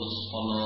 والصلاة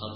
خبر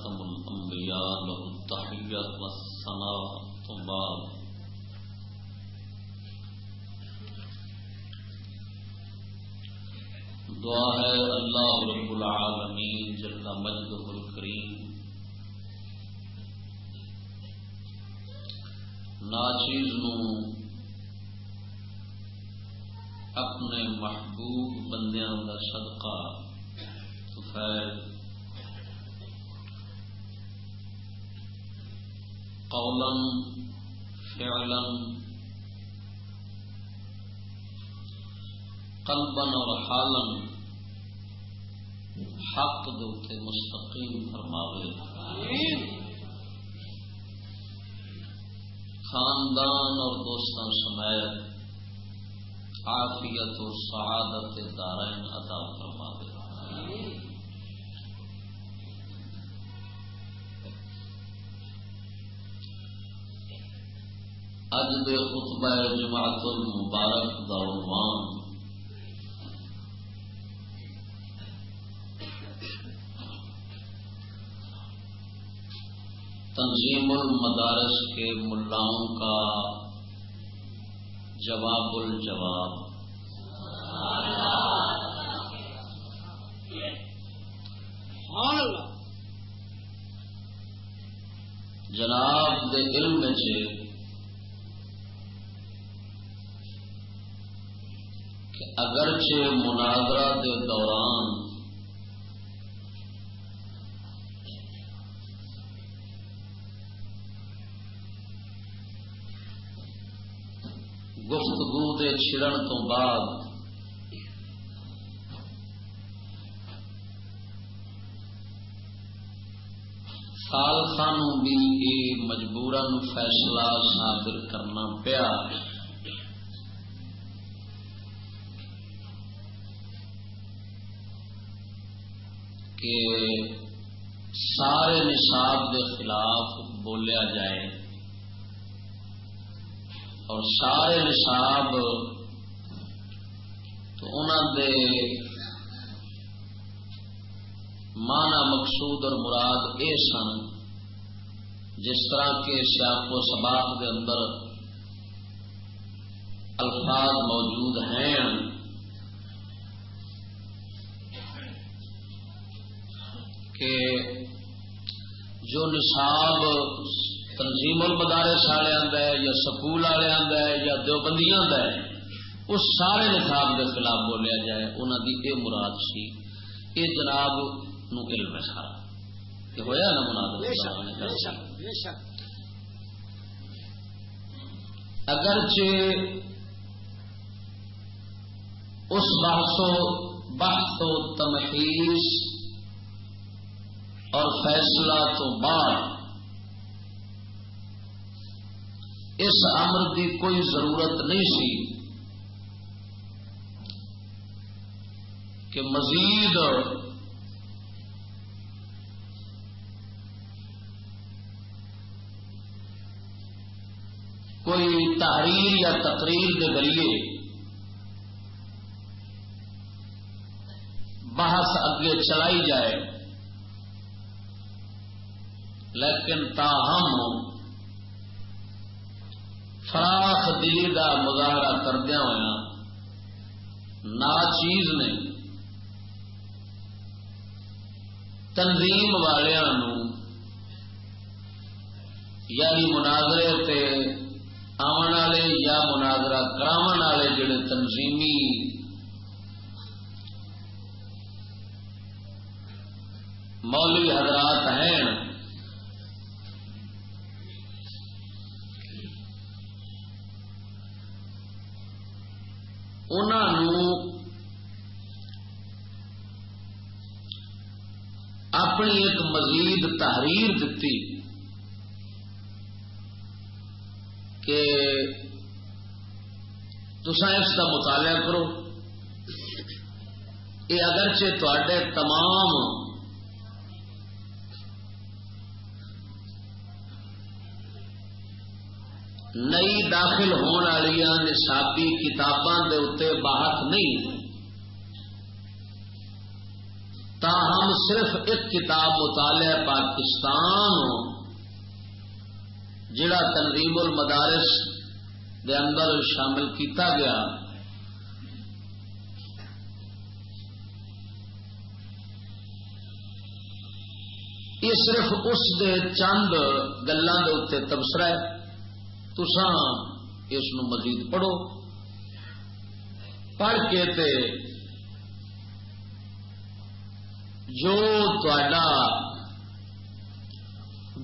خطبہ جماعت المبارک کا تنظیم المدارس کے ملاؤں کا جواب الجواب۔ جناب دے علم اگرچہ مناظرہ کے دوران گفتگو کے چھڑن تو بعد سالسا بھی یہ مجبور فیصلہ صادر کرنا پیا۔ نصاب کے خلاف بولیا جائے اور سارے نصاب تو انہوں دے مانا مقصود اور مراد یہ سن جس طرح کے سیاق و سباق کے اندر الفاظ موجود ہیں۔ کہ جو نصاب تنظیم المدارس والے آدھا ہے یا سکول والے آدھا ہے یا دیوبندی آدھا ہے اس سارے نصاب کے خلاف بولیا جائے انہوں کی یہ مراد سی یہ جناب نو علم ہے سارا۔ کہ ہوا نا مناد اگرچہ اس بحث و بحث و تمخیص اور فیصلہ تو بعد اس امر کی کوئی ضرورت نہیں سی کہ مزید کوئی تحریر یا تقریر کے ذریعے بحث اگے چلائی جائے لیکن تاہم فراخ دلی کا مظاہرہ کردیا ہوا نا چیز نے تنظیم والوں یعنی مناظرے تے آن والے یا مناظرہ کرا والے جڑے تنظیمی مولوی حضرات ہیں۔ اپنی ایک مزید تحریر دیتی کہ تسا اس کا مطالعہ کرو۔ یہ اگرچہ تے تمام نئی داخل ہونے والی نصابی کتاباں کے اتنے بحث نہیں۔ تاہم صرف ایک کتاب مطالعہ پاکستان جڑا تنظیم المدارس دے اندر شامل کیتا گیا۔ یہ صرف اس دے چند گلوں کے اتنے تبصرہ ہے۔ تسان اس مزید پڑھو۔ پڑھ کے تے جو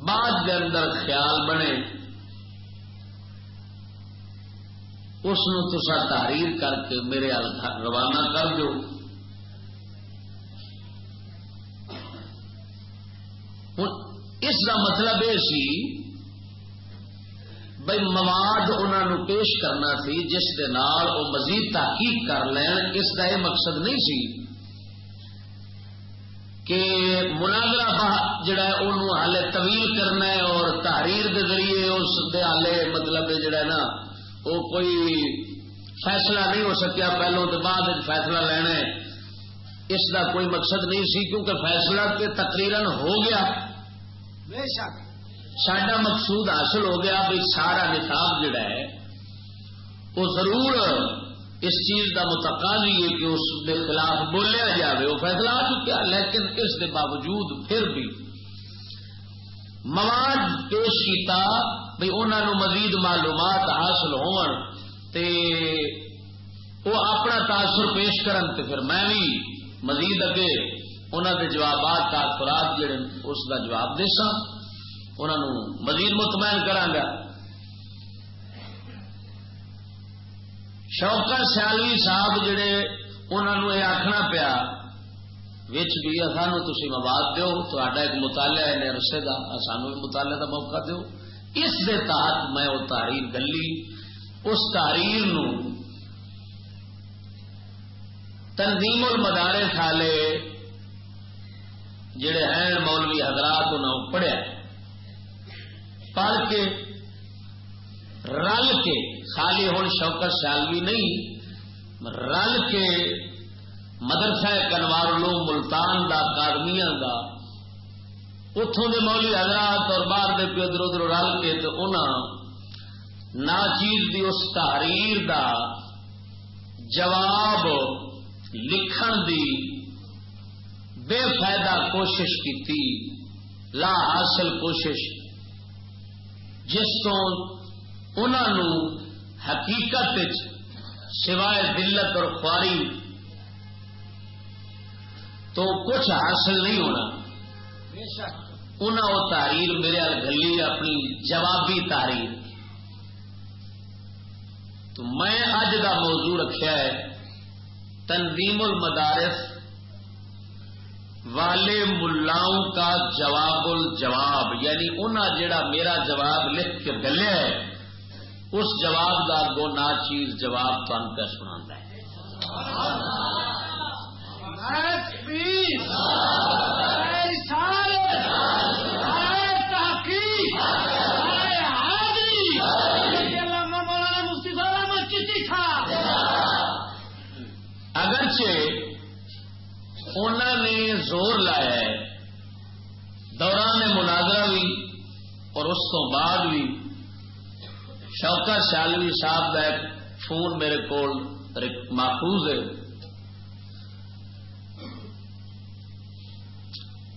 بعد اندر خیال بنے اس تسا تحریر کر کے میرے روانہ کر دو اس کا مطلب یہ سی بھائی مواد انہوں پیش کرنا سی، جس کے وہ مزید تحقیق کر لین، اس کا یہ مقصد نہیں سی کہ مناظرہ جڑا ہے انہوں ہالے طویل کرنا ہے اور تحریر دے ذریعے اس دے ہالے مطلب جڑا ہے نا وہ کوئی فیصلہ نہیں ہو سکیا پہلو تو بعد فیصلہ لینا ہے۔ اس کا کوئی مقصد نہیں سی، کیونکہ فیصلہ تے تقریرن ہو گیا۔ بے شک۔ سڈا مقصود حاصل ہو گیا بھائی سارا نصاب جڑا ہے، وہ ضرور اس چیز کا متقاضی ہے کہ اس کے خلاف بولیا جائے وہ فیصلہ آ چکا لیکن اس کے باوجود پھر بھی مواد پیش کیتا بھائی انہوں مزید معلومات حاصل ہون تے وہ اپنا تاثر پیش کرن تے پھر میں بھی مزید اگے انہوں کے جوابات تاثرات جڑے اس کا جواب دے سا انہوں مزید مطمئن کرانگا شوکر سیالوی صاحب جڑے انہوں یہ آخنا پیا، وچ بھی سانو تھی مواد دو تا ایک مطالعہ ہے عرصے کا سانو بھی مطالعے کا موقع دو اس دے تحت میں وہ تحریر گلی، اس تحریر نو تنظیم المدارے والے جڑے ہیں مولوی حضرات انہوں پڑھیا۔ پڑھ کے رل کے خالی ہوں شوکت سیالوی نہیں رل کے مدرسہ کنوار لو ملتان دا کارمیا دا۔ اتوں کے مولی حضرات اور باہر دے ادھر ادھر رل کے تو انہوں نا چیز کی اس تحریر دا جواب لکھن دی بے فائدہ کوشش کی لا حاصل کوشش جس تو انہوں حقیقت سوائے دلت اور خواری تو کچھ حاصل نہیں ہونا۔ انہیں وہ تحریر میرے گلی اپنی جوابی تحریر۔ تو میں اج کا موضوع رکھا ہے تنظیم المدارس۔ والے ملاؤں کا جواب الجواب یعنی انہیں جڑا میرا جواب لکھ کے گلے ہے اس جواب کا گو نا چیز جواب تن پہ سنا ہے۔ انہوں نے زور لایا ہے۔ دوران مناظرہ بھی اور اس کو بعد بھی۔ شوکا شالوی صاحب کا ایک فون میرے کو محفوظ ہے۔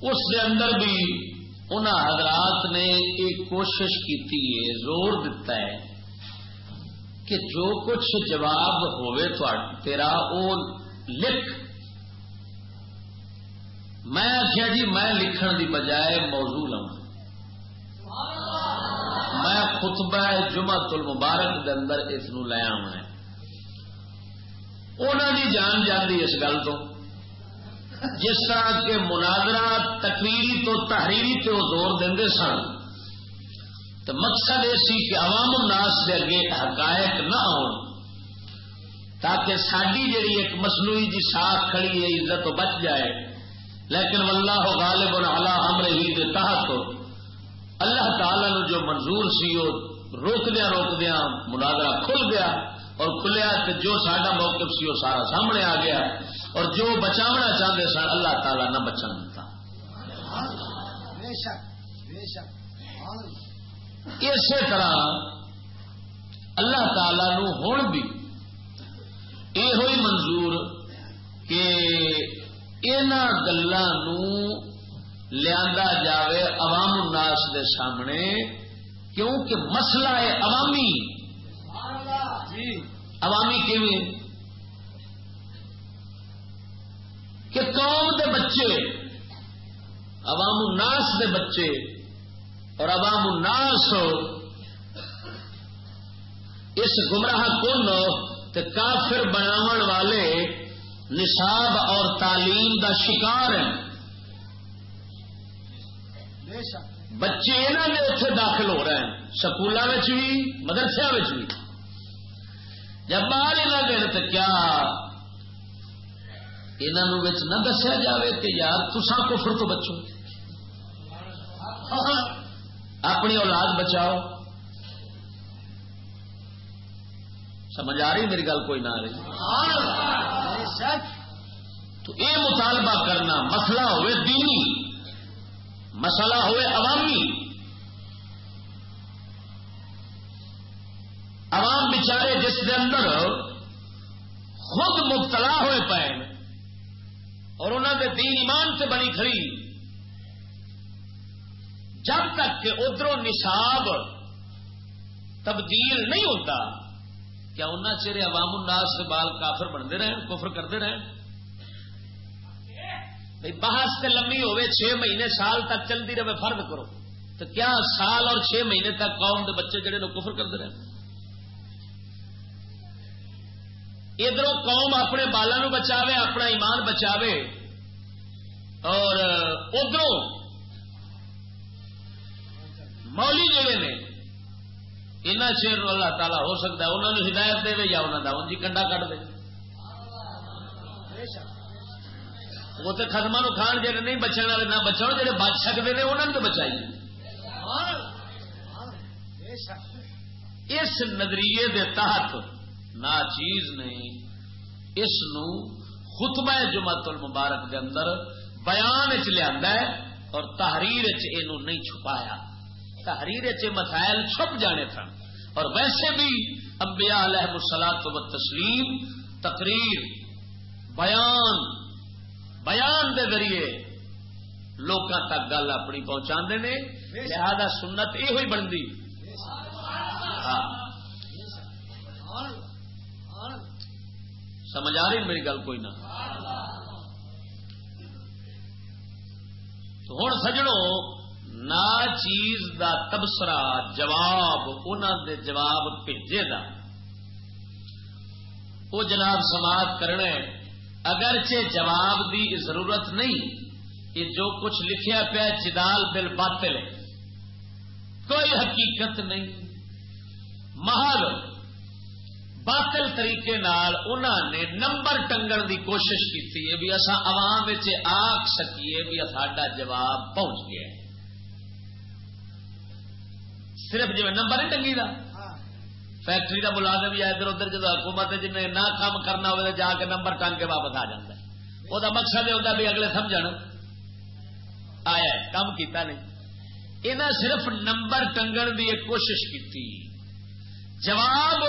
اس کے اندر بھی ان حضرات نے ایک کوشش کی زور دتا ہے کہ جو کچھ جواب ہوئے تیرا وہ لکھ۔ میں آخیا جی میں لکھن دی بجائے موضوع لوا میں خطبہ جمع تل مبارک اندر اس لے آنا انہوں کی جان جاتی اس گل تو۔ جس طرح کے مناظرہ تقریری تو تحریری تو زور دے سن تو مقصد یہ سی کہ عوام الناس کے اگے حقائق نہ ہو تاکہ ساری جیڑی ایک مصنوعی جی ساخ کھڑی ہے، عزت بچ جائے۔ لیکن واللہ غالب علی امر ہی کے تحت اللہ تعالی نو جو منظور سی وہ روکدیا روکدیا مناظرہ کھل گیا اور کھلیا کہ جو سڈا موقف سی وہ سارا سامنے آ گیا اور جو بچاونا چاہتے سن اللہ تعالی نہ بچن دیتا۔ اسی طرح اللہ تعالی نو ہوں بھی یہ منظور کہ گلوں لیا جائے عوام الناس دے سامنے کیونکہ مسئلہ ہے عوامی۔ عوامی کیویں؟ کہ قوم دے بچے عوام الناس دے بچے اور عوام الناس اس گمراہ کن کافر بناو والے نصاب اور تعلیم دا شکار ہیں۔ بچے یہاں کے اتنے داخل ہو رہے ہیں سکولوں بھی مدرسے بھی جب باہر یہاں دن تو کیا انہوں نہ دسیا جائے کہ یار تسا کفر تو بچو۔ اپنی اولاد بچاؤ۔ سمجھ آ رہی میری گل کوئی نہ آ رہی۔ تو یہ مطالبہ کرنا مسئلہ ہوئے دینی، مسئلہ ہوئے عوامی۔ عوام بچارے جس کے اندر خود مبتلا ہوئے پے اور انہوں نے دین ایمان سے بنی کھڑی، جب تک کہ ادھر نصاب تبدیل نہیں ہوتا کیا انہیں چہرے عوام الناس سے بال کافر بنتے رہے کفر کرتے رہے بحث سے لمبی ہوئے چھ مہینے سال تک چلتی رہے، فرد کرو۔ تو کیا سال اور چھ مہینے تک قوم کے بچے جڑے لوگ کفر کرتے رہے؟ ادھر قوم اپنے بالا نو بچاوے، اپنا ایمان بچاوے۔ اور ادھر مولی جڑے نے چیر اللہ تعالیٰ ہو سکتا ہے انہوں نے ہدایت دے یا انہوں کا جی کنڈا کٹ دے وہ تو خدمہ نو کھان جڑے نہیں بچنے والے نہ بچاؤ جڑے بچ سکتے ہیں انہوں نے تو بچائیے اس نظریے دے تحت نہ چیز نے اس نو خطبہ جمعت المبارک دے اندر بیان چ لیا اور تحریر چ نہیں چھپایا تحریر چ مسائل چھپ جانے سن اور ویسے بھی انبیاء علیہ مسلاط و تسلیم تقریر، بیان بیان دے ذریعے لوگوں تک گل اپنی پہنچا نے۔ لہذا سنت یہ ہوئی بنتی ہاں۔ سمجھ آ رہی میری گل کوئی نہ۔ تو ہوں سجڑوں نا چیز دا تبصرہ، جواب انہوں دے جواب بھیجے دا۔ وہ جناب سماعت کرنے، اگرچہ جواب دی ضرورت نہیں، یہ جو کچھ لکھیا پیا جدال دل باطل ہے۔ کوئی حقیقت نہیں۔ محل باطل طریقے نال انہوں نے نمبر ٹنگن دی کوشش کی بھی اصا عوام آخ سکیے، بھی ساڈا جواب پہنچ گیا ہے۔ صرف جی نمبر نہیں ٹنگی دا۔ فیکٹری کا ملازم یا ادھر ادھر جب حکومت جن جی نہ کام کرنا ہو جا کے نمبر ٹنگ کے واپس آ جاتا ہے۔ وہ مقصد یہ ہوتا بھی اگلے سمجھ آیا کام کیتا نہیں۔ انہیں صرف نمبر ٹنگن کی ایک کوشش کی جواب،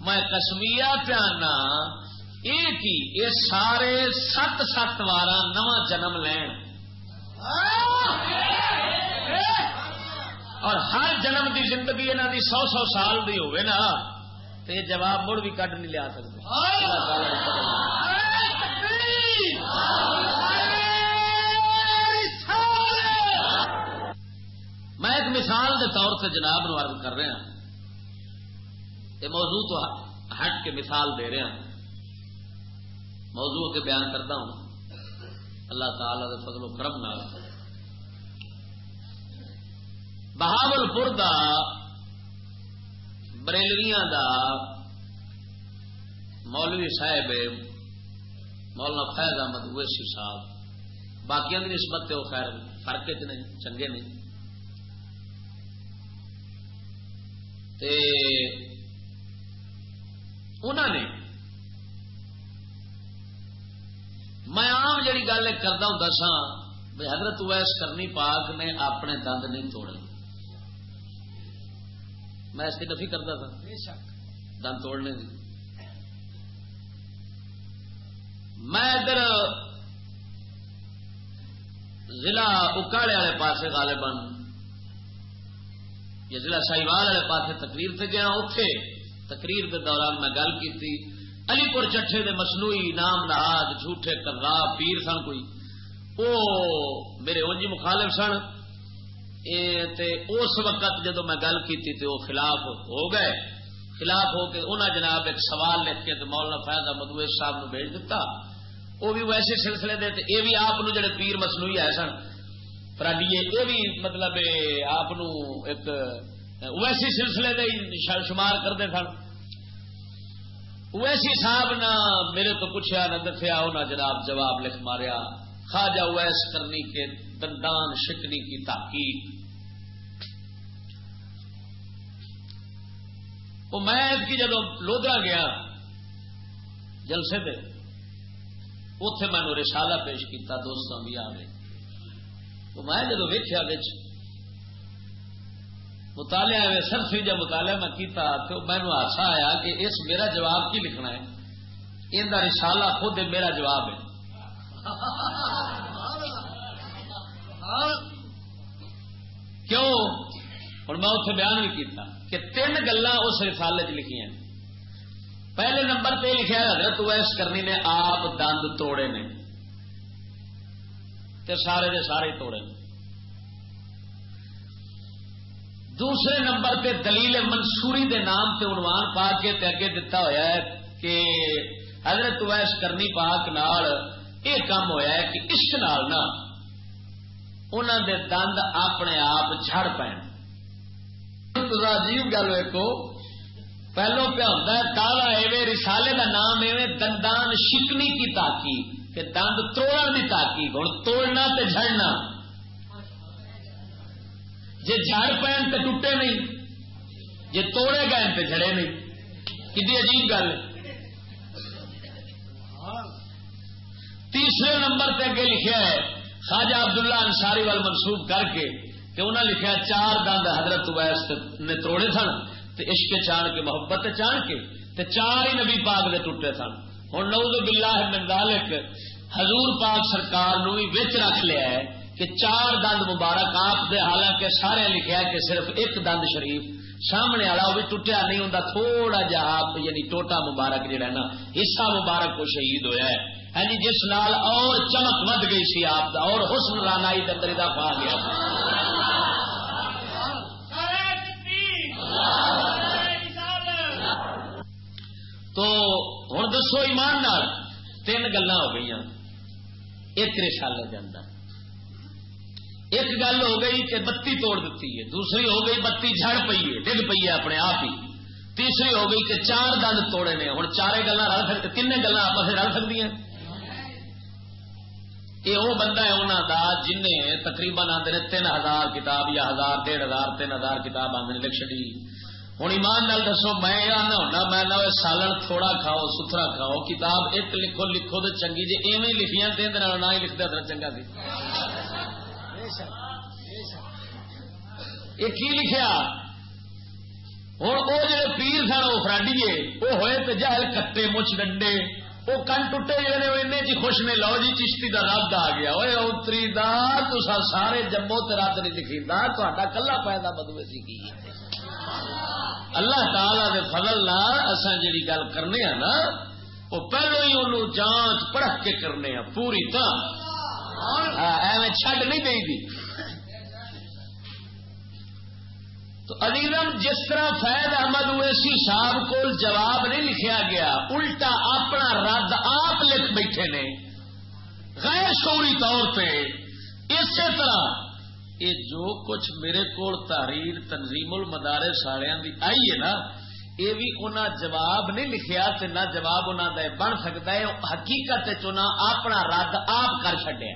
میں کسمیا پیانا یہ سارے سات سات وار نواں جنم لین۔ اور ہر جنم دی زندگی انہوں دی سو سو سال دی ہوئے نا تو یہ جواب مڑ بھی کٹ نہیں لیا سکتے میں ایک مثال کے طور سے جناب نو عرض کر رہا ہاں۔ یہ موضوع تو ہٹ کے مثال دے رہا ہاں۔ موضوع کے بیان کرتا ہوں۔ اللہ تعالی کے فضل و کرم نہ بہاول پور دا، بریلویاں دا مولوی صاحب مولانا فیض احمد اویسی صاحب۔ باقی کی نسبت وہ خیر، فرق چ نہیں، چنگے نہیں۔ تے انہوں نے، میں آم جی گل کرتا ہوں سا حضرت ویس کرنی پاک نے اپنے دند نہیں توڑے۔ میں اس کی نفی کرتا تھا۔ دن توڑنے کی میں ادھر ضلع اکاڑے والے پاس غالباً یا ضلع سائیوال والے پاس تقریر سے گیا اتے تقریر کے دوران میں گل کی علی پور چٹے دے مصنوعی نام نہاد جھوٹے کرا پیر سن کوئی۔ وہ میرے اونجی مخالف سن۔ اس وقت جدو میں گل کی وہ خلاف ہو گئے۔ خلاف ہو کے انہوں جناب ایک سوال لکھ کے مولانا فیض احمد ویس صاحب نو بھیج دیتا وہ بھی ویسے سلسلے دے تے یہ بھی آپ جڑے پیر مصنوعی ہے سن۔ پراڈیے یہ بھی مطلب آپ ایک ویسی سلسلے دے شمار کرتے سن۔ ویسی صاحب نہ میرے تو پوچھا نہ دسیا انہیں جناب جواب لکھ ماریا، خواجہ ویس کرنی کے دندان شکنی کی تحقیق وہ میں کی جب لودرا گیا جلسے دے اتے میں رسالہ پیش کیا دوستوں بھی آ گئے۔ تو میں جدو ویخیا بچ مطالعہ سرفی جب مطالعہ میں کیتا، تو مینو آسا آیا کہ اس میرا جواب کی لکھنا ہے؟ ان کا رسالہ خود میرا جواب ہے۔ کیوں؟ ہوں میں اتنے بیان بھی کیتا کہ تین گلا اس رسالے چ لکھی پہلے نمبر پہ لکھا حضرت ویس کرنی نے آپ دند توڑے نے۔ تے سارے دے سارے توڑے نے۔ دوسرے نمبر پہ دلیل منصوری دے نام تے عنوان پا کے تے اگے دتا ہوا ہے کہ حضرت ویس کرنی پاک نال یہ کام ہویا ہے کہ عشق نال نہ انہوں دے دند اپنے آپ جڑ پے عجیب گل ایک پہلو پہ ہوتا ہے، تالا ایویں رسالے کا نام ایویں دندان شکنی کی تاکی کہ دند توڑ کی تاکی ہوں توڑنا تے جھڑنا۔ جی جڑ پین تے ٹوٹے نہیں جی توڑے گئے تے جڑے نہیں۔ کتنی عجیب گل۔ تیسرے نمبر پہ اگے لکھا ہے خواجہ عبداللہ انصاری وال منسوب کر کے کہ انہیں لکھا چار دند حضرت ویس نے توڑے سن عشق چان کے محبت چان کے تے چار ہی نبی پاک دے ٹوٹے سن۔ ہوں نعوذ باللہ من ذالک حضور پاک سرکار نو بھی وچ رکھ لیا ہے کہ چار دند مبارک آپ دے، حالانکہ سارے لکھیا کہ صرف ایک دند شریف سامنے والا وہ بھی ٹوٹیا نہیں ہوں تھوڑا جا آپ یعنی ٹوٹا مبارک جہا نا، حصہ مبارک وہ شہید ہویا ہے۔ ہاں جی جس نال اور چمک ود گئی سی آپ دا، اور حسن رانائی کا اندر گیا۔ تو ہوں دسو ایمان نال تین گلا ہو گئی ایک رسالے کے اندر۔ ایک گل ہو گئی کہ بتی توڑ دیتی ہے، دوسری ہو گئی بتی جڑ پی ہے، ڈگ پی ہے اپنے آپ ہی۔ تیسری ہو گئی کہ چار دند توڑے نے ہوں چارے گلا رل سکتے تین گلا آپ رل سکتی ہیں یہ وہ بندہ ہے انہوں کا جن تقریباً آتے ہیں تین ہزار کتاب یا ہزار، ڈیڑھ ہزار، تین ہزار کتاب آدھے لکھ چڑی ہوں ایمان نال دسو، میں آنا ہونا میں نہ سالن تھوڑا کھاؤ، ستھرا کھاؤ، کتاب ایک لکھو لکھو تو چنگی جی ایویں لکھیاں تو نہ ہی لکھتا چنگا سی۔ یہ کی لکھیا؟ ہوں وہ جڑے پیر سن، وہ فراڈیے وہ ہوئے تو جہل کٹے مچھ ڈنڈے۔ وہ کن ٹوٹے جڑے ان جی خوش نے، لو جی چشتی کا رد آ گیا۔ وہ اتری دار تو سارے جمو تو رد نہیں لکھی دار تا کلا پیدا بدوے سی کی اللہ تعالی دے فضل نال اصا جیڑی گل کرنے ہاں نا، وہ پہلو ہی انہوں جانچ پڑھ کے کرنے ہاں پوری طرح۔ ہاں، ایویں چھڈ نہیں دے دی تو علیرم جس طرح فیض احمد اویسی صاحب کو جواب نہیں لکھیا گیا، الٹا اپنا رد آپ لکھ بیٹھے نے۔ غیر شوری طور پہ اسی طرح یہ جو کچھ میرے کو تحریر تنظیم المدارے ساڑیاں دی آئی ہے نا یہ بھی انہیں جواب نہیں لکھیا تے نہ جواب انہوں کا بن سکتا ہے حقیقت چنا اپنا رد آپ کر چڈیا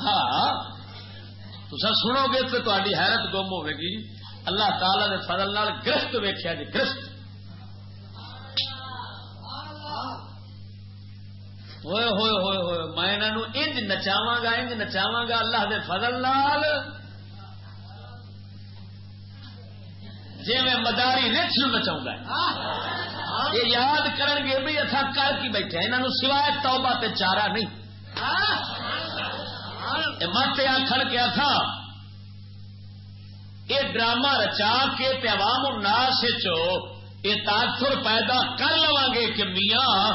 ہاں۔ تو سنو گے تو تاری حیرت گم ہوے گی۔ اللہ تعالی نے فضل نال گرست ویخیا جی گرست ہوئے ہوئے ہوئے ہوئے میں انج نچاوا گا انج نچاوا گا اللہ دے فضل نال۔ جی میں مداری رچ نو نچاؤں گا۔ یہ یاد کرن گے بھی اتنا کر کی بیٹھے انہوں سوائے توبہ تے چارہ نہیں۔ مت آخر کیا تھا یہ ڈرامہ رچا کے عوام الناس چو یہ تاثر پیدا کر لوا گے کہ میاں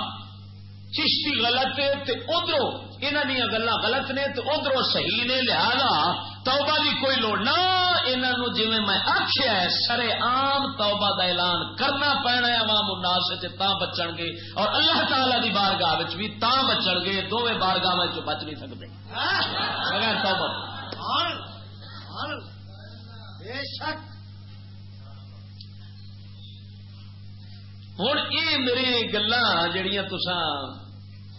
چشتی غلط ہے ادھر یہاں گلا غلط نے تو ادھر صحیح نے لہذا توبہ کی کوئی لوڑ نہ انہوں جی میں آخیا ہے سرے عام توبہ دا اعلان کرنا پینا ہے عوام الناس تا بچن گے اور اللہ تعالی دی بارگاہ بھی تا بچن گے دونوں بارگاہ بچ نہیں سکتے بغیر توبہ۔ بے شک۔ ہوں یہ میری گلا جہیا تسا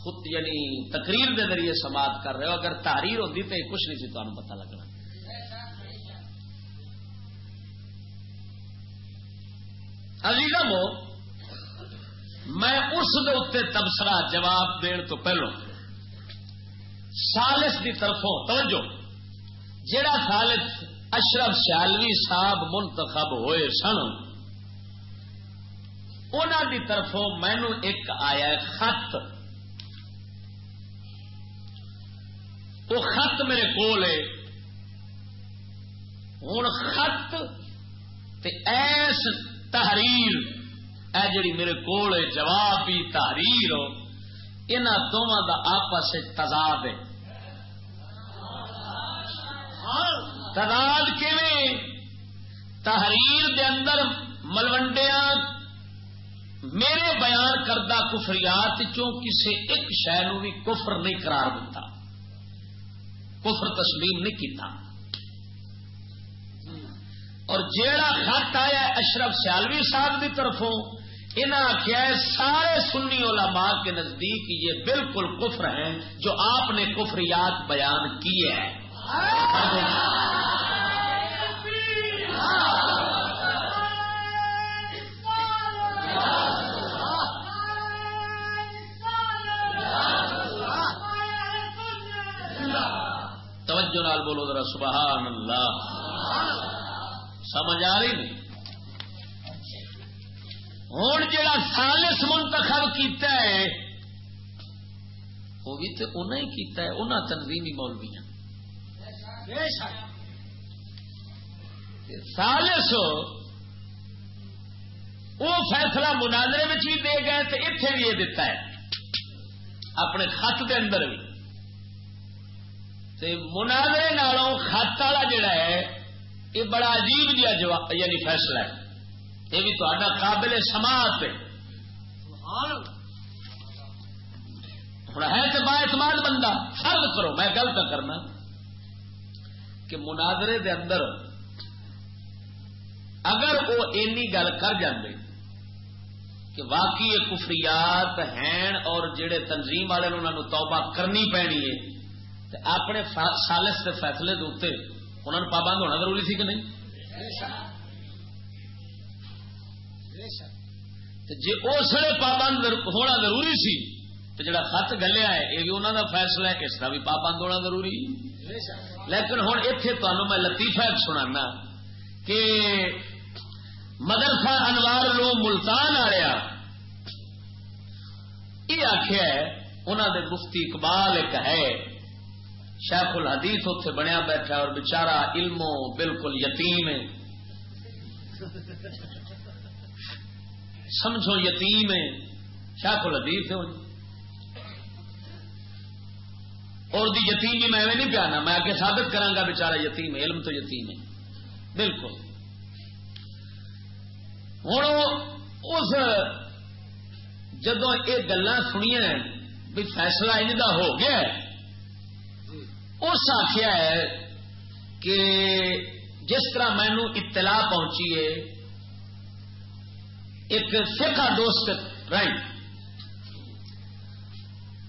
خود یعنی تقریر دے ذریعے سماعت کر رہے ہو۔ اگر تحریر ہوتی تو کچھ نہیں سی تمہیں پتا لگنا۔ عزیزم ہو میں اس تبصرہ جواب دین تو پہلو۔ سالس کی طرفوں، توجہ۔ جڑا سالس اشرف سیالوی صاحب منتخب ہوئے سن ان کی طرفوں مینو ایک آیا خط۔ وہ خط میرے کول ہے۔ ہوں خط ایس تحریر، اے جڑی میرے کول جواب بھی تحریر ان دونوں کا آپس تضاد ہے۔ تضاد تحریر دے اندر ملوڈیا میرے بیان کردہ کفریات چوں کسی ایک شہ بھی کفر نہیں قرار دیتا کفر تسلیم نہیں کیتا۔ اور جیڑا خط آیا اشرف سیالوی صاحب کی طرفوں انہیں آخیا سارے سنی علماء کے نزدیک یہ بالکل کفر ہیں جو آپ نے کفریات بیان کی ہے توجہ نال بولو ذرا سبحان اللہ سمجھ آ رہی نہیں؟ ہوں جا سالس منتخب کیتا ہے، وہ بھی تو انہیں ہی کیتا ہے انہیں تنظیمی مولویاں۔ سالس وہ فیصلہ مناظرے میں بھی دے گئے تو اتنے بھی یہ دتا ہے۔ اپنے خط دے اندر بھی۔ مناظرے نالوں خط والا جڑا ہے، یہ بڑا عجیب جہا یعنی فیصلہ ہے۔ یہ بھی تا قابل سماعت ہے۔ ہے تو با اعتماد بندہ، فرض کرو، میں گلت کرنا کہ مناظرے دے اندر اگر وہ اینی گل کر جاندے کہ واقعی کفریات ہیں اور جڑے تنظیم والے انہوں نے توبہ کرنی پینی ہے اپنے سالس کے فیصلے کے انہوں نے پابند ہونا ضروری سی کہ نہیں؟ جی اس لیے پابند ہونا ضروری سی تو جڑا خط گلیا ہے یہ بھی انہوں کا فیصلہ ہے اس کا بھی پابند ہونا ضروری۔ لیکن ہوں اتنے تمہیں میں لطیفہ سنا کہ مدرسہ انوار لو ملتان آ رہا یہ آخیا انہوں نے مفتی اقبال ایک ہے شیخ الحدیث اتے بنیا بیٹھا اور بچارا علموں بالکل یتیم ہے۔ سمجھو یتیم ہے۔ شیخ الحدیث ہے۔ اور دی یتیم بھی میں نہیں پیانا، میں آگے ثابت کرا بچارا یتیم ہے، علم تو یتیم ہے۔ بالکل۔ ہوں اس جدو یہ گلا سنیا بھی فیصلہ ان کا ہو گیا اس آخیا ہے کہ جس طرح مینو اطلاع پہنچی ہے، ایک سکھا دوست رائی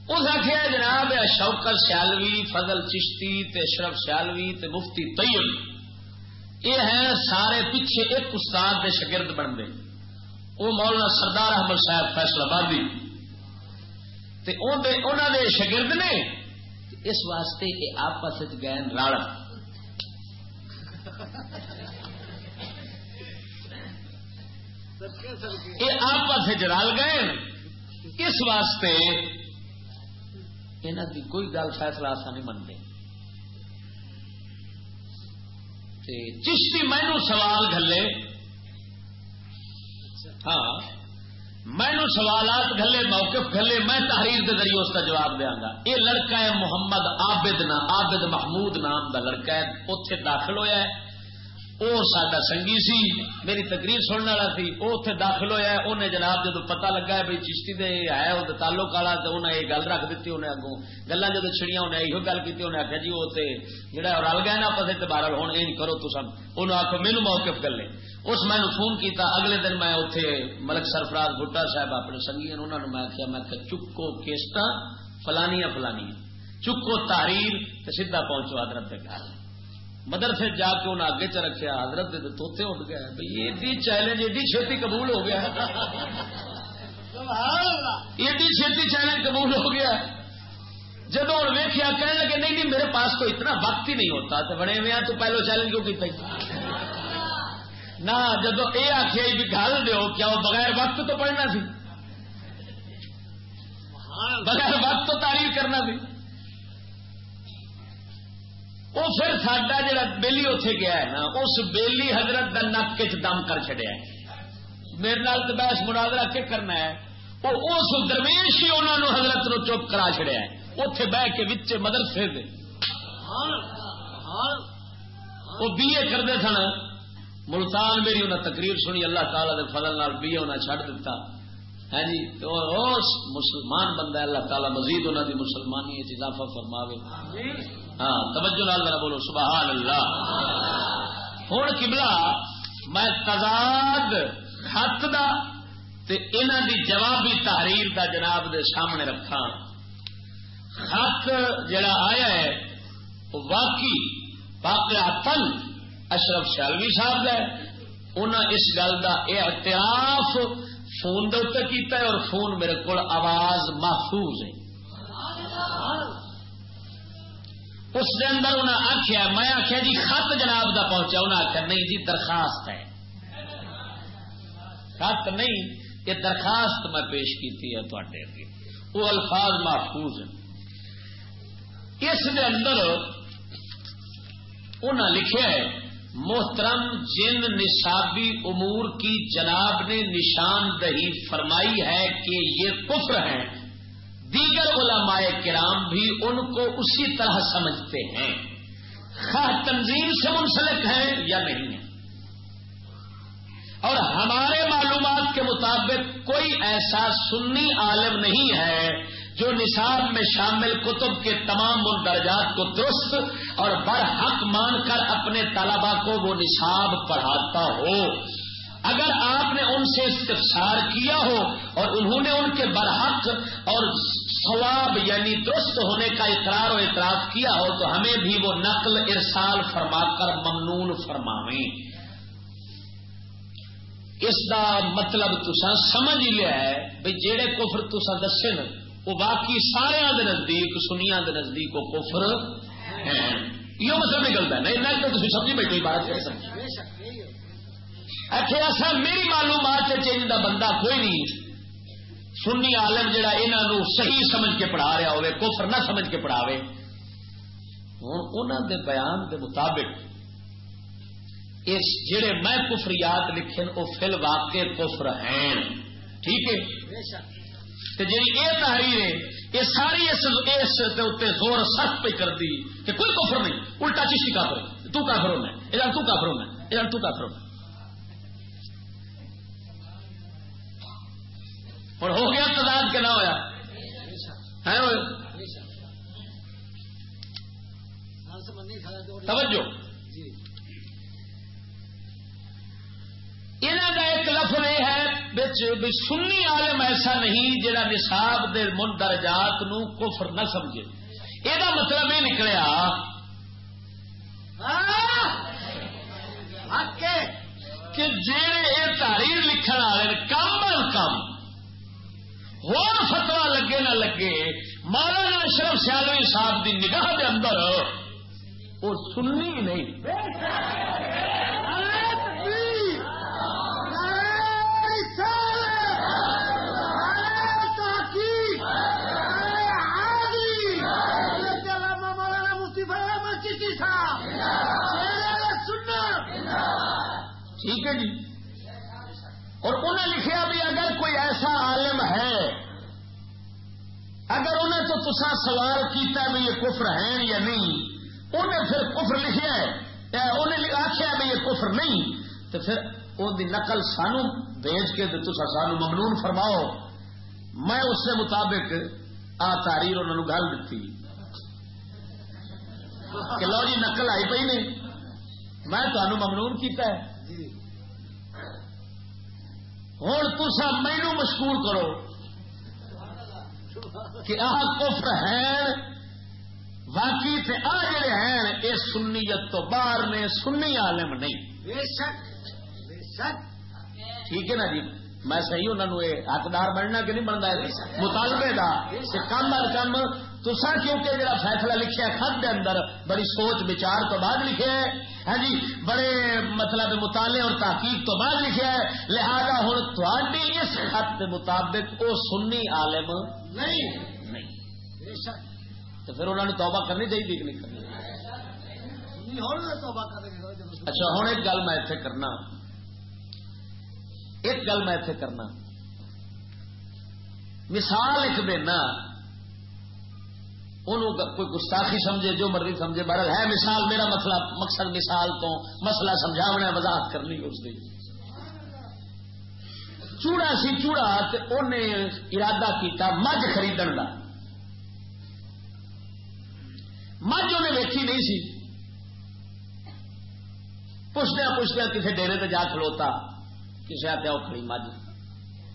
اس آخیا جناب شوکر سیالوی، فضل چشتی تے اشرف سیالوی تے مفتی طیب، یہ ہے سارے پیچھے ایک استاد کے شگرد بنتے وہ مولانا سردار احمد صاحب فیصلہ آبادی۔ انہوں نے شگرد نے اس واسطے یہ آپس گئے رل یہ آپس رل گئے۔ اس واسطے؟ انہوں کی کوئی گل فیصلہ آسا نہیں منتے چشتی مینو سوال گلے ہاں۔ مینو سوالات گلے موقف گلے میں تحریر کے ذریعے اس کا جواب دیا گا یہ لڑکا ہے محمد عابد نا عابد محمود نام کا لڑکا ہے اتنے داخل ہوا ہے۔ وہ سڈا سنگی سی، میری تقریر سننے والا سی وہ اتنے داخل ہوا انہیں جناب جدو پتا لگا بھائی چشتی دے ہے وہ تعلق والا تو انہیں یہ گل رکھ دیتی انہیں اگوں۔ گلا جدو چھڑیاں انہیں جی یہ گل کی انہیں آخیا جی وہ جہاں رل گیا نا پتے تو بارہ ہوں یہ کرو تو سب انہوں آخو مینو موقف کر لیں اس میں فون کیتا، اگلے دن میں اتنے ملک سرفراز بھٹا صاحب اپنے سنگی انہوں نے میں آخیا میں چکو کیسٹ فلانیاں فلانیاں۔ چکو تحریر سیدا پہنچو حضرت کے گھر۔ مدرسے جا کے انہیں آگے چ رکھا حضرت توتے اٹھ گیا۔ بھائی ایڈی چیلنج ایڈی چھتی قبول ہو گیا۔ ایڈی چھتی چیلنج قبول ہو گیا۔ جب ہوں ویخیا کہنے لگے نہیں نہیں میرے پاس تو اتنا وقت ہی نہیں ہوتا۔ تو بڑے ہوئے تو پہلو چیلنج کیوں کیتا نہ جب یہ آخیا بھی گل دو کیا وہ بغیر وقت تو پڑھنا سی؟ بغیر وقت تو تعریف کرنا سی۔ وہ پھر سڈا جا بےلی اتے گیا ہے نا، اس بےلی حضرت کا نک چ دم کر چڑیا ہے۔ میرے نال تو بحث مناظرہ کے کرنا ہے۔ وہ اس درویش ہی انہوں نے حضرت نو چپ کرا چڑیا ہے۔ اتے بہ کے بچ مدرسے دے۔ وہ بی اے کرتے سن۔ ملتان میری انہیں تقریر سنی، اللہ تعالی دے فضل نال بی اے انہیں چڑھ دیتا ہے جی تو مسلمان بندہ اللہ تعالی مزید انہوں دی مسلمانی اضافہ فرماوے۔ ہاں توجہ لال میرا بولو سبحان اللہ ہوں کبلا میں تضاد خط دا تے انہاں دی جوابی تحریر دا جناب دے سامنے رکھا خط جڑا آیا ہے واقعی واقع تن اشرف شالوی صاحب کا انہیں اس گل کا احتیاف فون دے کیتا ہے اور فون میرے کو آواز محفوظ ہے۔ اس کے اندر انہیں آخیا میں آخیا جی خط جناب کا پہنچا انہیں آخیا نہیں جی درخواست ہے۔ خط نہیں، یہ درخواست میں پیش کی ہے تے وہ الفاظ محفوظ ہیں۔ اس کے اندر انہیں لکھا ہے، محترم، جن نصابی امور کی جناب نے نشاندہی فرمائی ہے کہ یہ کفر ہیں۔ دیگر علماء کرام بھی ان کو اسی طرح سمجھتے ہیں۔ خواہ تنظیم سے منسلک ہیں یا نہیں ہیں؟ اور ہمارے معلومات کے مطابق کوئی ایسا سنی عالم نہیں ہے جو نصاب میں شامل کتب کے تمام مندرجات کو درست اور برحق مان کر اپنے طلبا کو وہ نصاب پڑھاتا ہو۔ اگر آپ نے ان سے استفسار کیا ہو اور انہوں نے ان کے برحق اور ثواب یعنی درست ہونے کا اقرار و اعتراف کیا ہو تو ہمیں بھی وہ نقل ارسال فرما کر ممنون فرماویں۔ اس دا مطلب تسا سمجھ لیا ہے بھائی جہے کفر تسا دسے نا وہ باقی سارے دے نزدیک سنیا دے نزدیک وہ کفر ہے مطلب یہ مطلب نکلتا ہے، نہیں نہ تو سمجھی بیٹھے بات اچھا ایسا میری معلومات چینج دا بندہ کوئی نہیں سنی عالم جہا انہوں صحیح سمجھ کے پڑھا رہا ہوئے کفر نہ سمجھ کے پڑھاوے۔ ہوں انہوں دے بیان دے مطابق اس جڑے میں کفریات لکھے وہ فل واقع کفر ہیں۔ ٹھیک ہے؟ جی یہ تحریر ہے یہ ساری اس اتنے زور سخت پہ کر دی کہ کوئی کفر نہیں الٹا چیشی کافر تو کافر ہونا ادھر تو کافر ہونا ادھر تو کافر ہونا اور ہو گیا تعداد کے نہ ہوا توجہ۔ انہوں کا ایک لفظ یہ ہے سنی عالم ایسا نہیں جہاں نصاب دے مندرجات نو کفر نہ سمجھے۔ یہ مطلب یہ نکلیا۔ کہ جہے یہ لکھن والے کم کم ہو فتوا لگے نہ لگے، مولانا اشرف سیالوی صاحب دی نگاہ دے اندر، وہ سننی نہیں۔ اور انہیں لکھیا بھی اگر کوئی ایسا عالم ہے، اگر انہیں تو تسا سوال کیتا بھی یہ کفر ہے یا نہیں، انہیں پھر کفر لکھیا ہے انہیں آخیا بھی یہ کفر نہیں، تو پھر ان کی نقل سانو بھیج کے تسا سانو ممنون فرماؤ۔ میں اس کے مطابق آ تاریر انہوں نے گل دیتی کہ لو جی نقل آئی پی نہیں، میں تمہوں ممنون کیتا ہے۔ ہوں تسا مینو مشکور کرو کہ آ کفر ہے باقی تے آ جڑے ہیں یہ سنیت تو باہر نے سنی عالم نہیں۔ ٹھیک ہے نا جی؟ میں صحیح انہوں نے حقدار بننا کہ نہیں بنتا مطالبے کا کم از کم تسا کیونکہ جڑا فیصلہ لکھا خط کے اندر بڑی سوچ بچار تو بعد لکھے ہے۔ ہاں جی بڑے مطلب مطالعے اور تحقیق تو بعد لکھا ہے۔ لہذا ہوں تھوڑی اس خط کے مطابق وہ سنی عالم نہیں۔ تو پھر انہوں نے توبہ کرنی چاہیے کہ نہیں کرنی؟ اچھا ہوں ایک گل میں اتنے کرنا۔ ایک گل میں اتنے کرنا۔ مثال ایک دینا۔ کوئی گستاخی سمجھے، جو مرضی سمجھے۔ بہرحال ہے مثال، میرا مسئلہ، مقصد مثال تو مسئلہ سمجھا وضاحت کرنی اس کی۔ چوڑا سی چوڑا انہیں ارادہ کیتا مجھ خرید کا مجھ انہیں ویکھی نہیں سی۔ پوچھدیا پوچھدیا کسی ڈیری تے جا کھلوتا کسی آتے کھڑی مجھ۔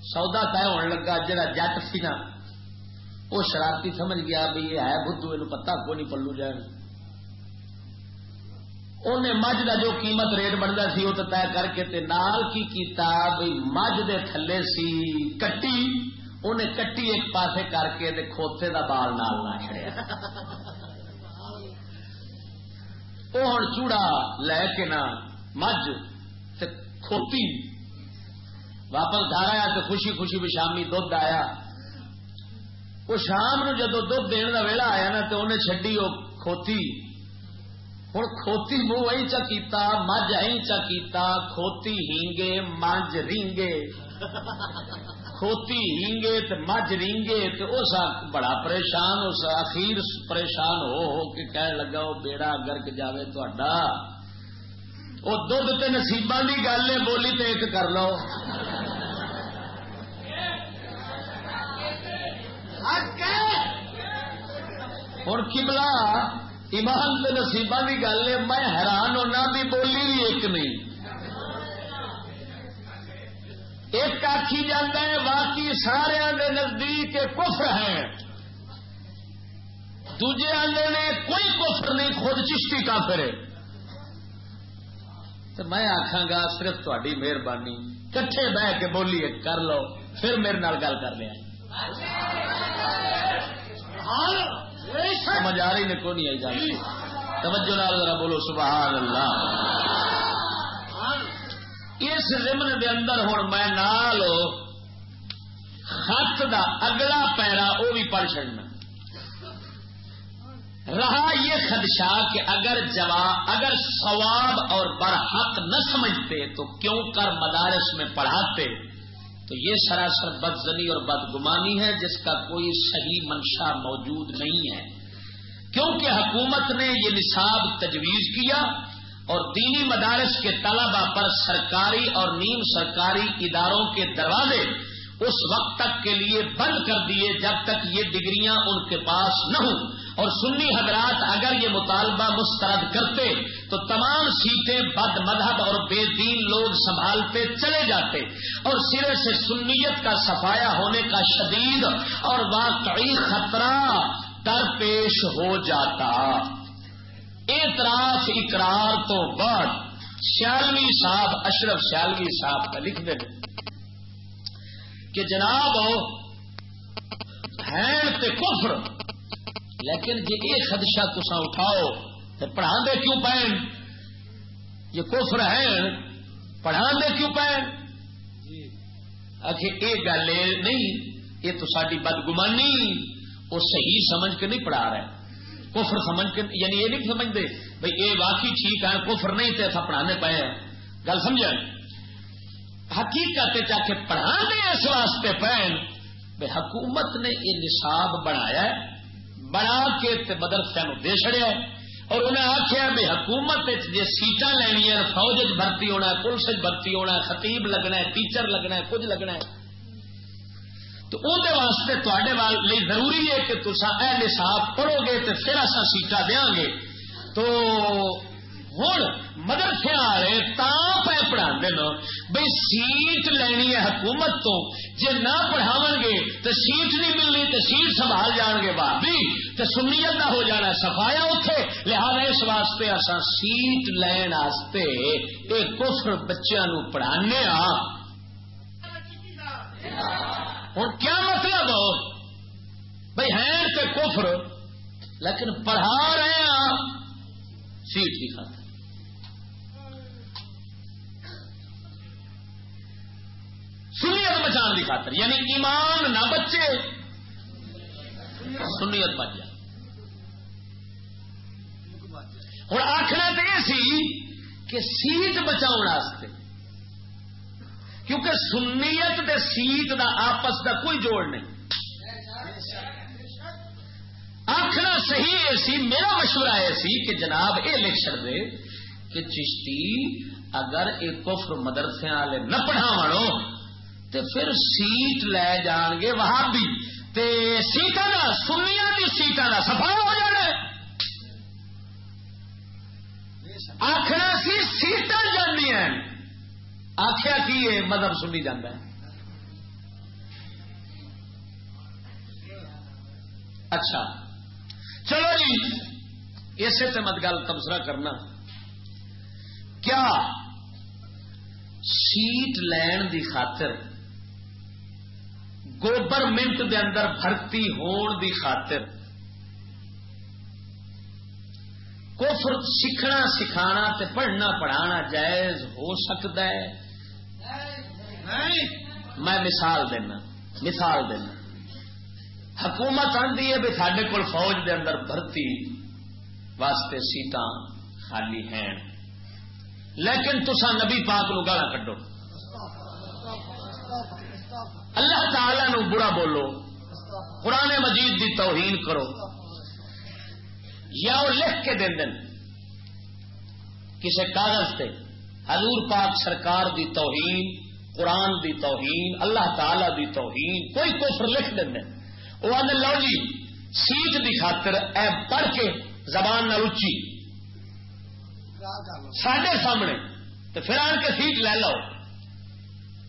سودا طے ہونے لگا جا جٹ سی نا وہ شرارتی سمجھ گیا بھی یہ ہے بدھو، یہ پتا کو نہیں پلو جائے۔ انہیں مجھ کا جو قیمت ریٹ بنتا سی، وہ طے کر کے تے نال کی کیتا بھائی مجھ دے تھلے سی کٹی۔ انہیں کٹی ایک پاسے کر کے تے کھوتے دا بال نال نہ چڑیا وہ ہوں چوڑا لے کے نا مجھ کھوتی۔ واپس گھر آیا تو خوشی خوشی بھی شامی دھد آیا۔ وہ شام نو جدو دھد دن کا ویلا آیا نا تو انہیں چڈی وہ کھوتی۔ ہوں کھوتی منہ اہ چا مجھ اہ چا کھوتی ہینگے، مجھ رینگے۔ کھوتی ہینگے تو مجھ رینگے تو اس بڑا پریشان، اس اخیر پریشان ہو ہو کے کہنے لگا وہ بیڑا گرک جائے تا وہ دھد تو نصیبان کی گل ہے، بولی تو ایک کر لو۔ ہوں کملا ایمان کے نصیبہ کی گل ہے، میں حیران ہونا بھی بولی بھی ایک نہیں۔ ایک آخی جانا ہے باقی سارا نزدیک کفر ہے۔ دوجے آدھے نے کوئی کفر نہیں، خود چشتی کافر ہے۔ تو میں آخا گا، صرف تاری مہربانی، کٹھے بہ کے بولیے، کر لو، پھر میرے نال گل کر لیا۔ سمجھ آ رہی نے کو نہیں آئی جاتی توجہ نال ذرا بولو، سبحان اللہ۔ اس زمن دے اندر ہوں میں نال خط دا اگلا پیرا وہ بھی پڑھ چڑنا رہا یہ خدشہ کہ اگر جواب اگر ثواب اور برحق نہ سمجھتے تو کیوں کر مدارس میں پڑھاتے؟ تو یہ سراسر بدزنی اور بدگمانی ہے جس کا کوئی صحیح منشا موجود نہیں ہے۔ کیونکہ حکومت نے یہ نصاب تجویز کیا اور دینی مدارس کے طلبہ پر سرکاری اور نیم سرکاری اداروں کے دروازے اس وقت تک کے لیے بند کر دیے جب تک یہ ڈگریاں ان کے پاس نہ ہوں۔ اور سنی حضرات اگر یہ مطالبہ مسترد کرتے تو تمام سیٹیں بد مذہب اور بے دین لوگ سنبھالتے، چلے جاتے۔ اور سرے سے سنیت کا سفایا ہونے کا شدید اور واقعی خطرہ درپیش ہو جاتا۔ اعتراف، اقرار تو بعد سیالوی صاحب، اشرف سیالوی صاحب کا لکھ دے کہ جناب تے کفر لیکن جی یہ خدشہ تسا اٹھاؤ تو پڑھا دے کیوں پہن یہ کفر ہے پڑھا دے کیوں آخر یہ گل نہیں یہ تو ساری بدگمانی وہ صحیح سمجھ کے نہیں پڑھا رہے۔ کفر سمجھ کے یعنی یہ نہیں سمجھتے بھائی یہ واقعی ٹھیک ہے کفر نہیں تو ایسا پڑھانے پائے گل سمجھ حقیقت چاہ کے پڑھا دے اس واسطے پہن بھائی حکومت نے یہ نصاب بنایا بنا کے مدرسے دے چڑیا اور انہیں آخیا بھی حکومت جی سیٹاں لینی فوج بھرتی ہونا پولیس بھرتی ہونا خطیب لگنا ہے، ٹیچر لگنا ہے، کچھ لگنا ہے۔ تو اندر واسطے تے ضروری ہے کہ تصا اے نصاب پڑھو گے تو پھر اصا سیٹا دیا گے۔ تو ہوں۔ مدرسے والے پہ پڑھا بھائی سیٹ لینی ہے حکومت تو۔ جی نہ پڑھاو گے تو سیٹ نہیں ملنی، تو سیٹ سنبھال جان گے بھابی تو سنیت نہ ہو جانا سفایا اتے لہٰذا اس واسطے اصا سیٹ لین یہ کفر بچوں پڑھانے ہوں کیا مطلب؟ بھائی ہے تو کفر، لیکن پڑھا رہے ہیں سیٹ کی خاطر سنیت بچان کی خاطر یعنی ایمان نہ بچے، سنیت بچ جائے۔ ہوں آخر تو یہ سی کہ سیٹ بچاؤ کیونکہ سنیت دے سیٹ دا آپس دا کوئی جوڑ نہیں۔ آخنا صحیح یہ سی، میرا مشورہ یہ سی کہ جناب یہ لکھ دے کہ چشتی اگر ایک کفر مدرسے والے نہ پڑھاو تو پھر سیٹ لے جان گے وہاں بھی۔ سیٹا کا سنیا کی سیٹا کا سفا ہو جانا آخر سی سیٹا جانی آخیا کی مذہب سنی جانا ہے۔ اچھا۔ چلو جی اسے سے مت گل تبصرہ کرنا۔ کیا سیٹ لین دی خاطر گوبرمنٹ دے اندر بھرتی ہون دی خاطر۔ کفر سیکھنا سکھانا تے پڑھنا پڑھانا جائز ہو سکتا ہے۔ میں مثال دینا مثال دینا۔ حکومت آدھی ہے بھی سڈے کول فوج دے اندر بھرتی واسطے سیٹاں خالی ہیں۔ لیکن تسا نبی پاک نو گالا کڈو۔ اللہ تعالی نو برا بولو۔ قرآن مجید دی توہین کرو۔ یا وہ لکھ کے دین دن کسی کاغذ سے حضور پاک سرکار دی توہین، قرآن دی توہین، اللہ تعالی دی توہین، کوئی کوفر لکھ دین دن۔ وہ آدھے لو جی سیٹ دی خاطر اے پڑھ کے زبان نہ اچھی۔ سڈے سامنے تو پھر آن کے سیٹ لے لو۔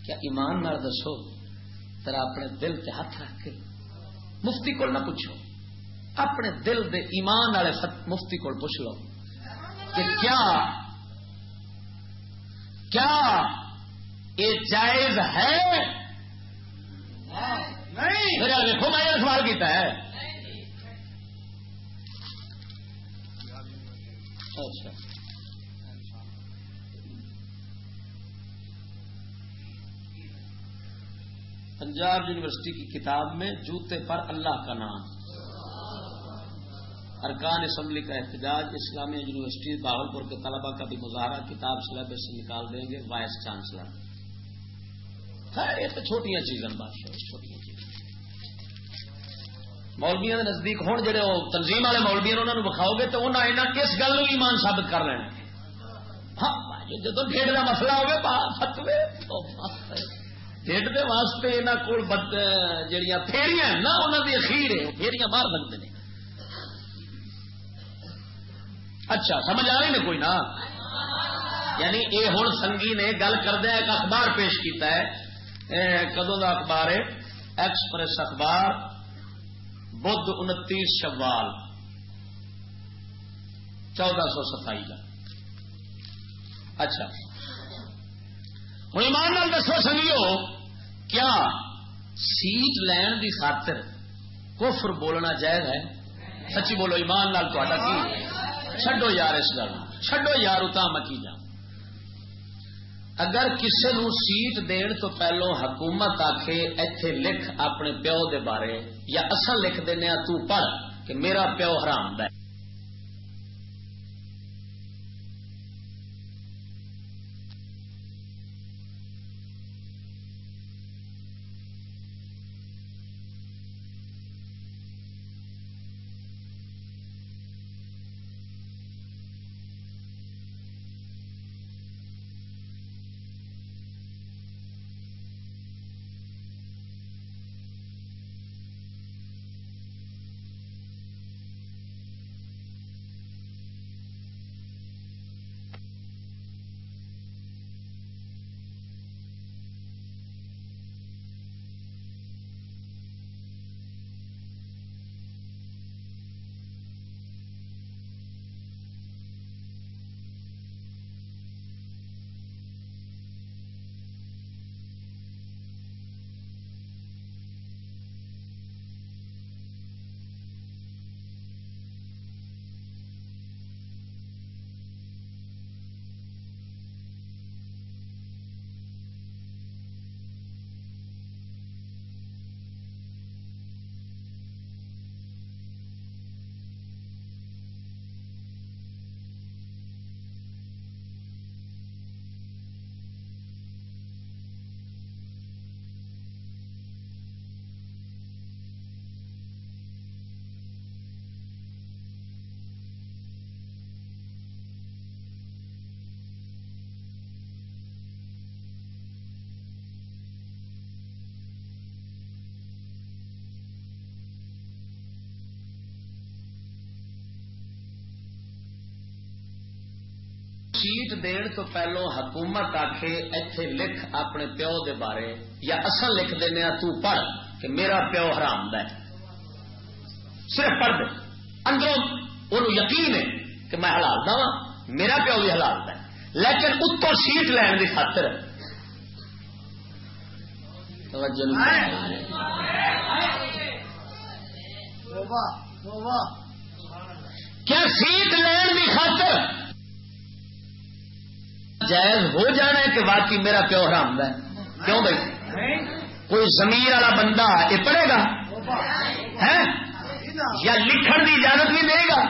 کیا ایمان نال دسو؟ ترا اپنے دل سے ہاتھ رکھ کے مفتی کو نہ پوچھو۔ اپنے دل دے ایمان والے مفتی کو پوچھ لو کہ کیا کیا یہ جائز ہے؟ دیکھو میں نے سوال کیتا ہے۔ اچھا۔ پنجاب یونیورسٹی کی کتاب میں جوتے پر اللہ کا نام۔ ارکان اسمبلی کا احتجاج، اسلامی یونیورسٹی باہلپور کے طلبہ کا بھی مظاہرہ، کتاب سلیبس سے نکال دیں گے وائس چانسلر۔ ہاں، یہ تو چھوٹیاں چیزیں بادشاہ، چھوٹیاں چیزیں مولبیا کے نزدیک ہوں جہے وہ تنظیم والے مولبی انہوں نے بکھاؤ گے تو انہیں کس گل ایمان ثابت کر لینا ہاں جب ڈیڑھ کا مسئلہ ہوگا فتوے ڈیڈ دے واسطے یہاں کو جہیا پھیریاں نا انہوں کی اخیر ہے، پھیریاں باہر لگتے ہیں۔ اچھا سمجھ آ رہی نا کوئی نا؟ یعنی یہ ہوں سنگی نے گل کردہ ایک اخبار پیش کیتا ہے۔ کدوں کا اخبار ہے؟ ایکسپریس اخبار، بدھ انتیس شوال۔ چودہ سو ستائی کا اچھا۔ ہوں۔ ایمان نال دسو سنگیو کیا سیٹ لین دی خاطر کفر بولنا جائز ہے؟ سچی بولو، ایمان نال تا کی؟ چڈو یار اس گل چڈو یار اتنا مکی جا اگر کسی نو سیٹ دین تو پہلو حکومت آخے ایتھے لکھ اپنے پیو دے بارے، یا اصل لکھ دینا تو پڑھ کہ میرا پیو حرام ہے۔ سیٹ دین تو پہلو حکومت آخے ایتھے لکھ اپنے پیو دے بارے، یا اصل لکھ دینا تو پڑھ کہ میرا پیو حرام ہے۔ صرف پڑھ دے۔ اندروں وہ یقین ہے کہ میں حلال دا ہاں، میرا پیو بھی حلال ہے۔ لیکن اتو سیٹ لین کی خاطر۔ کیا سیٹ لین کی خاطر؟ جائز ہو جانا ہے کہ واقعی میرا پیو حرام ہے؟ کیوں بھائی؟ کوئی زمین والا بندہ یہ پڑے گا؟ یا لکھن کی اجازت بھی دے گا؟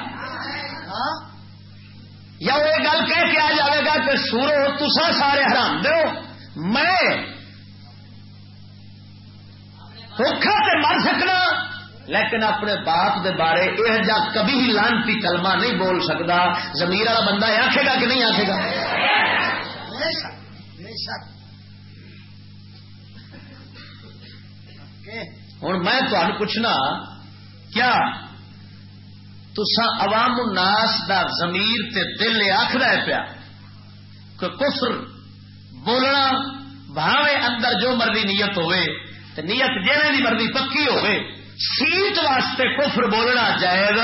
یا وہ گل کہہ کے آ جائے گا کہ سورو تسا سارے حرام دو میں دکھا سے مر سکنا، لیکن اپنے باپ دے بارے یہ جا کبھی ہی لانتی کلمہ نہیں بول سکتا۔ زمین والا بندہ آخے گا کہ نہیں آخے گا؟ ہوں میں تمہیں پوچھنا کیا تسا عوام الناس دا ضمیر تے دل آخر پیا کہ کفر بولنا بھاوے اندر جو مرضی نیت ہوئے نیت جہاں کی مرضی پکی ہوئے سیٹ واسطے کفر بولنا جائز؟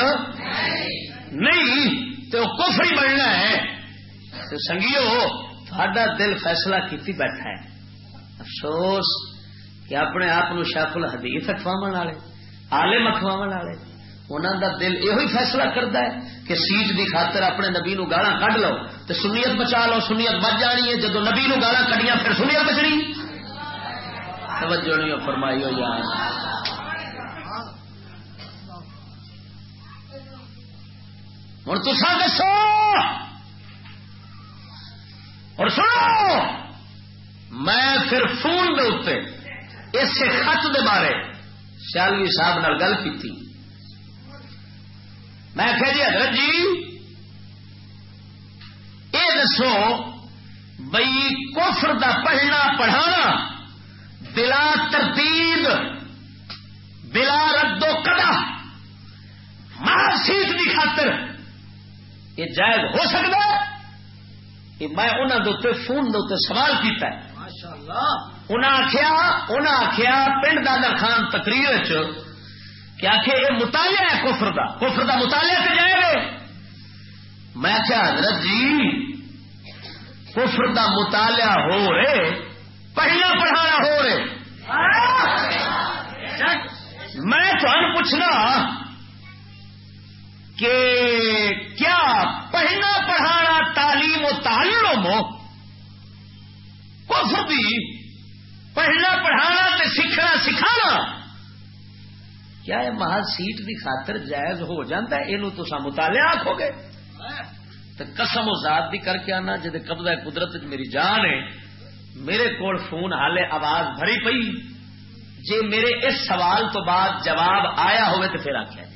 نہیں۔ تو کفر ہی بننا ہے۔ تو سنگیو تھا دل فیصلہ کیتی بیٹھا ہے افسوس کہ اپنے آپ شاخ الحدیث اخواو والے آلے مکھواو والے انہوں دا دل یہ فیصلہ کرتا ہے کہ سیٹ دی خاطر اپنے نبی نو گالا کھ لو تو سنیت بچا لو سنیت بچ جانی ہے جب نبی نو گالا کٹیاں پھر سنیت بچنی توجہ نہیں فرمائی ہو جان ہوں تسا دسو اور سنو! میں پھر فون دے اتنے اس خط دے بارے سیالوی صاحب نال گل کی میں کہ جی حضرت جی یہ دسو بئی کفر دا پڑھنا پڑھانا بلا ترتیب، بلا ردو کدا مار سیٹ کی خاطر یہ جائز ہو سکتا ہے؟ میں انہوں دے فون دے سوال کیتا ہے۔ آخیا انہیں آخیا پنڈ دادا خان تقریر چ کہ آخر یہ مطالعہ ہے کفر دا۔ کفر دا مطالعہ سے جائے گے میں کیا حضرت جی کفر دا مطالعہ ہو رہے پہلا پڑھانا ہو رہے۔ میں تمہیں پوچھنا کہ کیا پڑھنا پڑھانا تعلیم و تعلیم ہو کفر بھی۔ پڑھنا پڑھانا سیکھنا سکھانا۔ کیا یہ محل سیٹ کی خاطر جائز ہو جاتا ہے؟ یہ تو مطالعہ آخو گے تو قسم و ذات بھی کر کے آنا جی قبضہ قدرت میری جان ہے۔ میرے کو فون حالے آواز بھری پئی۔ جی میرے اس سوال تو بعد جواب آیا ہوئے تو پھر آخیا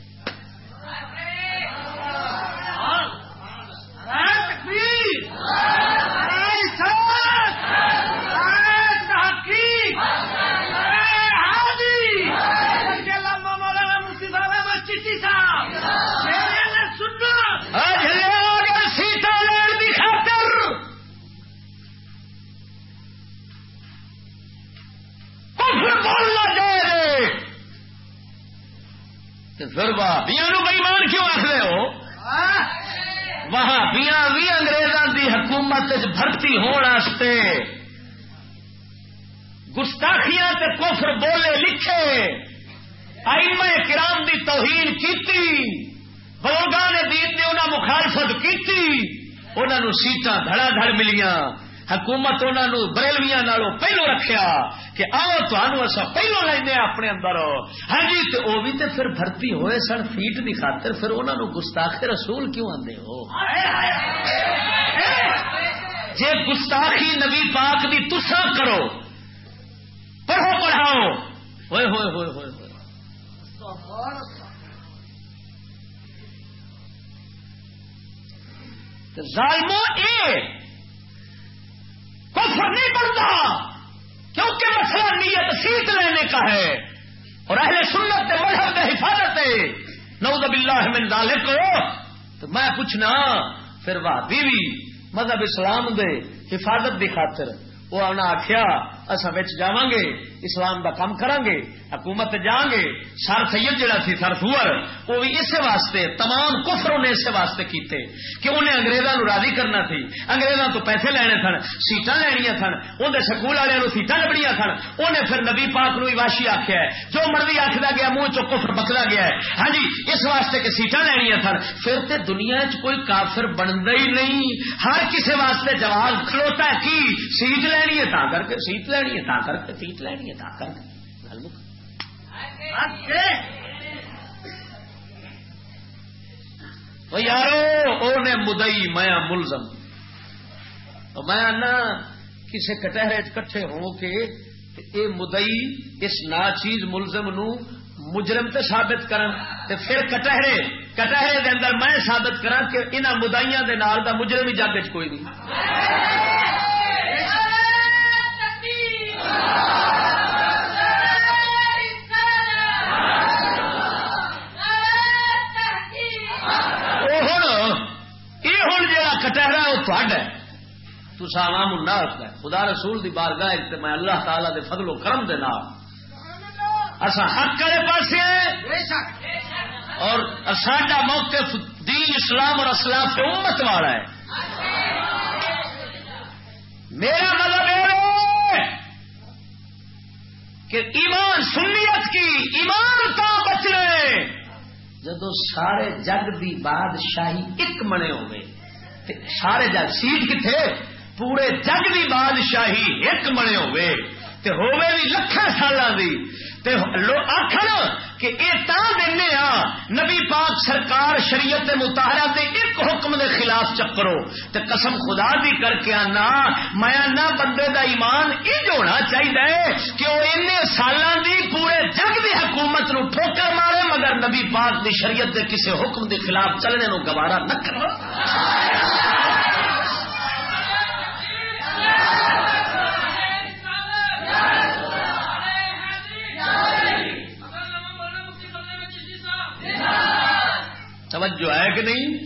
پھر بھابیا نو بئیمان کیوں آخ رہے ہو؟ وہابیاں بھی انگریزوں دی حکومت بھرتی ہونے گستاخیاں تے کفر بولے لکھے۔ آئیم کرام دی توہین کیتی بلوگا نے دین نے انہاں مخالفت کیتی انہوں سیٹاں دھڑا دھڑ ملیاں۔ حکومت انہوں بریلویا پہلو رکھیا کہ آؤ تو پہلو لینا اپنے اندر۔ ہاں جی تو وہ بھی تو پھر بھرتی ہوئے سن فیٹ کی خاطر، پھر انہوں نے گستاخ رسول کیوں آدھے ہو؟ جی گستاخی نبی پاک دی تسا کرو، پڑھو پڑھاؤ۔ ہوئے ہوئے ہوئے ہوئے ہوئے۔ ظالمو اے کفر نہیں بنتا، کیونکہ مسئلہ نیت سیکھ لینے کا ہے۔ اور اہل سنت مذہب کے حفاظت ہے نعوذ باللہ من ذالک، تو میں پوچھنا، پھر وہ بیوی مذہب اسلام دے حفاظت دی خاطر، وہ آنا آخیا اصا جا گے اسلام دا کام کر گے حکومت جان گے سر سید جڑا سی، سر سور وہ بھی اسی واسطے، تمام کفر انہیں اسی واسطے کیتے، کہ انہیں انگریزوں راضی کرنا تھی انگریزوں تو پیسے لینے سن، سیٹاں لینیا سن اندر سکول والے سیٹاں لبڑیا سن انہیں پھر نبی پاک نو واشی آخیا ہے، جو مرضی آخلا گیا، منہ چو کفر بکلا گیا ہے۔ ہاں جی اس واسطے کہ سیٹاں لینیا سن، پھر تے دنیا چ کوئی کافر بنتا ہی نہیں۔ ہر کسی واسطے جواب کھلوتا ہے، کی؟ سیٹ لینی ہے تا کر کے سیٹ لینی ہے تا کر کے، سیٹ لینی ہے تا کر کے۔ یارو نے مدئی میں ملزم۔ میں نہ کسی کٹہرے کٹھے ہو کے اے مدئی اس نا چیز ملزم نو مجرم تے ثابت کرن۔ تے پھر کٹہرے کٹہرے دے اندر میں ثابت کرا کہ انہوں مدائیاں دے نال دا مجرم ہی جگ چ کوئی نہیں۔ کٹہرا عوام الناس ہے خدا رسول دی بارگاہ میں اللہ تعالی دے فضل و کرم دے نال اسا حق والے پاسے اور ساڈا موقف دین اسلام اور اسلاف امت والا ہے میرا مطلب کہ ایمان سنیت کی، ایمان تا بچ رہے جدو سارے جگ دی بادشاہی ایک منے ہوئے سارے جگ، سیٹ کتنے پورے جگ دی بادشاہی ایک بنے ہوئے ہوئے بھی لکھان آخر کہ یہ دینا نبی پاک سرکار شریعت متحرہ دے ایک حکم دے خلاف چکرو۔ تے قسم خدا بھی کر کے آنا، میں بندے دا ایمان یہ ہونا چاہیے کہ وہ ان سالوں دی پورے جگ دی حکومت نو ٹھوکر مارے مگر نبی پاک دی شریعت دے کسے حکم دے خلاف چلنے نو گوارا نہ کرو۔ توجہ ہے کہ نہیں؟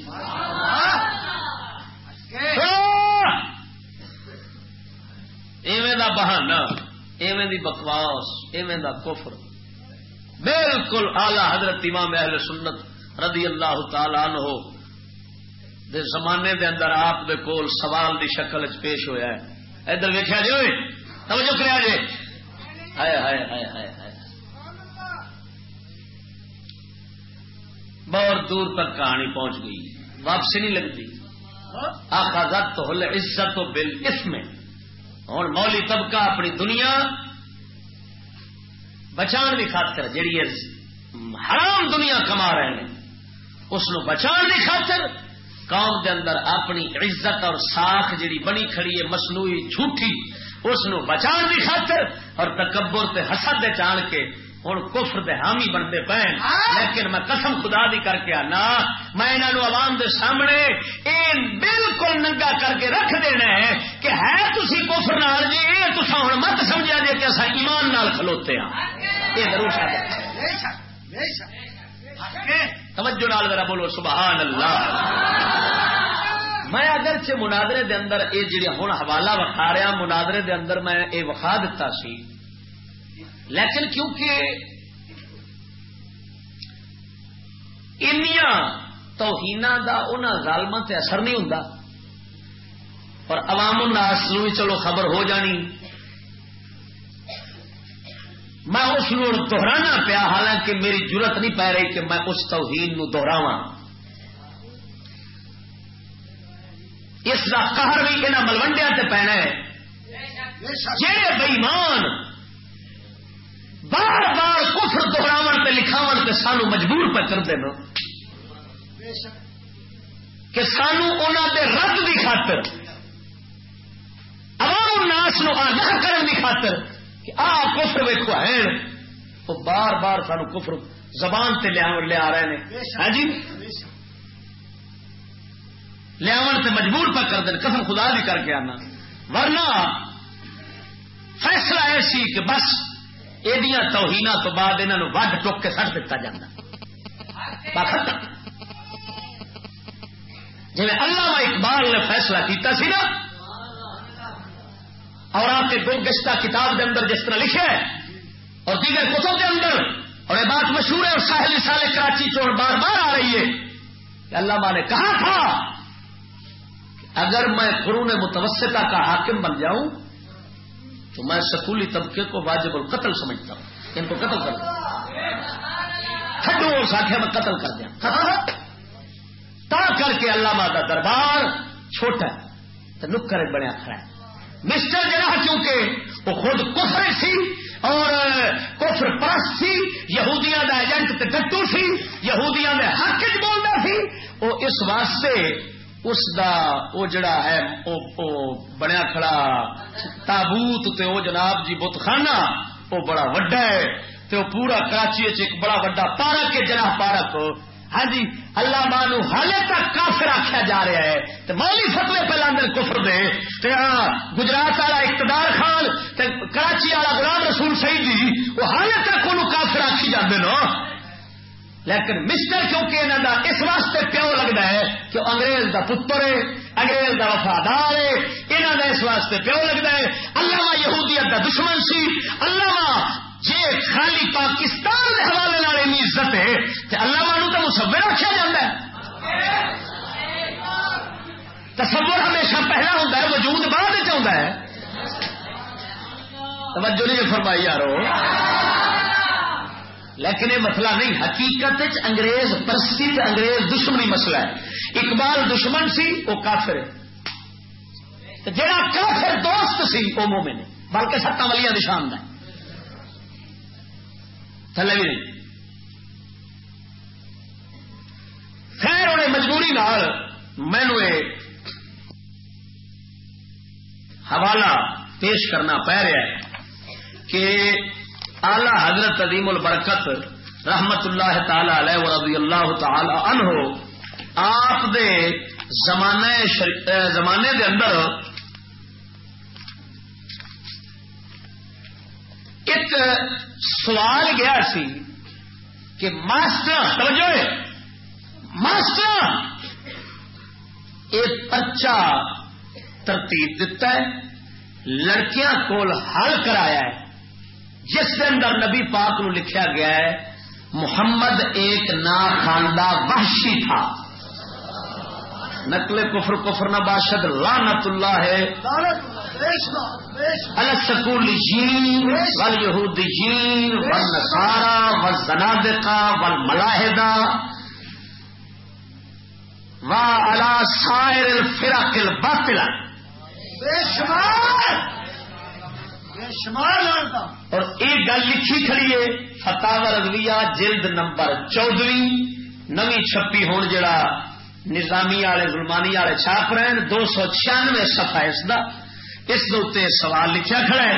ایویں دا بہانا ایویں دی بکواس ایویں دا کفر۔ بالکل آلہ حضرت امام اہل سنت رضی اللہ تعالی عنہ دے زمانے دے اندر آپ دے کول سوال دی شکل چ پیش ہویا ہے۔ ادھر ویکیا جی توجہ کریا جی۔ ہائے ہائے ہائے ہائے۔ بہت دور تک کہانی پہنچ گئی واپسی نہیں لگتی۔ آخازت تو ہل عزت و بل اس میں ہوں مولی طبقہ اپنی دنیا بچان کی خاطر جیڑی حرام دنیا کما رہے ہیں، اس نو بچان کی خاطر قوم دے اندر اپنی عزت اور ساخ جیڑی بنی کھڑی ہے، مصنوعی جھوٹھی، اس نو بچان کی خاطر اور تکبر تے حسد چان کے ہوں کفر دے حامی بنتے پے لیکن میں قسم خدا دی کر کے آنا میں انہوں عوام دے سامنے اے بالکل ننگا کر کے رکھ دینا ہے کہ ہے تھی کفر نال جی یہ تو ہوں مت سمجھا جی کہ اصا ایمان نال کھلوتے ہاں. یہ ضرور توجہ نال ذرا بولو سبحان اللہ میں اگرچہ منادرے دے اندر یہ جی ہوں حوالہ وکھا رہا منادرے دے اندر میں یہ وکھا دتا سی لیکن کیونکہ انیا توہین کا ظالم سے اثر نہیں ہوں اور عوام الناس بھی چلو خبر ہو جانی۔ میں اس دہرانا پیا، حالانکہ میری ضرورت نہیں پی رہی کہ میں اس توہین نو دہراوا اس کا قہر بھی یہاں ملوڈیا پینا ہے۔ جہے بئیمان بار بار کفر دہراو پہ لکھاو پہ سانو مجبور پہ کرتے نا۔ کہ سانو انہوں دے رد کی خاطر، عوام الناس نو آگاہ کرنے کی خاطر کہ آ کفر ویکو ہے وہ بار بار سانو کفر زبان تے لیا لیا رہے ہیں ہاں جی؟ لیا مجبور پہ کر دیں قسم خدا بھی کر کے آنا۔ ورنہ فیصلہ ایسی کہ بس یہ توہین تو بعد انہوں وڈ ٹوک کے سٹ دتا جا جی اللہ اقبال نے فیصلہ کیتا سی نا اور آپ کے گم گشتہ کتاب کے اندر جس طرح لکھے اور دیگر کتوں کے اندر، اور یہ بات مشہور ہے اور ساحل سال کراچی چور بار بار آ رہی ہے۔ کہ اللہ نے کہا تھا اگر میں قرون متوسطہ کا حاکم بن جاؤں تو میں سکولی طبقے کو واجب القتل سمجھتا ہوں۔ ان کو قتل کر دوں ساکھے میں قتل کر دیا۔ تا کر کے اللہ ماں کا دربار چھوٹا ہے۔ تو نکر بنیا کھڑا ہے مسٹر جناح کیونکہ وہ خود کفر سی اور کفر پرست سی، یہودیاں دا ایجنٹ ٹٹو سی، یہودیاں دے حق چ بولتا سی، وہ اس واسطے اس دا او جڑا ہے، او او بنیا کھڑا تابوت تے او جناب جی بت خانہ وہ بڑا وڈا ہے تے وہ پورا کراچی چ ایک بڑا وڈا پارک ہے جناب پارک۔ ہاں جی اللہ مانو حالے تک کافر آخیا جا رہا ہے۔ تو مولی فتوے پہ لاندر کفر دے۔ تے ہاں گجرات والا اقتدار خان، تے کراچی والا غلام رسول سی جی وہ حالے تک انہوں کافر آخی جاتے نا لیکن مسٹر کیونکہ انہوں کا اس واسطے پیو لگتا ہے کہ انگریز کا پتر ہے، انگریز کا وفادار ہے انہوں کا اس واسطے پیو لگتا ہے۔ اللہ یہودیت کا دشمن سی۔ اللہ جی خالی پاکستان کے حوالے والی عزت ہے تو اللہ نو تو مسبر رکھا جا تصور ہمیشہ پہلا ہوتا ہے، وجود بعد چاہتا ہے۔ توجہ نہیں فرمائی یارو۔ لیکن یہ مسئلہ نہیں، حقیقت انگریز پرستی انگریز دشمنی مسئلہ ہے۔ اقبال دشمن سی، وہ کافر ہے۔ جہاں کافر دوست سی، وہ مومن بلکہ ستا والی نشان ہے۔ تھلے بھی نہیں۔ خیر انہیں مجبوری نال مینو حوالہ پیش کرنا پہ رہا ہے کہ آلہ حضرت عظیم البرکت رحمت اللہ تعالی علیہ رضی اللہ تعالی عنہ، آپ دے زمانے زمانے دے اندر ایک سوال گیا سی کہ ماسٹر توجہ ماسٹر! ایک پرچا ترتیب دیتا ہے، لڑکیاں کول حل کرایا ہے۔ جس کے اندر نبی پاک نو لکھا گیا ہے محمد ایک نا خاندہ وحشی تھا۔ نقل کفر کفر نباشد لانت اللہ ہے۔ السکول جین ول یہودی جین ول نسارا ول زنادقہ ول ملاحدہ۔ و الا سائر الفرق الباطلہ۔ بے شمار بے شمار اور ایک گل لکھی کھڑی ہے فتح رضویہ جلد نمبر چودویں نوی چھپی ہون جڑا نظامی والے زلمانی والے چھاپ رہے ہیں، دو سو چھیانوے سفا اس کا اس سوال لکھا کھڑا ہے۔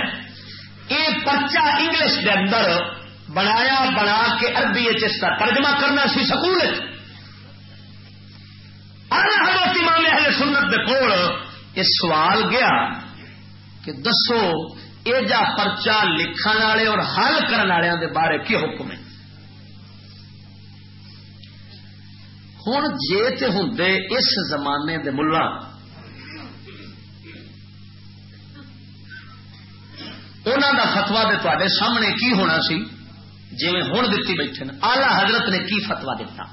یہ پرچا انگلش کے اندر بنایا، بنا کے اربی اس کا ترجمہ کرنا سی سکول حضرت امام اہل سنت کے کول یہ سوال گیا کہ دسو یہ جا پرچا لکھن والے اور حل کرنے والوں کے بارے کی حکم ہے ہوں جی تے ہوں اس زمانے دے ملا انہوں کا فتوا دے تے سامنے کی ہونا سی جی ہوں دتی بیٹھے آلہ حضرت نے کی فتوا دیتا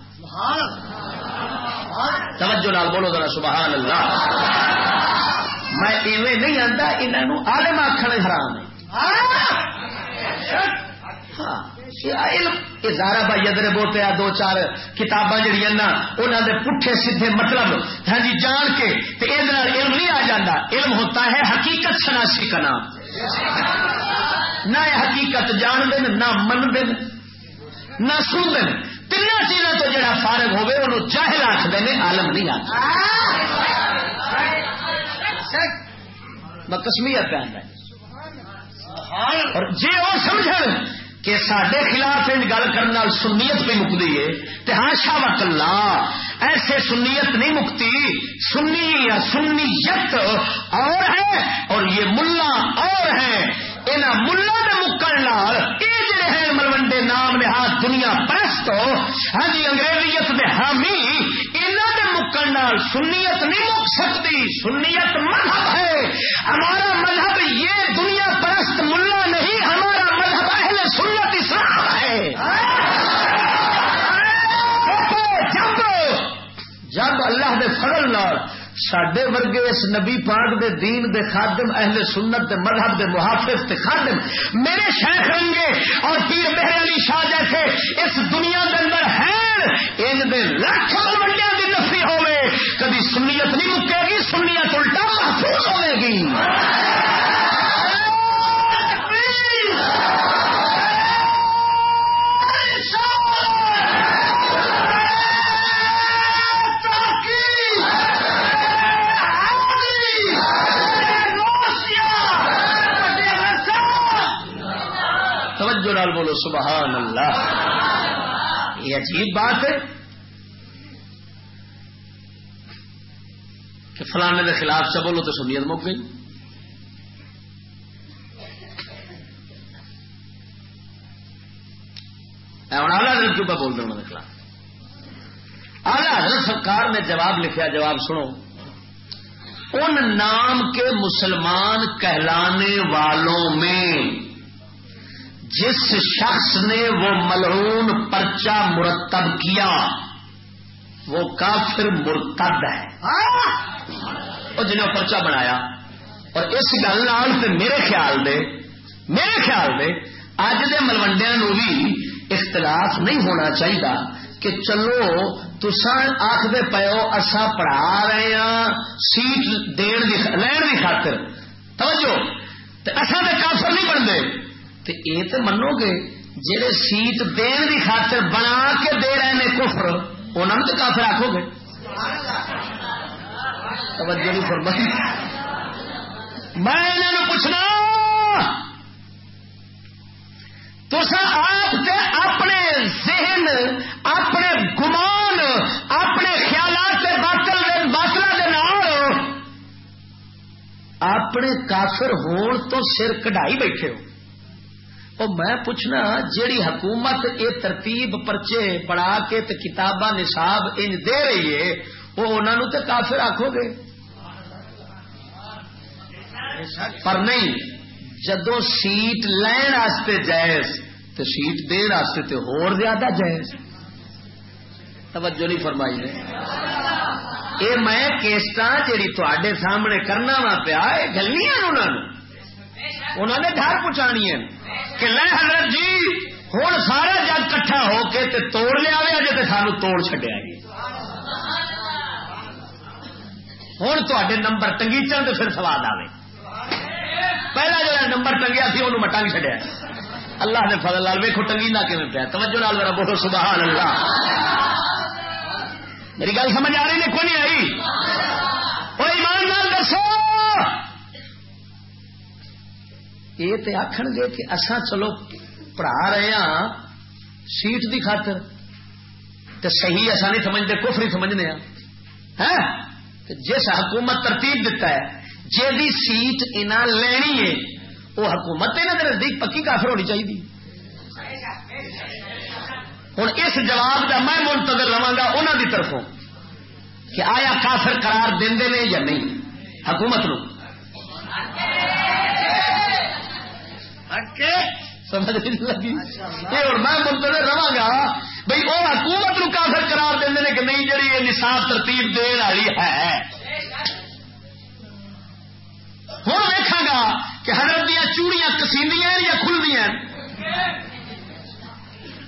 توجہ لال بولو ذرا سبحان اللہ میں ایویں نہیں آتا انہوں آلم آخر حرام ہے۔ ہاں ازارا بھائی ادرے بوتے آ دو چار کتاباں جہیا نا انہوں نے پٹھے سیدھے مطلب ہاں جی جان کے علم نہیں آ جاتا علم ہوتا ہے حقیقت شناسی کا نام۔ نہ حقیقت جان دن نہ من دن نہ سن دن تین چیزوں تو جڑا فارغ ہوے انہوں چاہے آخر نے عالم نہیں آتا میں کسمیت پہ اور جی وہ سمجھ کہ سڈے خلاف ان گل کرنے سنیت بھی مکتی ہے تو ہاں شاہ اللہ ایسے سنیت نہیں مکتی سنی یا سنیت اور ہے اور یہ ملا اور ہے۔ یہاں ملا کے مکن لال یہ جڑے ہیں ملوڈے نام لحاظ دنیا پرست ہاں جی انگریزیت کے حامی انہوں کے مکن نال سنیت نہیں مک سکتی، سنیت مذہب ہے۔ ہمارا مذہب یہ دنیا پرست ملا نہیں، ہمارا مذہب اہل سنت اسلام ہے۔ جب جب اللہ دے فضل نال سڈے ورگے اس نبی پاک دے دین دے خادم، اہل سنت دے مذہب دے محافظ تے خادم، میرے شیخ رنگے اور پیر بہر علی شاہ جیسے اس دنیا کے اندر ہیں، ان دے لاکھ کبھی سنیت نہیں مکے گی، سنیت الٹا محفوظ ہوے گی۔ توجہ نال بولو، سبحان اللہ۔ یہ عجیب بات ہے۔ کہ فلانے کے خلاف سے بولو تو سنیت مک گئی ہوں حضرت کیوں پہ بول دوں انہوں نے خلاف؟ آلہ حضرت سرکار نے جواب لکھا جواب سنو۔ ان نام کے مسلمان کہلانے والوں میں جس شخص نے وہ ملعون پرچہ مرتب کیا، وہ کافر مرتد ہے۔ اور جنہیں پرچہ بنایا۔ اور اس گل میرے خیال دے، میرے خیال دے اج دے ملوڈیا نو بھی اختلاف نہیں ہونا چاہیے کہ چلو تسا آخر پیو اصا پڑھا رہے ہیں سیٹ دین لین کی خاطر۔ توجہ! اصا تو کافر نہیں بنتے۔ تو یہ تو منو گے جہے سیٹ دین کی خاطر بنا کے دے رہے ہیں کفر انہوں نے تو کافر آخو گے۔ توجہ نہیں فرمائی۔ میں انہوں پوچھنا تو آپ کے اپنے ذہن، اپنے گمان، اپنے خیالات باطل باطل کے نال اپنے کافر ہون تو سر کڑائی بیٹھے ہو۔ اور میں پوچھنا، جیڑی حکومت یہ ترتیب پرچے پڑھا کے تے کتاباں نصاب انج دے رہی ہے، وہ انہوں تے کافر آخو گے؟ پر نہیں جدو سیٹ لین واسطے جائز تو سیٹ دن واسطے تو ہور زیادہ جائز۔ توجہ نہیں فرمائی نے۔ اے میں کیسٹ جیڑی تے سامنے کرنا وا پیا گلی انہوں نے گھر پہنچانی ہے کہ لے حضرت جی ہوں سارا جگ کٹھا ہو کے تے توڑ لیا جی سانو توڑ چڈیا گی ہوں تے نمبر ٹنگیچن تو پھر سواد آئے پہلا جو نمبر ٹنگیا سی وہ مٹنگ چڈیا اللہ نے فضل لال ویکو ٹنگی نہ کیون پیا۔ توجہ لال میرا بولو سبحان اللہ میری گل سمجھ آ رہی نے کون آئی؟ وہ ایمان نال دسو۔ یہ تو آخر گے کہ اصا چلو پڑھا رہے ہاں سیٹ دی خاطر۔ تو صحیح اصا نہیں سمجھتے کفری سمجھنے ہاں۔, ہاں؟ جس حکومت ترتیب دیتا ہے جی سیٹ انہیں لینی ہے وہ حکومت یہاں کے نزدیک پکی کافر ہونی چاہیے۔ ہوں اس جواب کا میں منتظر رہا گا انہوں کی طرفوں کہ آیا کافر قرار دے یا نہیں؟ حکومت نو۔ سمجھ لگی۔ اور میں منتظر رہا گا بھائی وہ حکومت نو کافر قرار دے کہ نہیں جی نصاب ترتیب دن والی ہے ہوں دیکھا گا کہ حضرت دیا چوڑیاں کسیدیاں یا کھلدیاں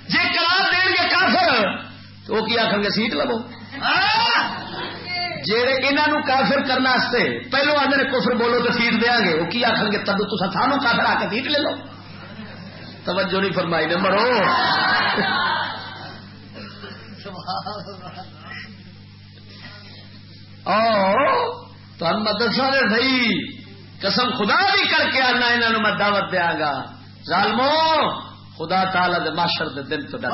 جی قرار دین گے کافر، تو وہ کی آخر گے سیٹ لو جہے انہوں کافر کرنے پہلو آدھے کفر بولو تو سیٹ دیا گے وہ کی آخر گے تب تو سانو کافر آ کے سیٹ لے لو۔ توجہ نہیں فرمائی نے، مرو۔ دسا نے سی قسم خدا بھی کر کے آنا انہوں میں دعوت دیا گا۔ ظالمو خدا تعالی دے معاشر دے دن تو ڈر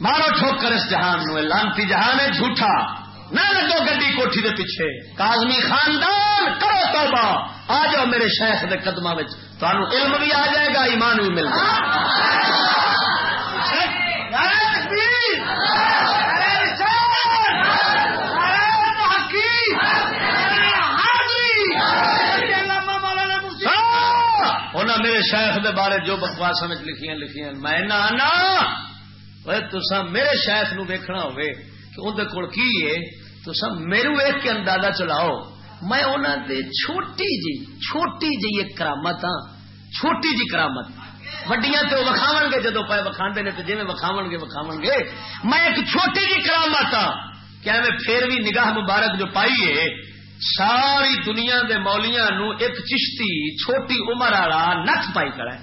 مارو ٹھوکر اس جہان نو لانتی جہان ہے جھوٹا۔ نہ لگو گڈی کوٹھی دے پیچھے۔ کازمی خاندان کرو توبہ۔ آ جاؤ میرے شیخ دے تمہوں علم بھی آ جائے گا ایمان بھی مل جائے گا۔ میرے شیخ دے بارے جو بکواسا لکھیاں لکھیاں، میں آنا۔ تسا میرے شیخ نو ویکھنا ہوئے کہ اندر کول کی ہے؟ تسا میرے ویک کے اندازہ چلاؤ۔ میں انہوں دے چھوٹی جی چھوٹی جی ایک کرامت ہاں۔ چھوٹی جی کرامت۔ وڈیاں تو وکھاو گے جدو پائے وکھا نے تو جی وکھاو گے وکھاو گے۔ میں ایک چھوٹی جی کرامت ہاں۔ کیا میں پھر بھی نگاہ مبارک جو پائی ہے ساری دنیا دے مولیاں نو ایک چشتی چھوٹی عمر والا نت پائی کرا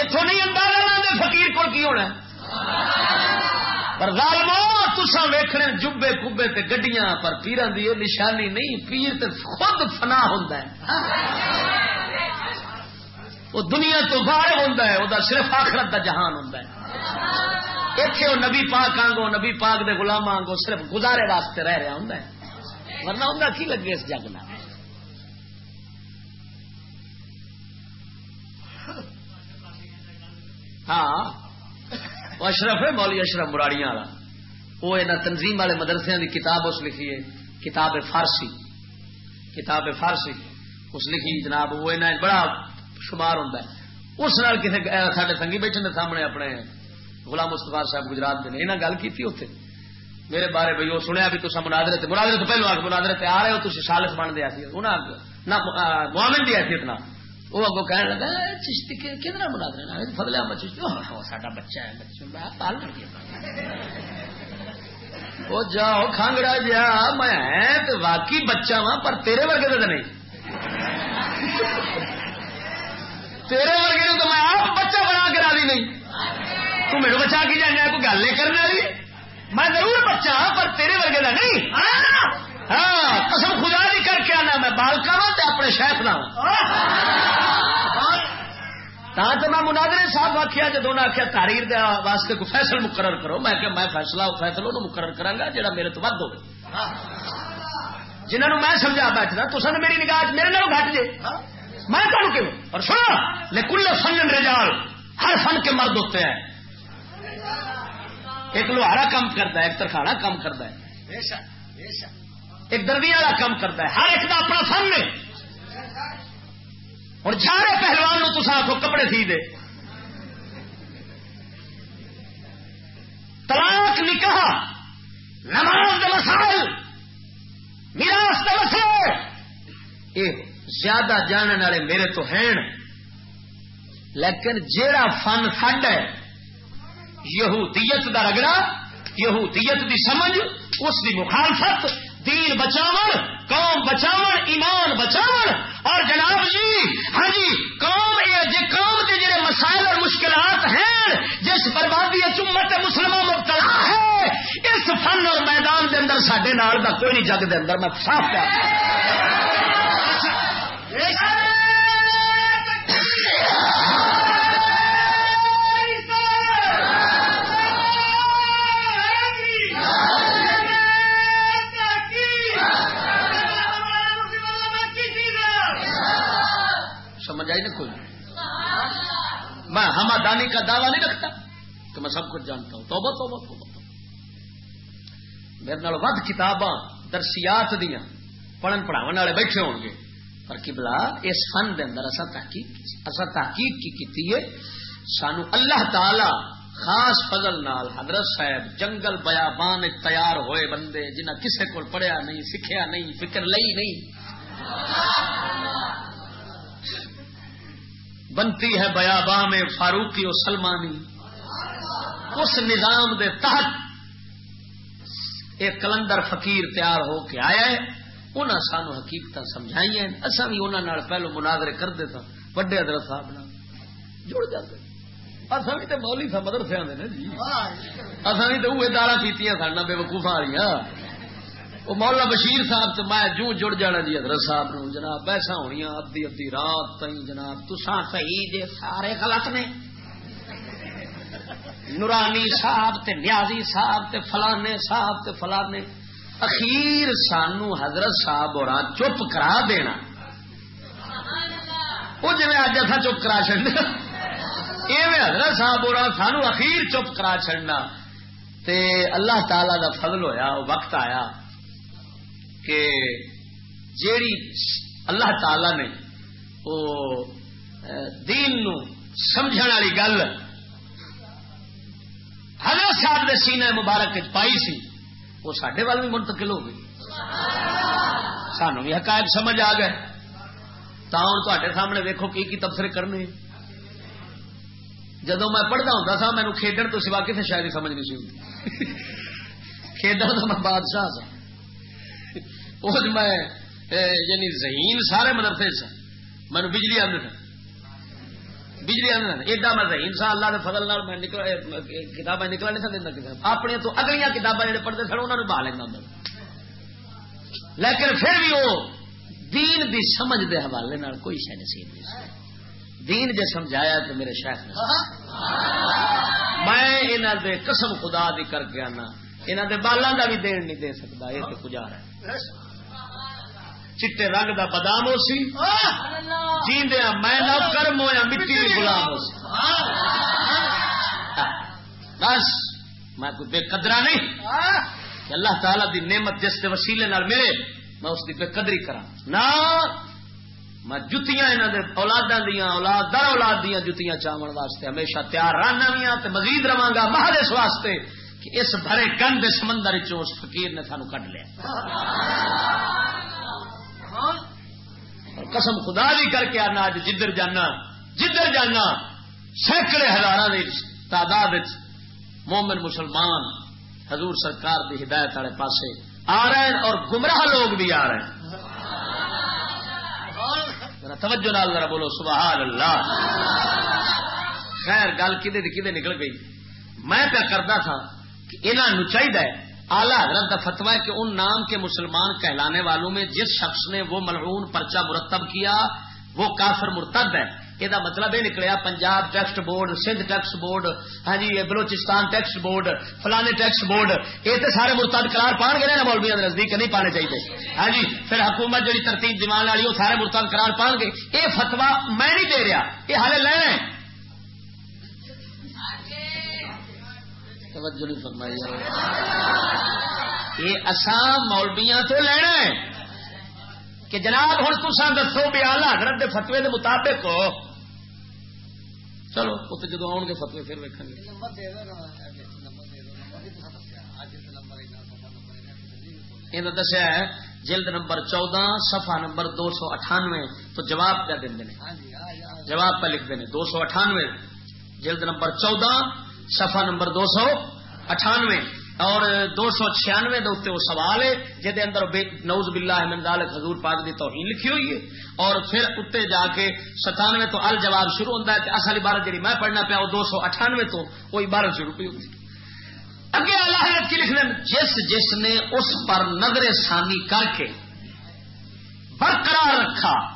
اتوں نہیں اندازہ فقیر کو کی ہونا پر ظالمو تسا ویکھنے جبے کبے تے گڈیاں، پر پیران دی نشانی نہیں، پیر تے خود فنا ہوندا ہے۔ وہ دنیا تو باہر ہوندا ہے، وہ صرف آخرت دا جہان ہوندا ہے۔ اتنے وہ نبی پاک آنگو، نبی پاک دے غلام آنگو، صرف گزارے واسطے رہ رہا ہوں ورنہ ہوں کی لگے اس جگ نہ ہاں۔ اشرف ہے مولی اشرف مراڑیاں والا۔ وہ یہاں تنظیم والے مدرسے کی کتاب اس لکھی ہے، کتاب فارسی۔ کتاب فارسی۔ اس لکھی جناب، وہ بڑا شمار ہوں اس نال کسی سارے سنگھی بیٹھے نے سامنے اپنے غلام مستفا صاحب گجرات کے یہاں گل کی اتنے میرے بارے بھائی وہ سنیا بھی تصا منادرے منادرے تو پہلو آ منادرے آ رہے ہو تھی سالس بن دیا نہ معامن دی حیثیت نہ وہ اگو کہنے لگا چشتی کدھر منادرے ہاں، فضل احمد چشتی۔ ہاں، سا بچہ ہے، بچہ پال وہ جاؤ، کھانگڑا جا، میں واقعی بچہ وا پر تیرے ورگے تو نہیں۔ تیرے ورگے تو میں آپ بچہ بنا کے راضی نہیں۔ تو میرے بچا کی جانا کوئی گل نہیں کرنے والی۔ میں ضرور بچہ ہاں پر تیرے ورگے کا نہیں۔ ہاں قسم خدا نہیں کر کے آنا، میں بالکا ہاں اپنے شیف نہ تو میں مناظرے صاحب آخیا جدو نے آخیا تاریر واسطے کوئی فیصل مقرر کرو۔ میں کہ میں فیصلہ فیصلہ مقرر کرا جا میرے تو ود ہو جنہوں میں سمجھا بیٹھنا تو سن میری نگاہ میرے نال گھٹ جے۔ میں کہوں کیوں؟ اور سنا لیکن فن رجال، ہر فن کے مرد ہوتے ہیں۔ ایک لوہارا کام کرتا ہے ایک ترخانا کام کرتا ہے۔ ایک دردی والا کام کرتا ہے۔ ہر ایک کا اپنا فن ہے۔ اور جارے پہلوان نو تصا آخو کپڑے سی دے۔ طلاق نکاح نماز دے مسائل میراث مسائل۔ یہ زیادہ جاننے والے میرے تو ہیں۔ لیکن جیڑا فن فنڈ ہے یہودیت دا رگڑا، یہودیت دی سمجھ، اس دی مخالفت، دین بچاو قوم بچاو ایمان بچاو اور جناب جی ہاں جی قوم جی قوم کے جڑے مسائل اور مشکلات ہیں، جس بربادی چمت مسلمان مبتلا ہے، اس فن اور میدان دے اندر سڈے نال کا کوئی نہیں جگ دے اندر میں صاف کیا سمجھ آئی نا کوئی۔ میں ہم دانی کا دعویٰ نہیں رکھتا کہ میں سب کچھ جانتا ہوں۔ توبہ توبہ توبہ میرے نال ود کتاباں، درسیات دیا پڑھن پڑھاو والے بیٹھے ہو گے۔ پر کبلا اس فن دے اندر اصا تحقیق اصا تحقیق کی کی ہے۔ سانو اللہ تعالی خاص فضل نال حضرت صاحب جنگل بیابان تیار ہوئے بندے جنہ کسے کو پڑھیا نہیں سیکھیا نہیں، فکر لئی نہیں۔ بنتی ہے بیابا میں فاروقی و سلمانی۔ اس نظام دے تحت ایک کلندر فقیر تیار ہو کے آیا ہے۔ انہوں سانو حقیقت سمجھائی ہیں۔ اصا بھی انہوں پہلو مناظرے کرتے تھا۔ وڈے حضرت صاحب جڑ جاتے اصا بھی تو مولی تھا مدرسے آدھے نا جی۔ اصا بھی تو وہ دارا پیتی سن بے وقوفا والی وہ مولا بشیر صاحب تو میں جو جڑ جانا جی حضرت صاحب نو جناب پیسہ ہونی ادی ادی رات تھی جناب تسا صحیح جے سارے غلط نے۔ نورانی صاحب تے نیازی صاحب تے فلانے صاحب تے فلانے۔ اخیر سانو حضرت صاحب اور چپ کرا دینا۔ وہ جی اج اصا چپ کرا چڑنا حضرت صاحب اور سانو اخیر چپ کرا چڑنا تے اللہ تعالی دا فضل ہویا وقت آیا۔ کہ جیڑی اللہ تعالی نے وہ دین نو سمجھن والی گل حضرت صاحب نے سینے مبارک پائی سی، وہ سڈے وال بھی منتقل ہو گئی۔ سانو بھی حقائق سمجھ آ گئے۔ تا ہوں تے سامنے ویکو کی کی تبصرے کرنے جدو میں پڑھتا ہوں سا مینو کھیڈن تو سوا کسی شاید سمجھ نہیں سی کھیڈن تو میں بادشاہ سا میں یعنی ذہین سارے مدرسے سے مینو بجلی آدھے تھے بجلی آدھے ایڈا میں ذہین سا، اللہ کے فضل میں کتابیں نکلا نہیں سکتا کتاب اپنی تو اگلیاں کتابیں جڑے پڑھتے سن انہوں نے بہا لینا ہوں لیکن پھر بھی وہ دین دی سمجھ دے حوالے نال کوئی شہ نصیب نہیں دین جے سمجھایا تو میرے شیخ نے۔ میں انہوں دے قسم خدا دی کر کے آنا۔ انہوں دے بالاں دا بھی دین نہیں دے سکتا، یہ تو گزار ہے۔ چٹے رنگ دا بادام ہو سی۔ جیندیا میں نہ کرم ہوا مٹی بھی غلام ہو سی۔ بس میں کوئی بے قدرا نہیں۔ اللہ تعالی دی نعمت جس کے وسیلے نال ملے میں اس کی بے قدری کرا نہ میں جتیاں انہوں نے اولادا دیا اولاد در اولاد دیا جتیاں چاون واسطے ہمیشہ تیار رہنا بھی مزید رہا گا مہر اس واسطے کہ اس بھرے گند سمندر اس فقیر نے سانو کٹ لیا۔ قسم خدا بھی کر کے آنا اج جدھر جانا جدھر جانا، سینکڑے ہزار تعداد مومن مسلمان، حضور سرکار دی ہدایت والے پاسے آ رہے ہیں اور گمراہ لوگ بھی آ رہے ہیں۔ توجہ نال ذرا بولو، سبحان اللہ۔ خیر، گل کدے کدے نکل گئی۔ میں پیا کرتا تھا کہ انہوں چاہیے آلہ حضرت کا فتوا ہے کہ ان نام کے مسلمان کہلانے والوں میں جس شخص نے وہ ملعون پرچہ مرتب کیا، وہ کافر مرتد ہے۔ یہ مطلب یہ نکلیا، Punjab text board, Sindh text board ہاں جی بلوچستان ٹیکسٹ بورڈ، فلانے ٹیکسٹ بورڈ، یہ تو سارے مرتد قرار پان گے نا مولویا نزدیک، نہیں پانے چاہیے ہاں جی پھر حکومت جی ترتیب دمان والی، وہ سارے مرتد قرار پان گے۔ یہ فتوا میں نہیں دے رہا، یہ ہالے لینا ہے۔ توجہ نہیں فرمائی یہ اسام مولبیاں تو لینا ہے کہ جناب ہوں تسا دسو بھی آلہ حضرت دے فتوے دے مطابق ہو۔ چلو اتنے جدو آؤ گے فتوے پھر ویک یہ دسیا ہے، جلد نمبر چودہ سفا نمبر دو سو اٹھانوے تو جواب پہ دیں جواب پہ لکھتے ہیں دو سو اٹھانوے، جلد نمبر چودہ سفا نمبر دو سو اٹھانوے اور دو سو چھیانوے دے وہ سوال ہے جہد اندر نوز بلا ذالک حضور پاک دی توہین لکھی ہوئی ہے۔ اور پھر اتنے جا کے ستانوے تو ال جواب شروع ہوتا ہے کہ اصل عبارت جی میں پڑھنا پیا وہ دو سو اٹھانوے تو وہ عبارت شروع ہوئی ہوتی اگے اللہ کی لکھ جس جس نے اس پر نظر ثانی کر کے برقرار رکھا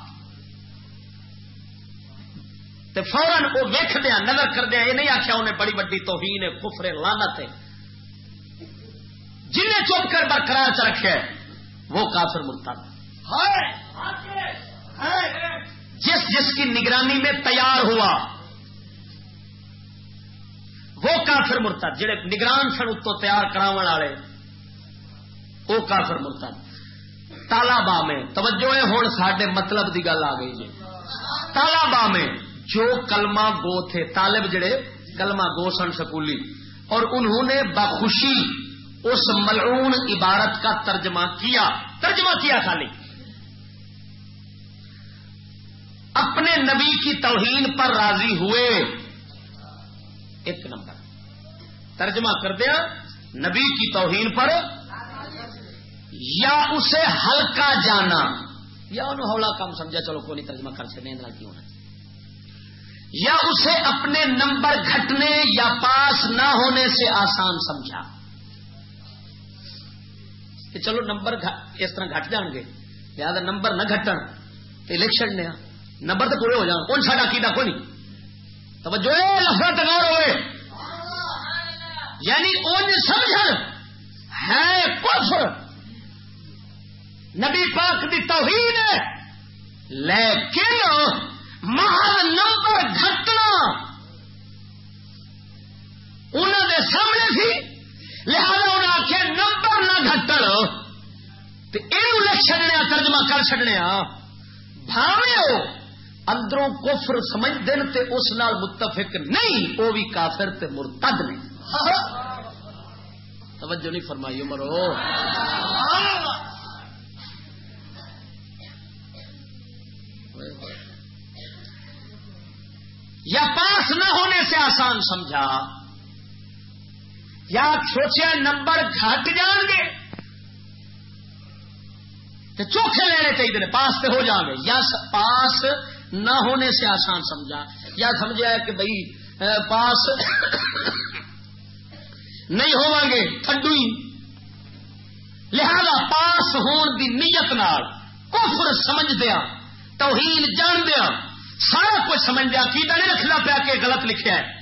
تو فوراً وہ ویخ دیا نظر کر دیا یہ نہیں آخیا انہیں بڑی بڑی توہین کفر لانت ہے۔ جنہیں چپ کر برقرار چ رکھے وہ کافر ملتا جس جس کی نگرانی میں تیار ہوا وہ کافر مرتا جہے نگران سن اتو تیار کرا والے وہ کافر مرتا تالابا میں توجہ ہوں سڈے مطلب کی گل آ گئی جی۔ تالابا میں جو کلمہ گو تھے، طالب جڑے کلمہ گو سن سکولی۔ اور انہوں نے بخوشی اس ملعون عبارت کا ترجمہ کیا۔ ترجمہ کیا خالی اپنے نبی کی توہین پر راضی ہوئے۔ ایک نمبر۔ ترجمہ کر دیا۔ نبی کی توہین پر یا اسے ہلکا جانا۔ یا انہوں ہولا کام سمجھا، چلو کوئی ترجمہ کر سکتے کیوں ہونا یا اسے اپنے نمبر گھٹنے یا پاس نہ ہونے سے آسان سمجھا۔ کہ چلو نمبر اس طرح گھٹ جان گے؟ لہٰذا نمبر نہ گھٹن، تو الیکشن لیا نمبر تو پورے ہو جان کون سا کی کو نہیں۔ توجہ لفظ تگار ہوئے۔ یعنی ان سمجھ ہے کفر۔ نبی پاک دی توہین ہے، لیکن گھٹنا انہوں نے سامنے سی لہذا انہیں آخیا نمبر نہ گھٹن۔ لکھ چڑنے ترجمہ کر چڑنے بھاوے ہو اندروں کفر سمجھ دن تے اس نال متفق نہیں وہ بھی کافر تے مرتد نہیں توجہ نہیں فرمائی مرو یا پاس نہ ہونے سے آسان سمجھا، یا سوچا نمبر گھٹ جان گے، تو چوکھے لینے چاہیے پاس تو ہو جان گے۔ یا پاس نہ ہونے سے آسان سمجھا۔ یا سمجھا کہ بھائی پاس نہیں ہوا گے، تھڈو ہی۔ لہذا پاس ہون دی نیت نال کفر سمجھ دیا توہین جان دیا سارا کچھ سمجھ دیا عقیدہ نہیں رکھنا پیا کہ غلط لکھا ہے۔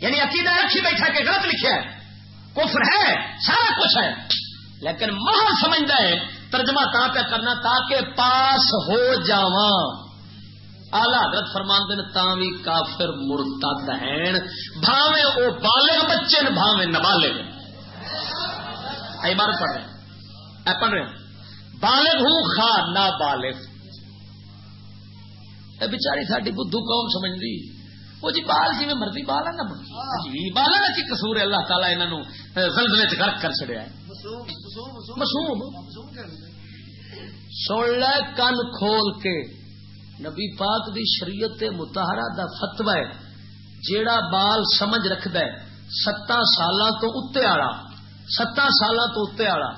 یعنی عقیدہ رکھی بیٹھا کہ غلط لکھا ہے۔ کفر ہے، سارا کچھ ہے۔ لیکن مہا سمجھتا ہے، ترجمہ تا پہ کرنا تاکہ پاس ہو جاواں۔ آلہ حضرت فرمان دن تاوی کافر، مرتد ہیں۔ بھاوے او بالغ بچے نے بھاوے نبالغ اے بار پڑھ رہے ہیں۔ پڑھ رہے ہیں۔ بالغ ہوں خا نہ بالغ بچاری ساری بدھو قوم سمجھ لی۔ وہ جی بال جی میں مرضی بال ہے نا جی بال ہے کی قصور ہے اللہ تعالیٰ انہوں زلزلے چ کر چڑیا ہے۔ مسوم سن لے کن کھول کے۔ نبی پاک دی شریعت متحرہ دا فتوا ہے جیڑا بال سمجھ رکھد ہے ستاں سالاں تو اتنے آڑا ستاں سالاں تو اتنے آڑا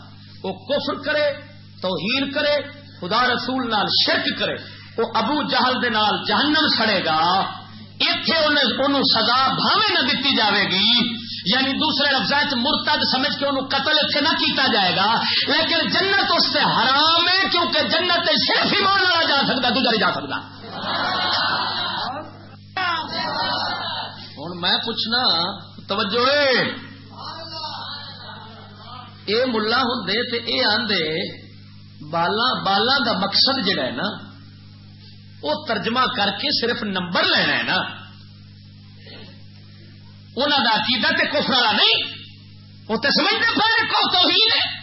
وہ کفر کرے توہین کرے، خدا رسول نال شرک کرے، وہ ابو جہل دے نال جہنم سڑے گا اتے سزا بھاوے نہ دیتی جاوے گی۔ یعنی دوسرے لفظ مرتد سمجھ کے انہوں قتل اتنے نہ کیتا جائے گا۔ لیکن جنت اس سے حرام ہے کیونکہ جنت صرف ہی مان والا جا سکتا دوسرا جا سکتا۔ ہوں میں پوچھنا، توجہ اے۔ ملا ہوں اے آندے بالا بالا دا مقصد جڑا ہے نا، وہ ترجمہ کر کے صرف نمبر لینا ہے نا۔ انہوں کا عقیدہ تے کفر والا نہیں، وہ تو سمجھتے پہلے کو تو ہے۔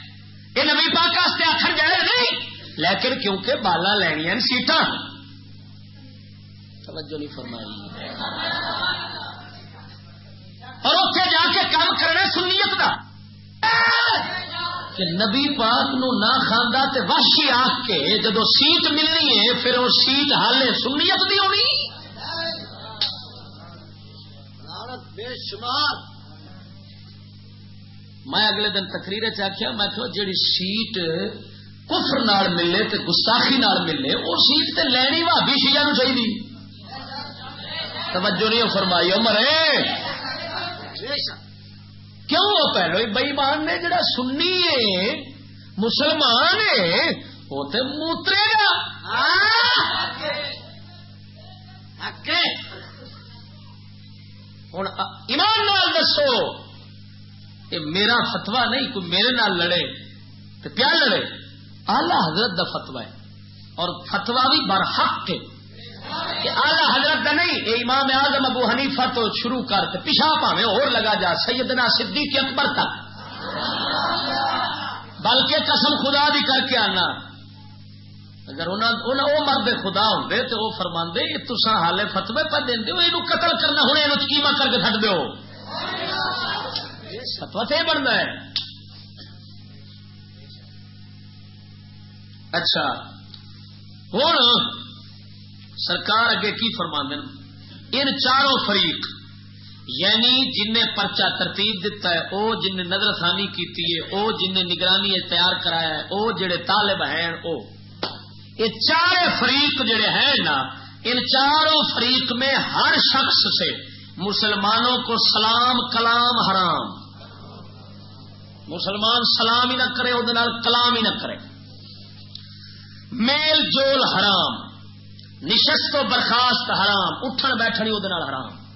یہ نمی پاک واسطے آخر جائے نہیں، لیکن کیونکہ بالا لینیا سیٹاں توجہ نہیں فرمائی۔ اور اتنے جا کے کام کرنا سنیت کا کہ نبی پاک نو نہ خاندہ تے وحشی آخ کے جدو سیٹ ملنی ہے، پھر وہ سیٹ حالے سنیت دی ہونی؟ بے شمار۔ میں اگلے دن تقریر چاہیا میں کہ جیڑی سیٹ کفر نال ملے تے گستاخی نال ملے وہ سیٹ تے لینی بھابی شیعہ نو چاہیے توجہ نہیں فرمائی، عمر ہے کیوں وہ پہلو بئیمان نے جڑا سنی ہے، مسلمان ہے، وہ تو موترے گا ہوں ایمان نال دسو یہ میرا فتوا نہیں، کوئی میرے نال لڑے تو کیا لڑے۔ آلہ حضرت دا فتوا ہے اور فتوا بھی برحق ہے۔ کہ آلہ حضرت دا نہیں، اے امام اعظم ابو حنیفہ تو شروع کر کے پیشہ پاوے، اور لگا جا، سیدنا صدیق اکبر تک۔ بلکہ قسم خدا بھی کر کے آنا۔ اگر وہ مرد خدا ہوں تو وہ فرما دے یہ تصا حالے فتوے پہ دیں یہ قتل کرنا ہوں یہ کیما کر کے چڈ دو فتوا تو بنتا ہے۔ اچھا۔ ہوں سرکار اگے کی فرما ان چاروں فریق یعنی جن نے پرچا ترتیب دتا ہے، او جن نے نظر ثانی کیتی ہے، او جن نے نگرانی تیار کرایا ہے، او جڑے طالب ہیں، او۔ یہ چار فریق جڑے ہیں نا، ان چاروں فریق میں ہر شخص سے مسلمانوں کو سلام، کلام حرام۔ مسلمان سلام ہی نہ کرے وہ کلام ہی نہ کرے۔ میل جول حرام۔ نشست و برخاست حرام، اٹھن بیٹھنی وہ حرام۔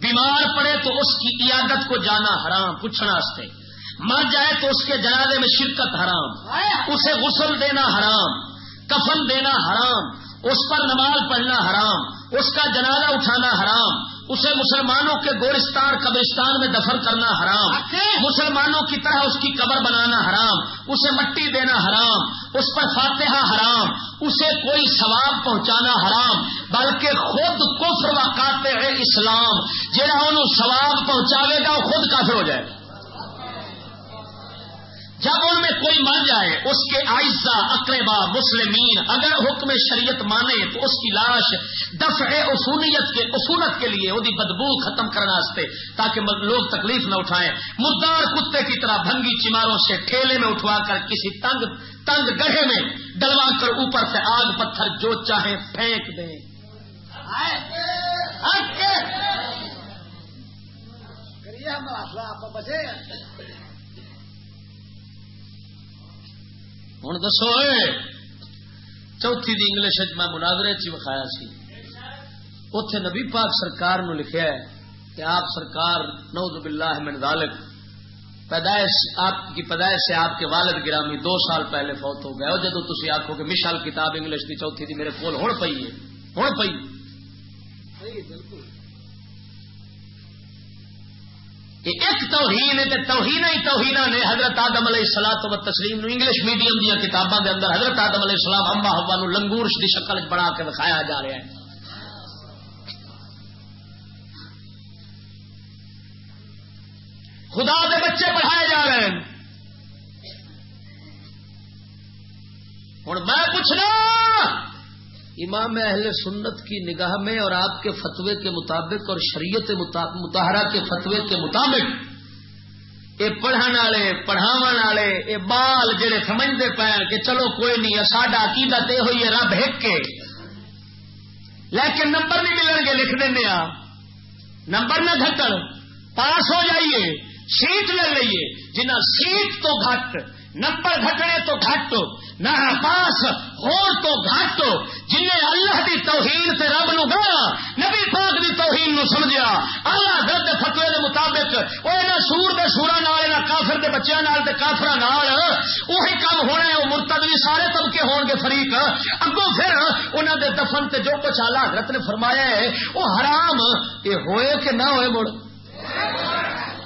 بیمار پڑے تو اس کی عیادت کو جانا حرام پوچھنا مر جائے تو اس کے جنازے میں شرکت حرام۔ اسے غسل دینا حرام، کفن دینا حرام، اس پر نماز پڑھنا حرام، اس کا جنازہ اٹھانا حرام۔ اسے مسلمانوں کے گورستان قبرستان میں دفن کرنا حرام مسلمانوں کی طرح اس کی قبر بنانا حرام اسے مٹی دینا حرام اس پر فاتحہ حرام اسے کوئی ثواب پہنچانا حرام بلکہ خود کفر وقاتے ہے اسلام جہاں انہوں ثواب پہنچاوے گا وہ خود کافر ہو جائے گا۔ جب ان میں کوئی مر جائے، اس کے آئزہ اقربا مسلمین، اگر حکم شریعت مانے تو اس کی لاش دفع اصولیت کے اصولت کے لیے وہ بدبو ختم کرنا کرنے تاکہ لوگ تکلیف نہ اٹھائیں۔ مردار کتے کی طرح بھنگی چماروں سے ٹھیلے میں اٹھوا کر کسی تنگ تنگ گڑھے میں ڈلوا کر اوپر سے آگ پتھر جو چاہیں پھینک دیں۔ بچے۔ ہوں دسو چوتھی دی انگلش میں مناظرے چ وکھایا سی۔ اتے نبی پاک سرکار نو لکھیا ہے کہ آپ سرکار نوز باللہ من ذالک، پیدائش، آپ کی پیدائش سے آپ کے والد گرامی دو سال پہلے فوت ہو گئے۔ اور جدو تھی آخو کہ مشال کتاب انگلش کی چوتھی دی میرے کول ہوں پئی ہے ہوں پئی بالکل۔ ایک توہین ہے توہین ہی توہین نے حضرت آدم علیہ السلام تو تسلیم نو انگلش میڈیم دیا کتابوں کے اندر حضرت آدم علیہ السلام امبا ہبا نو لنگورش کی شکل بنا کے دکھایا جا رہا ہے۔ خدا دے بچے پڑھائے جا رہے ہیں۔ ہوں میں پوچھنا امام اہل سنت کی نگاہ میں اور آپ کے فتوے کے مطابق اور شریعت متحرہ کے فتوے کے مطابق۔ یہ پڑھنے والے پڑھاو والے یہ بال جڑے سمجھتے پے کہ چلو کوئی نہیں ساڈا عقیدت یہ ہوئی ہے رب ہک کے۔ لیکن نمبر نہیں ملن گے، لکھ دیا ہاں۔ نمبر نہ گھٹن، پاس ہو جائیے، سیٹ لے لیے جنہ سیٹ تو گھٹ نمبر گھٹنے تو گھٹ، نہ پاس ہو تو گھٹ۔ جن اللہ دی توہین سے رب نو گیا نبی پاک دی توہین نو سمجھا اللہ درد فتوے دے مطابق، وہ نہ سور دے سورا نال نہ کافر دے بچیاں نال تے کافرا نال وہی کام ہونا ہے، وہ مرتد بھی سارے طبقے ہون گے فریق۔ اگوں پھر انہوں دے دفن تے جو کچھ آلہ حضرت نے فرمایا ہے، وہ حرام یہ ہوئے کہ نہ ہوئے مڑ؟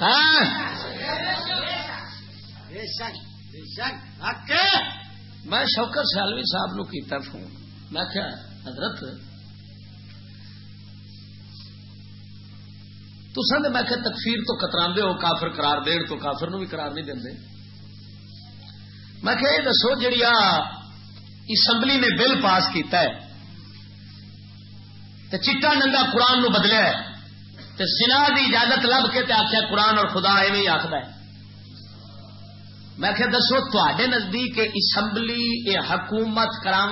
ہاں۔ بے شک۔ میں شوکر سالوی صاحب نو کیتا فون۔ میں کیا حضرت تو میں کہ تکفیر تو کترا ہو، کافر قرار دین تو کافر نو بھی قرار نہیں دیں میں کہ یہ دسو جی اسمبلی نے بل پاس کیتا ہے، تے چٹا ننگا قرآن نو بدلیا ہے، تے سنا دی اجازت لب کے تے آخیا قرآن اور خدا ایویں آخر ہے۔ میں کہ دسو تے نزدیک اسمبلی، یہ حکومت کرا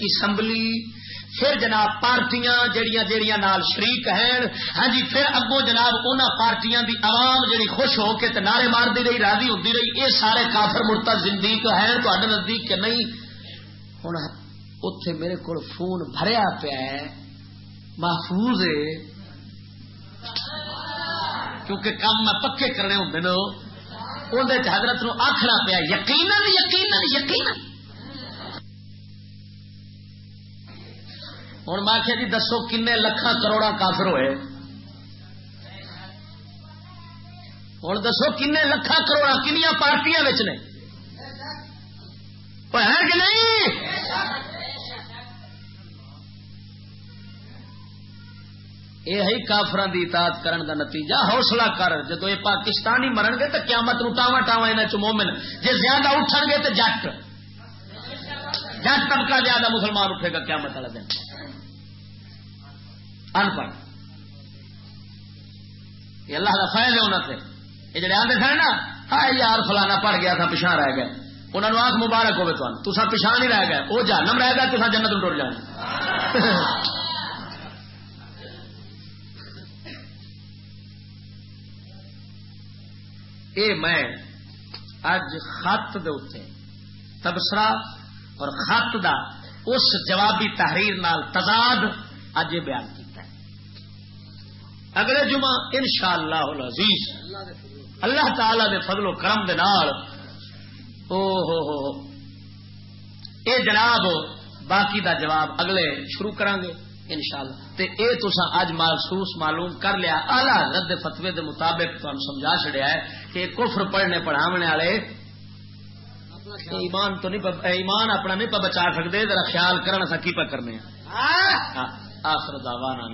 اسمبلی، پھر جناب پارٹیاں جڑیاں جڑیاں نال شریک ہیں۔ ہاں جی پھر اگو جناب ان پارٹیاں دی عوام جڑی خوش ہو کے نعرے مارتی رہی، راضی ہوتی رہی، یہ سارے کافر مرتا زندگی ہیں۔ تے نزدیک کہ نہیں؟ ہوں اتے میرے کو فون بھریا پیا محفوظ ہے۔ کیونکہ کام میں پکے کرنے ہوں اندر حضرت نو آخنا پیا یقین یقین یقین ہوں میں آخیا جی دسو کن لکھان کروڑا کافر ہوئے۔ ہوں دسو کن لکھان کروڑا کنیا پارٹیاں نے۔ کہ نہیں؟ یہ ہے کافران کی اطاعت کرن دا نتیجہ حوصلہ کر جدو یہ پاکستانی مرن گے تو قیامت نو ٹاوا ٹاوا یہاں مومن جی زیادہ اٹھن گے تو جٹ جٹ طبقہ زیادہ مسلمان اٹھے گا قیامت والا دن ان پڑھ یہ اللہ کا فائد ہے انہوں سے یہ جڑے آتے تھے نا ہاں یار فلانا پڑ گیا تھا پچھا رہ گئے انہوں نے آخ مبارک ہوگی تو پچھا نہیں رہ گئے وہ جانم رہ گیا تو جنت ٹر جانا اے میں اج خط دے اتنے تبصرہ اور خط دا اس جوابی تحریر نال تضاد اج بیان کیتا ہے۔ اگلے جمعہ ان شاء اللہ عزیز اللہ تعالی دے فضل و کرم دے نال او ہو ہو اے جناب، باقی دا جواب اگلے شروع کریں گے ان شاء اللہ یہ اج محسوس معلوم کر لیا آلہ رد فتوی دے مطابق تمہیں سمجھا چڑیا ہے۔ کہ کفر پڑھنے پڑھاونے والے ایمان تو نہیں ایمان اپنا نہیں پہ بچا سکتے ذرا خیال کرنا سا کی پہ کرنے آخر دعوانا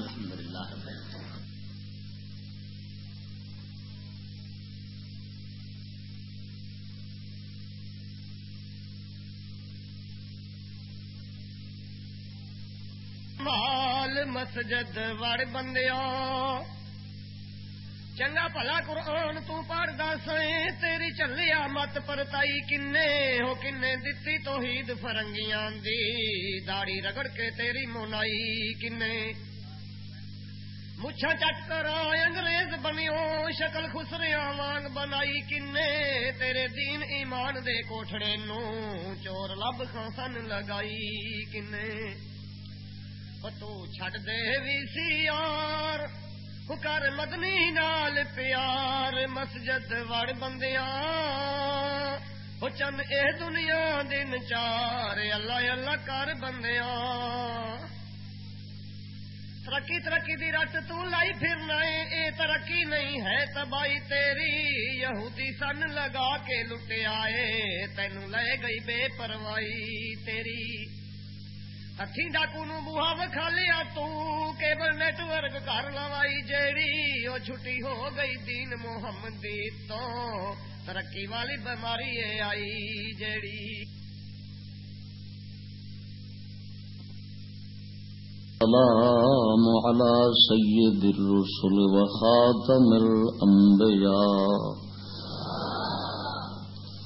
مال مسجد وڑ بندیا چنگا پلا قرآن تو پڑھ دس تیری چلیا مت پرتائی کنے ہو کنے دتی تو ہید فرنگیاں دی داڑی رگڑ کے تیری مونائی کنے مچھا چٹ کر انگریز بنیو شکل خسریا وانگ بنائی کنے تیرے دین ایمان دے کوٹڑے نو چور لب خان لگائی کنے تو چھڈ دے وی سی یار کر مدنی نال پیار، مسجد وڑ بندیاں۔ وہ چند اے دنیا دن چار، اللہ اللہ کر بندیاں۔ ترقی ترقی دی رٹ تو لائی پھرنا اے ترقی نہیں ہے تباہی تیری۔ یہودی سن لگا کے لٹے آئے تینو لے گئی بے پروائی تیری۔ ہاتھی ڈاکو بوہا وکھا لیا تیبل نیٹ ورک کر لوائی جیڑی وہ چھٹی ہو گئی دین محمد تو ترقی والی بیماری آئی جیڑی سلام على سيد الرسل وخاتم الأنبياء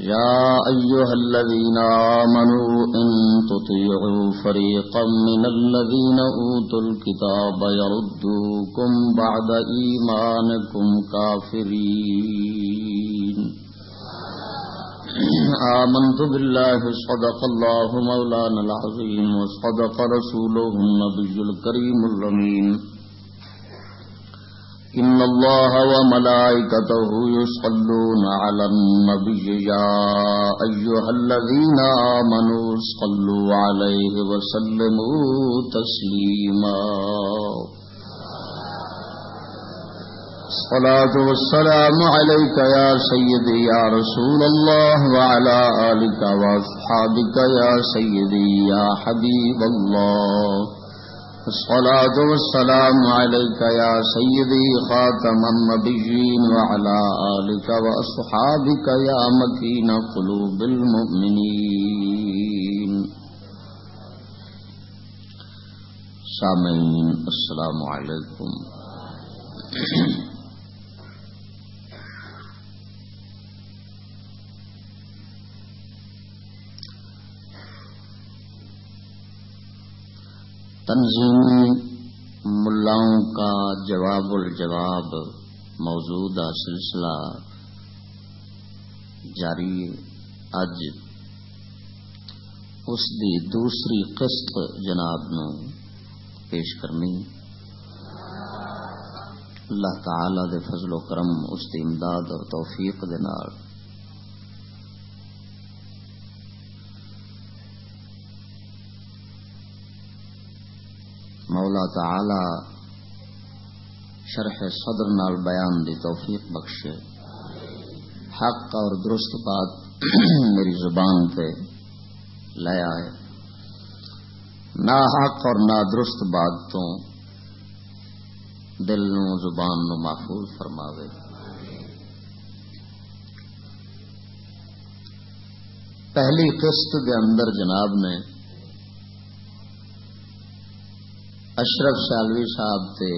يا أيها الذين آمنوا إن تطيعوا فريقا من الذين أوتوا الكتاب يردوكم بعد إيمانكم كافرين. آمنت بالله، صدق الله مولانا العظيم، وصدق رسوله النبي الكريم الرمين إن الله وملائكته يصلون على النبي يا أيها الذين آمنوا صلوا عليه وسلموا تسليما الصلاة والسلام عليك يا سيدي يا رسول الله وعلى آلك وأصحابك يا سيدي يا حبيب الله الصلاة والسلام عليك يا سيدي خاتم النبيين وعلى آلك وأصحابك يا مكين قلوب المؤمنين. سامعين، السلام عليكم. تنظیمی ملاؤں کا جواب الجواب موجودہ سلسلہ جاری اج اس دی دوسری قسط جناب نو پیش کرنی۔ اللہ تعالی دے فضل و کرم اس دی امداد اور توفیق دے نال مولا تعالی شرح صدر نال بیان دی توفیق بخشے۔ حق اور درست بات میری زبان پہ لے آئے۔ نہ حق اور نہ درست بات تو دل نو زبان نو محفوظ فرماوے۔ پہلی قسط دے اندر جناب نے اشرف سالوی صاحب تے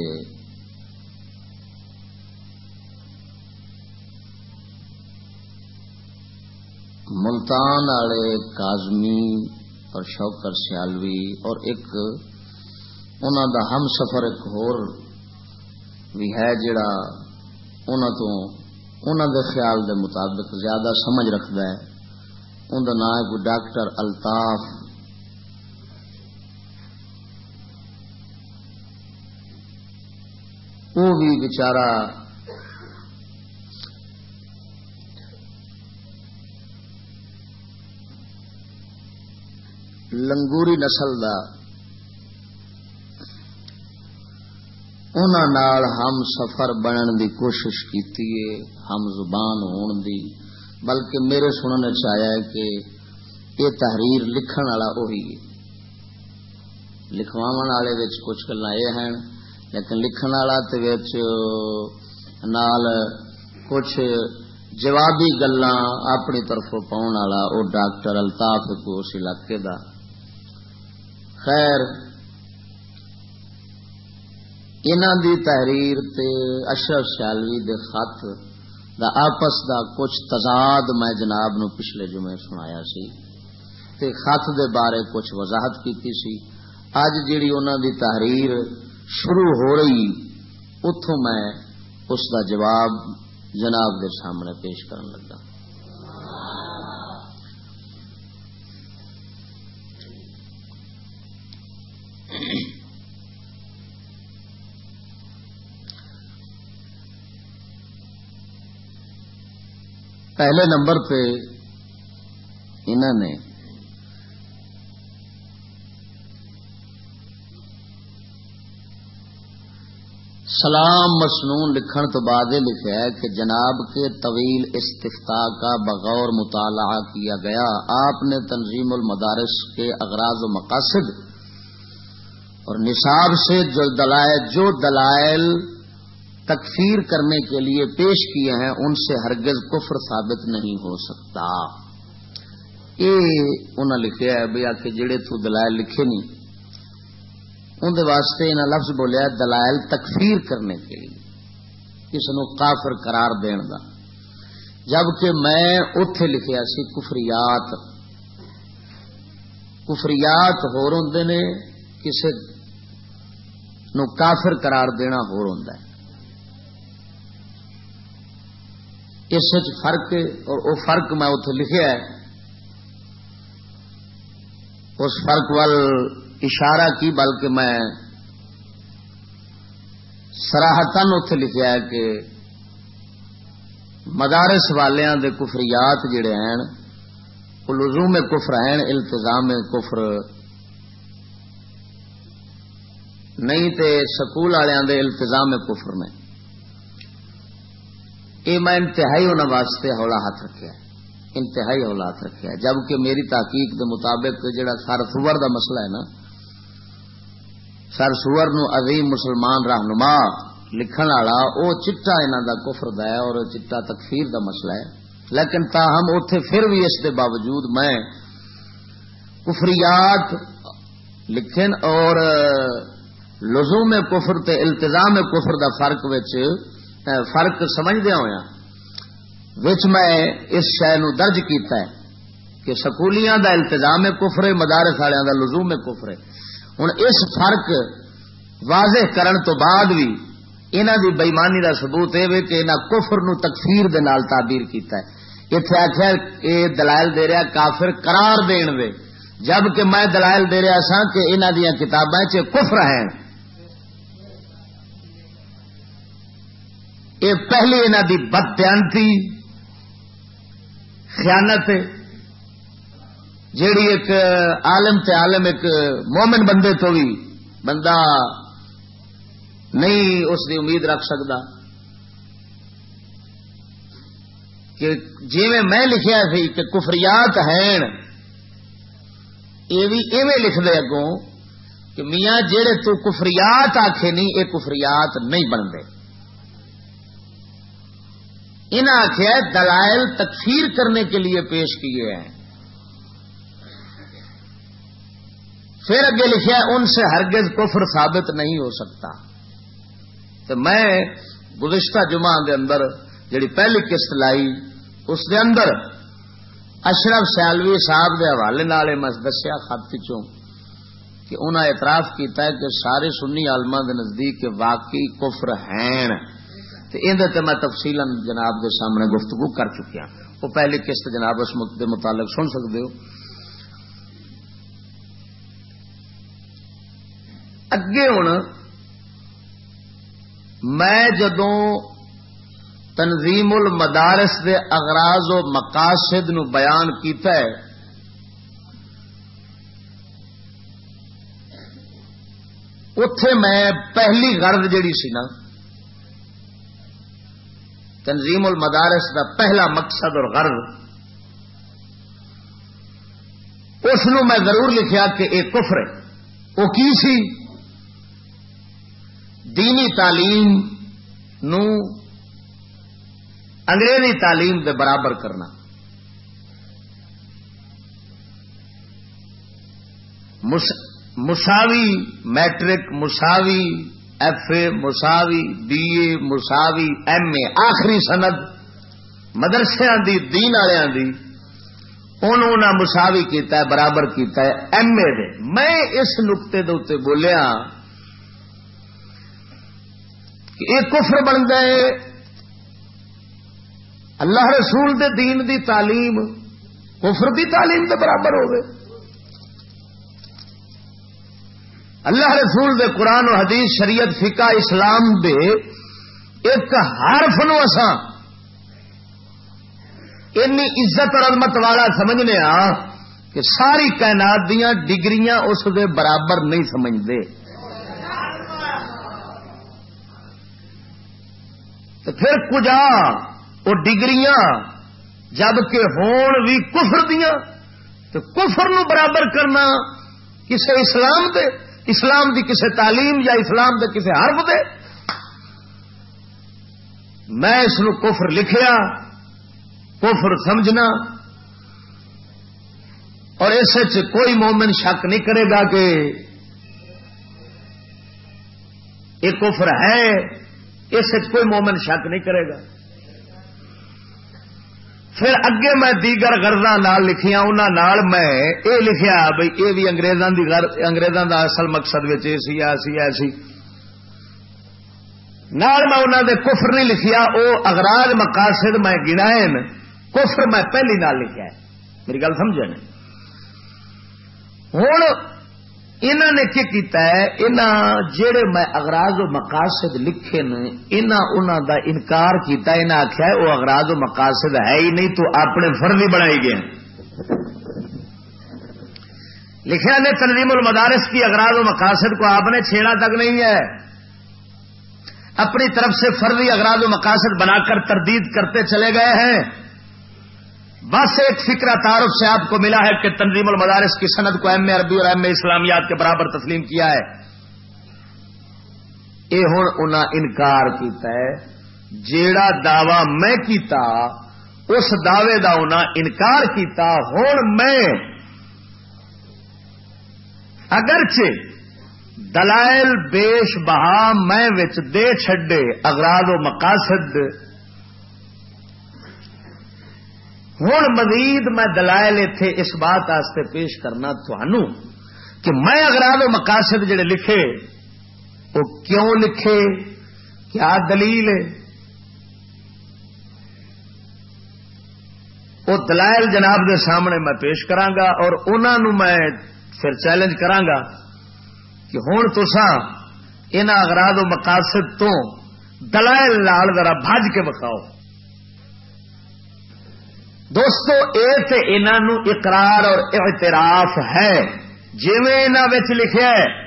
ملتان والے کازمی اور شوکر سیالوی اور ایک انہوں دا ہم سفر ایک ہور بھی ہے جڑا انہوں تو انہوں دے خیال دے مطابق زیادہ سمجھ رکھتا ہے۔ ان کا نام ہے کوئی ڈاکٹر الطاف وہ بھی بچارا لنگوری نسل کا ہم سفر بننے دی کوشش کی ہم زبان ہون دی۔ بلکہ میرے سننے چیا کہ یہ تحریر لکھن والا وہی لکھوا والے کچھ گلا یہ ہیں۔ لیکن لکھن والا نال کچھ جوابی گلا اپنی طرف پاؤن والا وہ ڈاکٹر الطاف کو اس علاقے دا خیر انہوں دی تحریر تے اشرف سیالوی دے خط دا آپس دا کچھ تضاد میں جناب نو پچھلے جمعے سنایا سی تے خط دے بارے کچھ وضاحت کی سی اج جیڑی انہوں دی تحریر شروع ہو رہی اتوں میں اس دا جواب جناب دے سامنے پیش کرن لگا۔ پہلے نمبر پہ انہوں نے سلام مسنون لکھن تو بعد لکھا ہے کہ جناب کے طویل استفتا کا بغور مطالعہ کیا گیا۔ آپ نے تنظیم المدارس کے اغراض و مقاصد اور نصاب سے جو دلائل جو دلائل تکفیر کرنے کے لیے پیش کیے ہیں، ان سے ہرگز کفر ثابت نہیں ہو سکتا۔ یہ انہوں لکھا ہے بھیا کہ جڑے تو دلائل لکھے نہیں۔ اندر واسطے انہیں لفظ بولیا دلائل تکفیر کرنے کے لیے، کس نو کافر قرار دین دا۔ جبکہ میں اتے لکھیا سی کفریات۔ کفریات ہور ہوں نے کسی نو کافر قرار دینا ہور ہوں اس فرق اور وہ فرق میں اتنے لکھا ہے۔ اس فرق وال اشارہ کی، بلکہ میں سراہتن اتے لکھا ہے کہ مدارس والوں دے کفریات جڑے ہیں وہ لزوم کفر ہیں التظام کفر نہیں تے سکول والوں دے التظام کفر میں یہ میں انتہائی انہوں واسطے ہولا ہاتھ رکھا انتہائی ہولا ہاتھ رکھا جبکہ میری تحقیق دے مطابق جڑا سر سور دا مسئلہ ہے نا سر سور نو عظیم مسلمان رہنما لکھن والا وہ چٹا انہوں دا کفر دا ہے اور چٹا تکفیر دا مسئلہ ہے۔ لیکن تاہم اتے پھر بھی اس دے باوجود میں کفریات لکھن اور لزوم کفر تے التظام کفر دا فرق وچ فرق سمجھدیا ہوا میں اس شہ نو درج کیتا ہے کہ سکولیاں دا التظام کفر مدارس والوں دا لزوم کفر ہے۔ ہوں اس فرق واضح کرن تو بعد بھی انہ دی بےمانی دا ثبوت یہ کہ انہیں کفر نو تکفیر دے نال تعبیر کیتا ہے۔ اتنے آخر یہ دلائل دے رہا کافر قرار دین دے جبکہ میں دلائل دے رہا سا کہ انہ دیا کتابیں کفر ہیں۔ یہ پہلی انہوں کی بدیانتی خیانت جیڑی ایک عالم تے عالم ایک مومن بندے تو بھی بندہ نہیں اس کی امید رکھ سکتا کہ جی میں لکھیا سی کہ کفریات ہیں، یہ بھی ایویں لکھ دے اگوں کہ میاں جہے تو کفریات آخے نہیں یہ کفریات نہیں بنتے انہیں آخیا دلائل تکفیر کرنے کے لیے پیش کیے ہیں۔ پھر اگے لکھا ان سے ہرگز کفر ثابت نہیں ہو سکتا۔ تو میں گزشتہ جمعہ دے اندر جڑی پہلی قسط لائی، اس دے اندر اشرف سیالوی صاحب دے حوالے نالے میں دسیا خط چوں کہ انہوں اعتراف کیتا ہے کہ سارے سنی عالما کے نزدیک واقعی کفر ہیں۔ اندر میں تفصیل جناب کے سامنے گفتگو کر چکیا۔ وہ پہلی قسط جناب اس کے متعلق سن سکتے ہو۔ اگے ہوں میں جدوں تنظیم المدارس دے اغراض و مقاصد نو بیان کیتا ہے اتے میں پہلی غرض جیڑی سی نا تنظیم المدارس دا پہلا مقصد اور غرض اس میں ضرور لکھیا کہ ایک کفر ہے وہ کی سی دینی تعلیم نو انگریزی تعلیم دے برابر کرنا۔ مساوی میٹرک، مساوی ایف اے، مساوی بی اے، مساوی ایم اے، آخری سند مدرسے دی، دین والوں کی انہوں نے مساوی کیتا ہے، برابر کیتا ہے، ایم اے دے۔ میں اس نقطے دے بولیا کہ یہ کفر بن گئے۔ اللہ رسول دے دین دی تعلیم، کفر دی تعلیم کے برابر ہو گئے اللہ رسول دے قرآن و حدیث، شریعت، فقہ، اسلام دے ایک حرف نو اساں اینی عزت اور عظمت والا سمجھنے آ کہ ساری کائنات دیا ڈگریاں اس دے برابر نہیں سمجھتے تو پھر کجا وہ ڈگریاں جبکہ ہون بھی کفر دیا تو کفر نو برابر کرنا کسے اسلام دے، اسلام دی کسے تعلیم یا اسلام دے کسے حرف دے۔ میں اس نو کفر لکھیا، کفر سمجھنا۔ اور اس کوئی مومن شک نہیں کرے گا کہ یہ کفر ہے۔ اس کوئی مومن شک نہیں کرے گا۔ پھر اگے میں دیگر گردا لکھیا انہوں میں یہ لکھیا بھائی یہ بھی اگریزوں کا اصل مقصد سی ایسی ایسی نال میں انہوں نے کفر نہیں لکھیا وہ اگراج مقاصد میں گنائے کفر میں پہلی نال لکھا ہے۔ میری گل سمجھے ہوں انہوں نے کی کیتا ہے؟ انہوں جڑے میں اغراض و مقاصد لکھے نے انہوں دا انکار کیتا انہوں آخیا وہ اغراض و مقاصد ہے ہی نہیں تو اپنے فرضی بنائی گئے۔ لکھا نے تنظیم المدارس کی اغراض و مقاصد کو آپ نے چھیڑا تک نہیں ہے۔ اپنی طرف سے فرضی اغراض و مقاصد بنا کر تردید کرتے چلے گئے ہیں۔ بس ایک فکرہ تعارف سے آپ کو ملا ہے کہ تنظیم المدارس کی صنعت کو ایم اے عربی اور ایم اے اسلامیات کے برابر تسلیم کیا ہے۔ یہ ہوں انہیں انکار کیتا ہے۔ جیڑا دعوی میں کیتا، اس دعوے دا انہیں انکار کیتا ہوں میں۔ اگرچہ دلائل بیش بہا میں دے چھڈے، اغراض و مقاصد ہوں مزید میں دلائل اتے اس بات آستے پیش کرنا تھانوں کہ میں اگر مقاصد جڑے لکھے، وہ کیوں لکھے؟ کیا دلیل ہے؟ وہ دلائل جناب دے سامنے میں پیش کرانگا اور انہوں میں پھر چیلنج کرانگا کہ ہوں تسا ان اگراد و مقاصد تو دلائل لال ذرا بھج کے بکھاؤ دوستو یہ انہوں اقرار اور اعتراف ہے۔ جی لکھا ہے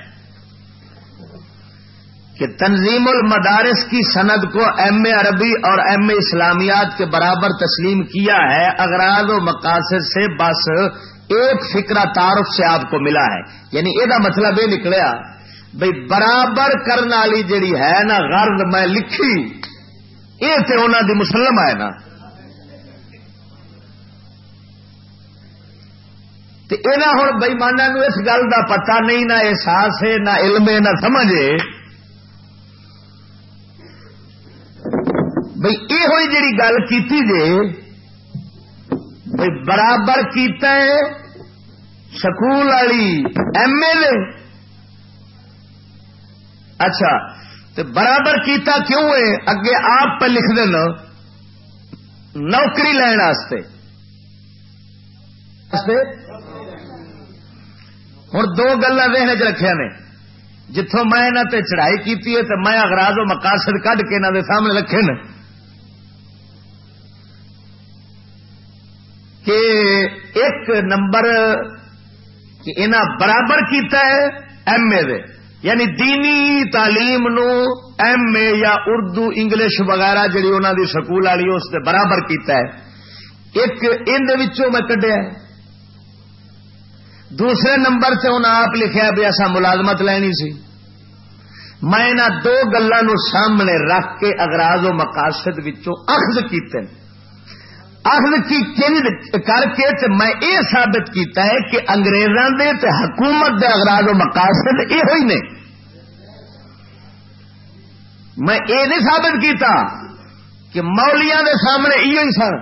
کہ تنظیم المدارس کی سند کو ایم اے عربی اور ایم اے اسلامیات کے برابر تسلیم کیا ہے اگراض و مقاصد سے بس ایک فکرہ تعارف سے آپ کو ملا ہے۔ یعنی یہ مطلب یہ نکلیا بھائی برابر کرنے والی جیڑی ہے نا، غرض میں لکھی یہ تو انہوں دی مسلم ہے نا۔ ہوں بئیمانا نو اس گل کا پتا نہیں، نہ احساس ہے، نہ علم ہے، نہ سمجھ بھائی یہ ہوئی جی گل کی جے بھائی برابر کیتا ہے سکول والی ایم ایل اے۔ اچھا تو برابر کیتا کیوں ہے؟ اگے آپ پہ لکھ دینا نوکری لین ہوں دو گلا دہنے چ رکھے نے۔ جتوں میں یہاں تے چڑھائی کی تو میں اگراض و مقاصد کھ کے انہوں دے سامنے رکھے نا کہ ایک نمبر کہ انہیں برابر کیتا ہے ایم اے دے۔ یعنی دینی تعلیم نو ایم اے یا اردو، انگلش وغیرہ جی انہوں دی سکول والی اس نے برابر کیتا ہے۔ ایک ان میں کڈیا دوسرے نمبر سے انہیں آپ لکھا بھی ایسا ملازمت لینی سی۔ میں انہوں دو گلوں سامنے رکھ کے اگراض و مقاصد اخذ کیتے اخذ کی کر کے تے میں یہ ثابت کیتا ہے کہ انگریزوں دے تے حکومت دے اگراض و مقاصد یہ ہوئی نے۔ میں یہ نہیں ثابت کیتا کہ مولیاں دے سامنے یہ سن۔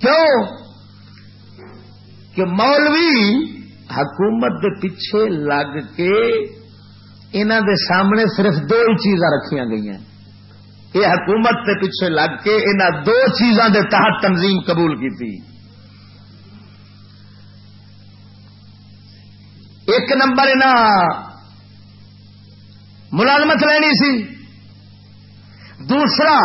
کیوں؟ کہ مولوی حکومت دے پیچھے لگ کے انہوں دے سامنے صرف دو ہی چیزاں رکھیا گئی ہیں یہ حکومت کے پیچھے لگ کے انہوں دو چیزاں دے تحت تنظیم قبول کی تھی ایک نمبر انہیں ملازمت لینی سی۔ دوسرا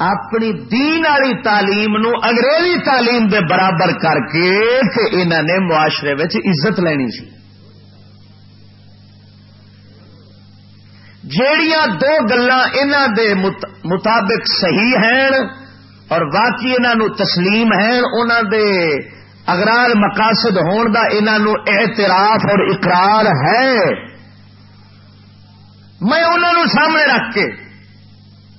اپنی دین والی تعلیم نو انگریزی تعلیم دے برابر کر کے انہوں نے معاشرے عزت لینی سی۔ جیڑیاں دو گلا دے مطابق صحیح ہیں اور باقی انہوں تسلیم ہیں انہوں دے اگرال مقاصد ہون دا انہوں اعتراف اور اقرار ہے۔ میں انہوں سامنے رکھ کے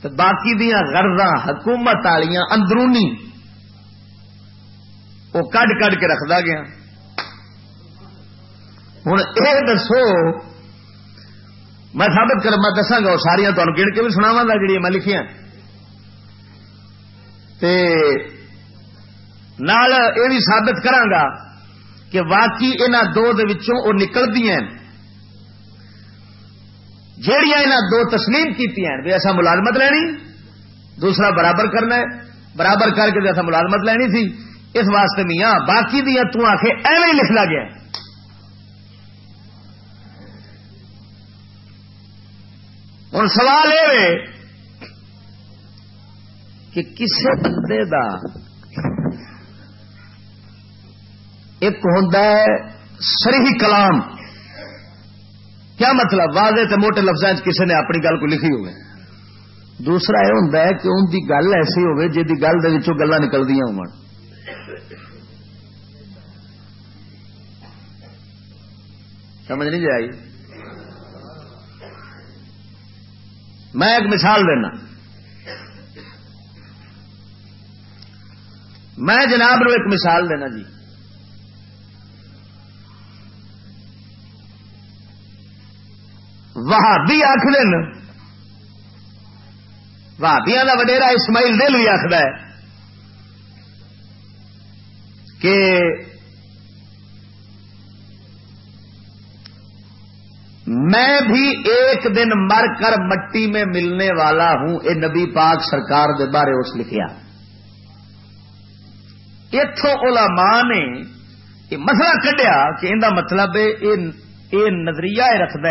تو باقی دیا غرض حکومت والیا اندرونی۔ وہ کڈ کڈ کے رکھتا گیا۔ ہوں یہ دسو، میں سابت کر میں دساگا وہ ساریا تمہیں گن کے بھی سناوا گا جی میں لکھیا نال یہ بھی سابت کرا کہ واقعی انہوں دو دوں نکلتی ہیں۔ جہیا انہیں دو تسلیم کی ایسا ملازمت لینی، دوسرا برابر کرنا ہے۔ برابر کر کے ایسا ملازمت لینی تھی اس واسطے میاں، باقی دیا تک ایویں لکھنا گیا ہوں سوال یہ کہ کسی بندے دا ایک ہوں سری کلام۔ کیا مطلب؟ واضح تے موٹے لفظ کسی نے اپنی گل کو لکھی ہوئے دوسرا یہ ہوں کہ ان کی گل ایسی ہوگی جی گل گلا نکلدی ہو سمجھ نہیں جی آئی؟ میں ایک مثال دینا۔ میں جناب نو ایک مثال دینا جی۔ وہابی آخر وہابیا کا وڈیرا اسماعیل دل بھی آخر ہے کہ میں بھی ایک دن مر کر مٹی میں ملنے والا ہوں، اے نبی پاک سرکار دے بارے اس لکھیا۔ اتوں علماء نے یہ مسئلہ کڈیا کہ ان کا مطلب یہ نظریہ رکھد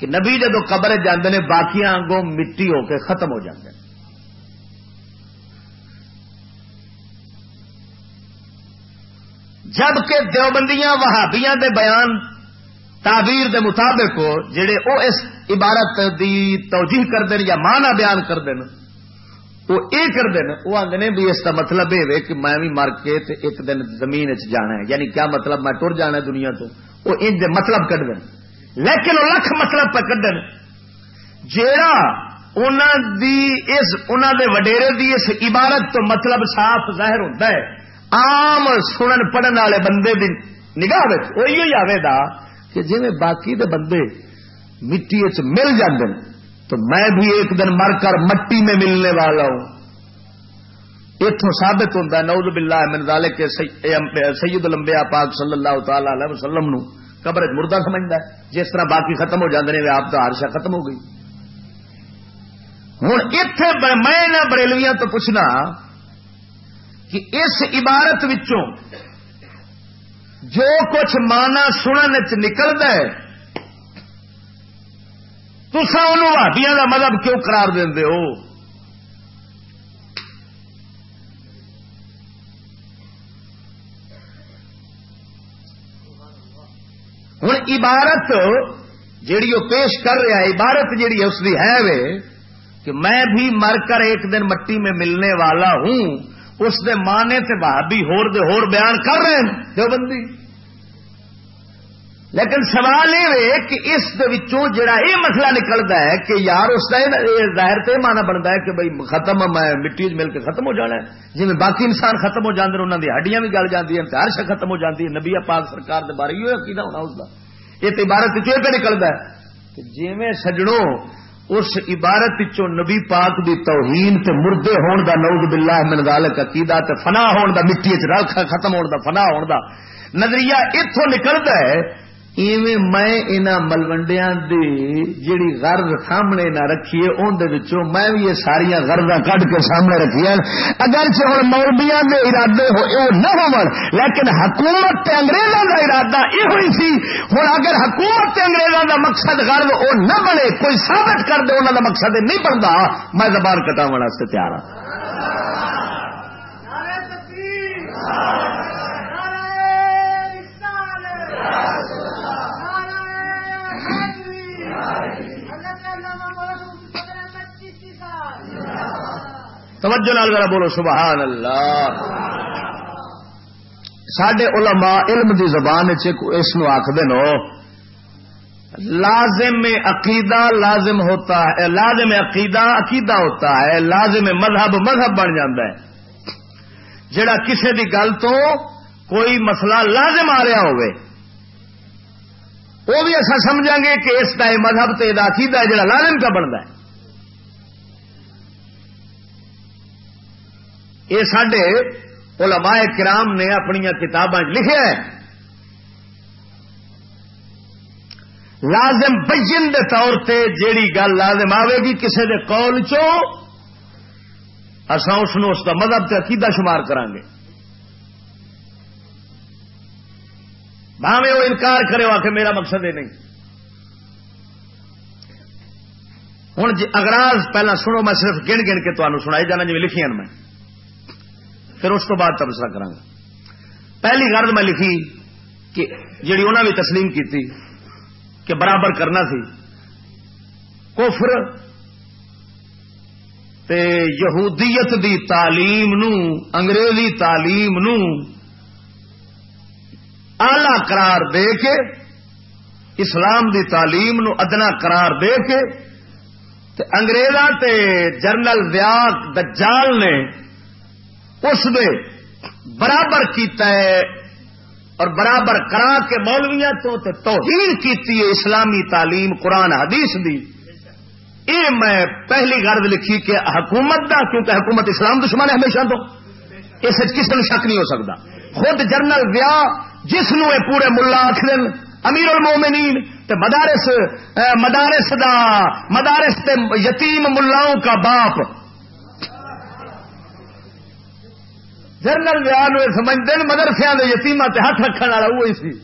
کہ نبی جدو قبر جاندے نے باقی آنگوں مٹی ہو کے ختم ہو جاندے جبکہ دیوبندیاں، وہابیاں دے بیان، تعبیر دے مطابق جڑے او اس عبارت دی توجیح کر دیں یا مانا بیان کر دیں وہ یہ کر دیں وہ آدھے بھی اس کا مطلب یہ کہ میں بھی مر کے ایک دن زمین جانا ہے۔ یعنی کیا مطلب میں ٹر جانا دنیا تو؟ وہ ان مطلب کر دیں لیکن وہ لکھ مطلب پہ کھن جا دے وڈیرے دی اس عبارت تو مطلب صاف ظاہر ہوتا ہے۔ عام سنن پڑھن والے بندے دی نگاہ وہی آئے گا کہ جی باقی دے بندے مٹی مل جاندے تو میں بھی ایک دن مر کر مٹی میں ملنے والا ہوں۔ اتوں ثابت ہوتا نوز بلا من ذالک سید الانبیاء پاک صلی اللہ تعالی علیہ وسلم نو۔ قبر مردہ سمجھتا ہے۔ جس طرح باقی ختم ہو جاتے ہیں آپ کا ہرشا ختم ہو گئی۔ ہوں اتے میں بریلویاں تو پوچھنا کہ اس عبارت وچوں جو کچھ مانا سننے چ نکلتا ہے تسا انہوں کا مذہب کیوں قرار دے ہو؟ ہوں عبارت جیڑی وہ پیش کر رہا ہے، عبارت جیڑی ہے، اس کی ہے وے کہ میں بھی مر کر ایک دن مٹی میں ملنے والا ہوں، اس دے مانے تے بھابی ہور دے ہور بیان کر رہے ہیں، دیوبندی۔ لیکن سوال یہ کہ اس جڑا یہ مسئلہ نکلتا ہے کہ یار اس کا ظاہر تو یہ مانا بنتا ہے کہ بھائی ختم میں مٹی مل کے ختم ہو جانا ہے۔ جی باقی انسان ختم ہو جاتے انہوں کی ہڈیاں بھی گل جاتی ہیں ہر شا ختم ہو جاتی ہے نبی پاک سرکار کے بارے یہ کی ہونا اس کا یہ تو عبارت چو پہ نکلتا ہے کہ جی سجڑوں اس عبارت چو نبی پاک دی توہین تے مردے ہون دا نوز باللہ من ذالک عقیدہ تے فنا ہون دا، مٹی چ رکھ ختم ہون دا، فنا ہون دا۔ نظریہ اتوں نکلتا ہے ایویں میں انہاں ملوڈیا دی جیڑی غرض سامنے نہ رکھیے اندر میں بھی یہ ساری غرض کڈ کے سامنے رکھی اگر ہوں مولبیا ارادے ہو نہ ہو لیکن حکومت تے کا ارادہ یہ ہوئی سی۔ ہوں اگر حکومت تے کا مقصد غرض وہ نہ بنے، کوئی ثابت کر دے انہوں کا مقصد نہیں بنتا میں زبان کٹا واسطے تیار ہوں توجہ نال ذرا بولو، سبحان اللہ۔ سڈے علماء علم دی زبان اس آخد نو، لازم عقیدہ لازم ہوتا ہے، لازم عقیدہ عقیدہ ہوتا ہے، لازم مذہب مذہب بن جاتا ہے۔ جڑا کسی دی گل تو کوئی مسئلہ لازم آ رہا ہوئے، وہ بھی ایسا سمجھا گے کہ اس کا مذہب تو عقیدہ ہے جڑا لازم کا بنتا ہے۔ یہ سڈے علماء کرام نے اپنی کتاباں لکھے لازم بجن دے طور پہ جیڑی گل لازم آئے گی کسی دے قول چو اصا اس اس کا مذہب سے عقیدہ شمار کریں گے بھاوے وہ انکار کرے ہو کہ میرا مقصد یہ نہیں۔ ہوں جی اگراز پہلا سنو، میں صرف گن گن کے تمہیں سنائی جانا جی لکھیاں میں۔ پھر اس بعد تبصرہ کرا پہلی غرض میں لکھی کہ جیڑی انہوں نے تسلیم کی تھی کہ برابر کرنا سی، کفر تے یہودیت دی تعلیم نو، انگریزی تعلیم نو آلہ قرار دے کے، اسلام دی تعلیم نو ادنا قرار دے کے، تے انگریزاں تے جرنل ویاگ دجال نے اس نے برابر کیتا ہے اور برابر کرا کے مولویا تو توہین کیتی ہے اسلامی تعلیم، قرآن، حدیث دی۔ یہ میں پہلی غرض لکھی کہ حکومت دا، کیونکہ حکومت اسلام دشمن ہے ہمیشہ تو، اس کسی نے شک نہیں ہو سکتا۔ خود جنرل ویا، جس نو پورے ملا آخر امیر المومنین، تے مدارس مدارس دا، مدارس تے یتیم ملاؤں کا باپ۔ جنرل ویان سمجھتے ہیں مدرسیا کے یتیما ہاتھ رکھنے والا وہی سی۔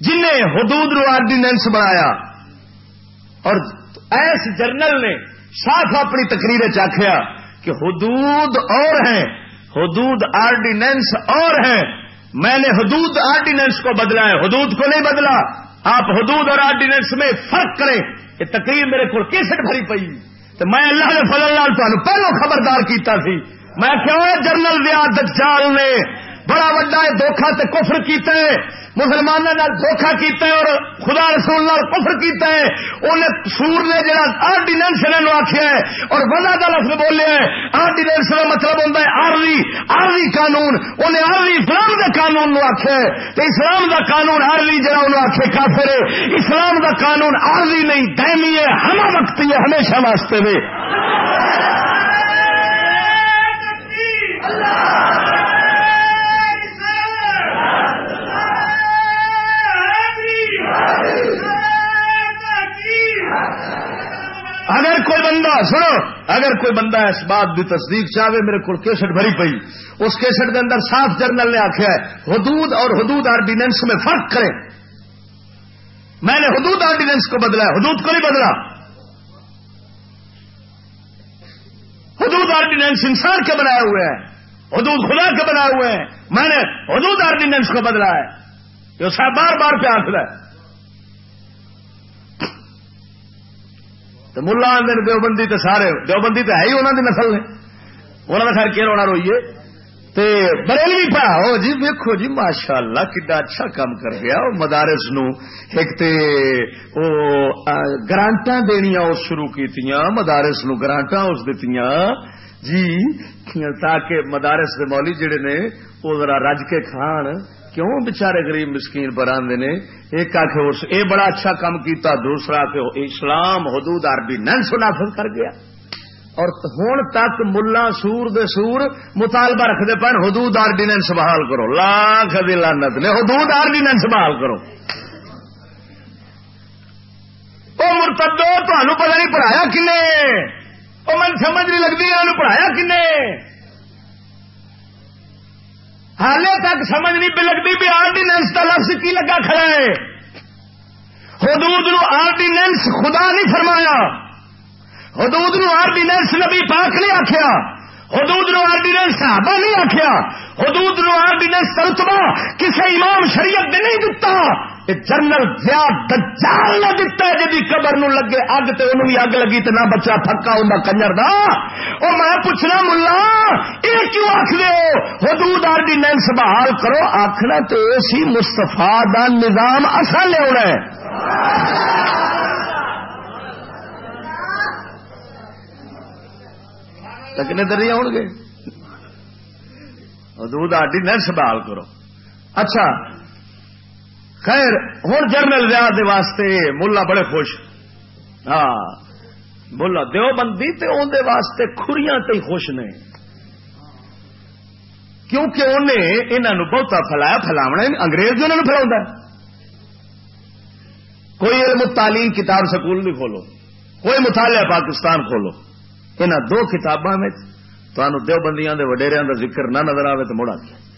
جن حدود نو آرڈیننس بنایا۔ اور ایس جرنل نے صاف اپنی تقریر چاخیا کہ حدود اور ہیں، حدود آرڈیننس اور ہیں۔ میں نے حدود آرڈیننس کو بدلا ہے، حدود کو نہیں بدلا۔ آپ حدود اور آرڈیننس میں فرق کریں یہ تقریر میرے کو کیسٹ بھری پئی۔ تو میں اللہ نے فضل لال تمہیں پہلو خبردار کیتا سی۔ میں کیوں جنرل ریاض دجال نے بڑا وڈا دھوکھا تے کفر کیتا ہے۔ مسلمانوں دھوکھا کیتا ہے اور خدا رسول نال کفر کیتا ہے۔ انہیں سور نے جہاں آرڈیننس نے آخیا ہے اور وزا کا لفظ بولیا ہے۔ آرڈیننس کا مطلب ہوتا ہے آرلی آرلی قانون۔ انہیں آرلی اسلام کے قانون نو آخیا ہے۔ تو اسلام کا قانون آرلی جہاں انہوں آخے کافر ہے۔ اسلام کا قانون آرلی نہیں دہمی ہے، ہما وقت ہے، ہمیشہ واسطے میں اللہ اگر کوئی بندہ اس بات کی تصدیق چاہے، میرے کو کیسٹ بھری پئی۔ اس کیسٹ کے اندر صاف جرنل نے آخیا ہے، حدود اور حدود آرڈیننس میں فرق کریں۔ میں نے حدود آرڈیننس کو بدلا ہے، حدود کو نہیں بدلا۔ حدود آرڈیننس انسان کے بنائے ہوئے ہیں۔ حدود خدا کے بنائے ہوئے ہیں۔ میں نے حدود آرڈیننس کو بدلا ہے۔ جو صاحب بار بار پہ آخر ہے۔ تو ملا آدھے دیوبندی تو سارے، دیوبندی تو ہے ہی انہوں کی نسل نے۔ انہوں نے خیر کی رونا روئیے۔ تے بریلوی پا ہو جی ویکو جی ماشاء اللہ کڈا اچھا کام کر گیا وہ مدارس نو ایک تے او گرانٹا دنیا اس شروع کی مدارس نو گرانٹا اس دتیاں۔ جی تاکہ مدارس دے مولی جڑے نے وہ ذرا رج کے کھان۔ کیوں بچارے غریب مسکین پر نے ایک آخ اے بڑا اچھا کام کیتا، دوسرا کہ اسلام حدود عربی ننس نافذ کر گیا۔ اور ہوں تک ملا سور دے سور مطالبہ رکھتے پہ حدود آرڈیننس بحال کرو۔ لاکھ لانت نے حدود آرڈیننس بحال کرو۔ وہ مرتدو تمہیں پتا نہیں پڑھایا کنے؟ وہ من سمجھ نہیں لگتی پڑھایا کنے؟ حالے تک سمجھ نہیں پہ لگتی بھی آرڈیننس کا لفظ کی لگا کھڑا ہے۔ حدود نو آرڈیننس خدا نہیں فرمایا۔ حدود نو آرڈیننس نبی پاک نہیں آخیا حدود نو آرڈیننس صحابہ نہیں آخیا حدود نو آرڈیننس رتبہ کسی امام شریعت نے نہیں دتا۔ کہ جنرل زیاد دجال نہ دتا ہے جی قبر نو لگے اگ تو انہوں بھی اگ لگی تو نہ بچہ تھکا ہوں کنجر دا۔ او میں پوچھنا ملا یہ کیوں آخ دے حدود آرڈیننس بحال کرو آخنا تو اسی مستفا دا نظام اصل لیا کتنے دریا ہو گے؟ دودھ آڈی نہ سنبھال کرو۔ اچھا خیر ہوں جرنل ریاض واسطے ملا بڑے خوش۔ ہاں ملا دو بندی اندر واسطے خوریاں تے خوش نے۔ کیونکہ انہیں انہوں بہتا فلایا فلاونا انگریز بھی انہوں فلا کوئی علم تعلیم کتاب سکول نہیں کھولو، کوئی مطالعہ پاکستان کھولو۔ ان دو کتاباں میں دیوبندیاں دے وڈیریاں دا ذکر نہ نظر آئے تو مڑا کے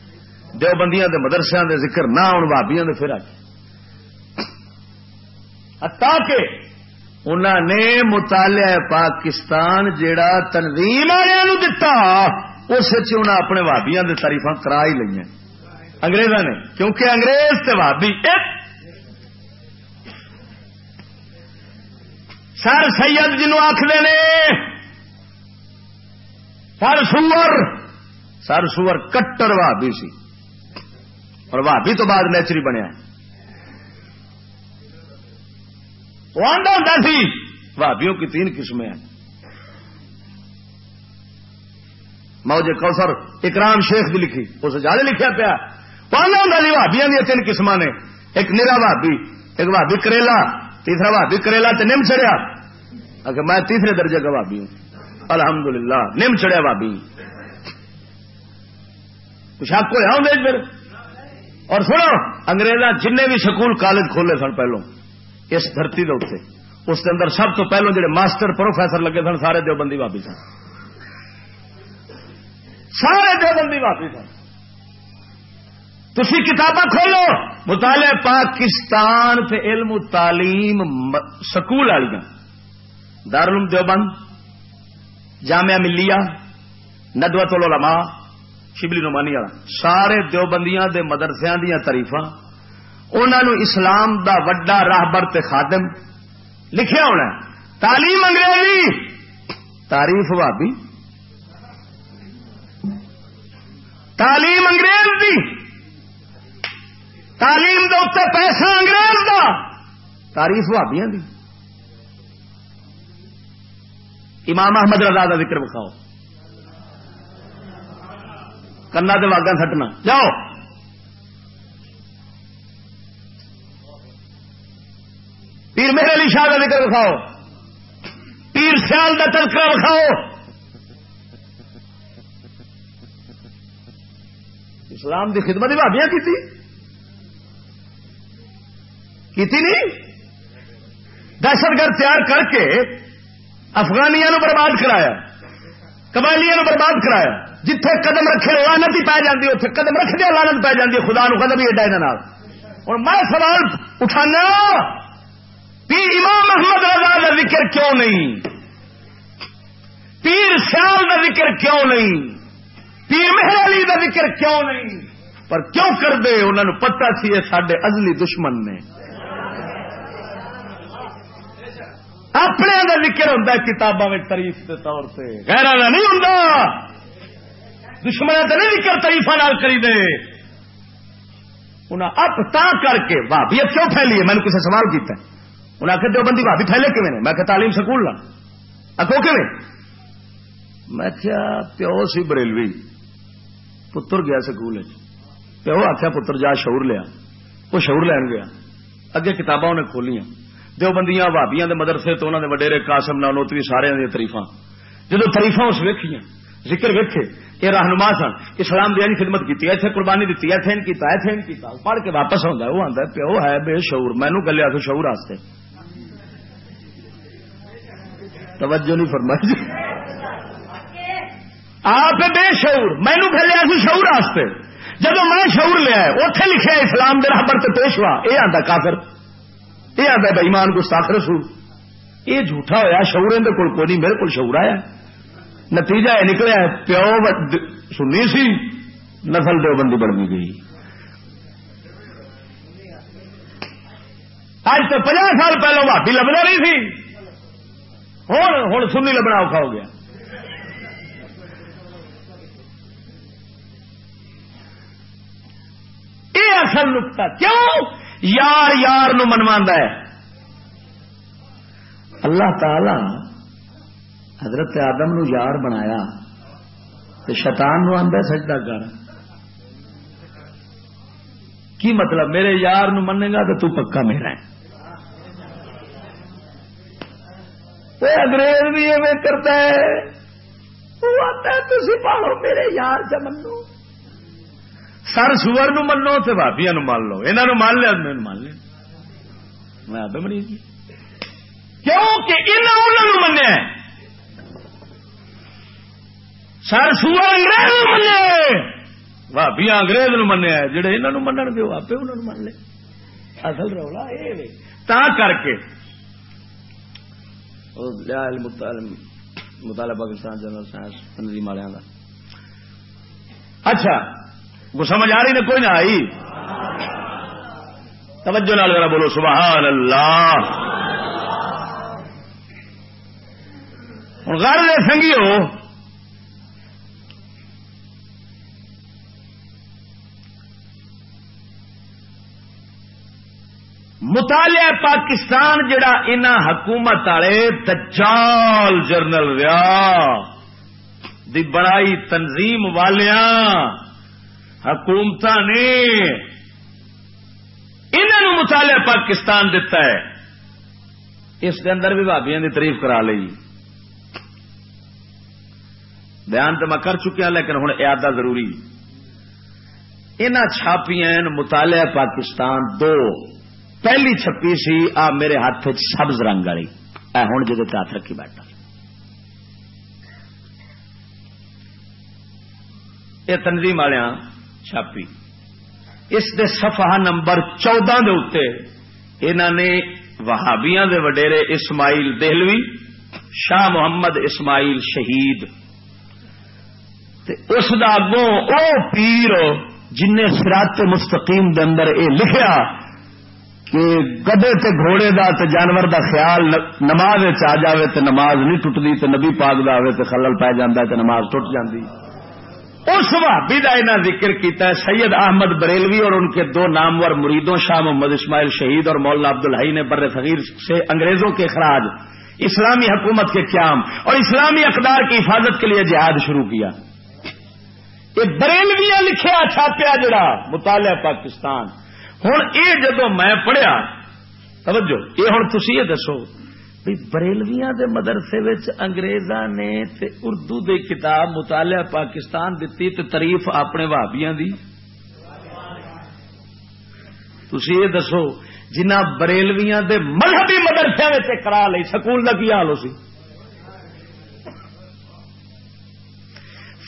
دیوبندیاں دے مدرسے دے ذکر نہ آن بھابیاں دے پھر آ تاکہ انہوں نے مطالعہ پاکستان جیڑا تنظیم والوں دتا، اس اپنے بھابیاں دے تاریفاں کرا ہی لئی انگریزاں نے، کیونکہ انگریز تے بھابی ایک۔ سر سید جنو آخر نے، سر سور سر سور کٹر بھابی سی۔ اور بھابی تو بعد نیچری بنیا وہ آدھا ہوں سی۔ بھابیوں کی تین قسمیں ہیں۔ موج کوسر اکرام شیخ بھی لکھی اسے زیادہ لکھا پیا۔ وہ ہوں سی بھابیا دیا تین قسم نے۔ ایک نیرا بھابی ایک بھابی کریلا، تیسرا بھابی کریلا تو نم چڑیا اگر میں تیسرے درجے کا بھابی ہوں۔ الحمدللہ، نم چڑیا بابی کچھ آپ کو پھر اور سنو انگریزا جن بھی سکول کالج کھولے سن پہلو اس دھرتی کے اتنے اس کے اندر سب تو پہلو جڑے ماسٹر پروفیسر لگے سن، سارے دیوبندی بابی سن۔ سارے دیوبندی بابی سن۔ تھی کتاباں کھولو، مطالعہ پاکستان پہ علم تعلیم سکول والی دارالعلوم دیوبند، جامعہ ملیا ندوت العلماء شبلی نمانی والا۔ سارے دیوبندیاں دے مدرسیاں دیا تاریف انہوں اسلام دا وڈا راہبر تے خادم لکھیا ہونا تعلیم انگریزی۔ تعریف بھابی تعلیم انگریز دی۔ تعلیم دے اتنے پیسہ انگریز دا۔ تعریف بھابیاں دی۔ امام احمد رضا کا ذکر بکھاؤ کنا دے واگا سٹنا جاؤ پیر میرے علی شاہ کا ذکر بکھاؤ پیر سیال کا تذکرہ بکھاؤ اسلام کی خدمت بھابیاں کی نہیں دہشت گرد تیار کر کے افغانیا برباد کرایا قبائلیاں نو برباد کرایا۔ جتھے قدم رکھے لانت ہی پی جاتی اتنے قدم رکھدے لانت پی جاتی خدا نو قدم ہی ایڈا یہاں اور میں سوال اٹھانا، پیر امام محمد رضا کا ذکر کیوں نہیں؟ پیر سیال کا ذکر کیوں نہیں؟ پیر مہر علی کا ذکر کیوں نہیں؟ پر کیوں کر دے؟ انہوں نے پتا سی یہ سڈے ازلی دشمن نے۔ اپنے کا ذکر ہوتا ہے کتابوں میں تاریف کے طور سے۔ غیر نہیں ہوں دشمن تو نہیں ذکر تاریفا نال کری دے انہیں اپ تا کر کے بھابیت کیوں پھیلی ہے؟ میں نے کسی سوال کیا انہیں آخر دو بندی بھابی پھیلے کیون میں کہ تعلیم سکول لا اکو کہ میں کیا پیو سی بریلوی۔ پتر گیا سکول پیو آخیا پتر جا شعور لیا۔ وہ شعور لین گیا۔ اگے کتاباں انہیں کھولیاں۔ دو بندیاں بھابیاں دے مدرسے تو انہوں نے وڈیرے قاسم نانوتوی سارے دیا تریفا جدو تریفا اس ویکھیاں ذکر ویکھے، یہ رہنما سن، اسلام دیا خدمت کی اتنے قربانی دیتی اتنے کیتا اتنے کیتا پڑھ کے واپس آتا وہ آتا پیو ہے بے شعور مینو گلیا تو شعور واسطے توجہ نہیں فرمائی جی۔ آپ بے شعور مینو گلیا سی شعور واسطے جب میں شعور لیا اتے لکھا اسلام دے رابر تو پیشوا یہ آتا کافر۔ یہ آتا بےمان گستاخ رسول۔ یہ جھوٹا ہوا شعور اندر کول کوئی نہیں، میرے کو شعور آیا۔ نتیجہ یہ نکلیا پیو سنی سی، نسل دو بندی بڑھ گئی۔ اج تو پناہ سال پہلو بھابی لبنا نہیں تھی۔ ہوں ہوں سنی لبنا اوکھا ہو گیا۔ یہ اصل نکتا کیوں؟ یار یار نو منوا ہے۔ اللہ تعالی حضرت آدم نو یار بنایا تو شیطان نو آدھا سجدہ کر۔ کی مطلب؟ میرے یار نو منے گا تو تو پکا میرا ہے۔ انگریز بھی ایویں کرتا ہے۔ وہ آتا ہے تھی پالو میرے یار سے منو سر سور نو منو تو بھابیا نو مان لو۔ یہ مان لیا میں مان لیا۔ میں آپ بنی جی۔ کیوں کہ انہوں منیا سر سور انگریز منیا بھابیا انگریز نو منیا جہے انہوں من گے وہ آپ انہوں من لے۔ اصل رولا یہ تا کر کے۔ مطالعہ پاکستان جنرل سائنس تنظیم والوں کا اچھا۔ وہ سمجھ آ رہی نا، کوئی نہ آئی۔ توجہ نال ذرا بولو، سبحان اللہ۔ ہوں گھر دے سنگیو مطالعہ پاکستان جڑا ان حکومت والے دجال جرنل ریا دی بڑائی تنظیم والیاں حکومت نے انہوں مطالعہ پاکستان دتا ہے۔ اس کے اندر بھی بھابیا کی تعریف کرا لی بیان تو میں کر چکیا لیکن ہوں یاد ضروری۔ ان چھاپیاں مطالعہ پاکستان دو۔ پہلی چھپی سی آ میرے ہاتھ سبز رنگ والی۔ ہوں جی ہاتھ رکھی بیٹھا۔ یہ تنظیم والوں چھاپی۔ اس دے صفحہ نمبر چودہ دے اتنے انہوں نے وہابیاں دے وڈیرے اسماعیل دہلوی، شاہ محمد اسماعیل شہید۔ تے اس دا اگوں او پیر جن سرات مستقیم دے اندر اے لکھیا کہ گدے تے گھوڑے دا تے جانور دا خیال نماز آ جاوے تے نماز نہیں ٹوٹتی تے نبی پاک دا آوے تے خلل پی جاندا تے نماز ٹوٹ جاندی۔ اس وابی کا انہیں ذکر کیتا ہے، سید احمد بریلوی اور ان کے دو نامور مریدوں، شاہ محمد اسماعیل شہید اور مولانا عبد الحی نے بر فقیر سے انگریزوں کے اخراج، اسلامی حکومت کے قیام اور اسلامی اقدار کی حفاظت کے لیے جہاد شروع کیا۔ یہ بریلویا لکھیا چھاپیا جڑا مطالعہ پاکستان۔ ہوں یہ جدو میں پڑھیا، توجہ یہ ہوں تھی یہ دسو۔ بریلویاں دے مدرسے وچ انگریزاں نے تے اردو دے کتاب مطالعہ پاکستان دتی تے تعریف اپنے بھابیاں دی؟ تسی یہ دسو جنہ بریلویاں دے مذہبی مدرسے وچ کرا لئی سکول دا کی حال ہو سی؟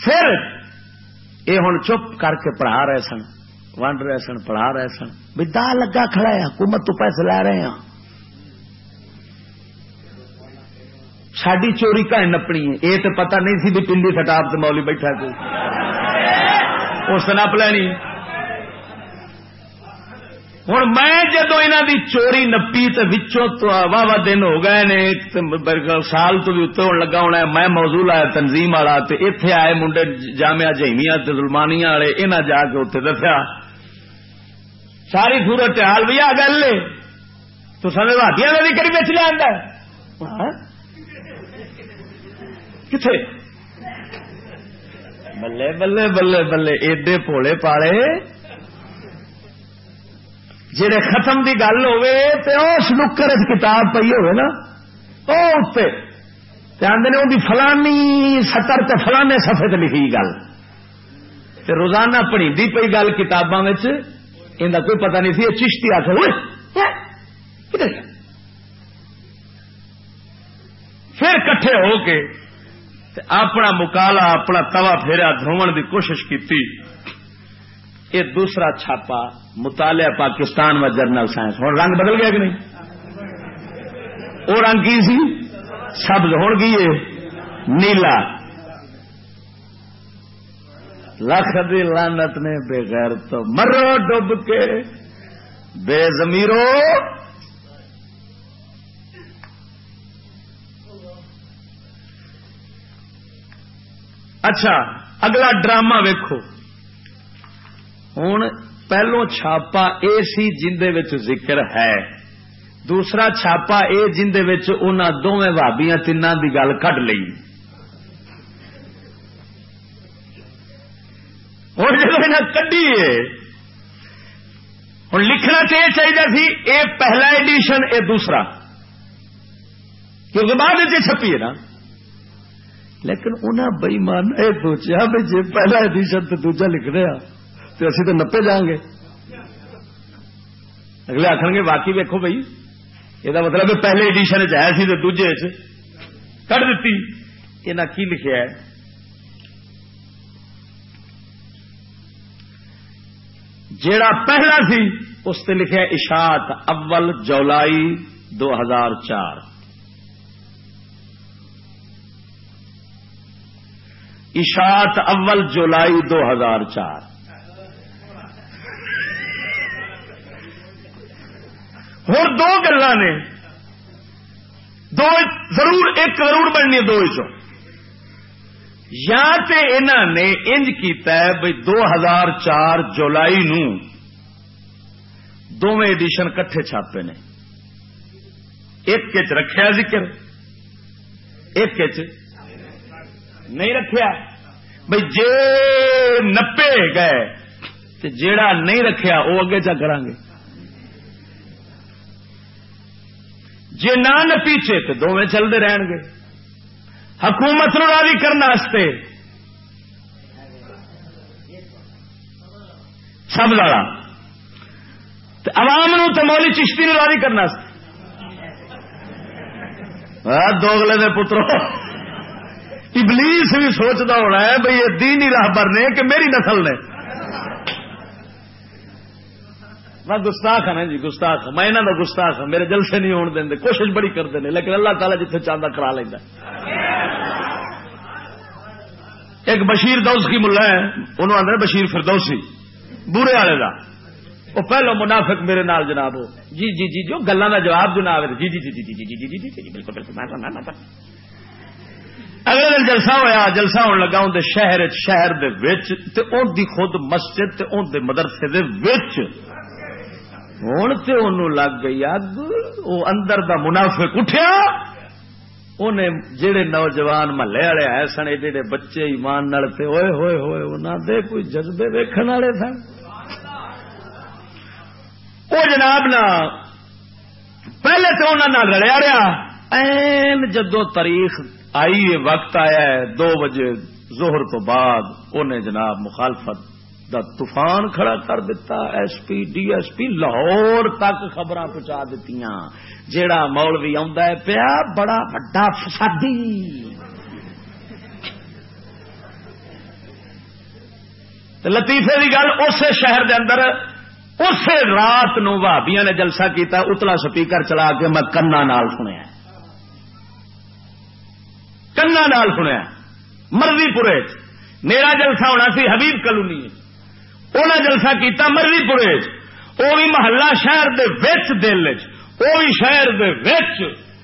پھر یہ ہوں چپ کر کے پڑھا رہے سن، ونڈ رہے سن، پڑھا رہے سن بھی دا لگا کھڑا ہے، حکومت تو پیسے لے رہے ہیں۔ ساری چوری کا نپنی ہے یہ تو پتا نہیں سی بھی پنڈی سٹاپ سے مولی بیٹھا کوئی اس نپ لینی ہوں میں جدو انہوں دی چوری نپی تو واہ واہ دن ہو گئے نے سال تو بھی اتنے ہونے لگا ہونا ہے میں موضوع آیا تنظیم والا اتے آئے منڈے جامع جہمیا زلمانیا والے انہیں جا کے اتنے دسیا ساری سورت حال بھی آ گل تو سمے بھاتیا کا بھی کری بچ لیا کتنے بلے بلے بلے بلے ایڈے پوڑے پالے جہے ختم کی گل اس نکر کتاب پی نا وہ آدھے نے وہ فلانی سطر تے فلانے سفے تے لکھی گل روزانہ پڑھی پی گل کتاباں ان کوئی پتہ نہیں سی چشتی آخر پھر کٹھے ہو کے اپنا مکالا، اپنا توا پھیرا دھو کی کوشش کی یہ دوسرا چھاپا مطالعہ پاکستان و جرنل سائنس۔ ہوں رنگ بدل گیا کہ نہیں؟ وہ رنگ کی سی؟ سبز ہو گئی نیلا۔ لکھ دی لانت نے بغیر تو مرو ڈب کے۔ بے زمیرو اچھا اگلا ڈرامہ ویکو ہوں پہلو چھاپا اے سی جن ذکر ہے۔ دوسرا چھاپا اے جن دونوں بھابیاں تین کی گل کٹ لی ہوں جب کڈی ہوں لکھنا تو یہ چاہیے سی، اے پہلا ایڈیشن، اے دوسرا۔ کیونکہ بعد چھپی ہے نا۔ لیکن انہیں بئیمان یہ سوچا بھی جی پہلا ایڈیشن تو دوجا لکھ رہا تو اسی تو نپے جان گے۔ اگلے آخر گے باقی ویکو بھائی یہ مطلب پہلے ایڈیشن چاہے سی تو دوجے کٹ دیتی یہ کی لکھا ہے؟ جیڑا پہلا سی، اس سے لکھا اشاعت اول جولائی دو ہزار چار۔ اشاعت اول جولائی دو ہزار چار۔ ہوں دو گلا نے، دو ضرور، ایک ضرور بننی دو چو یا تے انہوں نے انج کیتا ہے بھائی دو ہزار چار جولائی نو دونوں ایڈیشن کٹھے چھاپے نے۔ ایک کچ رکھا ذکر، ایک کچ نہیں رکھیا۔ بھائی جے نپے گئے جیڑا نہیں رکھیا وہ اگے چا کریں گے جی نہ نپیچے تو دونوں چلتے رہن گے حکومت نو راضی کرنے سب والا عوام نو تو مولی چشتی نو راضی کرنا دوگلے دے پترو۔ ابلیس بھی سوچتا ہونا ہے بھائی یہ دینی راہ پر نے کہ میری نسل نے میں گستاخ ہوں جی گستاخ میں یہاں کا گستاخ ہوں میرے جلسے نہیں ہونے دیں کوشش بڑی کرتے ہیں لیکن اللہ تعالیٰ جتنے چاہتا کرا لینا ایک بشیر دوس کی ملا ہے انہوں آدھے بشیر فردوسی بورے والے کا وہ پہلو منافق میرے نال جناب ہو جی جی جی جو گلوں کا جواب جناب جی جی جی جی جی جی جی جی جی بالکل بالکل اگلے دن جلسہ ہوا جلسہ ہونے لگا اندر شہر شہر دے وچ، تے اون دی خود مسجد تے اون دے مدرسے دے وچ۔ ہوں تو ان لگ گئی اگ وہ اندر دا منافق اٹھیا۔ انہیں جڑے نوجوان محلے والے آئے سن، ایڈے بچے ایمان نڑتے ہوئے ہوئے ہوئے انہوں دے کوئی جذبے ویکن والے سن۔ وہ جناب نا، پہلے تو انہوں نے لڑیا رہا این جدو تاریخ آئی وقت آیا ہے، دو بجے زہر تو بعد انہیں جناب مخالفت دا طوفان کھڑا کر دیتا S P, D S P Lahore تک خبر پہنچا دیتی جیڑا مولوی آ پیا، بڑا وڈا فسادی۔ لطیفے کی گل اسی شہر دے اندر، اسی رات نو بھابیا نے جلسہ کیتا، اتلا سپیکر چلا کے میں کنا نال سنیا۔ کنا نال سنیا مرضی پورے میرا جلسہ ہونا سی حبیب کلونی انہیں جلسہ کیتا مرضی پورے وہ بھی محلہ شہر دے وچ دل وہ بھی شہر دے وچ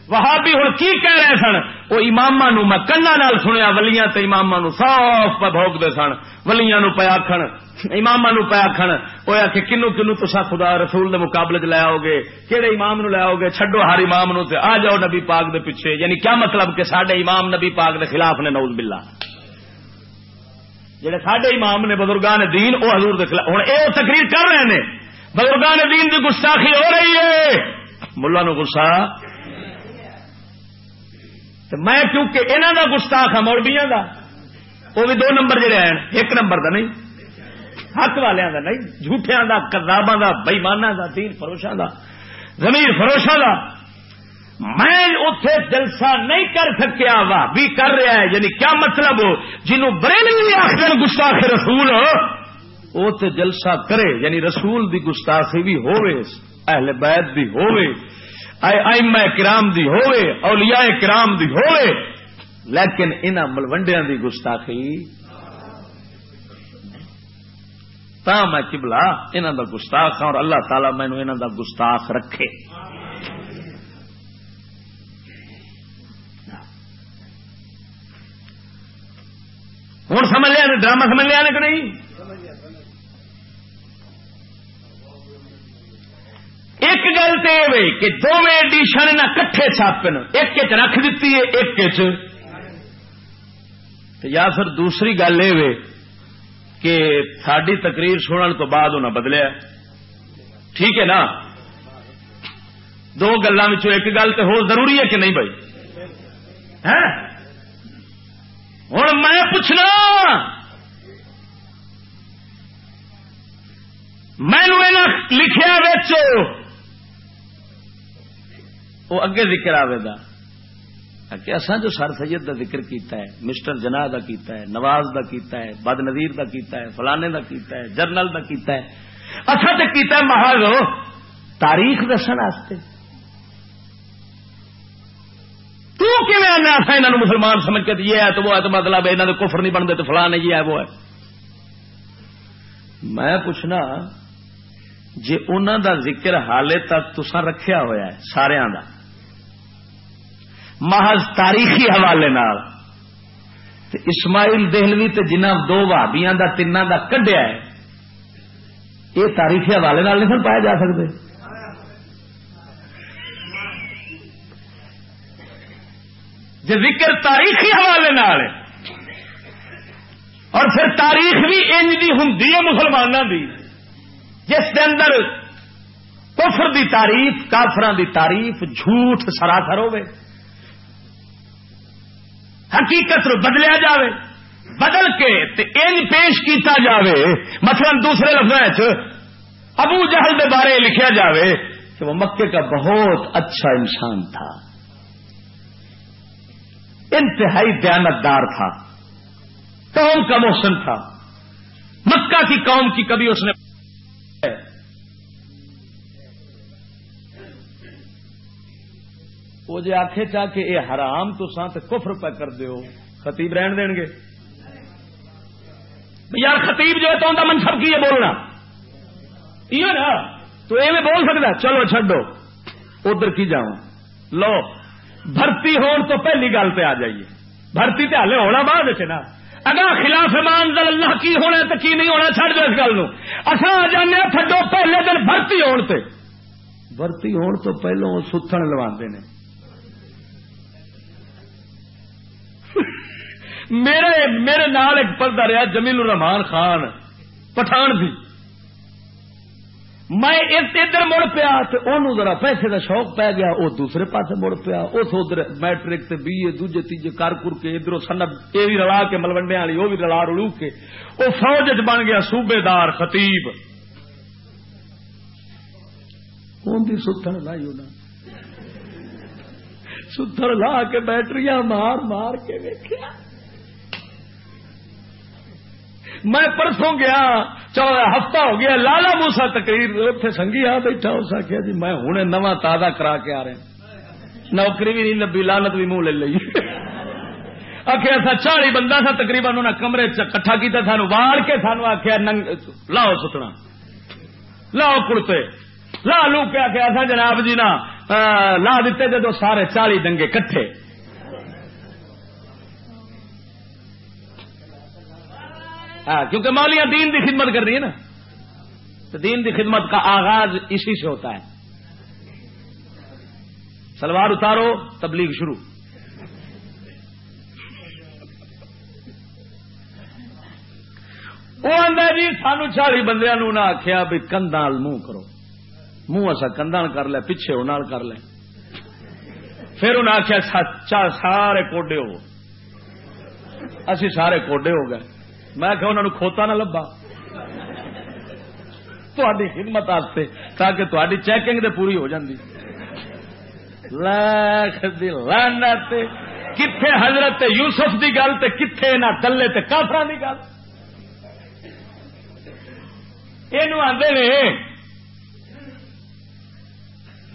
وہابی ہوں کی کہہ رہے سن وہ امام نو میں کنا نال سنیا ولیاں تے امام نو صاف پہ بھوکتے سن ولیاں نو پہ امام نو پہ آخن وہ آ کے کنو کنو تسا خدا رسول دے مقابلے چ لے آؤ گے کہڑے امام نو لے آؤ گے چھڈو ہر امام نو تے آ جاؤ نبی پاک دے پیچھے۔ یعنی کیا مطلب کہ سڈے امام نبی پاک دے خلاف نے نوز بلا جہے سڈے امام نے بزرگان دین وہ حضور دے خلاف ہوں یہ تقریر کر رہے ہیں بزرگان دین کی گستاخی ہو رہی ہے۔ ملا نو گسا میں کیونکہ انہوں کا گستاخ ہوں مولبیا کا وہ بھی دو نمبر جڑے ہیں، ایک نمبر کا نہیں۔ حق والوں کا نہیں جھوٹیا کا کتاباں کا بئیمانہ کا تین فروشوں کا زمین فروشوں کا میں اتے جلسہ نہیں کر سکیا وا بھی کر رہا ہے یعنی کیا مطلب ہو؟ جنہوں بریلوی آخر گستاخ رسول وہ تو جلسہ کرے یعنی رسول دی گستاخی بھی ہوئے اہل بیت بھی ہوئے ایم کرام دی ہوئے اولیاء کرام دی ہوئے لیکن ان ملوڈیا دی گستاخی تا میں کبلا انہوں دا گستاخ ہاں اور اللہ تعالی مینو انہوں دا گستاخ رکھے۔ ہوں سمجھ لیا ڈرامہ سمجھ لیا کہ نہیں؟ ایک گل تو یہ کہ دونوں ایڈیشن نہ کٹھے چھاپن، ایک رکھ دیتی ہے، ایک یا پھر دوسری گل یہ کہ ساری تقریر سننے تو بعد انہیں بدلیا۔ ٹھیک ہے نا؟ دو گلوں ایک گل تو ہو ضروری ہے کہ نہیں بھائی؟ ہوں میں پوچھنا۔ میں لکھیا بچو وہ اگے ذکر آئے گا۔ کہ اصا جو سر سید کا ذکر کیتا ہے، مسٹر جناح کا کیتا ہے، نواز کا کیتا ہے، بد نظیر کا کیتا ہے، فلانے کا کیتا ہے، جرنل کا کیتا ہے اصا تو کیتا ہے محض تاریخ دسن انہوں مسلمان سمجھ کے یہ ہے تو وہ ہے تو مطلب انہوں نے کفر نہیں بنتے تو فلاں یہ ہے، وہ ہے۔ میں پوچھنا جی انہوں دا ذکر حالے تک تسا رکھیا ہوا ہے سارا کا محض تاریخی حوالے نال۔ اسماعیل دہلوی تے جنہ دو بھابیاں دا تین دا کڈیا ہے۔ یہ تاریخی حوالے نال نہیں پائے جا سکتے۔ جی ذکر تاریخی حوالے نال اور پھر تاریخ بھی انج دی ہوں مسلمانوں دی۔ جس کے اندر کفر دی تعریف کافران دی تعریف جھوٹ سراسر ہوئے حقیقت رو بدلیا جاوے، بدل کے ان پیش کیتا جاوے۔ مثلا دوسرے لفظ ابو جہل کے بارے لکھیا جاوے کہ وہ مکے کا بہت اچھا انسان تھا۔ انتہائی دیانتدار تھا۔ قوم کا موسم تھا۔ مکہ کی قوم کی کبھی اس نے وہ جی آخے چاہ کہ یہ حرام تو سات کفر پہ کر دیو، خطیب رہن دیں گے۔ یار خطیب جو ہے تو ان منصب کی ہے بولنا؟ یہ نا، تو ایویں بول سکتا چلو چڈو ادھر کی جاؤں۔ لو، بھرتی ہون تو پہلی گل پہ آ جائیے۔ بھرتی تے ہلے ہونا بعد نا۔ اگر خلاف ایمان اللہ کی ہونا تو کی نہیں ہونا چڑھ دو اس گل اصا آ جانے تھڈو پہلے دن بھرتی ہون تے۔ بھرتی ہون تو پہلو ستھن لوا نے۔ میرے میرے نال ایک پردہ رہا جمیل الرحمان خان، پٹھان بھی۔ میں ادھر مڑ پیا تو ذرا پیسے کا شوق پی گیا وہ دوسرے پاس مڑ پیا۔ اس ادھر میٹرک سے بی اے، دوجے، تیجے کر کر کے ادھر سنب یہ بھی رلا کے، ملوڈے والی وہ بھی رلا رلو کے۔ وہ فوج بن گیا صوبے دار خطیب ستھن لائی ہونا ستھر لا کے بیٹریاں مار مار کے ویکیا میں پرسوں گیا چودہ ہفتہ ہو گیا، لالا موسا تقریر اتنے سنگھی آ بیٹھا، اس آخیا جی میں ہوں نواں تازہ کرا کے آ رہا نوکری بھی نہیں لبی لانت بھی منہ لے لی آخیا سا چالی بندہ سا تقریباً انہیں کمرے کٹھا کیا سانو وال کے سانو آخیا ننگ، لاؤ ستنا لاؤ کڑتے۔ لا لو پیا کہ سا جناب جی نا لا دیتے جدو سارے چالی دنگے کٹھے۔ ہاں کیونکہ مولیاں دین دی خدمت کر رہی ہے نا۔ تو دین دی خدمت کا آغاز اسی سے ہوتا ہے۔ سلوار اتارو، تبلیغ شروع۔ وہ آدھا جی سانو چالی بندیا نہ آخیا بھی کندھا منہ کرو۔ منہ اصا کندھا کر لیا پیچھے وہ کر لیں پھر انہیں آخیا سارے کوڈے ہو اسی سارے کوڈے ہو گئے۔ میں کہ انہوں نے کھوتا نہ لبا۔ تھی خدمت آستے تاکہ تاری چیکنگ تو پوری ہو جاتی کتنے حضرت یوسف کی گل تو کتنے نہ تلے تے کافر کی گل۔ یہ آدھے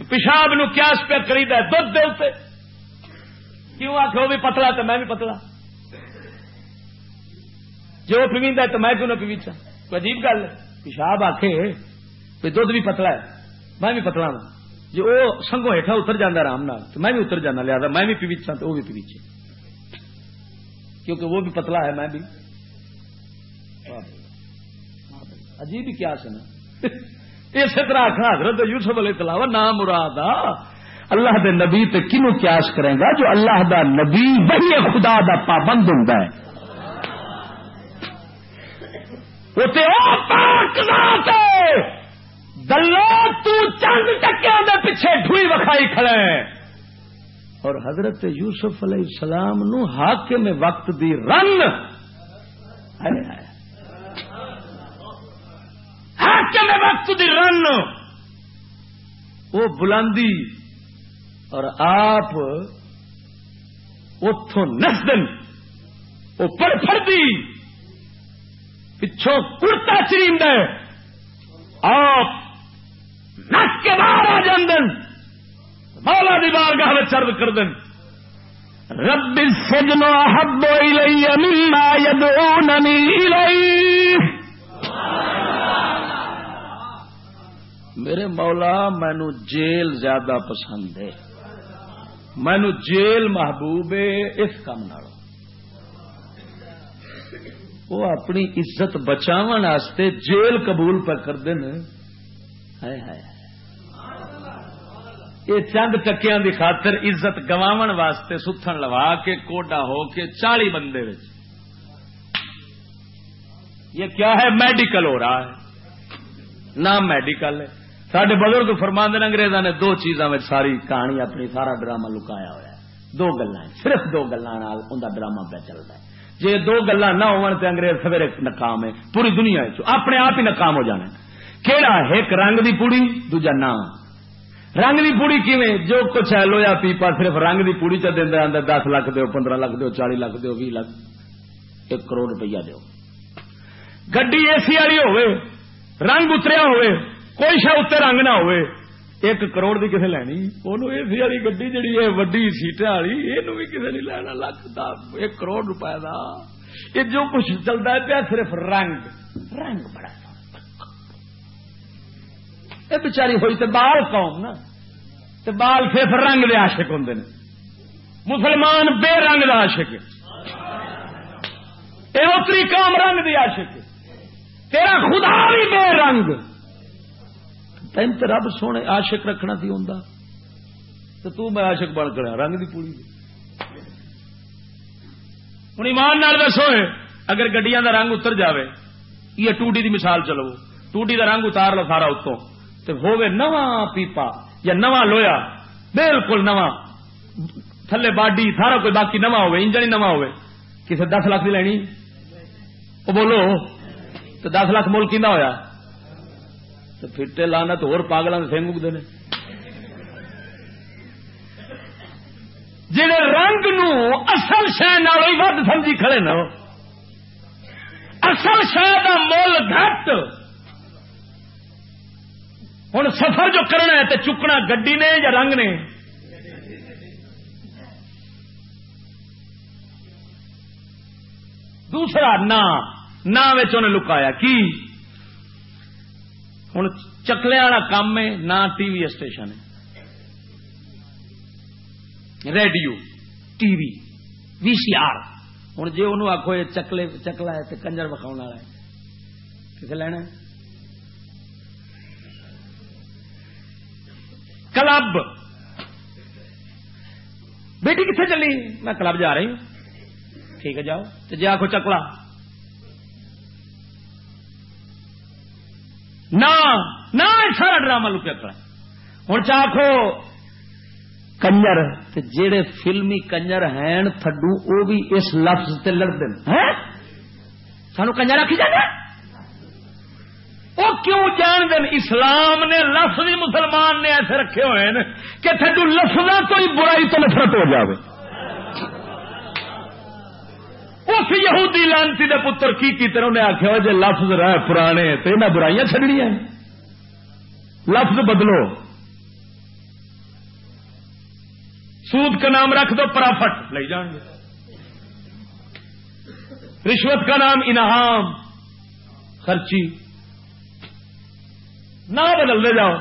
پیشاب نو کیاس پہ کری دھد دے کیوں آخ وہ بھی پتلا تو میں بھی پتلا؟ جو پیویندا تو میں کیوں نہ پیویچا کوئی عجیب گل پیشاب آخے بھی دھد بھی پتلا ہے، میں بھی پتلا ہوں۔ جی وہ سنگو ہیٹھا اتر جانا آرام نال، تو میں بھی اتر جانا لیا میں بھی پیویچا تو وہ بھی پیویچے کیونکہ وہ بھی پتلا ہے، میں بھی۔ عجیب کیا سنا۔ اسی طرح آخر حضرت یوسف علیہ السلام نام مراد اللہ دے نبی تے کنو قیاس کرے گا جو اللہ دا نبی وہی خدا دا پابند ہوں اتے او پاک ذات دلو تو چند ٹکیا دے پیچھے ڈھوئی وکھائی کھڑے اور حضرت یوسف علیہ السلام نو حاکم وقت دی رن۔ حاکم وقت دی رن۔ وہ بلندی۔ اور آپ اتوں نسدن۔ وہ پڑ پڑتی پچھوں کرتا چریم دے۔ آپ نس کے باہر آ جان مولا دی بارگاہ میں چرد کر دیں رب سجن حب مما يدعونني إليه میرے مولا، مینو جیل زیادہ پسند ہے۔ مینو جیل محبوب ہے اس کام نالوں۔ وہ اپنی عزت بچاو جیل قبول پہ کر دین۔ یہ چند ٹکیا کی خاطر عزت گوا واسطے ستن لوا کے کوڈا ہو کے چالی بندے یہ کیا ہے؟ میڈیکل ہو رہا ہے۔ نام میڈیکل ہے۔ سڈے بزرگ فرماند انگریزوں نے دو چیزوں میں ساری کہانی اپنی، سارا ڈرامہ لکایا ہوا ہے۔ دو گلا صرف دو گلوں ڈرامہ پہ چلتا ہے۔ جی دو گلا نہ انگریز سویرے ناکام ہے پوری دنیا اپنے آپ ہی ناکام ہو جانا کہڑا ایک رنگ دی پوڑی، دوجا نام رنگ دی پوڑی کیویں؟ جو کچھ ہے لویا پیپا صرف رنگ دی پوڑی چ دینا دس لاکھ دو پندرہ لاکھ دو چالی لاکھ دو بھی لاکھ۔ ایک کروڑ روپیہ دو گڈی اے سی والی ہوئے رنگ اتریا ہوئے کوئی شا اتنے رنگ نہ ہوئے ایک کروڑ دی کسے لینی انہوں اے سی والی گڈی جڑی ہے وڈی سیٹیں والی یہ بھی کسے نہیں لینا لکھ دا ایک کروڑ روپے دا یہ جو کچھ چلتا ہے پیا صرف رنگ رنگ بڑا یہ بچاری ہوئی تے بال قوم نا تے بال صرف رنگ دے عاشق ہوں مسلمان بے رنگ دا عاشق یہ اتری قوم رنگ دی عاشق تیرا خدا بھی بے رنگ تین تو رب سونے عاشق رکھنا تھی ہوں تو تو میں عاشق بن کر رنگ دی پوری۔ ہوں ایمان نال دسو اگر گڈیاں دا رنگ اتر جاوے، یہ ٹوٹی دی مثال چلو ٹوٹی دا رنگ اتار لو سارا اتوں۔ تو ہوے نواں پیپا یا نواں لویا، بالکل نواں۔ تھلے باڈی سارا کوئی باقی نواں ہوئے انجن ہی نواں ہوئے کسی دس لاکھ کی لینی؟ وہ بولو تو دس لاکھ مول کی ہوا تو لانا تو ہوگلوں کے سنگ اگتے ہیں رنگ نو اصل شہ ود سمجھی کھڑے نا اصل شہ کا مل گھٹ۔ ہوں سفر جو کرنا ہے تو چکنا گڈی نے یا رنگ نے؟ دوسرا نا نہ لکایا، کی؟ ہوں چکلے والا کام ہے، نہ ٹی وی اسٹیشن ہے۔ Radio, T V V C R. ہوں جی انہوں آخو یہ چکلے، چکلا ہے تو کنجر وکھاؤ والا ہے۔ کتنے لینا کلب۔ بیٹی کتنے چلی؟ میں کلب جا رہی ہوں۔ ٹھیک ہے، جاؤ۔ تو جی آخو چکلا۔ نہ سارا ڈرامہ لکیا کرا ہوں چاہو کنجر جڑے فلمی کنجر ہیں تھڈو وہ بھی اس لفظ سے لڑتے ہیں؟ سانو کنجر آخی جانا وہ کیوں جان دین اسلام نے لفظ مسلمان نے ایسے رکھے ہوئے ہیں کہ تھڈو لفظوں تو ہی برائی تو نفرت ہو جائے اس یہودی لانتی دے پتر کی کیتے انہیں آخیا جی لفظ رہ پرانے تو انہیں برائیاں چڑنیا لفظ بدلو۔ سود کا نام رکھ دو، پرافٹ۔ لے جان گے۔ رشوت کا نام انعام، خرچی۔ نہ بدل دے جاؤ۔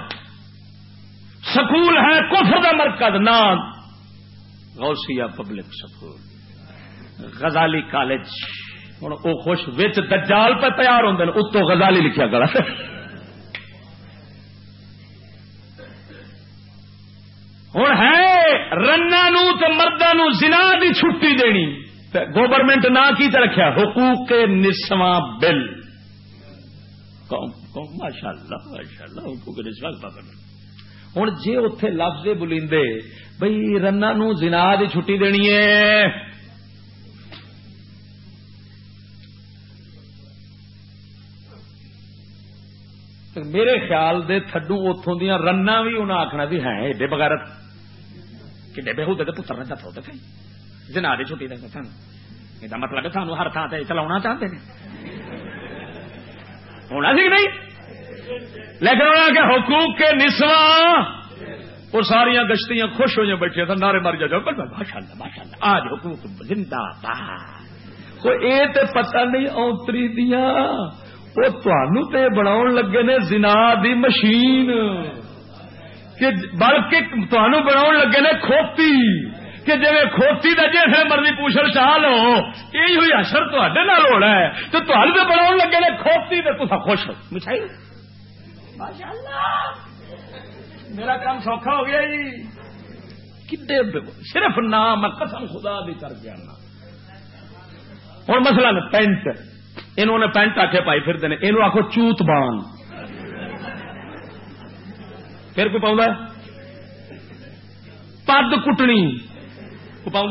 سکول ہے، کفر کا مرکز، نام۔ Ghausia public school. Ghazali college. ہوں وہ خوش وچ دجال پہ تیار ہوں اتو غزالی لکھیا کرا ہوں ہے رنا مردوں زنا دی چھٹی دینی۔ گورنمنٹ نہ کی رکھا حقوق کے نسواں بل۔ ماشاء اللہ ماشاء اللہ حقوق نسواں ہوں جی اتے لفظ بلیندے بھائی رنا نو زنا دی چھٹی دینی ہے۔ میرے خیال دے تھڈو اتوں دیا رنا بھی انہیں آخنا بھی ہے ایڈے بغیرت کھے بہتے پتر نے دفو دفے جنا دی چھٹی دے سن یہ مطلب سانو ہر تھان سے چلا چاہتے ہیں ہونا سی نہیں لیکن انہوں نے حقوق کے نسواں وہ ساریا گشتیاں خوش ہوئی بیٹھے تھے نعرے مار جاؤ ماشاء اللہ ماشاء اللہ آج حقوق زندہ باد وہ یہ تو پتہ نہیں اونتری دیا وہ تنوع تے بنا لگے نے زنا دی مشین۔ کہ بلکہ بنا لگے نے کھوتی۔ کہ جی کھوتی کا جیسے مرضی پوچھل چاہ لو یہ ہوئی اثر تے ہونا ہے۔ تو تمہیں تو بنا لگے نے کھوتی تو تصا خوش ہو۔ مٹھائی۔ میرا کام سوکھا ہو گیا جی۔ صرف نام قسم خدا بھی کر گیا ہوں مسئلہ پینٹ۔ انہوں نے پینٹ آ پائی پھر دینے یہ آخو چوت بان۔ پھر کوئی پاؤں پد کٹنی۔ کو پاؤں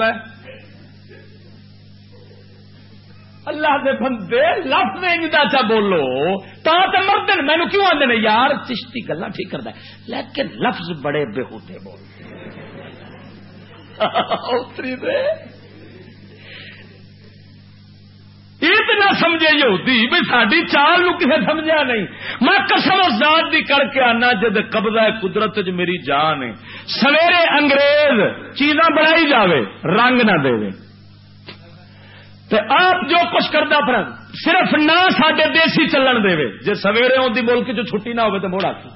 اللہ دے بندے، لفظ چا اچھا بولو۔ تا مردن مینو کیوں آدھے یار، چشتی گلا ٹھیک کرتا ہے۔ لیکن لفظ بڑے بے ہوتے بول یہ تو نہ سمجھے یہودی بھائی ساری چال نو کسے سمجھا نہیں۔ میں قسم ذات دی کر کے آنا جد قبضہ قدرت چ میری جان ہے۔ سویرے انگریز، چیزاں بنائی جاوے، رنگ نہ دے تو آپ جو کچھ کرتا پھر، صرف نہ سڈے دیسی چلن دے جی سویرے آدھی ملک چ چھٹی نہ ہو تو موڑا کی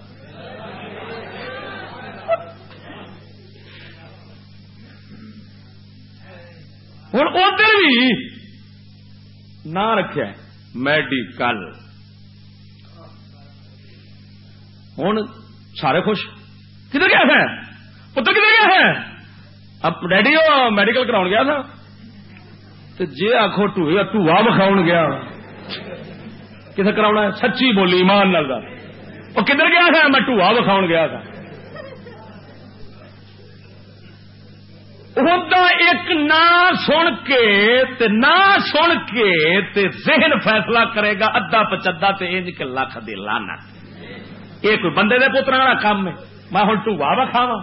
ہوں ادھر بھی نہ رکھا میڈیکل ہوں سارے خوش؟ کدھر گیا ہے پتر کدھر گیا ہے اب ڈیڈی میڈیکل کرا گیا تھا تو جی آخو ٹوا بکھاؤ گیا۔ کتنے کرا سچی بولی، ایمان نال وہ کدھر گیا تھا میں ٹوا بکھاؤ گیا تھا ایک نہ سن کے تے نہ سن کے تے ذہن فیصلہ کرے گا ادا پچدا انج کے لکھ دی لانت یہ کوئی بندے دے پتر والا کام ہے۔ میں ہوں ٹوا بکھاوا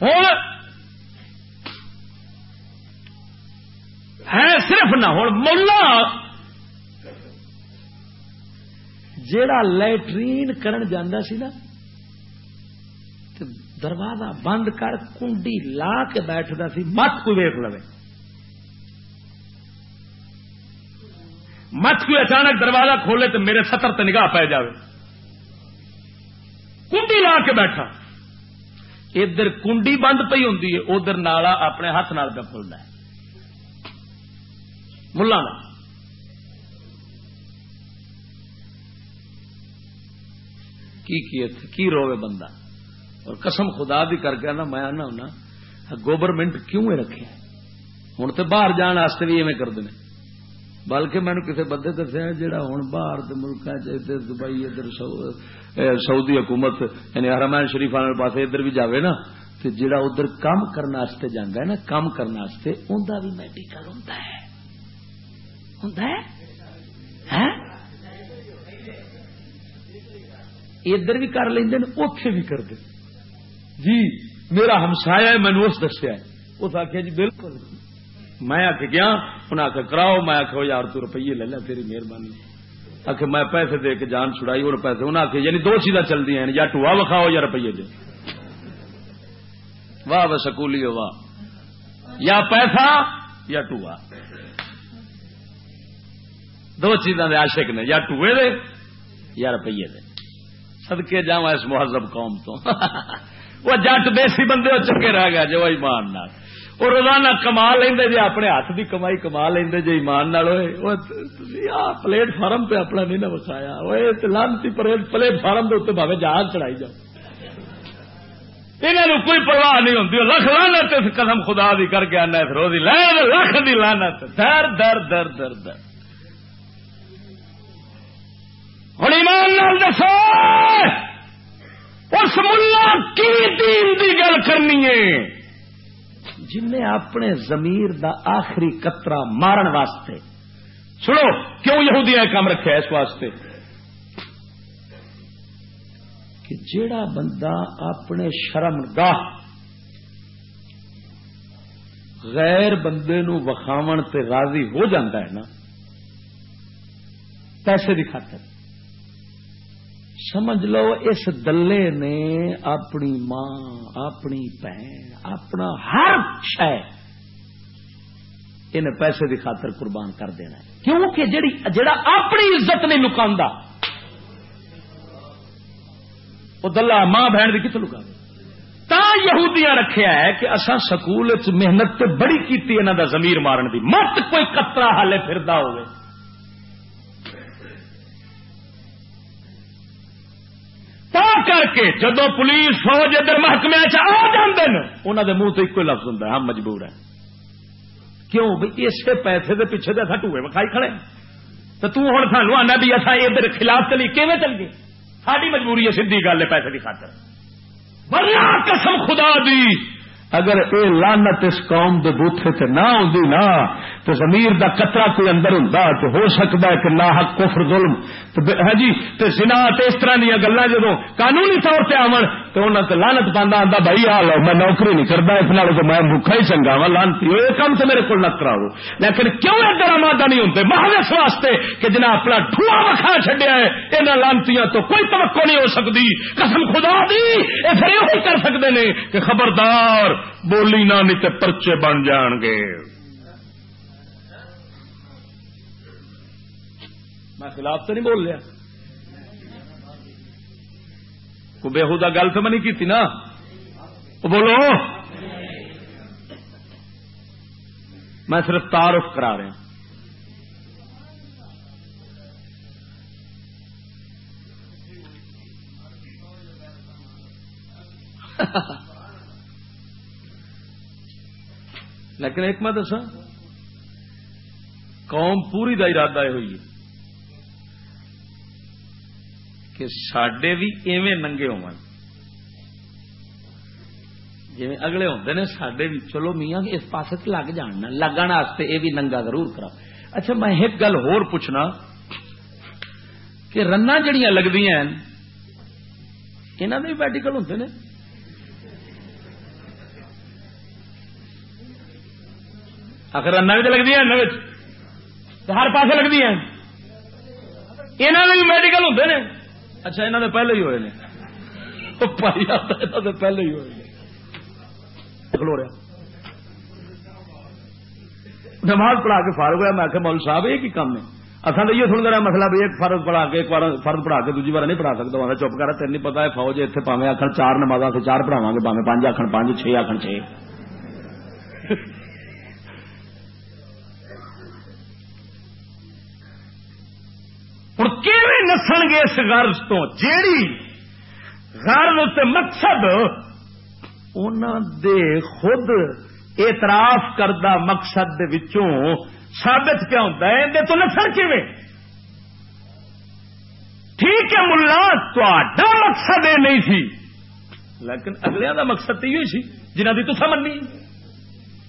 ہوں ہے صرف نہ ہوں ملا جیڑا لیٹرین کرن جانا سی نا دروازہ بند کر کنڈی لا کے بیٹھتا سی، مت کوئی ویک لو مت کوئی اچانک دروازہ کھولے تو میرے سطر تے نگاہ پی جائے کنڈی لا کے بیٹھا۔ ادھر کنڈی بند پی ہوں ادھر نالا اپنے ہاتھ نال پہ کھلتا ہے۔ ملا کی کی روے بندہ؟ اور قسم خدا بھی کر کے نا میں آنا ہونا گورنمنٹ کیوں رکھے؟ ہوں تو باہر جان واسطے بھی ایویں کرتے ہیں بلکہ مینو کسی بندے دسیا جہاں ہوں باہر ملک دبئی، ادھر سعودی حکومت یعنی حرمین شریف والے پاس ادھر بھی جاوے نا تو جہاں ادھر کام کرنے جانا ہے نا کام کرنے انہیں بھی میڈیکل ہوں ہوں ادھر بھی کر لیں اتے بھی کر دیں جی میرا ہمسایا ہے مینو اس دسیا اس آخیا جی بالکل۔ میں آ کے گیا انہیں آخر کراؤ۔ میں آخو یار، تو روپیے لے لیا تیری مہربانی۔ آخ میں پیسے دے کے جان چھڑائی اور پیسے۔ انہیں آخیا یعنی دو چیزاں چلتی ہیں۔ یا ٹوا وکھاؤ یا روپیے دے۔ واہ واہ، سکولی ہو واہ۔ یا پیسہ یا ٹوا دو چیزاں دے عاشق نے، یا ٹوئے دے یا روپیے دے۔ سدکے جا اس مہذب قوم تو۔ وہ جٹ دیسی بندے وہ چکے رہ گیا جو ایمان نال۔ وہ روزانہ کما لیں جی اپنے ہاتھ کی کمائی کما لیں جی ایمان نال ہوئے۔ پلیٹ فارم پہ اپنا نہیں نہ وسایا۔ لانتی پلیٹ فارم کے اتنے بھاوے جہاز چڑھائی جاؤ۔ انہوں کوئی پرواہ نہیں ہوتی لکھ لانت قدم خدا دی کر کے آنا روزی لین، لکھ دی لانت در در در در در۔ ہوں ایمان نال دسو۔ اس ملا کی دین دی گل کرنی ہے؟ جن اپنے زمیر دا آخری قطرہ مارن واسطے۔ سنو، کیوں یہودیا کام رکھا اس واسطے؟ کہ جیڑا بندہ اپنے شرم گاہ غیر بندے نو وکھاو تے راضی ہو جاتا ہے نا، پیسے کی خاطر۔ سمجھ لو، اس دلے نے اپنی ماں، اپنی بہن، اپنا ہر شہ ان پیسے کی خاطر قربان کر دینا ہے۔ کیونکہ جڑی جڑا اپنی عزت نہیں لکا وہ دلہ ماں بہن بھی کتنے لکا تا یہودیاں رکھیا ہے کہ اصا سکول محنت بڑی کی انہوں دا زمیر مارن دی۔ مت کوئی کترا ہالے پھردا ہوئے۔ کر کے جدو پولیس فوج ادھر محکمے آ جاندے انہوں دے منہ تو ایک لفظ ہوں ہم مجبور ہیں۔ کیوں؟ بھائی اسے پیسے دے پیچھے دے اصا ٹوئے وکھائی کھڑے۔ تو توں سانو آنا بھی اصا ادھر خلاف چلی کیون چل گئی؟ ساری مجبوری ہے، سیدھی گل ہے پیسے کی خاطر۔ ورنہ قسم خدا دی! اگر اے لانت اس قوم دے بوتھے تے نہ ہوندی نا، تو ضمیر دا قطرہ کوئی اندر ہوندا تو ہو سکتا ہے کہ نا کفر ظلم۔ تو ہاں جی تے زنا تے اس طرح دیا گلاں جدوں قانونی طور تے آون تو انہاں تے لعنت پاندا آندا، بھائی حال میں نوکری نہیں کردا، اس نال تو میں بھوکا ہی چنگا وا لعنتی اے کم تے میرے کول نہ کراؤ۔ لیکن کیوں ادھر آمادہ نہیں ہوندے؟ محض اس واسطے کہ جنا اپنا ٹھوا وکھا چھڈیا ہے، انہاں لعنتیاں تو کوئی توقع نہیں ہو سکتی قسم خدا دی اے پھر یہ کر سکدے نے کہ خبردار بولی نہ نہیں تے پرچے بن جان گے میں خلاف تو نہیں بول لیا کو بےحدہ گل تو میں نہیں کی نا بولو میں صرف تعارف کرا رہا لیکن ایک میں دسا قوم پوری دا ارادہ یہ ہوئی ہے کہ سڈے بھی ایویں ننگے ہو جی اگلے ہوتے نے سڈے بھی چلو میاں، اس پاس لگ جان، لگن یہ بھی ننگا ضرور کرا اچھا میں ایک گل ہور پوچھنا کہ رنا جڑیاں لگتی ہیں یہاں بھی میڈیکل ہوتے ہیں آخر رن لگتی ہیں ہر پاس لگتی ہیں۔ یہاں بھی میڈیکل ہوں نے۔ اچھا یہاں نے پہلے ہی ہوئے نے۔ پہلے ہی ہوئے نماز پڑھا کے فارغ ہوا میں مول صاحب، یہ کی کام ہے اصل تو یہ تھوڑا دیر مسئلہ بھی ایک فرض پڑھا کے، ایک فرض پڑھا کے دوسری بار نہیں پڑھا سکتا ہوں چپ کر تین نہیں پتا ہے، فوج اتنے پاوے آخر چار نماز آخر چار پڑھاوا گے پاوے پانچ آخر پانچ چھ آخر چھ۔ ہوں کیویں نسن گے اس غرض تو؟ جیڑی غرض تے مقصد ان دے خود اعتراف کردہ مقصد دے وچوں ثابت کیا ہوتا ہے؟ اندر تو نسل کیون ٹھیک ہے ملا تا مقصد یہ نہیں سی۔ لیکن اگلے دا مقصد تو یہ سی جنہ کی تصا منی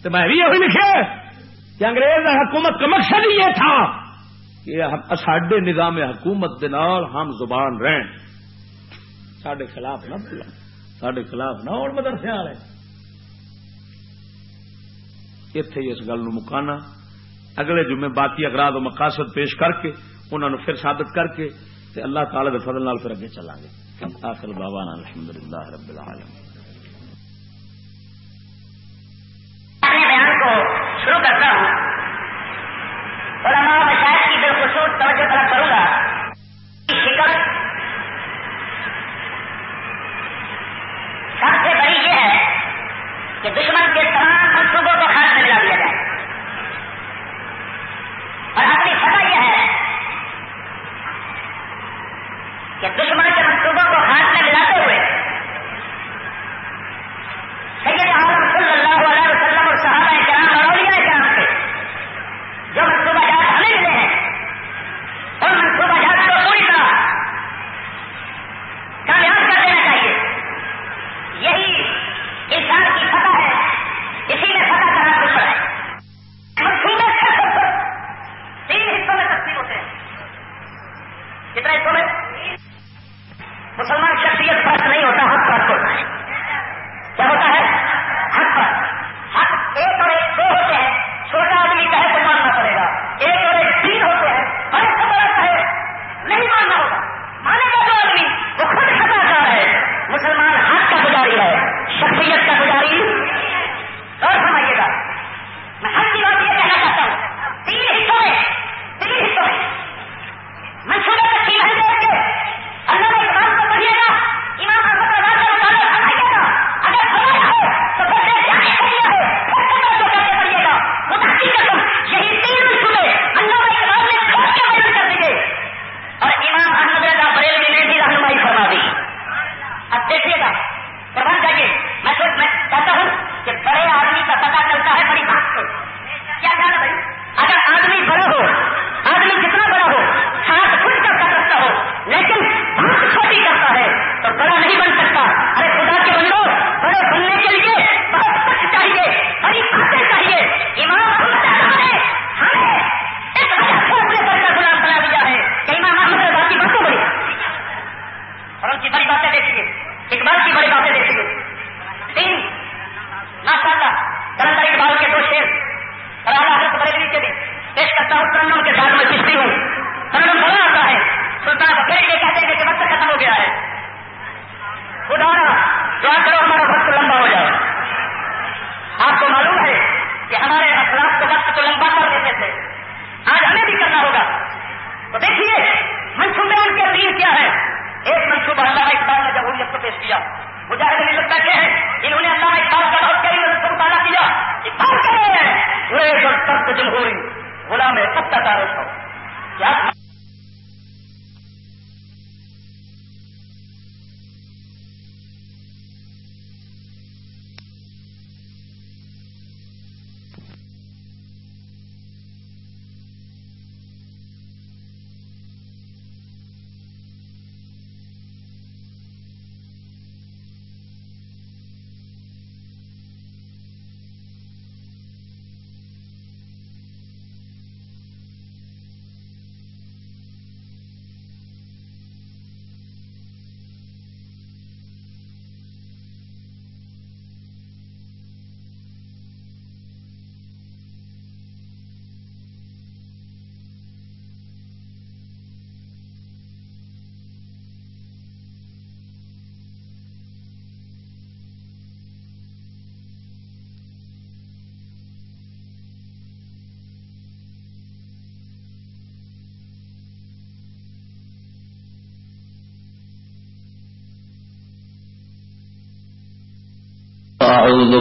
تو میں بھی یہ لکھا کہ انگریز حکومت کا مقصد ہی یہ تھا۔ کہ ساڈے نظام حکومت دے نال ہم زبان رہن۔ سڈے خلاف نہ بولا سڈے خلاف نہ اور مدرسے والے۔ اتے اس گل نو مکانا۔ اگلے جمعے باقی اگراد و مقاصد پیش کر کے انہوں نے پھر ثابت کر کے تے اللہ تعالی دے فضل نال پھر اگے چلاں گے۔ آخر بابا الحمد للہ رب العالمین۔ شروع کرتا ہوں۔ ٹارگیٹ کروں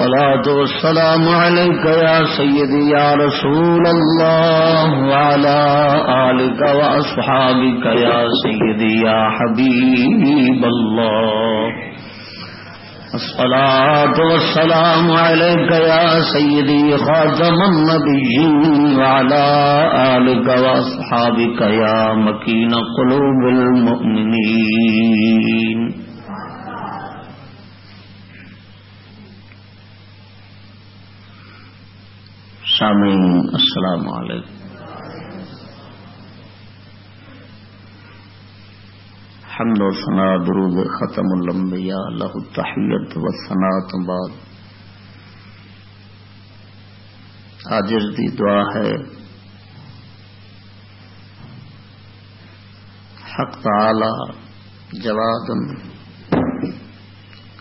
الصلاة والسلام عليك يا سيدي يا رسول الله وعلى آلك وأصحابك يا سيدي يا حبيب الله. الصلاة والسلام عليك يا سيدي خاتم النبيين وعلى آلك وأصحابك يا مكين قلوب المؤمنين سامعين السلام عليكم حمد و سنا درود ختم الانبیاء اللہ تحیت و سنا تو بعد آجر دی دعا ہے، حق تعالی جواد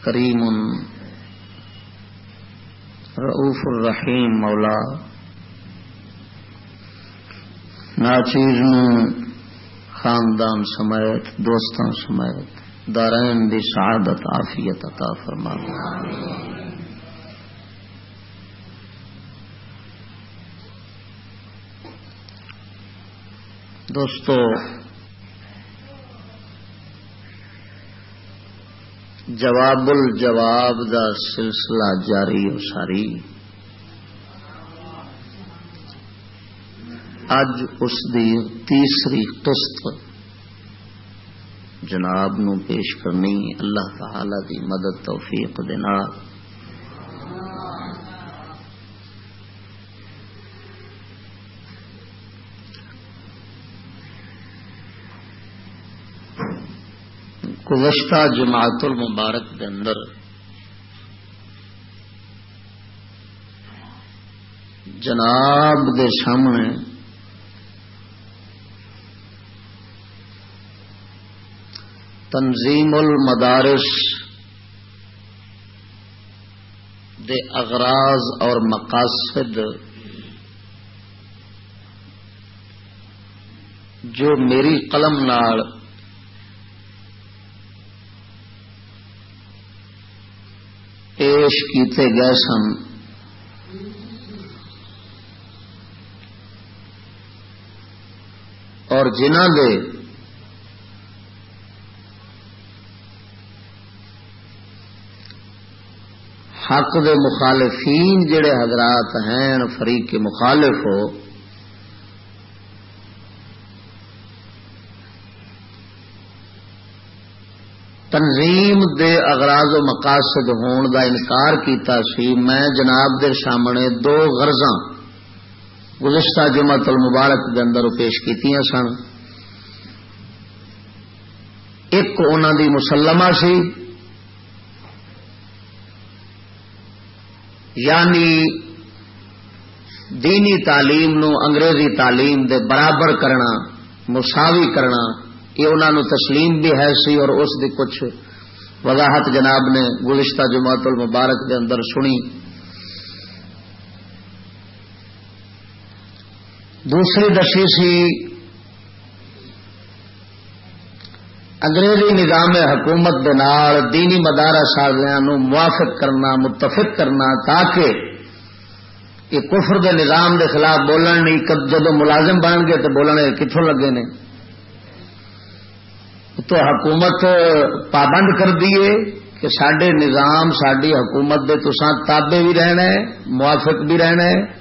کریم رعوف الرحیم، مولا ناچیر خاندان سمیت، دوستان سمیت، دارین دی سعادت، عافیت عطا فرما۔ دوستو، جواب الجواب دا سلسلہ جاری و ساری۔ اج اس دی تیسری قسط جناب نو پیش کرنی اللہ تعالی دی مدد، توفیق دینا گزشتہ جماعت المبارک کے اندر جناب دے سامنے تنظیم المدارس دے اغراض اور مقاصد جو میری قلم نال پیش کیتے گئے سن، اور جنہ دے حق دے مخالفین جڑے حضرات ہیں، فریق کے مخالف ہو، تنظیم دے اغراض و مقاصد ہون دا انکار کیتا سی، میں جناب دے سامنے دو غرضاں گزشتہ جمعت المبارک دے اندر پیش کی سن۔ ایک انہوں دی مسلمہ سی یعنی دینی تعلیم نو انگریزی تعلیم دے برابر کرنا، مساوی کرنا، یہ انہوں تسلیم بھی ہے سی اور اس دی کچھ وضاحت جناب نے گلشتہ جماعت المبارک دے اندر سنی۔ دوسری دسی سی انگریزی نظام حکومت دے نال دینی مدارا سازیاں موافق کرنا، متفق کرنا تاکہ یہ کفر دے نظام دے خلاف بولن نہیں جب ملازم بن گئے تو بولنے کتوں لگے نے؟ تو حکومت پابند کر دیے کہ سڈے نظام ساری حکومت دے تسان تابے بھی رہنا ہے، موافق بھی رہنا ہے۔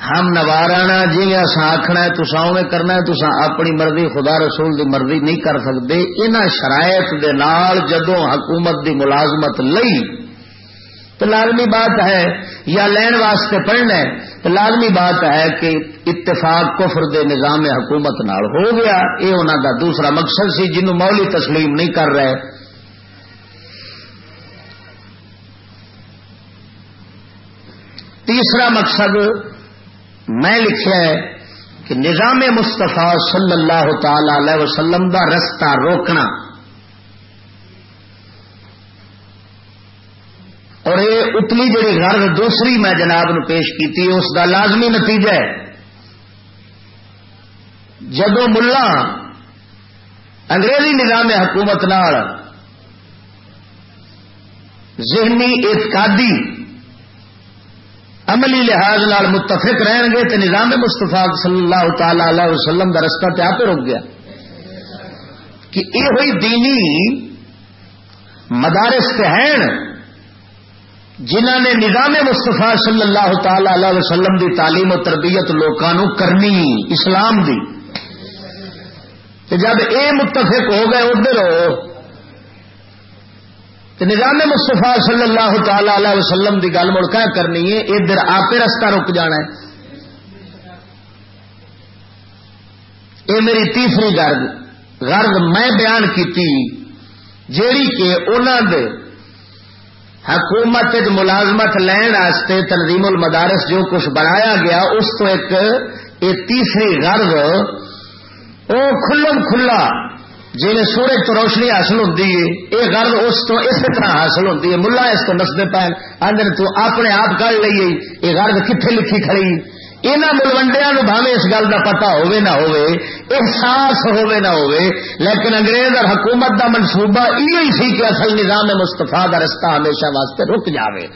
ہم نوارا جی اصا آخنا ہے تسا اوے کرنا ہے تسا اپنی مرضی، خدا رسول دی مرضی نہیں کر سکتے۔ ان شرائط دے نال جدو حکومت دی ملازمت لئی، تو لازمی بات ہے، یا لین واسطے پڑھنا ہے، تو لازمی بات ہے کہ اتفاق کفر دے نظام حکومت نال ہو گیا۔ یہ انہوں دا دوسرا مقصد سی، جنہوں مولی تسلیم نہیں کر رہے۔ تیسرا مقصد میں لکھا ہے کہ نظام مستفا صلی اللہ تعالی علیہ وسلم دا رستہ روکنا اور یہ اتلی جڑی غرض دوسری میں جناب نو پیش کی اس دا لازمی نتیجہ ہے۔ جدو ملا انگریزی نظام حکومت نال ذہنی اعتقادی عملی لحاظ نال متفق رہن گے تو نظام مستفا صلی اللہ تعالی علیہ وسلم کا رستہ پہ آپ رک گیا۔ کہ یہ ہوئی دینی مدارس ہیں جنہ نے نظام مستفا صلی اللہ تعالی علیہ وسلم دی تعلیم و تربیت لوگوں کرنی، اسلام دی۔ جب اے متفق ہو گئے، ادھر تو نظام مستفا صلی اللہ تعالی علیہ وسلم دی گل مڑ کیا کرنی ہے، ادھر آپ رستہ رک جانا ہے۔ یہ میری تیسری گرد گرد میں بیان کی جیڑی کہ انہوں نے حکومت ملازمت لین واسطے تنظیم المدارس جو کچھ بنایا گیا، اس تو ایک یہ تیسری غرض وہ کھلم کھلا جی سورج تو روشنی حاصل ہوتی ہے یہ غرض اس تو اس طرح حاصل ہوتی ہے۔ ملا اس کو نسدے پائے آدھے تو اپنے آپ کر لیے یہ غرض کتنے لکھی کھڑی؟ یہاں ملوڈیا بھاوے اس گل کا پتا ہوے نہ ہوے احساس ہوے نہ ہوے لیکن انگریز اور حکومت کا منصوبہ یہ سی کہ اصل نظام مستفا کا رستہ ہمیشہ واسطے رک جاوے۔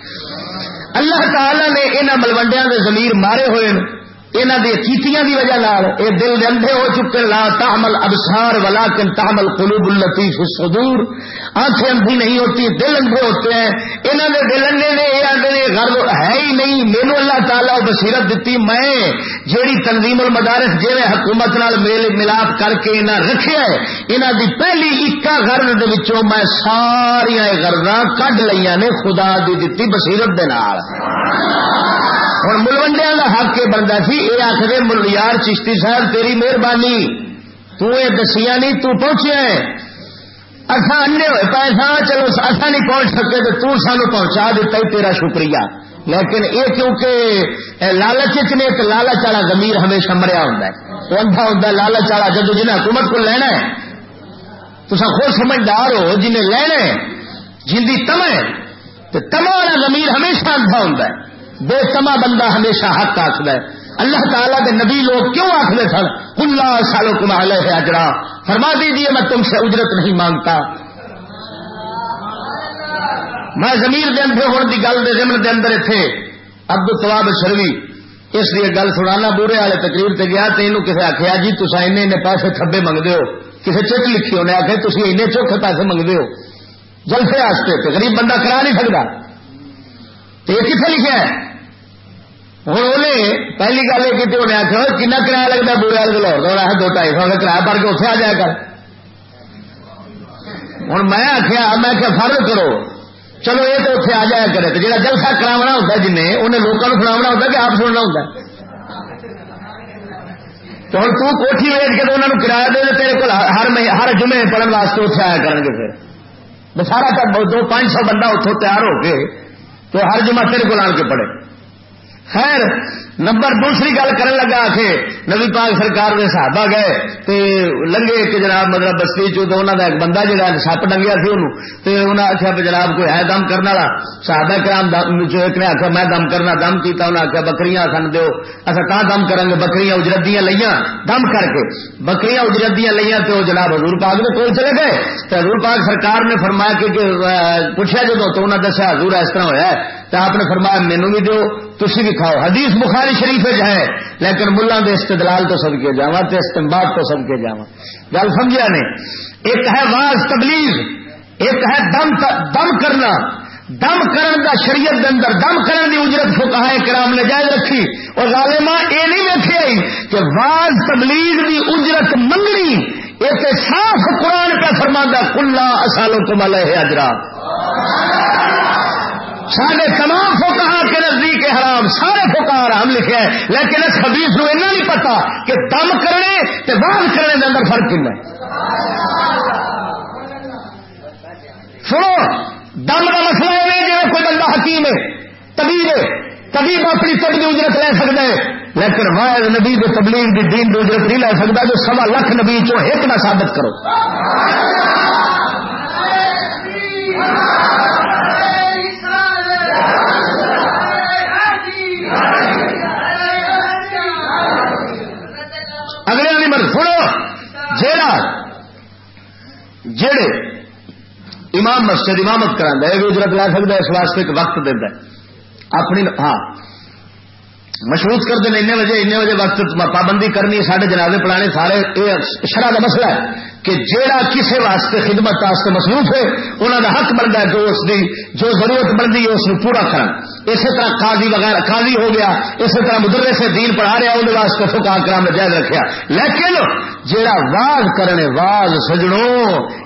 اللہ تعالی نے انہوں ملوڈیا کے زمیر مارے ہوئے انہوں نے کیتیاں دی وجہ لال یہ دل دے اندھے ہو چکے، لا تحمل ابسار ولا کن تحمل قلوب الطیف سدور آنکھیں اندھی نہیں ہوتی، دل اندھے ہوتے ہیں۔ انہوں نے دل اندھے نے یہ آدھے غرض ہے ہی نہیں۔ مینو اللہ تعالیٰ بصیرت دیتی میں جیڑی تنظیم المدارس جی حکومت نال میل ملاپ کر کے انہیں رکھے انہوں دی پہلی اکا غرض دے وچوں میں ساریا غرض کڈ لیا نے خدا دی دیتی بصیرت دے نال۔ ہوں ملوڈیا کا حق یہ بنتا سی یہ آخر مل یار چشتی صاحب، تیری مہربانی۔ تسیا نہیں تو پہنچیا اصا انے ہوئے پیسہ چلو اصا نہیں پہنچ سکے تو تو سانو پہنچا دیتا ہی تیرا شکریہ۔ لیکن یہ کیونکہ لالچ نے، ایک لالچ والا زمیر ہمیشہ مریا ہوں وہ اندھا ہوں لالچ والا جدو جنہیں حکومت کو لینا ہے تو خود سمجھدار ہو، جنہیں لینا ہے، جن کی تم ہے، تو تما والا زمیر ہمیشہ اندھا ہوں بے سما بندہ ہمیشہ حق آخر ہے۔ اللہ تعالیٰ کے نبی لوگ کیوں آخر سن؟ اللہ سالوں کو محل ہے اجڑا فرما دیجیے میں تم سے اجرت نہیں مانگتا۔ میں زمین کے اندر ہونے کی گل دے زمن کے اندر اتنے ابد تواب شروی، اس لیے گل سنانا بورے والے تقریر سے گیا تو یہ کسی آخیا جی تصا این پیسے تھبے منگتے ہو۔ کسی چٹ لکھی انہیں آخر تھی این چوکھے پیسے منگتے ہو۔ جلسے واسطے غریب بندہ کرا نہیں سکتا تو یہ کتنے لکھا ہے؟ ہوں انہیں پہلی گل یہ کی انہیں آخر کن کرایہ لگتا بورے والے لاہور کا دو ڈھائی سو کا کرایہ بھر کے اتنے آ جائے گا ہوں میں آخیا میں کیا فرق کرو چلو یہ تو اتنے آ جایا کرے تو جا جلسہ کراونا ہوتا جن انہیں لوگوں کو سناونا ہوتا کہ آپ سننا ہوتا تو ہوں تو کوٹھی ویچ کے تو انہوں نے کرایہ دے تیرے کو ہر ہر جمعے پڑھنے واسطے اتنے آیا کریں گے پھر سارا دو پانچ سو بندہ اتوں تیار ہو کے تو ہر جمعہ تیرے کو آن کے پڑے خیر نمبر دوسری گل کرن لگا کہ نبی پاک سرکار نے صحابہ گئے، تے لنگے کہ جناب مطلب بستی چو تو انہوں کا ایک بندہ جہاں سپ ڈنگیا سی انہوں تے انہوں آخیا جناب کوئی ہے دم کرنے والا؟ صحابہ کرام جو ایک نے آخیا میں دم کرنا دم کیتا انہوں آخیا بکریاں سن دو اصا کہاں دم کریں گے؟ بکریاں اجرتیاں لیا دم کر کے۔ بکریاں اجرتیاں لیا تو وہ جناب حضور پاک نے کول چلے گئے۔ تو حضور پاک سرکار نے فرمایا کہ پوچھا جدو تو انہوں نے دسیا حضور اس طرح ہوا تو آپ نے فرمایا مینو بھی دو تھی بھی کھاؤ۔ حدیث بخاری بخاری شریف ہے لیکن ملا کے استدلال تو سب کے جا تو استمباد تو سب کے جا گل سمجھا نے؟ ایک ہے واز تبلیغ، ایک ہے دم دم کرنا۔ دم کرن دا شریعت دے اندر، دم کرن دی اجرت فکا کرام نے جائز رکھی۔ اور ظالما یہ نہیں ویکے کہ واز تبلیغ دی اجرت منگنی یہ صاف قرآن پہ فرما کلا اصالوں کو مل ہے اجرا۔ سارے تمام فوکہ کے نزدیک حرام، سارے فوکہ حرام لکھے ہیں، لیکن اس حدیث نو ایسا نہیں پتا کہ دم کرنے تے باز کرنے دے اندر فرق کن سنو، دم کا مسئلہ ہے جی کوئی بندہ حکیم ہے، طبیب ہے، طبیب اپنی طب کی اجرت لے سکتا ہے، لیکن واحد نبی کے تبلیغ کی دین کی اجرت نہیں لے سکتا جو سوا لکھ نبی چو ایک نہ ثابت کرو۔ اگلے سنو۔ جیڑا جڑے امام مسجد، امامت کرا یہ بھی اجرت لے سکتا ہے، اس واسطے ایک وقت دینا اپنی ہاں۔ مشروط کرتے ہیں این بجے این بجے وقت پابندی کرنی سارے جنازے پڑھانے سارے یہ شرح کا مسئلہ ہے کہ جیڑا کسی واسطے خدمت واسطے مصروف ہے انہوں کا حق بنتا ہے کہ اس کی جو ضرورت بنتی ہے، اس پورا کرن۔ اسی طرح قاضی وغیرہ قاضی ہو گیا، اسی طرح مدرے سے دین پڑھا رہا ان واسطے فکا کرام نے جائز رکھا لیکن جیڑا واز کرنے واز سجڑوں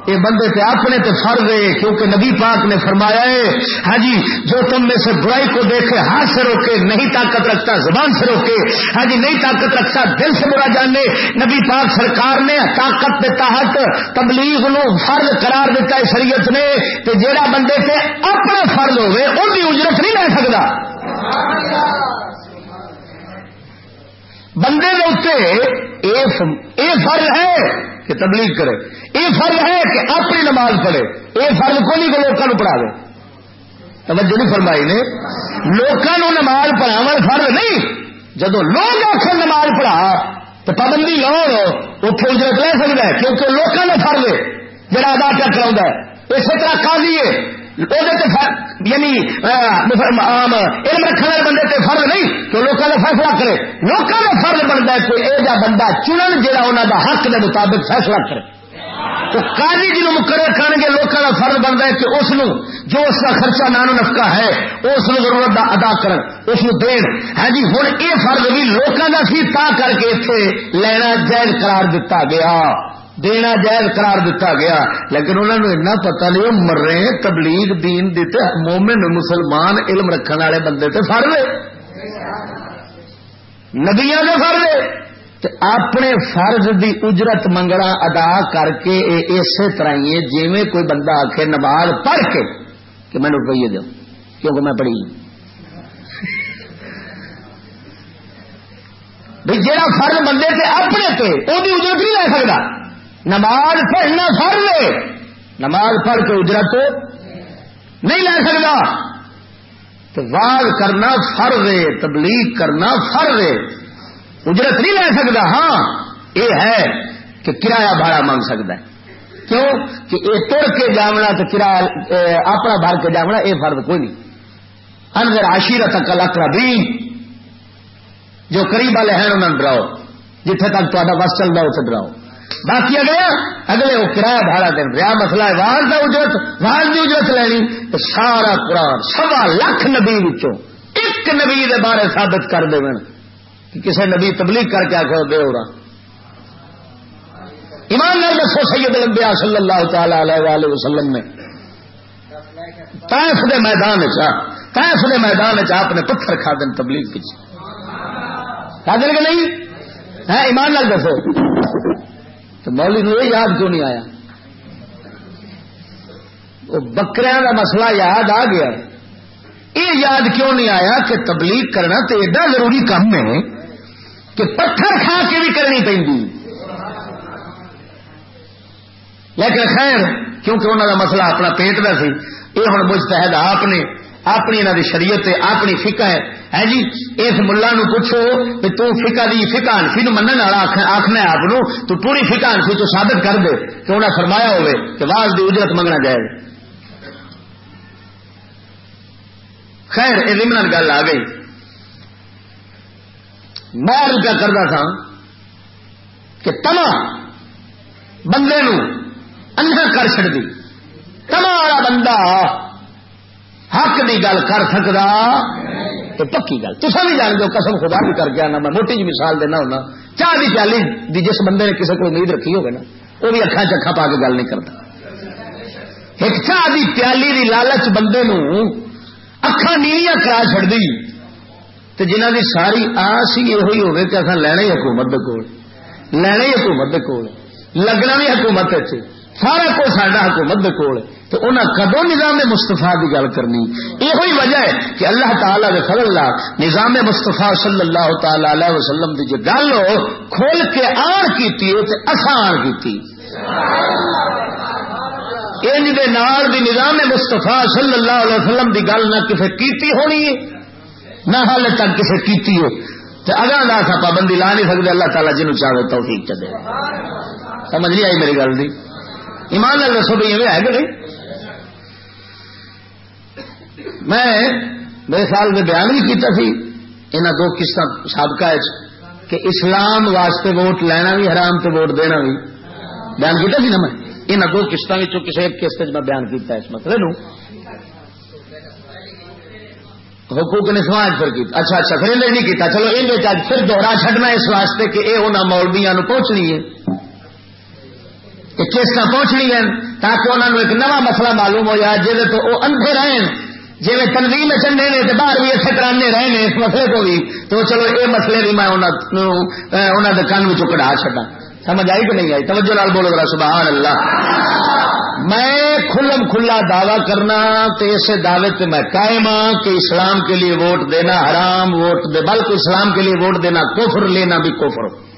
یہ بندے تے اپنے تے فرض ہے، کیونکہ نبی پاک نے فرمایا ہے ہاں جی جو تم میں سے برائی کو دیکھے، ہاتھ سے روکے، نہیں طاقت رکھتا، زبان سے روکے ہاں جی نہیں طاقت رکھتا، دل سے برا جانے، نبی پاک سرکار نے طاقت کے تحت تبلیغ نو فرض قرار دیتا ہے شریعت نے، تے جیڑا بندے تے اپنا فرض ہوئے ان کی اجرت نہیں لے سکتا۔ سکتا بندے کے اتنے یہ فرض ہے کہ تبلیغ کرے یہ فرض ہے کہ اپنی نماز پڑھے یہ فرض کو نہیں کہ لوگوں پڑھا دے توجہ نہیں فرمائی نے؟ لوگوں نماز پڑھاو فرض نہیں۔ جدو لوگ آخر نماز پڑھا، تو پابندی لاؤ اتنے اجرت لے سکتا ہے، کیونکہ لوگوں نے فرض ہے، جڑا ادا کر کرا اسی طرح قاضی ہے۔ یعنی عام علم رکھنے والے بندے تے فرض نہیں کہ لوگوں کا فیصلہ کرے۔ لوگوں کا فرض بنتا ہے کوئی یہ جا بندہ چنن جہاں انہوں کا حق کے مطابق فیصلہ کرے۔ تو قاضی جی مقرر کریں گے لوگوں کا فرض بنتا ہے کہ اس جو اس کا خرچہ نانو نفقہ ہے، اس ضرورت کا ادا کرن، اس دین۔ ہاں جی ہوں یہ فرض بھی لوگوں کا سی، تا کر کے اتنے لینا جائز قرار دیتا گیا۔ دینا جائز قرار دیتا گیا۔ لیکن انہوں نے اتنا پتا نہیں، وہ مر رہے ہیں، تبلیغ دین دیتے مومن مسلمان علم رکھنے والے بندے تے فر لے نبیا نے فر لے اپنے فرض دی اجرت منگنا ادا کر کے اسی طرح ہی جی کوئی بندہ آ کے نماز پڑھ کے کہ میں روپیے دو کیونکہ میں پڑھی بھائی جہاں فرض بندے سے اپنے تے، وہ اجرت نہیں لے سکتا۔ نماز پڑھنا فرض ہے۔ نماز پڑھ کے اجرت نہیں لے سکتا۔ تو واز کرنا فرض ہے، تبلیغ کرنا فرض ہے۔ اجرت نہیں لے سکتا۔ ہاں یہ ہے کہ کرایہ بھاڑا مانگ سکتا ہے۔ کیوں؟ کہ یہ تر کے جامنا تو کرایہ اپنا بھر کے جامنا یہ فرض کوئی نہیں۔ اندر آشیرت کل اقربی جو قریب والے ہیں، انہوں نے ڈراؤ جتنے تک تا بس چل رہا اسے ڈراؤ باقی گیا اگلے وہ کرایہ بھاڑا دین رہا مسئلہ ہے واز کا اجرت واز کی اجرت لینی، تو سارا قرآن، سوا لاکھ نبی وچوں، ایک نبی دے بارے ثابت کر دے کہ کسی نبی تبلیغ کر کے آخر دے ہو رہا۔ ایمان نال دسو، سید الانبیاء صلی اللہ تعالی علیہ وآلہ وسلم نے۔ تائف دے میدان تائف دے میدان آپ نے پتھر کھا دیں تبلیغ پیچھے کھا دیں کہ نہیں؟ ہے ایمان نال دسو۔ تو مولی نو یہ یاد کیوں نہیں آیا؟ وہ بکریا کا مسئلہ یاد آ گیا۔ یہ یاد کیوں نہیں آیا کہ تبلیغ کرنا تو ایڈا ضروری کام ہے کہ پتھر کھا کے بھی کرنی پی لیکن خیر، کیونکہ انہوں کا مسئلہ اپنا پیٹ کا سی، یہ ہوں مجتحد آپ نے اپنی انہوں کی شریعت اپنی فکا ہے۔ ہے جی اس ملا نو پوچھو کہ تو فکا دی فکا انفی نو منن والا آخنا آپ تو پوری فکا انفی تو ثابت کر دے کہ انہیں فرمایا ہوئے کہ واز دی اجرت منگنا جائے خیر، یہ رمن گل آ گئی۔ میں کیا کرتا تھا کہ تما بندے نو انہا کر چڑ دی۔ تما والا بندہ حق کی گل کر سکتا تو پکی گل۔ تو بھی جان دو قسم خدا بھی کر کے آنا، میں موٹی جی مثال دینا ہونا۔ چاہ بھی پیالی دی جس بندے نے کسی کو امید رکھی ہوگی نا، وہ بھی اکھا چکھا پا کے گل نہیں کرتا ایک چاہ دی پیالی دی لالچ بندے نو اکھا نیویاں کرا چڑ دی تو جنہ دی ساری آس ہی یہ ہوگی کہ اصل لینا ہی حکومت کول۔ لینا ہی حکومت کول۔ لگنا بھی حکومت سارا کچھ سڈا حکومت کول۔ تو انہیں کدو نظام مستفا کی گل کرنی؟ یہ وجہ ہے کہ اللہ تعالی کے فضل اللہ نظام مستفا صلی اللہ تعالی علیہ وسلم کی جو گل ہو، کھول کے آن کی آسان کی بھی نظام مستفا صلی اللہ علیہ وسلم کی گل نہ کسی کیتی ہونی ہے، نہ حال تک کسی کیتی ہو۔ تو اگر نہ پابندی لا نہیں سکتے اللہ تعالیٰ جنوب چاہے تو ٹھیک چلے سمجھ نہیں آئی میری گل کی ایمان لال دسو بھائی ہے کہ نہیں؟ میں میرے سال میں بیان بھی کیتا سی ان دو قسط سابقہ کہ اسلام واسطے ووٹ لینا بھی، حرام تے ووٹ دینا بھی۔ بیان کیتا سی نا میں؟ ان دو قسطوں کسی ایک قسط میں بیان کیتا اس مسئلے نو حقوق نے سماج پر کیتا۔ اچھا اچھا پھر انہیں نہیں کیتا۔ چلو ان پھر دوہرا چڈنا اس واسطے کہ یہ انہوں مولبیا پہنچنی ہے۔ کہ قسط پہنچنی ہے تاکہ انہوں نے ایک نوا مسئلہ معلوم ہو جائے جی تو وہ اندھے رہن جی میں تنظیم چنڈے نے تو باہر بھی اتنے کرانے رہے ہیں اس مسئلے کو بھی، تو چلو یہ مسئلے بھی میں انہوں کے کن میں کڑا چڈا سمجھ آئی کہ نہیں آئی؟ توجہ لال بولو ذرا سبحان اللہ میں کھلم کھلا دعوی کرنا تو اسے دعوے پہ میں قائم ہاں کہ اسلام کے لیے ووٹ دینا حرام، ووٹ دے، بلکہ اسلام کے لیے ووٹ دینا کوفر لینا بھی کوفر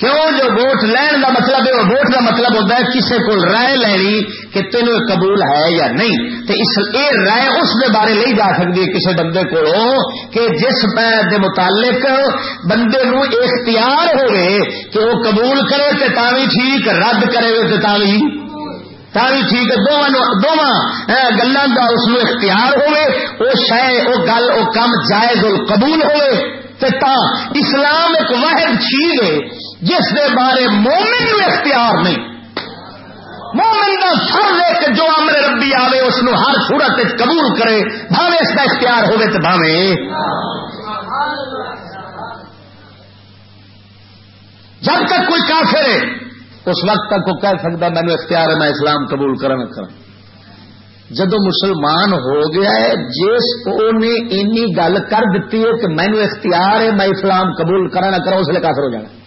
کیوں جو ووٹ لین کا مطلب ہے ووٹ کا مطلب ہوتا ہے کسی کو رائے لینی کہ تینوں قبول ہے یا نہیں۔ تو اس یہ رائے اس دے بارے لے جا سکتی ہے کسی بندے کو کہ جس دے متعلق بندے نو اختیار ہوئے کہ وہ قبول کرے تو تھی ٹھیک، رد کرے تو تھی ٹھیک دونوں دونوں گلوں کا اس اختیار ہوئے وہ شہ وہ گل، وہ کم جائز قبول ہوئے تا اسلام ایک واحد چیز ہے۔ جس کے بارے مومن نو اختیار نہیں۔ مومن کا سر لے کے جو امر ربی آوے، اس نو ہر صورت قبول کرے، بھاوے اس کا اختیار ہوگی تو بھاوے۔ جب تک کوئی کافر ہے، اس وقت تک وہ کہہ سکتا مینو اختیار ہے، میں اسلام قبول کرا نہ کرا جدو مسلمان ہو گیا ہے، جس نے اینی گل کر دیتی ہے کہ مینو اختیار ہے، میں اسلام قبول کرا نہ کرا اس لیے کافر ہو جانا۔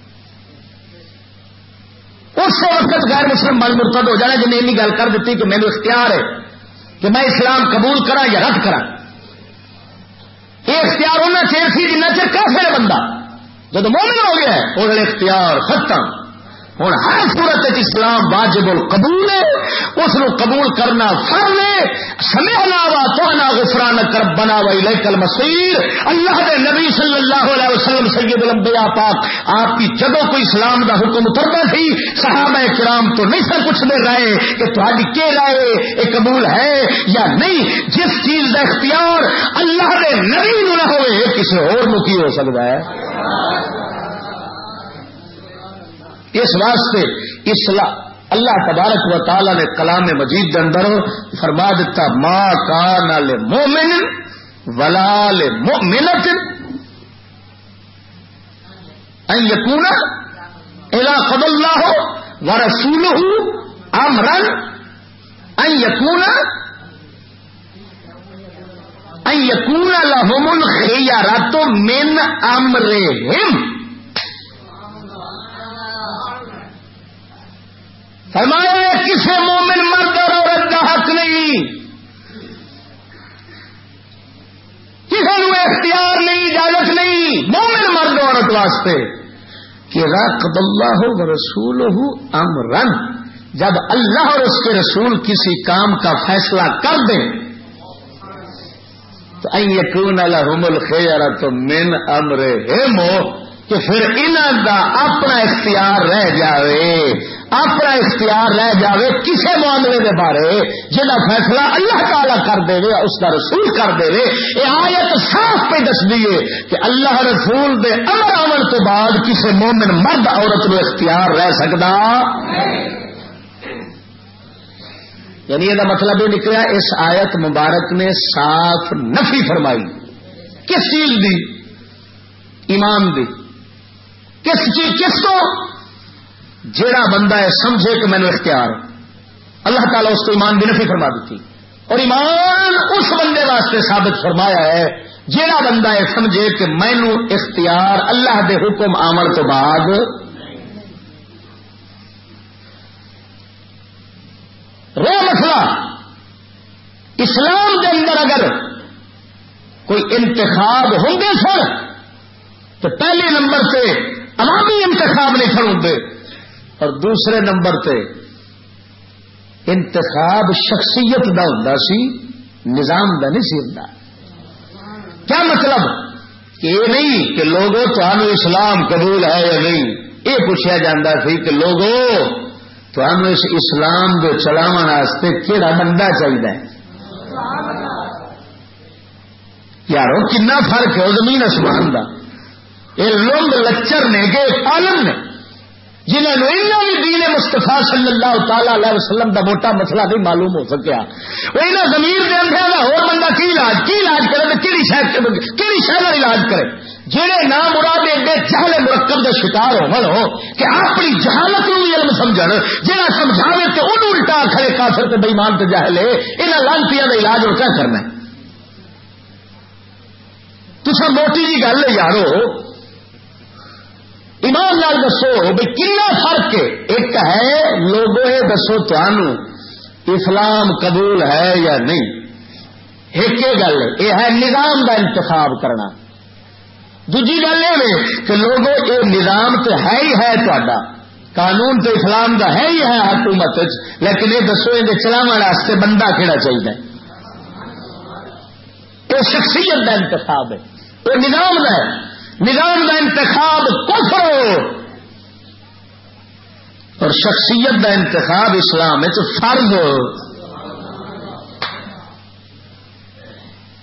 اس وقت غیر مسلم بل مرتد ہو جانا جنہیں نے گل کر دیتی کہ میرے اختیار ہے کہ میں اسلام قبول کرا یا رد کرا یہ اختیار انہیں چیر سی جنہ چر کافر بندہ۔ جب مومن ہو گیا ہے لیے اختیار ختم۔ ہوں ہر صورت اسلام واجب القبول ہے، اس کو قبول کرنا فرض ہے۔ سمے وا تو غفران کر بنا وئی لیکل مسیر اللہ کے نبی صلی اللہ علیہ وسلم سید الانبیاء پاک، آپ کی جگہ کوئی اسلام کا حکم اترتا تھی، صحابہ کرام تو نہیں سر کچھ دے رہے کہ تھوڑی کے رائے یہ قبول ہے یا نہیں۔ جس چیز کا اختیار اللہ کے نبی نو نہ ہوئے کسی اور نو کی ہو سکتا ہے؟ اس واسطے اسلام اللہ تبارک و تعالی نے کلام مجید کے اندر فرما دیتا ماں کا نال مومن ولال مومنت یقون الا خد اللہ ہو و رسول ہوں امرن یقون یقون لہم الخیارات من امرہم۔ فرمایا کسی مومن مرد اور عورت کا حق نہیں۔ کسی کو اختیار نہیں، اجازت نہیں، مومن مرد عورت واسطے کہ رقب اللہ ہو رسول امرن۔ جب اللہ اور اس کے رسول کسی کام کا فیصلہ کر دیں، تو یقون الحم الخیر تو من امر ہے مو کہ پھر انہوں کا اپنا اختیار رہ جائے اپنا اختیار رہ جاوے کسی معاملے کے بارے جہاں فیصلہ اللہ تعالی کر دے اس کا رسول کر دے یہ آیت صاف پہ دس دیے کہ اللہ رسول دے امر آمن تو بعد کسی مومن مرد عورت نو اختیار رہ سکتا یعنی یہ مطلب یہ نکلا اس آیت مبارک نے صاف نفی فرمائی۔ کس چیز دی؟ ایمان دی۔ کس چیز کس کو؟ جیڑا بندہ ہے، سمجھے کہ مینو اختیار۔ اللہ تعالیٰ اس کو ایمان بھی نفی فرما دیتی۔ اور ایمان اس بندے واسطے ثابت فرمایا ہے، جیڑا بندہ ہے، سمجھے کہ مینو اختیار اللہ دے حکم آمن تو بعد۔ رو مسئلہ۔ اسلام کے اندر اگر کوئی انتخاب ہوں گے سر، تو پہلے نمبر سے عوامی انتخاب نہیں سن ہوں اور دوسرے نمبر تے انتخاب شخصیت دا ہوں سی، نظام دا نہیں سی ہوں کیا مطلب؟ کہ یہ نہیں کہ لوگوں تو اسلام قبول ہے یا نہیں۔ یہ پوچھا جا سی کہ لوگوں تو اس اسلام کو چلاو کہڑا بندہ چاہیے یارو، کنا فرق ہے زمین آسمان کا یہ لوگ لچر نے کہ پالن نے، جنہوں نے بھی دین مستفا صلی اللہ تعالی علیہ وسلم کا موٹا مسئلہ نہیں معلوم ہو سکیا۔ وہ یہاں زمین کے اندر ہو بندہ کی علاج کی علاج کرے کہڑی شہر کہڑی شہر کا علاج کرے۔ جہے نام مراد ایڈے جہل مرکب کے شکار ہو، کہ اپنی جہالت نو بھی علم سمجھ جہاں سمجھاوے تو ان الٹا کھڑے کافر کے بےمان سے جہل ہے یہاں لانتی کا علاج اور کیا کرنا تو سب موٹی جی گل ہے یارو ایمان لال دسو بھائی کنا فرق ایک ہے لوگوں یہ دسو اسلام قبول ہے یا نہیں؟ ایک گل، یہ ہے نظام کا انتخاب کرنا۔ دوجی گل یہ کہ لوگوں یہ نظام تو ہے ہی ہے تا قانون تو اسلام کا ہے ہی ہے حکومت لیکن یہ دسو یہ چلاو بندہ کہڑا چاہیے یہ شخصیت کا انتخاب ہے۔ یہ نظام کا ہے۔ نظام کا انتخاب کفر اور شخصیت کا انتخاب اسلام ہے تو فرض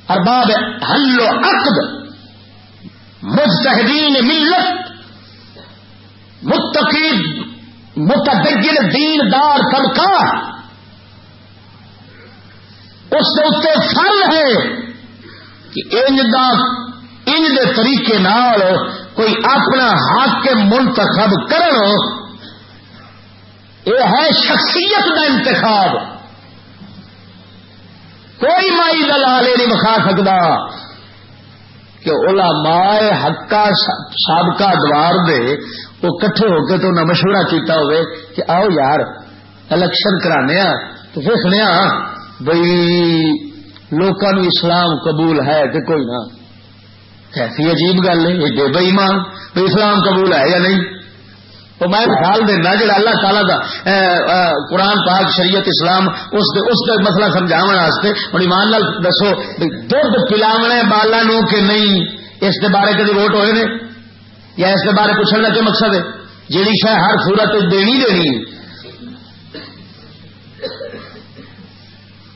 ارباب حل و عقد، مجتہدین ملت متقید متدگل دین دار طبقہ، اس کے اتنے فرض ہے کہ انج ان دے طریقے نال کوئی اپنا حق کے منتخب کرو یہ ہے شخصیت کا انتخاب۔ کوئی مائی دلال نہیں مکھا سکتا کہ اولا مائے حقا سابقہ دوار دے، وہ کٹھے ہو کے تو نہ مشورہ کیتا ہوئے کہ آؤ یار، الیکشن کرانے تو پھر بھائی لوگوں اسلام قبول ہے کہ کوئی نہ۔ ایسی عجیب گل ہے؟ یہ بے ایمان تو اسلام قبول ہے یا نہیں؟ تو میں خیال دینا جا اللہ تعالیٰ کا قرآن پاک، شریعت اسلام، اس دے، اس کا مسئلہ سمجھا ہوں ایمان لال دسو دھد پلاونا بالا نو کہ نہیں؟ اس کے بارے کدی ووٹ ہوئے نے؟ یا اس کے بارے پوچھنے کا کیا مقصد ہے؟ جیڑی شاید ہر صورت دینی دینی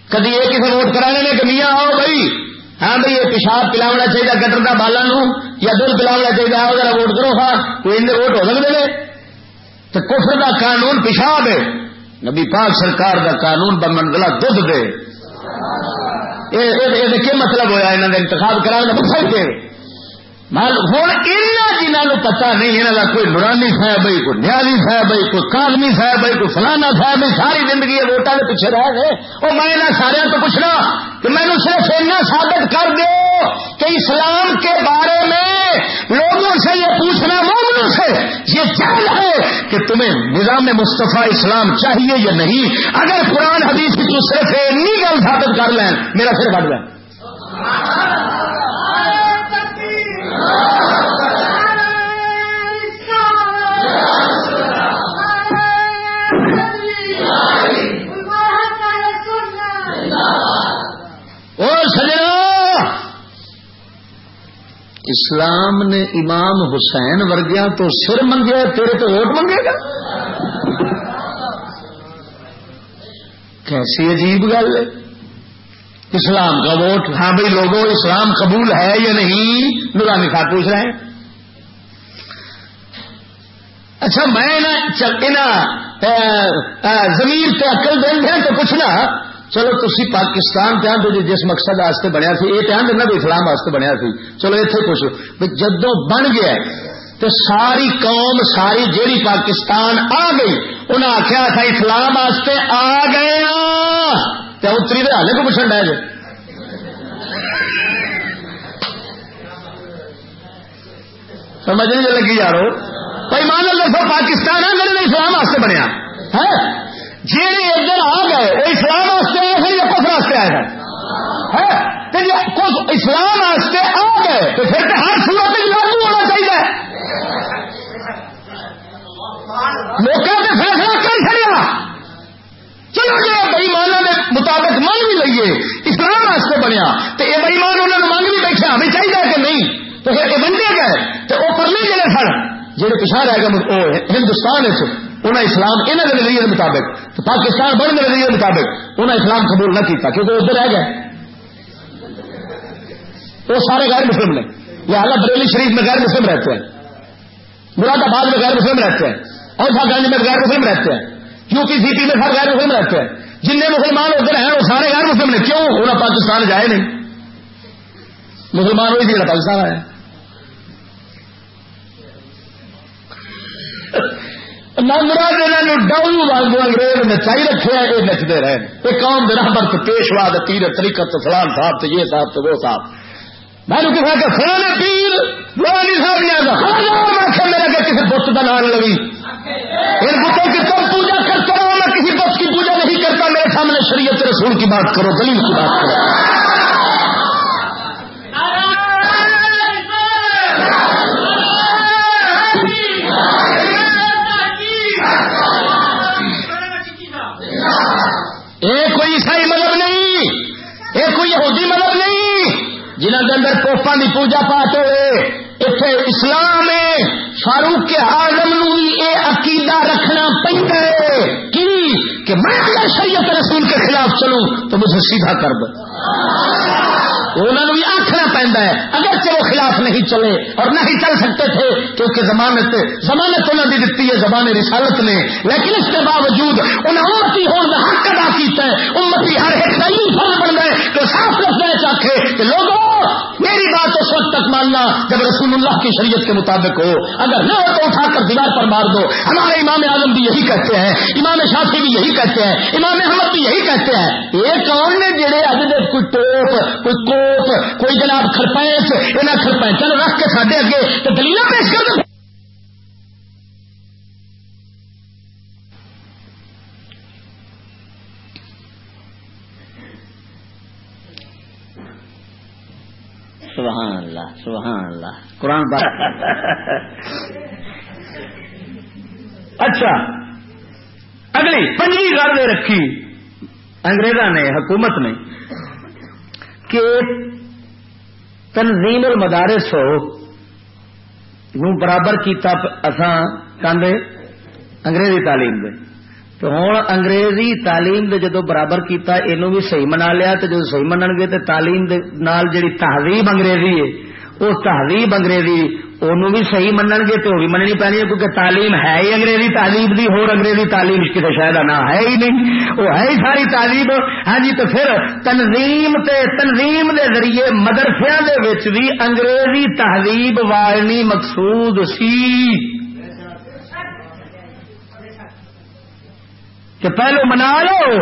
کدی یہ کسی ووٹ کرانے نے کہ میاں آؤ بھائی ہاں بھائی یہ پیشاب پلاونا چاہیے گٹر کا بالا نو یا دھد پلاونا چاہیے آؤ ذرا ووٹ کرو ہاں کوئی اندر ووٹ ہو سکتے ہیں تو کفر کا قانون پیشاب ہے۔ نبی پاک سرکار کا قانون بمنگلا دھد دے۔ یہ مطلب ہوا انہوں کا انتخاب کرا مقصد کے ہوں جنہوں پتا نہیں یہاں کا کوئی نورانی صاحب بھائی کوئی نیالی صاحب بھائی کوئی کالمی صاحب بھائی کوئی فلانا صاحب بھائی ساری زندگی ووٹان کے پیچھے رہ گئے۔ اور میں یہاں سارے تو پوچھنا کہ مینو صرف اتنا ثابت کر دو کہ اسلام کے بارے میں لوگوں سے یہ پوچھنا مومنوں سے، یہ چل ہے کہ تمہیں نظام مصطفیٰ اسلام چاہیے یا نہیں۔ اگر قرآن حدیث کی صرف گل ثابت کر لیں، میرا سر بڑھ لیں اسلام نے امام حسین ورگیا تو سر منگیا، تیرے تو ووٹ منگے گا؟ کیسی عجیب گل ہے۔ اسلام کا ووٹ۔ ہاں بھائی، لوگوں، اسلام قبول ہے یا نہیں؟ نورانی صاحب پوچھ رہے ہیں۔ اچھا میں نا زمین پہ اکل دیں گے تو پوچھنا چلو تھی پاکستان پہ جی جس مقصد واسطے بنیا سی یہ پہن دینا بھی اسلام واسطے بنیا سی۔ چلو اتنے پوچھو۔ جدو بن گیا تو ساری قوم، ساری جیڑی پاکستان آ گئی انہیں آخیا تھا، اسلام واسطے آ گئے تو اتری دے ہالے کو پوچھنا ڈے جی سمجھ نہیں جی لگی یارو۔ بھائی مان لو دسو پاکستان آ گئے اسلام واسطے بنیا۔ ہے؟ جی ادھر آ گئے، وہ اسلام واسطے آئے تھے یا کفر واسطے آئے تھے جی اسلام واسطے آ گئے، تو پھر تو ہر صورت لاگو ہونا چاہیے۔ موقع سے فیصلہ کر چڑیا چلو جی بئیمانوں کے مطابق من بھی لئیے، اسلام واسطے بنیا تو یہ بئیمان انہوں نے من بھی بیٹھا ہمیں چاہیے کہ نہیں، تو پھر یہ بنتے گئے تو وہ پرلے جڑے سن جہے پچھا رہ گئے ہندوستان انہیں اسلام انہوں کے نظریے کے مطابق تو پاکستان بڑھ کے نظریے کے مطابق انہیں اسلام قبول نہ کیتا، کیونکہ ادھر رہ گئے۔ وہ سارے غیر مسلم نے یہ بریلی شریف میں غیر مسلم رہتے ہیں، مراد آباد میں غیر مسلم رہتے ہیں، اور گنج میں غیر مسلم رہتے ہیں۔ سی پی میں سب غیر مسلم رہتے ہیں۔ جن مسلمان ادھر ہیں وہ سارے غیر مسلم نے کیوں؟ انہیں پاکستان جائے نہیں۔ مسلمان وہی تھی پاکستان آئے ڈاؤن واگ انگریز نچائی رکھے ہیں یہ نچتے رہے یہ قوم برابر پیشوا تیر طریقت فلان صاحب تو یہ صاحب تو وہ صاحب۔ میں نے کہا کہ فلانے پیر فلانی صاحب نے آخر میرا کہ کسی بت کا نام لگی ان بتوں کی تم سامنے شریعت رسول کی بات کرو، دلیل کی بات کرو۔ ایک کوئی عیسائی مذہب نہیں ایک کوئی یہودی مذہب نہیں جنہوں کے اندر پوپا کی پوجا پاٹ ہوئے اتنے اسلام فاروق کے آزم نو یہ عقیدہ رکھنا پہنتا ہے۔ کہ میں اگر شریعت رسول کے خلاف چلوں تو مجھے سیدھا کر دو۔ انہوں نے بھی آخنا پہنتا ہے۔ اگرچہ وہ خلاف نہیں چلے اور نہیں چل سکتے تھے، کیونکہ زمانت زمانت انہوں نے دیتی ہے، زبان رسالت نے۔ لیکن اس کے باوجود انہیں امتی ہونے کا حق ادا کیتا ہے۔ امتی ہر ایک صحیح فرض بن گئے تو صاف رکھنا چاہے کہ لوگوں، میری بات اس وقت تک ماننا جب رسول اللہ کی شریعت کے مطابق ہو۔ اگر نہ ہو تو اٹھا کر دیوار پر مار دو۔ ہمارے امام اعظم بھی یہی کہتے ہیں، امام شافی بھی یہی کہتے ہیں، امام احمد بھی یہی کہتے ہیں۔ یہ کون نے جڑے اج دے کوئی ٹوپ، کوئی کوٹ کوئی جناب خرپینچ یہاں خرپینچ رکھ کے ساڈے اگے تو دلیل پیش کر دو۔ اللہ، سبحان اللہ۔ قرآن اچھا۔ اگلی پنجی گل رکھی۔ انگریزا نے، حکومت نے، کہ تنظیم المدارس ہو۔ برابر کیتا اساں کاندے انگریزی تعلیم دے۔ تو ہوں اگریزی تعلیم دے جدو برابر کیتا، اینو بھی صحیح منا لیا تو جدو صحیح منن گے تو تعلیم دے نال جڑی تہذیب انگریزی ہے وہ تہذیب انگریزی انہوں بھی صحیح منن گے تو بھی مننی پینی ہے، کیونکہ تعلیم ہے ہی انگریزی، تعلیم دی ہو انگریزی تعلیم کسی شاید نہ ہے ہی نہیں وہ ہے ہی ساری تعلیم۔ ہاں جی تو پھر تنظیم تے تنظیم دے ذریعے مدرسے دے وچ بھی انگریزی تہذیب والنی مقصود سی۔ کہ پہلو منا لو،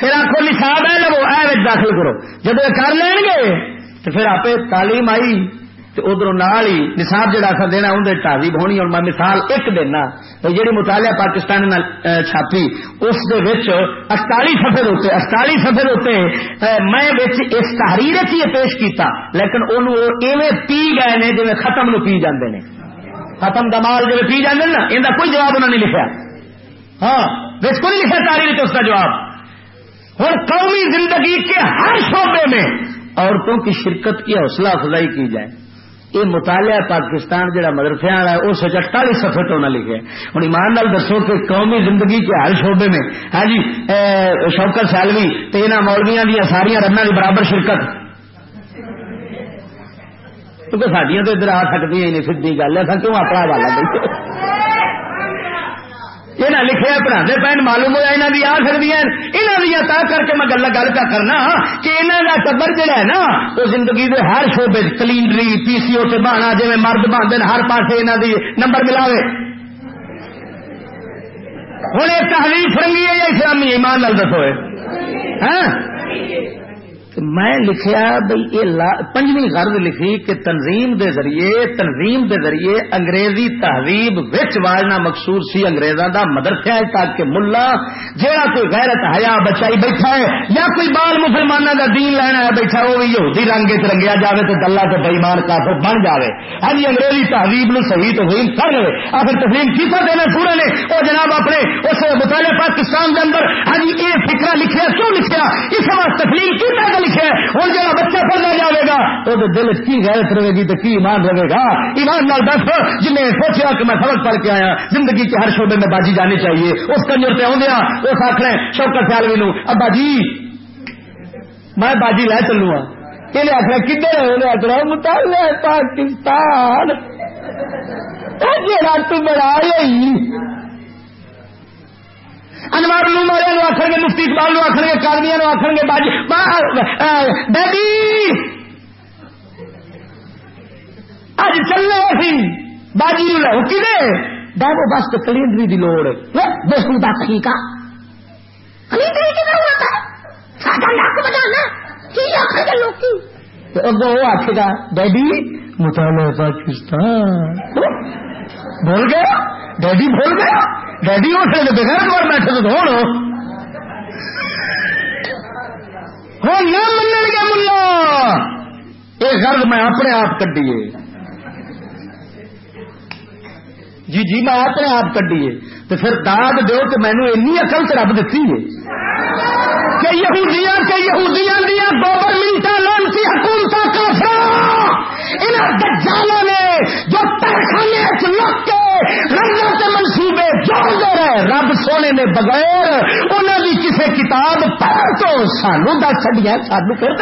پھر آخو نصاب ہے لو اے داخل کرو۔ جب یہ کر لین گے، تو پھر آپ تعلیم آئی، تو ادھر نال ہی نصاب جہاں اثر دینا اندر تعلیم ہونی۔ اور میں مثال ایک دینا جہی مطالعہ پاکستان چھاپی، اس اٹتالی سفر ہوتے اٹتالی سفر ہوتے میں اس تحریر چ یہ پیش کیتا، لیکن انہوں پی گئے نے جی ختم نو پی جاندے نے۔ ختم دمال جی پی جاندے نا، ان کوئی جواب انہوں نے لکھا ہاں۔ کو نہیں لکھا تاریخ اس کا جواب۔ اور قومی زندگی کے ہر شعبے میں عورتوں کی شرکت کی حوصلہ افزائی کی جائے۔ یہ مطالعہ پاکستان جہاں مدرسے والا ہے، اس اٹتالیس سفے تو نہ لکھے۔ ہوں ایمان نال دسو کہ قومی زندگی کے ہر شعبے میں ہاں جی شوکت سیلوی تو یہاں مولویا دیا ساریا رنگ کی برابر شرکت۔ کیونکہ سڈیا تو ادھر آ سکتی ہیں سیدھی گل ہے کیوں اپنا والا دیں یہ لکھے پڑھا پہن معلوم ہوا یہاں کی آ سکتی ہیں۔ یہاں دیا تا کر کے میں گلا گل کا کرنا کہ یہاں کا ٹبر جہا ہے نا، وہ زندگی کے ہر شعبے کلینڈری پی سی او سے بہانا جی مرد باندھ ہر پاس یہاں کی نمبر ملاوے۔ ہوں یہ تحریر فرنگی ہے یا اسلامی ایمان لال دسو میں لکھیا بھائی یہ پنجویں غرض لکھی کہ تنظیم دے ذریعے، تنظیم دے ذریعے انگریزی تہذیب وچ واجنا مقصود سی انگریزاں دا مدرسہ ہے تاکہ ملا جہاں کوئی غیرت حیا بچائی بیٹھا ہے یا کوئی بال مسلمانوں دا دین لینا ہے بیٹھا وہ بھی یہودی رنگ چ رنگیا جائے تو گلا تو بےمان کافر بن جائے ہاں جی انگریزی تہذیب نو صحیح تو کر لے۔ آخر تسلیم کیتا دینا پورے نے؟ وہ جناب اپنے اس مطالعہ پاکستان کے اندر ہاں جی یہ فکرا لکھیا، کیوں لکھیا؟ اس واسطے تسلیم کیتا لکھے، ہوں جا بچہ پڑھنا جائے گا وہ دل کی غیرت رہے گی تو کی ایمان رہے گا؟ ایمان نال دس جن نے سوچا کہ میں سبق پڑھ کے آیا، زندگی کے ہر شعبے میں باجی جانی چاہیے، اس کنجر سے آدھا اس آخر شوکر سیالوی نو، ابا جی میں باجی لے چلوں ہاں۔ یہ آخر کدھر آخر مطالعہ پاکستان۔ جڑا تو بڑا ہی انوار لو مارے آخر گے، مفتی اقبال نو آخر گے کادمیا آخر گے، باجی ڈیڈی اج چلنے سی باجی نو لو کی ڈیبو بس تو کلینڈری کی لوڑ دوستوں کا ٹھیک طریقہ وہ آخ گا ڈیڈی مطالعہ پاکستان۔ بول گیا؟ ڈیڈی بول گیا؟ ڈیڈی اس لیے بغیر بار بیٹھے تو ہو ہوں نہ من گیا ملا۔ یہ غرض میں اپنے آپ کڈیے۔ جی جی میں اپنے آپ کڈیے تو پھر داد دو کہ مینو این اقل سے رب دیتی ہے۔ کہ یہودیاں کہ یہودیاں دیا گورنمنٹ لانسی حکومت کا ان دجالوں نے جو ترخانے لگ کے رنگت منصوبے جوڑ دے رہے، رب سونے نے بغیر انہوں کی کسی کتاب پڑھ تو سانو دس چڈیا سانو پھر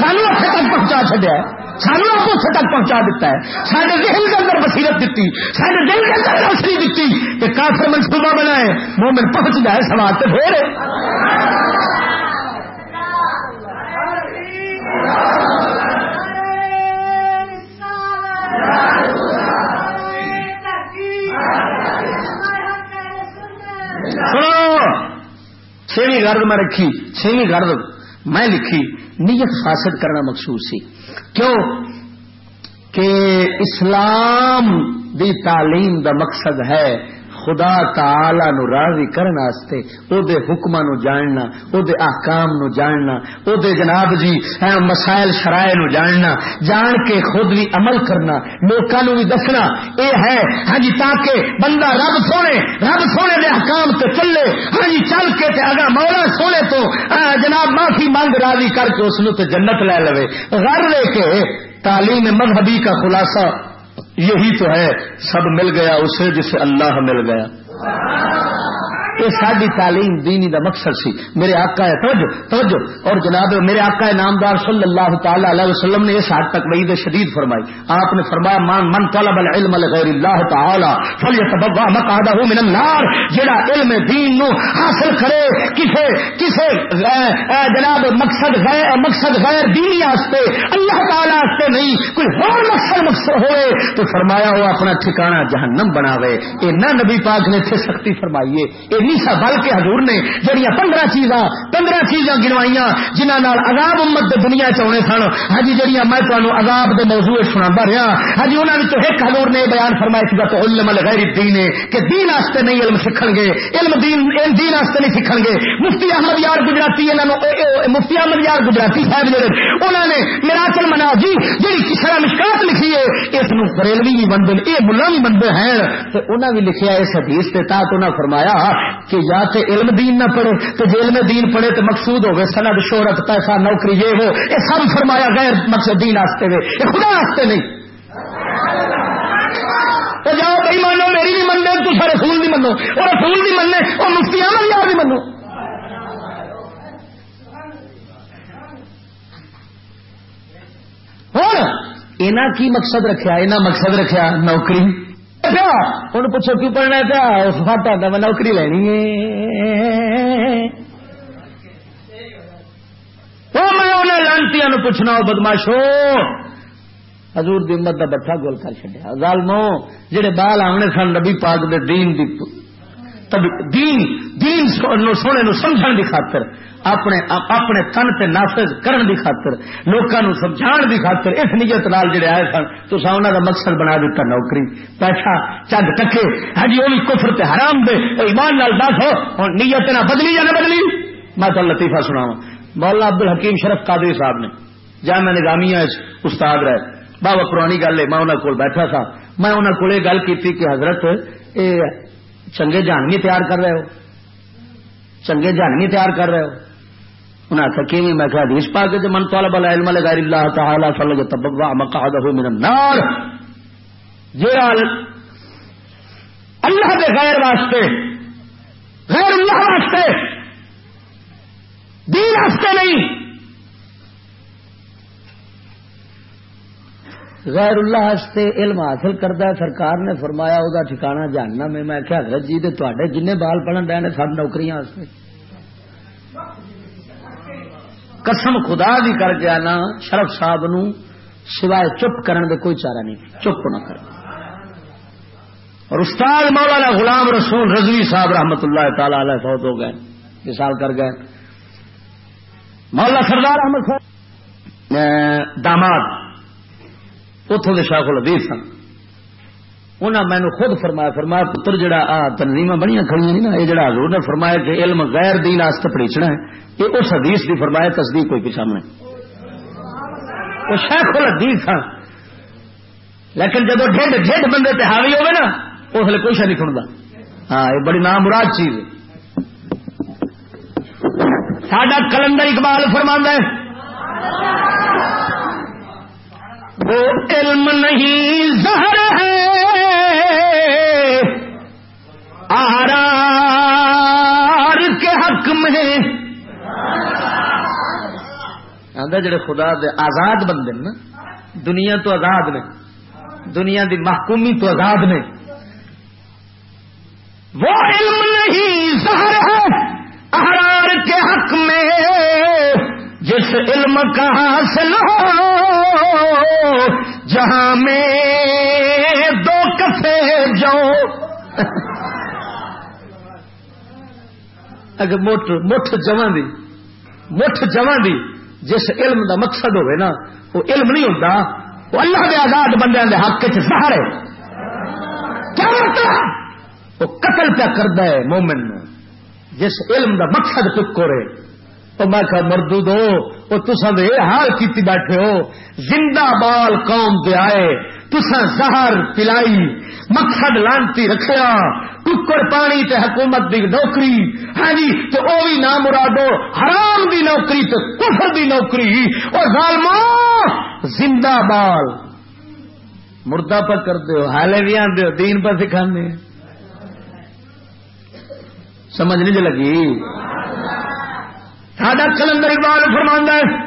سانو اتنے تک پہنچا چڈیا۔ سانو آپ اتنے تک پہنچا دیتا ہے۔ سارے ذہن کے اندر بصیرت دیتی سارے دل کے اندر روشنی دیتی کہ کافر منصوبہ بنائے، مومن پہنچ جائے سوال تو پھر۔ چھویں گرد میں رکھی چھویں گرد۔ میں لکھی، نیت فاسد کرنا مقصود سی۔ کیوں؟ کہ اسلام دی تعلیم دا مقصد ہے۔ خدا تعالی نو راضی کرنے واسطے او دے حکماں نو جاننا، او دے احکام نو جاننا، او دے جناب جی مسائل شرائع نو جاننا، جان کے خود بھی عمل کرنا، لوکاں نو بھی دسنا، اے ہے ہاں جی تاکہ بندہ رب سونے رب سونے دے احکام تے چلے ہاں جی چل کے تے اگر مولا سونے تو جناب معافی مانگ راضی کر کے اس نو تے جنت لے لوے۔ غر لے کے تعلیم مذہبی کا خلاصہ یہی تو ہے سب مل گیا اسے جسے اللہ مل گیا۔ یہ ساری تعلیم دینی دا مقصد سی۔ میرے آقا ہے، توجہ توجہ۔ اور جناب، میرے آقا ہے نامدار صلی اللہ تعالی علیہ وسلم نے اس حد تک وعید شدید فرمائی۔ آپ نے فرمایا، من من طلب العلم لغیر اللہ تعالی فلیتبوا مقعده من النار جڑا علم دین نو حاصل کرے، کسے کسے جناب، مقصد غیر مقصد غیر دینی واسطے، اللہ تعالی واسطے نہیں، کوئی اور مقصد مقصد ہوئے، تو فرمایا ہو اپنا ٹھکانہ جہنم بناوے۔ اے نہ نبی پاک نے تھے سختی فرمائیے اے نہیں سا بلکہ حضور نے جہیا پندرہ چیزاں پندرہ چیزاں گنوائیاں جنہوں عذاب امت دے دنیا چنے سن۔ ہاں جی، جہیا میں تمہیں عذاب دے موضوع سنا رہا۔ ہاں جی، انہوں نے ایک حضور نے بیان فرمایا سا تو علم غیر دین کہ دین واسطے نہیں علم سیکھ گے علم دین دین واسطے نہیں سیکھ گے مفتی احمد یار گجراتی انہوں مفتی احمد یار گجراتی صاحب جڑے انہوں نے میراچل منا جی جی کسی مشکلات لکھی ہے، اس بریلوی بھی بنتے یہ ملا بھی بنتے ہیں۔ تو انہوں نے لکھا اس حدیث کے تحت انہوں نے فرمایا کہ یا تے علم دین نہ پڑھے تو جی علم دین پڑھے تو مقصود ہوگی سند، شہرت، پیسہ، نوکری، یہ ہو یہ سب فرمایا غیر مقصد دین آستے ہوئے یہ خدا آستے نہیں۔ تو جاؤ بھائی مانو، میری نہیں مننے تو سارے رسول نہیں منو۔ اور رسول نہیں مننے اور مفتی احمد یار نہیں منو۔ ہوں یہاں کی مقصد رکھا یہاں مقصد رکھا نوکری۔ اچھا، ہوں پوچھو کی پڑھنا پیا اس فٹ آتا میں نوکری لینی ہے۔ میں انہیں لانتی پوچھنا بدماشو حضور دی امت دا بٹھا گول کر چڈیا ظالمو، جڑے بال آمنے سن، نبی پاک دے دین دی دین دین سونے نو سمجھن دی خاطر، اپنے اپنے تن تے نافذ کرن دی خاطر، لوکاں نو سمجھان دی خاطر اس نیت نال جڑے آئے سن تو سا انہاں دا مقصد بنا دیتا نوکری۔ پیسہ چگ ٹکے ہاں جی وہ بھی کفر تے حرام دے، او ایمان نال دس ہو، ہن نیت نہ بدلی یا نہ بدلی؟ میں تو لطیفہ سناواں۔ مولا عبد الحکیم شرف قادری صاحب نے جامع نظامیہ استاد رہے۔ بابا پرانی گل ہے، میں انہوں کو بیٹھا تھا میں انہوں کو گل کی کہ حضرت، اے چنگے جانوی تیار کر رہے ہو۔ چنگے جانوی تیار کر رہے ہو۔ انہیں آخر کہ میں کہ حدیث پا کے من طالب العلم غیر اللہ تعالی فلج تبوا مقعده من النار۔ جڑا اللہ کے غیر واسطے، غیر اللہ واسطے، دین واسطے نہیں۔ غیر اللہ ہستے علم حاصل کرتا ہے، سرکار نے فرمایا وہ ٹھکانا جاننا میں میں کیا حضرت جی تے جن بال پڑھن رہے سب نوکریاں قسم خدا بھی کر کے نا شرف صاحب نو سوائے چپ کرن دے کوئی چارہ نہیں، چپ نہ کر اور استاد مولانا غلام رسول رضوی صاحب رحمت اللہ تعالی علیہ فوت ہو گئے، مثال کر گئے۔ مولانا سردار احمد صاحب داماد۔ اتوں کے شاخ الدیز سن۔ انہیں مینو خود فرمایا فرمایا، پتر جڑا آ تنظیم بڑی کھڑی نہیں نا، یہ جڑا حضور نے فرمایا کہ علم غیر دین آست پڑیچنا ہے، یہ اس حدیث کی فرمایا، تصدیق کوئی پیچھا میں وہ شیخ الدیز سن۔ لیکن جب ڈھڈ ڈھڈ بندے تے حاوی ہوگا نا، اس لیے کوئی شا نہیں سنتا ہاں یہ بڑی نام مراد چیز ہے۔ ساڈا کلندر اقبال فرما ہے وہ علم نہیں، زہر ہے۔ آرار کے حق میں۔ آدھا جڑے خدا دے آزاد بندے نا، دنیا تو آزاد نے، دنیا دی محکومی تو آزاد نے۔ وہ علم نہیں، زہر ہے۔ احرار کے حق میں۔ جس علم کا حاصل ہو، جہاں میں دو کفے جاؤ اگر مٹھ مٹھ جمع دی مٹھ جمع دی، جس علم دا مقصد ہوئے نا، وہ علم نہیں ہوتا، وہ اللہ کے آزاد بندے کے حق چہر ہے۔ کیا مطلب؟ وہ قتل پیا کرتا ہے مومن جس علم دا مقصد پکو رہے۔ تو میں کہ مردو دو وہ تسا دے حال کیتی بیٹھے ہو۔ زندہ بال قوم دے آئے تسا زہر پلائی، مقصد لانتی رکھیا ککڑ پانی تے حکومت دی نوکری۔ ہاں جی تو او بھی نہ مرادو، حرام دی نوکری تے کفر دی نوکری۔ اور ظالمو، زندہ بال۔ مردہ پر کرتے ہو، حالے بھی آتے ہو، دین پر سکھانے سمجھ نہیں جی لگی؟ ساڈا کلندر اقبال فرماندہ ہے،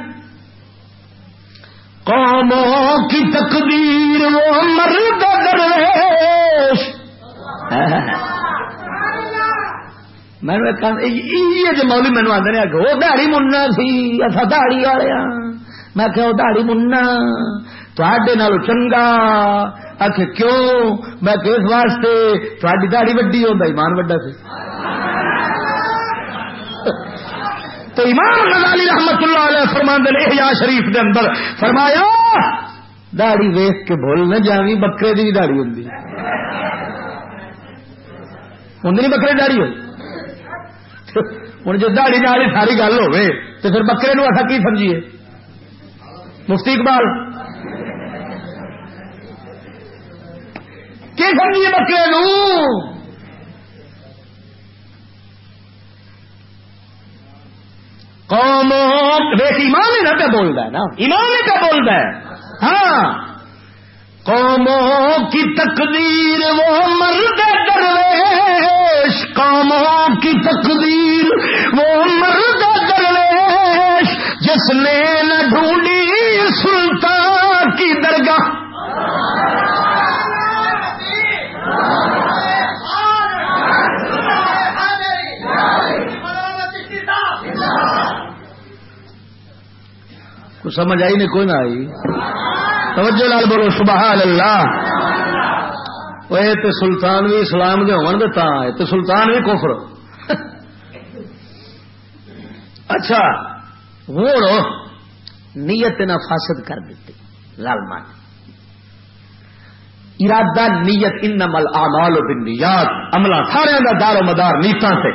قوموں کی تقدیر وہ مرد درویش۔ میں جو مولی مینو آدھے نے، وہ دہڑی منا سی اصا دہڑی والے ہاں۔ میں کہ وہ دہڑی منا تے نال چنگا۔ آخ کیوں؟ میں کہ اس واسطے تھوڑی دہڑی وڈی ہوتا ایمان وڈا سی۔ تو امام غزالی رحمت اللہ علیہ فرمان دل احیاء شریف دے اندر فرمایا داڑی ویخ کے بھول نہ جاوی بکرے دی داڑی ہوں ہوں نہیں بکرے داڑی ہو ہوں جو داڑی نال ساری گل ہوے تو پھر بکرے نو ایسا کی سمجھیے؟ مفتی اقبال۔ کی سمجھیے بکرے نو؟ قوموں دیکھ، ایمان ہی نہ پہ بولتا ہے نا؟ ایمان ہی پہ بولتا ہے؟ ہاں۔ قوموں کی تقدیر وہ مرد درویش۔ قوموں کی تقدیر وہ مرد درویش۔ جس نے نہ ڈھونڈی سلطان کی درگاہ۔ سمجھ آئی نہیں کوئی نہ آئی۔ توجہ لال بولو سبحان اللہ وہ تے سلطان بھی اسلام دے ہون تا تے سلطان بھی کفر۔ اچھا ہوں نیت نہ فاسد کر دیتی، لال مان ارادہ، نیت ان مل آمال و عملہ سارے کا دار و مدار نیتاں سے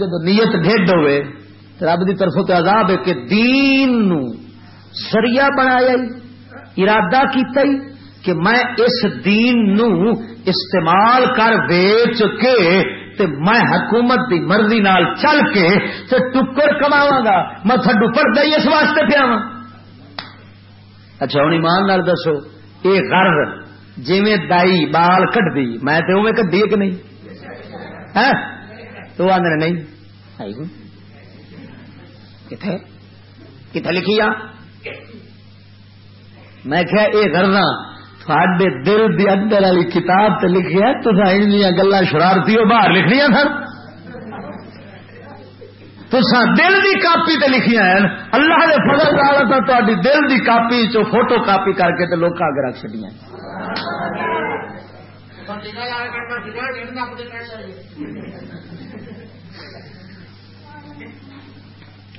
جب نیت ڈیڈ ہوئے رب کی طرف تو عذاب ہے کہ دین نو ذریعہ بنایا ارادہ کیتا ہی کہ میں اس دین نو استعمال کر ویچ کے تے میں حکومت دی مرضی نال چل کے تے ٹکر کماوا گا۔ میں تھڈو پڑتا ہی اس واسطے پیا اچھا ہوں ایمان نال دسو یہ غرض جی دائی بال کٹ دی میں تے اوے کٹ دی کہ نہیں؟ ہاں؟ تو آدھے نہیں؟ آئی کتنے کتنے لکھی آ میں کیا یہ کرنا تھوڑے دل دی اندر والی کتاب تے لکھی ہے تو گلا شرارتی باہر لکھنی سر۔ تو دل دی کاپی تے لکھی ہیں۔ اللہ کے فضل والا تو دل دی کاپی چو فوٹو کاپی کر کے لوگ آگے رکھ چڑیا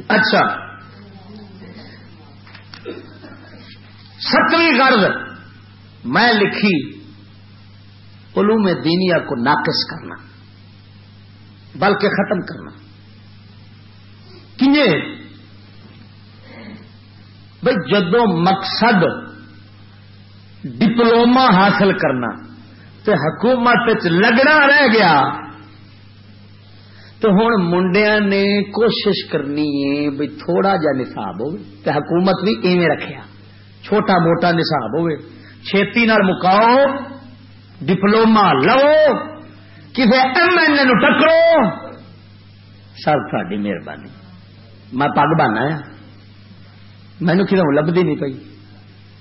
اچھا۔ ستویں غرض، میں لکھی علوم دینیا کو ناقص کرنا، بلکہ ختم کرنا۔ بھائی جدو مقصد ڈپلوما حاصل کرنا تو حکومت لگنا رہ گیا تو ہوں منڈیا نے کوشش کرنی ہے بھائی تھوڑا جا نصاب ہو حکومت بھی ایویں رکھیا۔ چھوٹا موٹا نصاب ہوئے چھتی نال مکاؤ، ڈپلوما لو کسی ایم ایل اے ٹکرو۔ سب تاری مہربانی۔ میں پگ بانا ہاں۔ مینو کتوں لبھی نہیں پی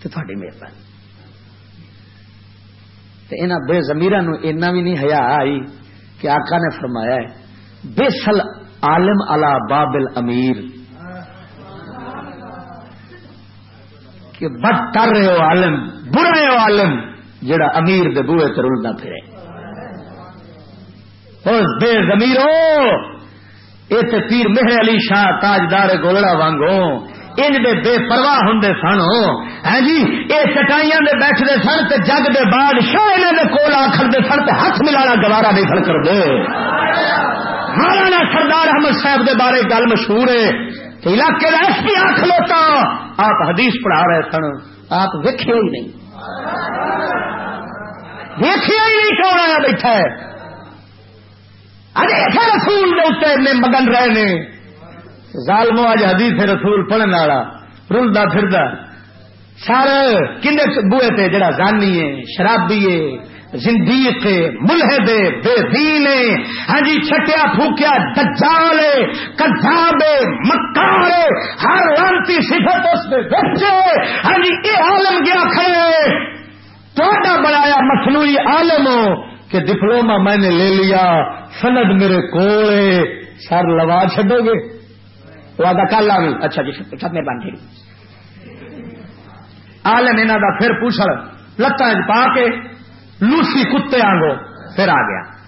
تو تھوڑی مہربانی۔ یہاں بے زمیر اینا بھی نہیں ہیا آئی کہ آقا نے فرمایا ہے بےسل عالم الا بابل امیر کہ بد کر رہے ہو عالم برے ہو عالم، جڑا امیر دے بوئے تے رلدا پھرے۔ بے زمیر ہو یہ پیر مہر علی شاہ تاجدار گولڑا وانگو ان دے بے پرواہ ہوں سن ہاں جی یہ چٹائیاں دے بیٹھتے سن تے جگ دے بادشاہ انہوں نے کول آخر دے سن تے ہاتھ ملانا گوارا نہیں کھڑ کر دے مولانا سردار احمد صاحب دے بارے گل مشہور ہے کہ علاقے کا ایس پی آخ لوتا آپ حدیث پڑھا رہے سن، آپ ویکھے ہی نہیں۔ ویکھے ہی نہیں کون آیا بیٹھا ہے؟ ارے، ایسے رسول دے نے مگن رہے نے۔ ظالمو اج حدیث رسول پڑھنے والا، رلدا پھردا۔ سارے کنے بوئے تے جڑا زانی ہے، شرابی ہے زندیق، ملحد، بے دین ہاں جی چھٹیا، پھوکیا، دجال، کذاب، مکار، ہر لانتی صفت اس میں بچے ہاں جی یہ عالم گیا کھڑے تو بنایا مصنوعی عالم ہو کہ ڈپلوما میں نے لے لیا، سند میرے کول سر لوا چڈو گے۔ وہ کل آ اچھا جی سب مہربانی عالم انہوں کا پھر پوچھ لتان پا کے لوسی کتے آگو پھر آ گیا۔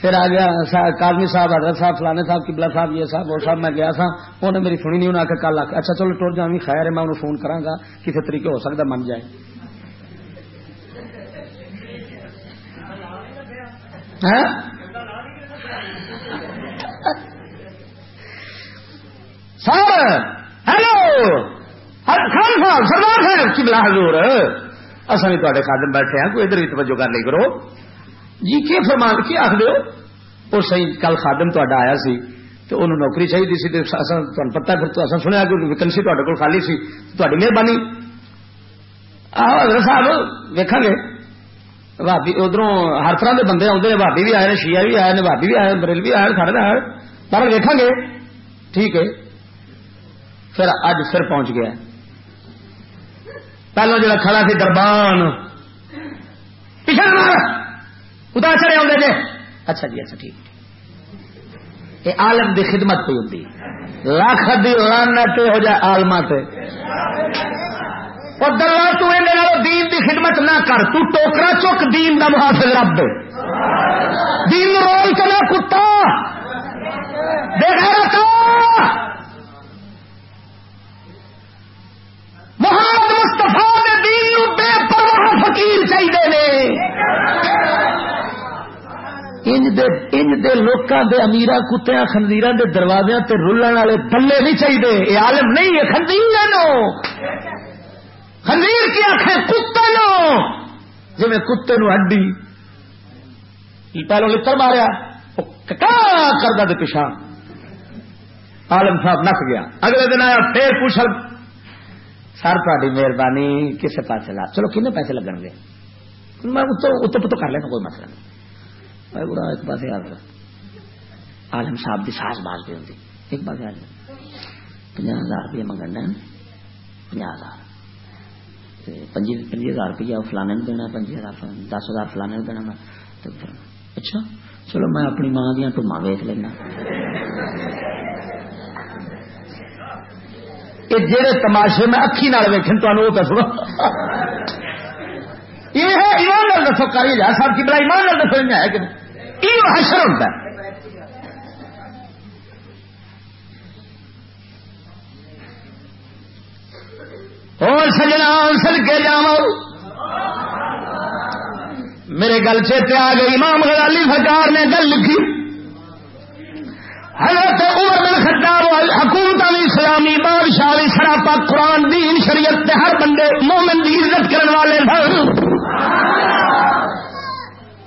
پھر آ گیا کالمی صاحب، حضرت صاحب، فلانے صاحب کبلا صاحب، یہ صاحب، وہ صاحب، میں گیا تھا۔ انہوں نے میری سنی نہیں انہیں آ کے کل آ اچھا چلو ٹور جا خیر ہے، میں انہوں فون کرا گا۔ کسی طریقے ہو سکتا من جائے۔ ہاں؟ سر، ہیلو! خان صاحب، سردار صاحب کبلا حضور۔ اصا بھی تے خادم بیٹھے ہیں کوئی ادھر بھی توجہ کر لی کرو۔ جی کی فرمان کی آخ دو وہ سی کل خادم تا آیا سی تو انہوں نوکری چاہیے سی تمہیں پتا پھر تو اصل سنیا کہ ویکنسی تے کو خالی سی۔ تاری مہربانی۔ حضرت صاحب ویکا گے۔ بھابی ادھر ہر طرح کے بندے آتے ہیں بھابی بھی آئے ہیں شیعہ بھی آئے ہیں بھابی بھی آئے بریل بھی آئے سارے آئے۔ پر ویکا گے۔ ٹھیک ہے۔ پھر اج پھر پہنچ گیا۔ پہلو جا کھڑا سی دربان پچھا اتار چڑے آتے جی اچھا جی اچھا ٹھیک یہ آلم دی خدمت پہ ہوتی لاکھ دی لانت ہو جائے آلما تے اور دلہ تو دین دی خدمت نہ کر تو ٹوکرا چک دین دا محافظ رب دین رول کے نہ کتا دیکھا محمد مستفا نے دین بے پرواہ فقیر چاہیے انج دے لوکاں دے امیرا کتیا خندیر دے دروازے تے رلن والے دلے نہیں چاہیے. یہ عالم نہیں ہے خندیر نو خنزیر کی آخر کتے نو جی میں کتے نو ہڈی پہلو لڑ ماریا کرتا تو پچھا عالم صاحب نس گیا. اگلے دن آیا، پھر پوچھ سر تاری مہربانی کسے پاس لا چلو، کنے پیسے لگن گے؟ میں اتو پتو کر لینا کوئی مسئلہ نہیں۔ میں برا ایک پاس آ عالم صاحب کی ساس باز بھی ہوتی ایک پاس آ پنجا ہزار روپیہ منگنا پنجا ہزار۔ پنجی پنجی ہزار روپیہ فلانے دینا پنجی ہزار دس ہزار فلانے دینا میں اچھا چلو میں اپنی ماں دیا ٹوما ویچ لینا۔ جہے تماشے میں اکھی نال ویکن تمہیں وہ دسو۔ یہ ایمان دسو کر جا سب کی بڑا ایمان دسو ہے کہ یہ حشر ہوتا ہے۔ اور سجنا سل کے جاؤ میرے گل چیتے آ گئی امام غزالی سرکار نے گل لکھی۔ حضرت عمر بن خطاب حکومت اسلامی بادشاہ سراپا قرآن، دین، شریعت ہر بندے مومن کی عزت کرنے والے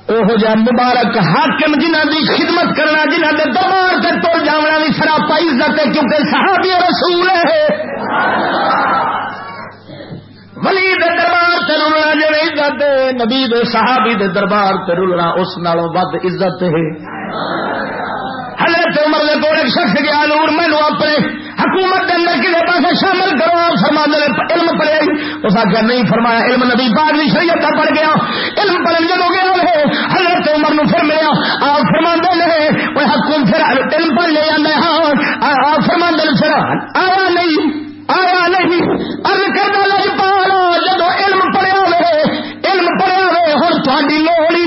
وہ جا مبارک حاکم جنہ کی خدمت کرنا جنہ کے دربار سے تر جانا بھی سراپا عزت ہے، کیونکہ صحابی رسول ہے۔ ولی دے دربار سے رلنا جی عزت نبی دے صحابی دے دربار سے رلنا اس نالوں ود عزت ہے۔ حضرت عمر نے کوئی شخص گیا، نور مینو اپنے حکومت کے اندر کسی پاس شامل کرو آپ فرما دے علم پڑھے اس آخر نہیں فرمایا، علم نبی پاک بھی شریعت کا پڑھ گیا۔ علم پڑھن جب گیا رہے حضرت عمر نو پھر ملیا۔ آپ فرما دے وہ حکومت پھر علم پڑھ لے جانا ہاں آپ فرما دے پھر آیا نہیں آیا نہیں۔ ارد کردہ لگ پالا جب علم پڑیا ہوئے، علم پڑیا ہوئے ہوں تاری لوڑ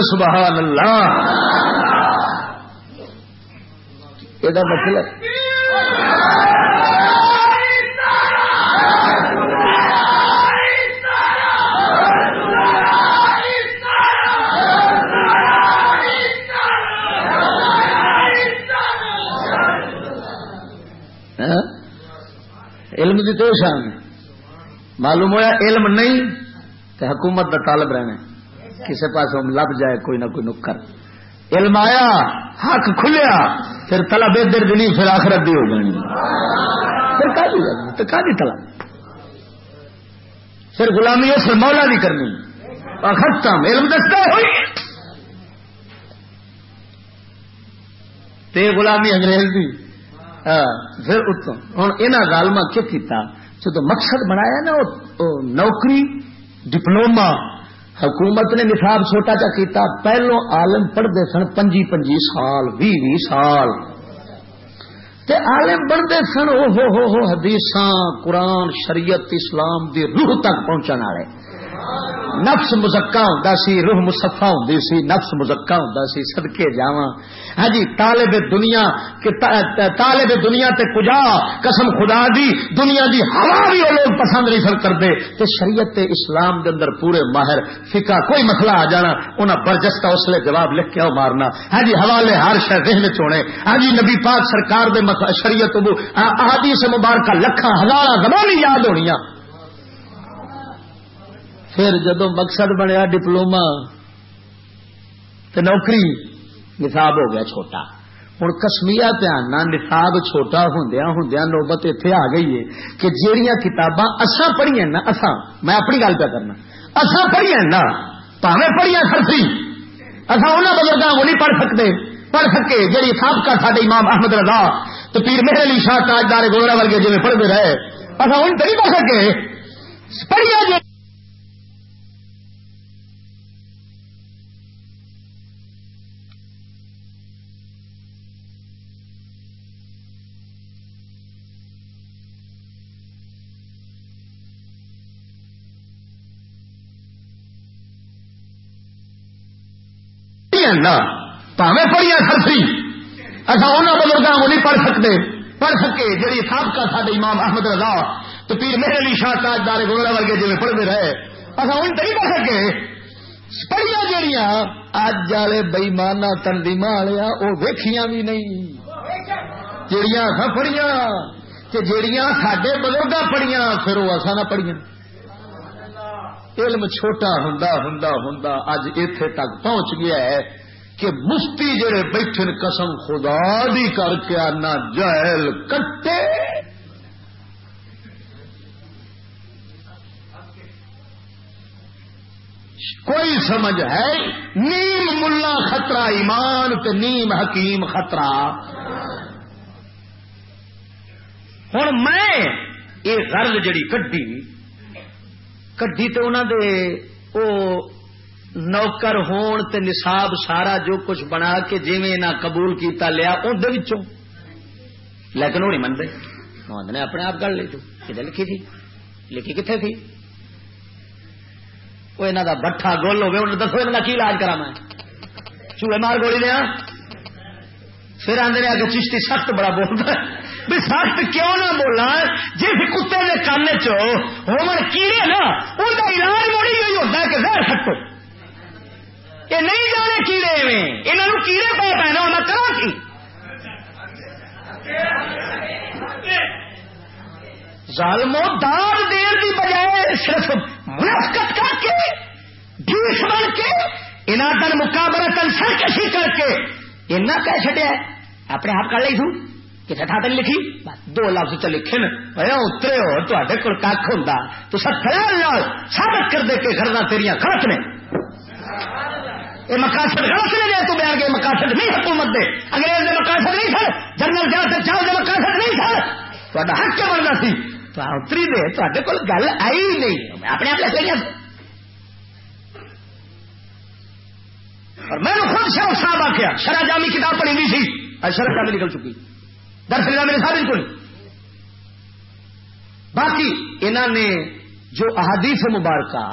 بول سبحان اللہ۔ یہ مطلب ہاں؟ علم کی تو شان معلوم ہوا علم نہیں تو حکومت کا طالب رہنا کسی پاس ہم لب جائے، کوئی نہ کوئی نکر۔ علم آیا، حق کھلیا، پھر تلا بے در دنی پھر آخرت دی ہو جانی۔ پھر کا دی تلا پھر غلامی اس مولا بھی کرنی۔ ختم علم دستا ہوئی تے غلامی انگریز دی۔ ہاں، پھر اتوں ہوں یہاں ظالما کیوں کیتا؟ جب مقصد بنایا نا نوکری ڈپلوما حکومت نے نصاب چھوٹا چا کیتا، پہلو عالم پڑھتے سن پنجی پنجی سال، بھی بھی سال۔ تے عالم بنتے سن، او ہو ہو ہو حدیث قرآن، شریعت، اسلام دی روح تک پہنچنے والے۔ نفس مزکا ہوں سی، روح مسفا ہوں سی، نفس مزکا ہوں سی سدکے جاوا ہاں جی طالب دنیا طالب دنیا تے کجا، قسم خدا دی، دنیا دی ہوا بھی وہ لوگ پسند نہیں سن کرتے۔ تو شریعت تے اسلام دے اندر پورے ماہر فکا کوئی مسئلہ آ جانا انہیں برجستہ اس لیے جواب لکھ کے مارنا۔ ہاں جی حوالے ہر شہر ذہن چونے ہاں جی نبی پاک سرکار دے شریعت آدی سے مبارکہ لکھا ہزار زبانی یاد ہونی پھر جدو مقصد بنیا ڈپلوما تو نوکری نصاب ہو گیا چھوٹا۔ ہوں کسمیا پیانا نصاب چھوٹا ہوں ہوں نوبت اتنے آ گئی ہے کہ جہیا کتاباں اصا پڑھیا نا اصا میں اپنی گل پہ کرنا۔ اصا پڑھیا نا پاوے پڑھیا خرچی اصا ان بزرگوں کو نہیں پڑھ سکتے۔ پڑھ سکے جی سابقہ سارے امام احمد رضا تو پیر میرے علی شاہ تاجدار گولڑا ورگے جی پڑھتے رہے اصا ان نہیں پڑھ سکے۔ پڑھیا جی۔ پاوے پڑھیا خرچی۔ اصا ان بزرگوں کو نہیں پڑھ سکتے پڑھ سکے جی سابقہ سارے امام احمد رضا۔ تو پیر میرے علی شاہ تاجدار گولڑا ورگے جی پڑھتے رہے۔ اصا ان نہیں پڑھ سکے۔ پڑھیا جہیا اج والے بئیمانہ تنظیم والے وہ ویخیاں بھی نہیں۔ جہیا اصا پڑھیا کہ جہیا سڈے بزرگ پڑھیا پھر وہ اصا نہ پڑھیا علم چھوٹا ہوں ہوں ہوں اج اتے تک پہنچ گیا ہے کہ مفتی جڑے بیٹھے قسم خدا دی کر کے آنا جہل کٹے۔ کوئی سمجھ ہے؟ نیم ملا خطرہ ایمان تے نیم حکیم خطرہ۔ ہوں میں یہ غرض جڑی کڈی کڈی تو انہوں دے او نوکر ہون تے نصاب سارا جو کچھ بنا کے جی نہ قبول کیتا لیا اندر لیکن وہ نہیں منتے نے اپنے آپ گل لی تو کتنے لکھی تھی لکھی کتنے تھی وہ یہاں کا بٹھا گول ہوگا انہیں دسو یہاں کی علاج کرا میں چوہے مار گولی لیا پھر آدھے آ کے چشتی سخت بڑا بولتا بھی سخت کیوں نہ بولا جس کتے کے کان چو کیڑے نا، ان کا علاج مڑی ہوئی ہوتا ہے کہ زہر کٹو یہ نہیں جانے کیڑے میں انہوں کیڑے پہ پینا ہونا کرو کی؟ ظالمو، دار دیر دی بجائے صرف منافقت کر کے ڈھیس بن کے انہوں تن مقابلہ تن سرکشی کر کے اینا کہہ چڈیا اپنے آپ کر لی تھی کتنے تھا تین لکھی؟ دو لفظ چ لکھے اترے ہو تے کول کھ ہوں تو سب خیال ثابت کر دے کے گھر تیریا خرچ نے۔ یہ مقاصد غلط نے تو بیان کے مقاصد نہیں حکومت دے۔ انگریز دے مقاصد نہیں سر جنرل جا سر چاہو دے مقاصد نہیں سر تا حق کیا بننا سی؟ تو اتری دے تے کول گل آئی نہیں۔ اپنے آپ لے گیا اور میں نے خود شرف صاحب آخیا شرح جامی کتاب پڑھی ہوئی سی۔ شرح جامی نکل چکی۔ دراصل میرے ساتھ بالکل باقی انہوں نے جو احادیث مبارکہ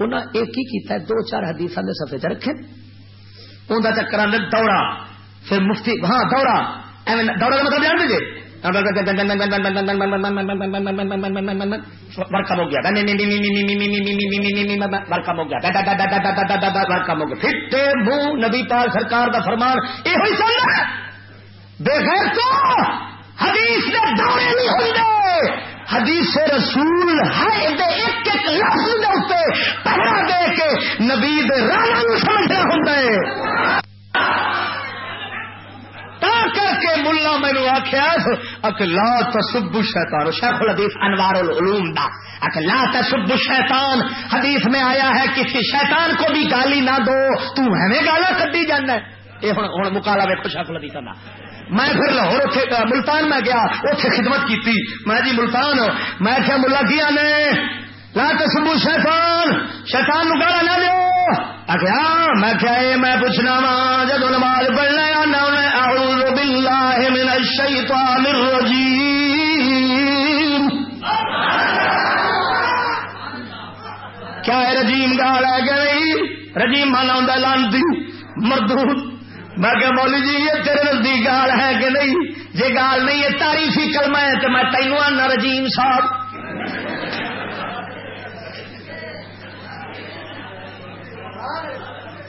انہیں ایک ہی کیتا ہے دو چار حدیث نے سفے چ رکھے اندر چکر آدھے دوڑا پھر مفتی ہاں دوڑا دوڑا کا مطلب جان دیجیے ورکم ہو گیا ورکم ہو گیا ورکم ہو گیا پھر منہ نبی پال سرکار کا فرمان یہ ہوئی سن بے خیر تو حدیث کے دورے نہیں ہوں حدیث رسول ہے ایک ایک لفظ پہرا دے کے نبی رانا سمجھنا ہوں کر کے ملا مینو آخیا اک لا تصب شیطان شیخ الحدیث انوار العلوم دا. اک لا تصب شیطان حدیث میں آیا ہے کسی شیطان کو بھی گالی نہ دو، تو ہمیں گالا کٹی جانا ہے. یہ ہوں مکالا ویکو شیخ الحدیث کا میں پھر لاہور ملتان میں گیا اتنے خدمت کی میں جی ملتان، میں کیا ملا جی کیا نے لا تصبو شیطان۔ شیطان نو گالا نہ دو آخیا میں کیا میں پوچھنا وا جب نماز پڑھنا آنا اعوذ باللہ من الشیطان الرجیم. کیا ہے رجیم گال ہے کہ رجیم مانا ہوں لانتی مردود۔ میں کہ مولی جی یہ تیرے نزدیک گال ہے کہ نہیں؟ جی گال نہیں ہے، تاریخی کلمہ ہے تو میں تینوں آنا رجیم صاحب۔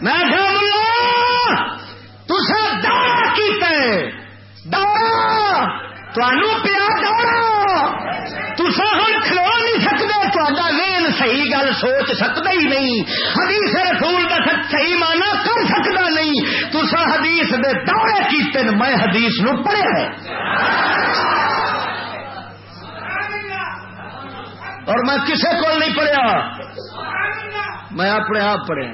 میں ملا تسا دورا کیتا ہے۔ دورا تمہوں پیا دورا تسا ہوں کھلو نہیں سکتے تا وین صحیح گل سوچ سکتا ہی نہیں۔ حدیث رسول کا صحیح مانا کر سکتا نہیں۔ تسا حدیث دے دورے کیتے میں حدیث نو پڑھیا ہے اور میں کسے کو نہیں پڑھیا۔ میں اپنے آپ پڑھیا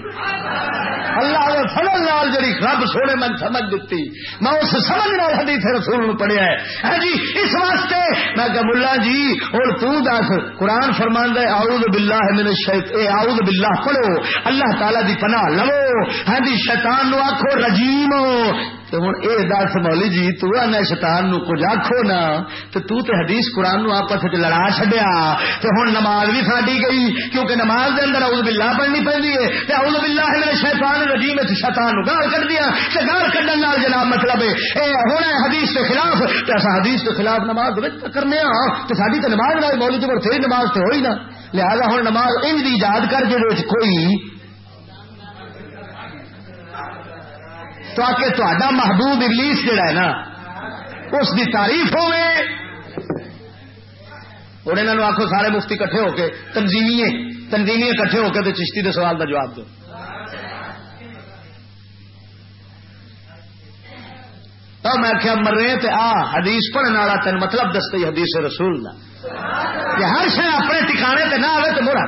اللہ نے فضل لال جی رب سونے من سمجھ دیتی میں اس سمجھ نال حدیث رسول نے پڑھیا ہے۔ جی اس واسطے میں کہ ملا جی اور تو دس، قرآن فرمان دے اعوذ باللہ من الشیط، اے اعوذ باللہ، پڑھو۔ اللہ تعالی دی پناہ لو۔ ہاں جی شیطان نو آکھو رجیم۔ تو ہوں یہ دس، مولی جی تو آنا شیطان نو کچھ آخو نا۔ تو تو تے حدیث قرآن نو آپس لڑا چڈیا تو ہوں نماز بھی ساڈی گئی، کیونکہ نماز نماز دے اندر اعوذ باللہ پڑھنی پڑی ہے، تے اعوذ باللہ من شیطان رجیم وچ شیطان نو گال کر دیا تے گال کڈن نال جناب مطلب اے ہن حدیث کے خلاف، تے اسا حدیث کے خلاف نماز وچ کرنے ہاں تے ساڈی تے نماز نال مولوی جی، تے تیری نماز تے ہوئی نا۔ لہذا ہن نماز ان دی ایجاد کر جے وچ کوئی تاکہ تا محبوب ابلیس جڑا ہے نا، اس کی تعریف ہوئے اور انہوں آخو سارے مفتی کٹھے ہو کے تنظیمی تنظیمی کٹھے ہو کے چشتی کے سوال کا جواب دو۔ تو میں آخیا مر رہے تے آ، حدیث پڑھنے والا تین مطلب دستے حدیث رسول کا کہ ہر شہ اپنے ٹکانے تے نہ آئے تو مرا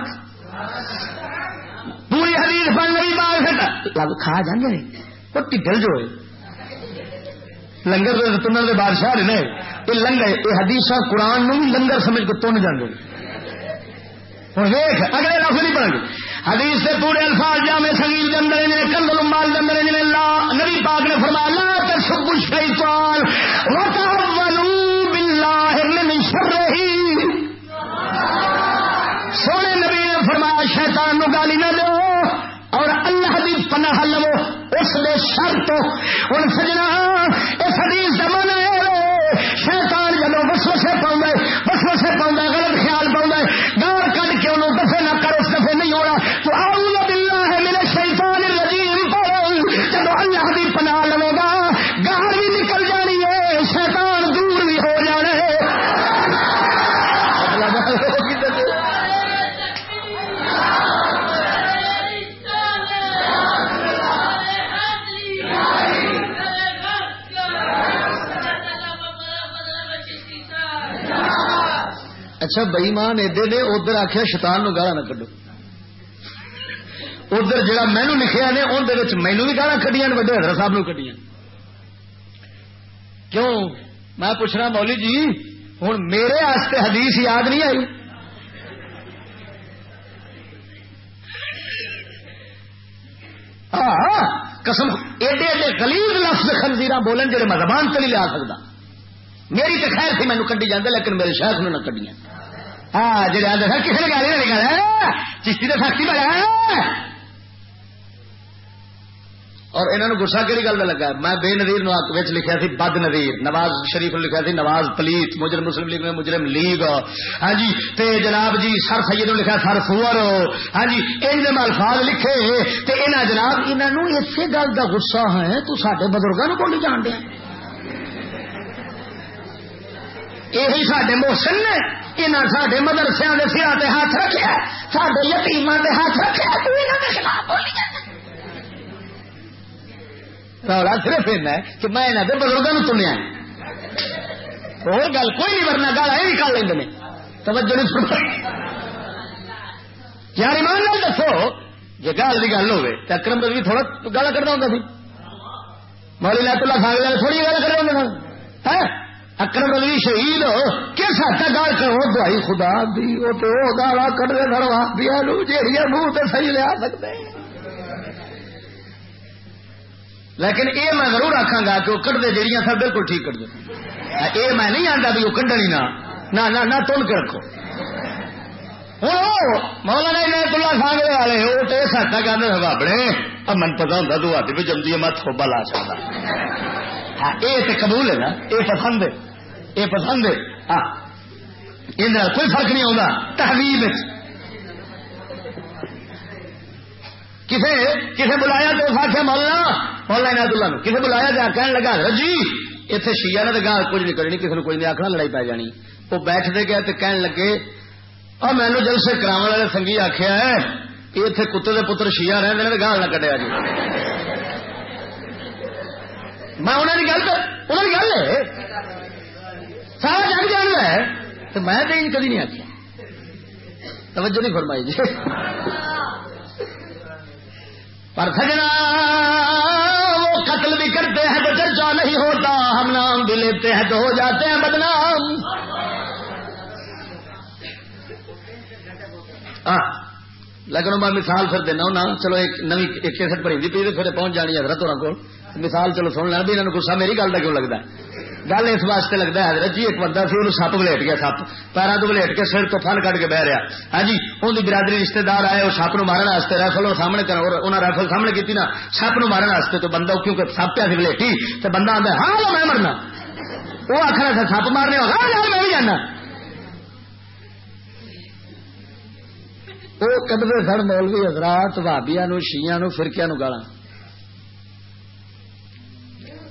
پوری حدیث پڑھ بن رہی بات کھا جانے وہ ٹکل جو ہے۔ لنگر تنر کے بادشاہ نے، یہ لنگر، یہ حدیث قرآن نو بھی لنگر سمجھ کے تن جانے ہوں دیکھ، اگلے لفظ نہیں پڑھ حدیث سے پورے الفاظ جامع سنگیل کے اندر جنہیں کندل مال کے اندر جنہیں اللہ نبی پاک نے فرمایا، لا تشب الشیطان، وتعوذوا بالله من شره سونے نبی نے فرمایا، شیطان نو گالی نہ دو اور اللہ دی پناہ لو، اس لیے شر تو۔ ہوں سجنا، اس حدیث زمان شیطان جب بسو سے پاؤں بسو سے غلط اچھا بئیمان ایڈے نے، ادھر آخیا شیطان نو گالا نہ کڈو۔ ادھر جہاں مینو لکھیا نے اندر مینو بھی گالا کھڈیاں وڈے حضرت صاحب نو کھڈیاں کیوں؟ میں پوچھ رہا مولی جی ہوں میرے آستے حدیث یاد نہیں آئی؟ ہاں قسم، ایڈے ایڈے گلیز لفظ خنزیرہ بولن جڑے میں زبان سے نہیں لیا سکتا میری تو خیر تھی مینو کڈی جاندے، لیکن میرے شیخ نے نہ کڈیاں۔ ہاں جڑے آدھے سر کسی نے گالی نہیں نکالا چشتی تو سختی بڑا اور انہوں نے گسا کہڑی گل میں لگا؟ میں بے نظیر لکھا سی، بد نظیر۔ نواز شریف لکھا سی، نواز پلیت، مجرم مسلم لیگ میں مجرم لیگ۔ ہاں جی تے جناب جی سر سید نے لکھا سر سور۔ ہاں جی ان الفاظ لکھے۔ تے انہاں جناب انہوں اسی گل کا گسا ہے، تو سارے بزرگوں کو نہیں جانتے یہی سڈے محسن نے۔ یہاں سڈے مدرسے کے سرا کے ہاتھ رکھا سڈے یتیما کے ہاتھ رکھا تو یہاں کے خلاف بولی جاتا رولا صرف ہے کہ میں یہاں کے بزرگوں تنیا اور گل، کوئی نہیں، ورنہ گل یہ کر لیں توجہ نہیں سن یار، ایمان نال دسو جی گل کی گل ہوے تو اکرم بھی تھوڑا گل کرنا ہوں سی۔ مولی لت اللہ خاگ تھوڑی گل کر رہے اکرم علی شہید ہو، کس حد تک گال کرو دوائی خدا دی؟ وہ تو گالا کٹ دے گھر دیا جہیا منہ تو صحیح لیا سکتے۔ لیکن یہ میں ضرور آخا گا کہ وہ کٹتے جہیا سب بالکل ٹھیک کٹ دے یہ میں نہیں آتا بھی وہ کنڈنی نہ نہ تل کے رکھو۔ ہوں مولانا عنایت اللہ سانگے والے، وہ تو اس حد تک آدھے بابڑے اب من پتا ہوں تو ہاتھ بھی جمدی ہے، میں تھوبا لا سکتا ہاں یہ تو قبول ہے نا، یہ پسند ہے۔ یہ پسند ہے۔ ہاں۔ یہ کوئی فرق نہیں آتا تحویل کسے کسے بلایا تو اس آخیا مولانا مولانا عنایت اللہ کسے بلایا جا کہنے لگا جی اتنے شیعہ نے گال کچھ نہیں کرنی کسی نے کوئی نہیں آخنا لڑائی پی جانی۔ وہ بیٹھتے گئے تو کہنے لگے اور مینو جلسے کرا والے سنگھی آخیا ہے کہ اتنے کتے کے پتر شیعہ رہتے ہیں گال نہ کٹیا جی میں انہوں نے گل انہوں نے گل ہے۔ سارا جگ جان ہے، تو میں تو کدی نہیں آخیا توجہ نہیں فرمائی جی۔ پر سجنا، وہ قتل بھی کرتے ہیں، تو چرچا نہیں ہوتا۔ ہم نام بھی لیتے ہیں، تو ہو جاتے ہیں بدنام۔ لیکن میں مثال پھر دینا ہوں چلو ایک نوی ایک کیسٹ پڑی پی پھر پہنچ جانی حضرت ہونا کو مثال چلو سن لینا بھی، انہوں گسا میری گل کا کیوں لگتا ہے؟ گل اس واسطے لگتا ہے، حضرت جی ایک بندہ سی وہ سپ ولیٹ گیا سپ پیرا تو ولیٹ کے سر تو فن کٹ کے بہ رہا ہاں جی ان کی برادری رشتے دار آئے وہ سپ نو مارن واسطے ریفل سامنے انہیں ریفل سامنے کی نا، سپ نو مارن واسطے تو بندہ، کیونکہ سپ پیا سی ولیٹی تو بندہ آتا ہاں میں مرنا۔ وہ آخر سا سپ مارنے ہاں میں بھی جانا۔ وہ کدے سن مولوی حضرات بھابیا نو شیا نو فرقیا نو گالا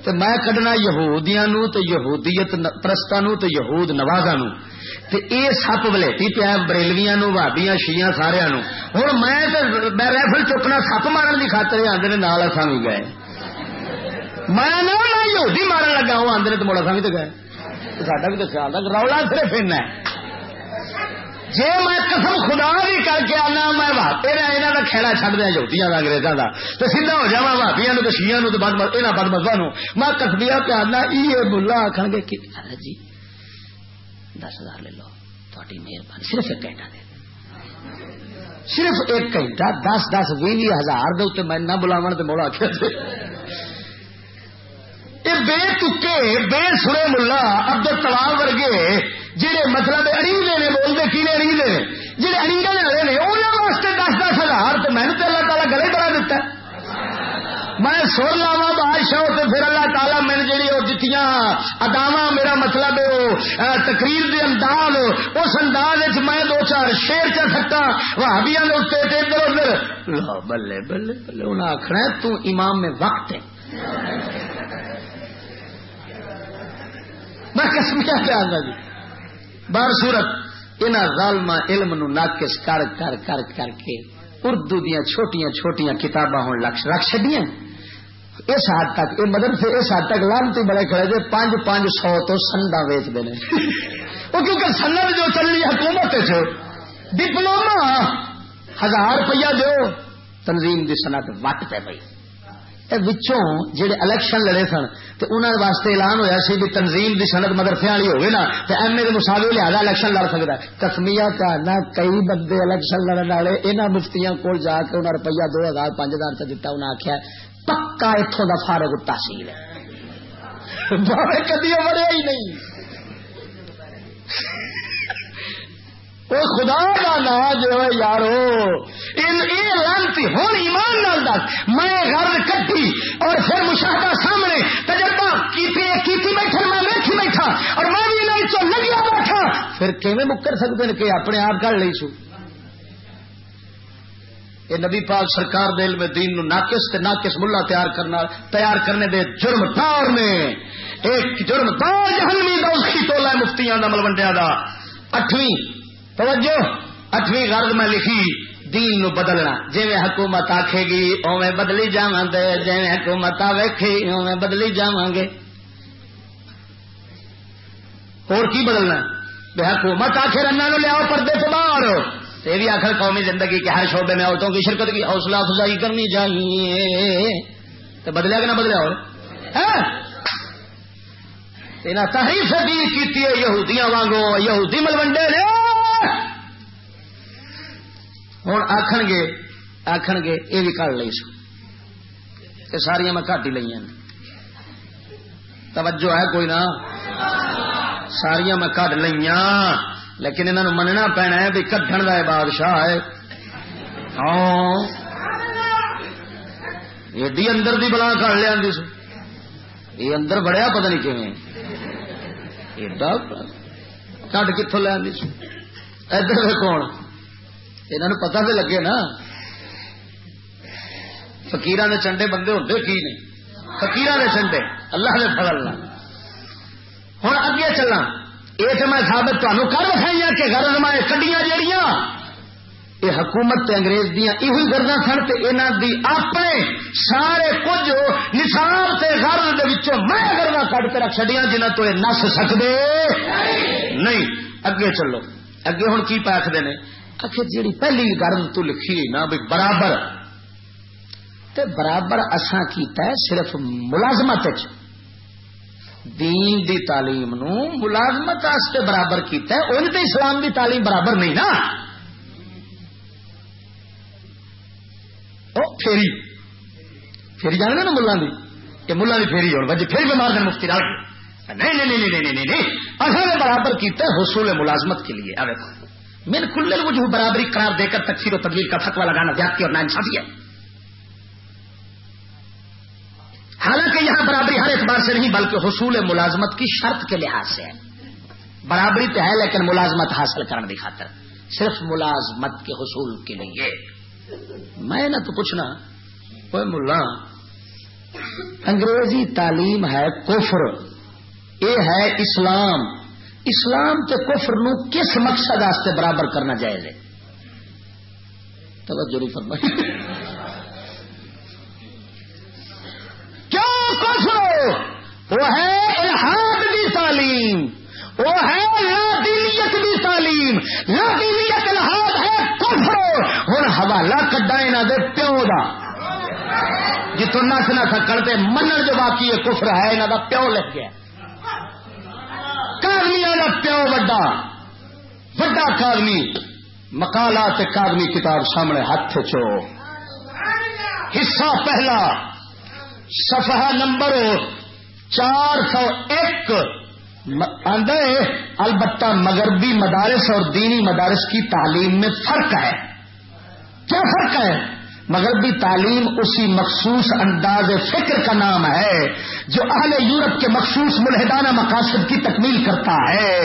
تو میں کڈنا یہودیاں نو تو یہودیت پرستا نو تو یہود نوازا نو۔ تے اے سپ ولیٹی پیا بریلویاں نو، بھابیاں شیاں سارا نو۔ ہوں میں ریفل چکنا سپ مارن کی خاطر آدھے نے، نال اصا بھی گئے۔ میں نہ یہودی مارن لگا، وہ آدھے تو مڑا سا بھی تو گئے۔ ساڈا بھی تو خیال تھا رولا صرف ہے۔ جی میں قسم خدا بھی کر کے آنا، میں واپے یہاں کا کھیلا چڑھ دیا جوتیاں کا انگریزوں کا تو سیدا ہو جا واپیا تو شیا نو یہاں بد مزہ نو میں کسبیا پہ آنا یہ بلا آخان گے کہ جی دس ہزار لے لو تھوڑی مہربانی۔ صرف ایک گھنٹہ دے۔ صرف ایک گھنٹہ، دس دس بھی ہزار دے میں نہ بلاو تو موڑا آخر یہ بے تکے، بے سرے ملا ابد تلاب ورگے جہے مطلب اڑیندے نے بولتے کی نے اڑیندے نے؟ جہے اڑیندے والے نے انہوں واسطے دس دس ہزار تو میں تو اللہ تعالیٰ گلے کرا دیتا میں سر لاوا بادشاہ تو پھر اللہ تعالیٰ میں نے جی وہ جتیاں اداوا میرا مطلب ہے وہ تقریر دے انداز، اس انداز میں دو چار شیر چ سکتا بھابیا ادھر ادھر۔ بلے بلے بلے انہیں آخنا تو امام میں وقت ہے۔ میں کسمیا کیا آتا جی۔ بار صورت ان ظالم علم نو ناقص کر کر کر کر کے اردو دیا چھوٹیاں چھوٹیاں کتاباں ہوں رکھ چڈیا اس حد تک یہ مدرسے اس حد تک لانتی بڑے کھڑے جی پانچ پانچ سو تو سنڈا ویچتے ہیں وہ کیونکہ سنت جو چل رہی حکومت ڈپلوما ہزار روپیہ دو تنظیم کی صنعت وٹ پہ وچوں جڑے الیکشن لڑے سن، تے انہاں واسطے اعلان ہویا سی کہ تنظیم دی سند مدرسے والی ہوے نا، تے ایم اے دے مساوی لہذا الیکشن لڑ سکدا ہے۔ کسمیا نہ کئی بندے الیکشن لڑن والے، انہاں مفتیاں کول جا کے انہاں روپیہ دو ہزار پانچ دتا، انہاں آکھیا پکا ایتھوں دا فارغ التحصیل ہے۔ کدی بڑے ہی نہیں۔ خدا کا نا جو یارو لانتی ہوں ایمان نال دس۔ میں گھر کٹی اور پھر مشاہدہ سامنے تجربہ کی بیٹھا میں بیٹھی بیٹھا اور میں بھی نہیں لگیا بیٹھا۔ پھر کیون مکر سکتے ہیں کہ اپنے آپ کر لی سو یہ نبی پاک سرکار دل میں دین نو ناقص تے ناقص ملا تیار کرنا تیار کرنے دے جرم دار نے۔ ایک جرم دار جہنمی دا، اس کی تولا مفتیاں دا ملوڈیا دا۔ اٹھویں توجہ، اٹھویں غرض میں لکھی، دین نو بدلنا۔ جی حکومت آکھے گی اوے بدلی جا دے جی حکومت ویکھی اوے بدلی جا گے۔ اور کی بدلنا؟ بے حکومت آخر انا نو لیا پردے سے باہر۔ یہ بھی آخر قومی زندگی کے ہر شعبے میں عورتوں کی شرکت کی حوصلہ افزائی کرنی چاہیے۔ تو بدلیا کہ نہ بدلیا اور؟ ہاں؟ تحریف کی یہودیاں وانگو یہودی ملوڈے نے۔ ہوں آخ گے آخ گے یہ بھی کر لی سو ساریا میں کٹ ہی لیا توجہ ہے کوئی نہ ساریا میں کٹ لیا لیکن انہوں مننا پینا ہے بھی کھن کا بادشاہ ہے ایڈی اندر دی بلا کر لیا سو یہ اندر بڑیا پتہ نہیں کیون ایڈا کٹ کتوں لیا ادھر کون یہ پتا تو لگے نا فکیر نے چنڈے بندے ہوتے کی نہیں فکیر نے چنڈے اللہ نے فضل ہوں اگے چلنا یہ تو میں سابت تمہیں کر رکھائی کہ گھر میں کڈیاں جہیا یہ حکومت تے انگریز دیا یہ گردا سن تو یہاں دی اپنے سارے کچھ نصاب سے گھر میں گردا کٹ کے رکھ چڑیا جنہ تو یہ نس سکتے نہیں اگے چلو اگے ہوں کی پاکتے ہیں آخر جیڑی پہلی گرد تو لکھی نا بھی برابر تے برابر اساں کیتا ہے صرف ملازمت دین دی تعلیم نو ملازمت واسطے برابر کیتا ہے ان تے اسلام دی تعلیم برابر نہیں نا۔ او پھیری۔ پھیری جانے نا ملا دی؟ کہ ملا دی پھیری اور وجہ پھر بیمار دن مفتی ڈال نہیں نہیں نہیں نہیں نہیں نہیں اصل برابر کیتا ہے حصول ملازمت کے لیے۔ اوے من کل وجہ برابری، قرار دے کر تکفیر و تبدیل کا فتوا لگانا زیادتی اور ناانصافی ہے۔ حالانکہ یہاں برابری ہر اعتبار سے نہیں، بلکہ حصول ملازمت کی شرط کے لحاظ سے ہے۔ برابری تو ہے، لیکن ملازمت حاصل کرنے کی خاطر۔ صرف ملازمت کے حصول کے لیے۔ میں نہ تو پوچھنا کوئی ملا، انگریزی تعلیم ہے کفر یہ ہے اسلام۔ اسلام کے کفر نو کس مقصد واسطے برابر کرنا جائز ہے؟ توجہ نہیں فرمائی۔ کیوں کفر وہ ہے الحاد کی تعلیم۔ وہ ہے لادینیت کی تعلیم۔ لادینیت الحاد ہے کفر۔ ہوں حوالہ کڈا یہاں دے پیو کا جتوں نس نہ سکن سے منن جو باقی ہے، کفر ہے یہاں کا پیو لگ گیا۔ کادمیا کا پیو وڈا وڈا کادمی مکالات کادمی کتاب سامنے ہاتھ چو۔ حصہ پہلا، صفحہ نمبر چار سو ایک۔ البتہ مغربی مدارس اور دینی مدارس کی تعلیم میں فرق ہے۔ کیا فرق ہے؟ مغربی تعلیم اسی مخصوص انداز فکر کا نام ہے، جو اہل یورپ کے مخصوص ملحدانہ مقاصد کی تکمیل کرتا ہے۔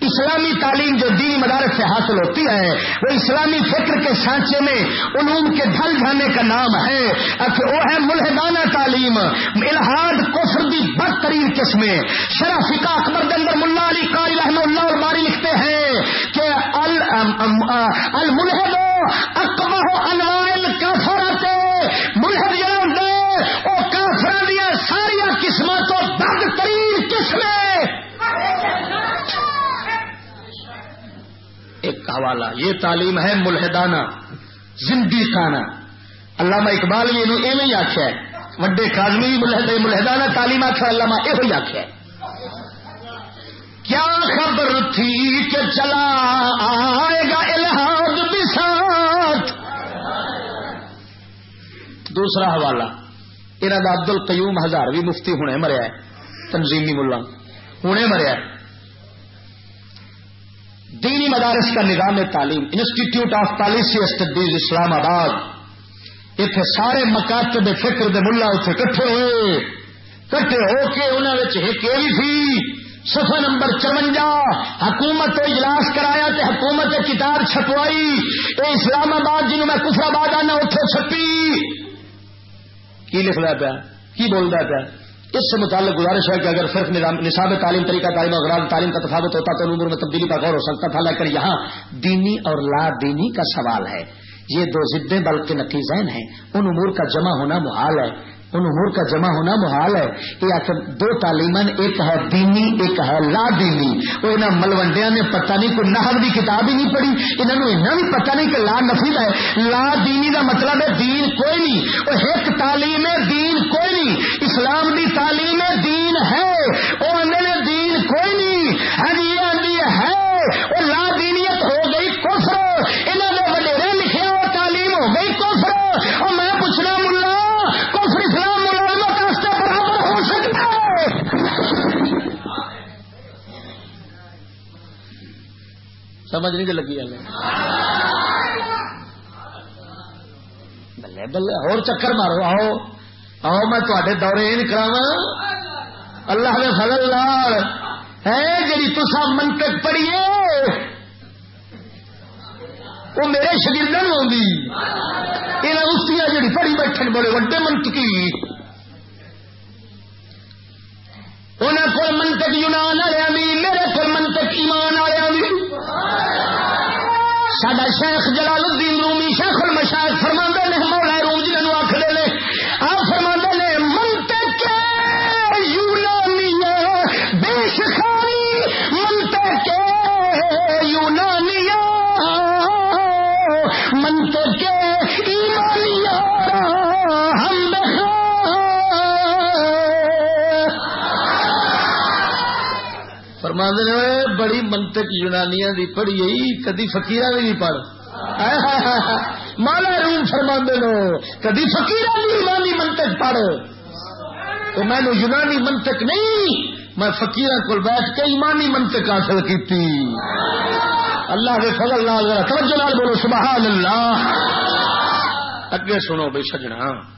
اسلامی تعلیم جو دینی مدارس سے حاصل ہوتی ہے، وہ اسلامی فکر کے سانچے میں علوم کے ڈھل جانے کا نام ہے۔ اچھا، وہ ہے ملحدانہ تعلیم۔ الحاد کفر دی بدترین قسمیں شرح فکا اکبر دندر ملا علی قاری رحم اللہ اور باری لکھتے ہیں کہ الملحد اکبر انوائل کافر ملحد جانے وہ کافر دیا ساریا قسم تو بدترین قسمیں ایک حوالہ یہ تعلیم ہے ملحدانہ زندگی خانہ علامہ اقبال بھی یہ ایویں آخیا وڈے کازمی ملحد ملحدانہ تعلیم آخر علامہ یہ آخیا کیا خبر تھی کہ چلا آئے گا الحاظ بھی ساتھ؟ دوسرا حوالہ۔ انہوں ارد عبد القیوم ہزار بھی مفتی ہونے مریا ہے، تنظیمی ملا۔ ہونے مریا ہے۔ دینی مدارس کا نظام تعلیم institute of policy studies Islamabad اتنے سارے مکاتب فکر دے ملا اتنے کٹھے ہوئے، کٹھے ہو کے انہوں بھی تھی سفا نمبر چونجا، حکومت اجلاس کرایا تے حکومت کتاب چھپوائی، اے اسلام آباد جنہوں میں کفر آباد آنا اتو چھپی۔ کی لکھ رہا پیا؟ کی بول رہا پیا؟ اس سے متعلق گزارش ہے کہ اگر صرف نصاب تعلیم طریقہ تعلیم اور تعلیم کا تفاوت ہوتا تو عمر میں تبدیلی کا غور ہو سکتا تھا، لیکن یہاں دینی اور لا دینی کا سوال ہے۔ یہ دو ضدیں بلکہ نتیزین ہیں۔ ان امور کا جمع ہونا محال ہے۔ ان امور کا جمع ہونا محال ہے یہ دو تعلیمن ایک ہے دینی، ایک ہے لا دینی۔ وہ انہوں ملوڈیا نے پتہ نہیں، کوئی نہر کی کتاب ہی نہیں پڑھی۔ انہوں نے اتنا بھی پتہ نہیں کہ لا نفی ہے۔ لا دینی کا مطلب ہے دین کوئی نہیں۔ وہ ایک تعلیم ہے دین کوئی نہیں۔ اسلام کی تعلیم دین ہے۔ وہ آدھے دین کوئی نہیں ہاں جی یہ ہے وہ لا دینیت ہو گئی کفر انہوں نے وڈیرے لکھے وہ تعلیم ہو گئی کفر اور میں پوچھنا ملا کفر اسلام ملازمت واسطے برابر ہو سکتا ہے سمجھ نہیں لگی ہلے بلے بلے، اور چکر مارو۔ آؤ آؤ، میں تے دورے یہ کراوا اللہ نے فضل لال ہے جی تسا منطق پڑھیے۔ وہ میرے شگرد آئی یہ اسی جی پڑھی بیٹھے بڑے وڈے منطقی انہوں کو منطق یونان والے بھی میرے کو منطق ایمان والے سڈا شیخ جلال الدین رومی شیخ المشاہد فرما فرما نے بڑی منطق یونانیاں دی پڑھی کدی فقیرہ بھی نہیں پڑھ. مالا روم فرما لو کدی فقیرہ بھی یونانی منطق پڑھ. تو میں نے یونانی منطق نہیں، میں فقیر کو بیٹھ کے ایمانی منطق حاصل کی اللہ کے فضل لال توجہ لال بولو، سبحان اللہ۔ اگے سنو بے سجنا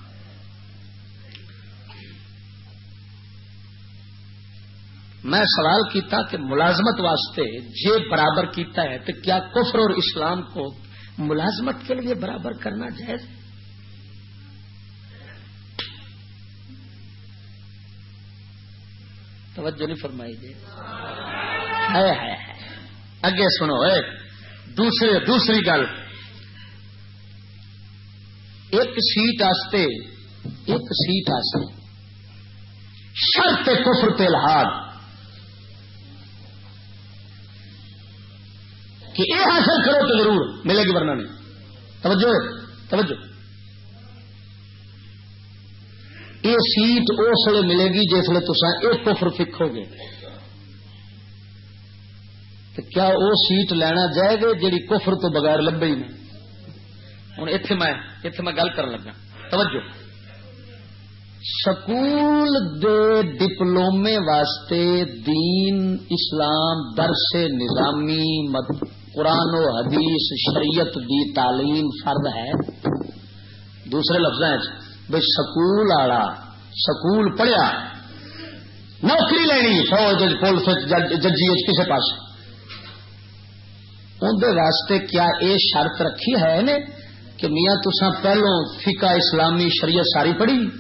میں سوال کیتا کہ ملازمت واسطے جے برابر کیتا ہے تو کیا کفر اور اسلام کو ملازمت کے لیے برابر کرنا جائز توجہ نہیں فرمائی جی۔ اگے سنو، اے، دوسرے، دوسری گل۔ ایک سیٹ آستے ایک سیٹ آستے شرط کفر پہ الحاد کہ یہ حاصل کرو تو ضرور، ملے گی ورنہ نہیں۔ توجہ توجہ۔ یہ سیٹ اس لیے ملے گی جس لیے تصا ایک کفر فکو گے تو کیا وہ سیٹ لینا جائے گا جیڑی کفر تو بغیر لبے ہی نہیں؟ ہوں اتے میں اتے میں گل کر لگا۔ توجہ۔ سکول دے ڈپلومے واسطے دین اسلام درس نظامی مد قرآن و حدیث، شریعت دی تعلیم فرد ہے۔ دوسرے لفظ جی، بھائی سکول آڑا، سکول پڑھیا، نوکری لینی فوج پولیس ججی کسی پاس اندر واسطے کیا یہ شرط رکھی ہے نے کہ میاں تسا پہلو فقہ اسلامی شریعت ساری پڑھی؟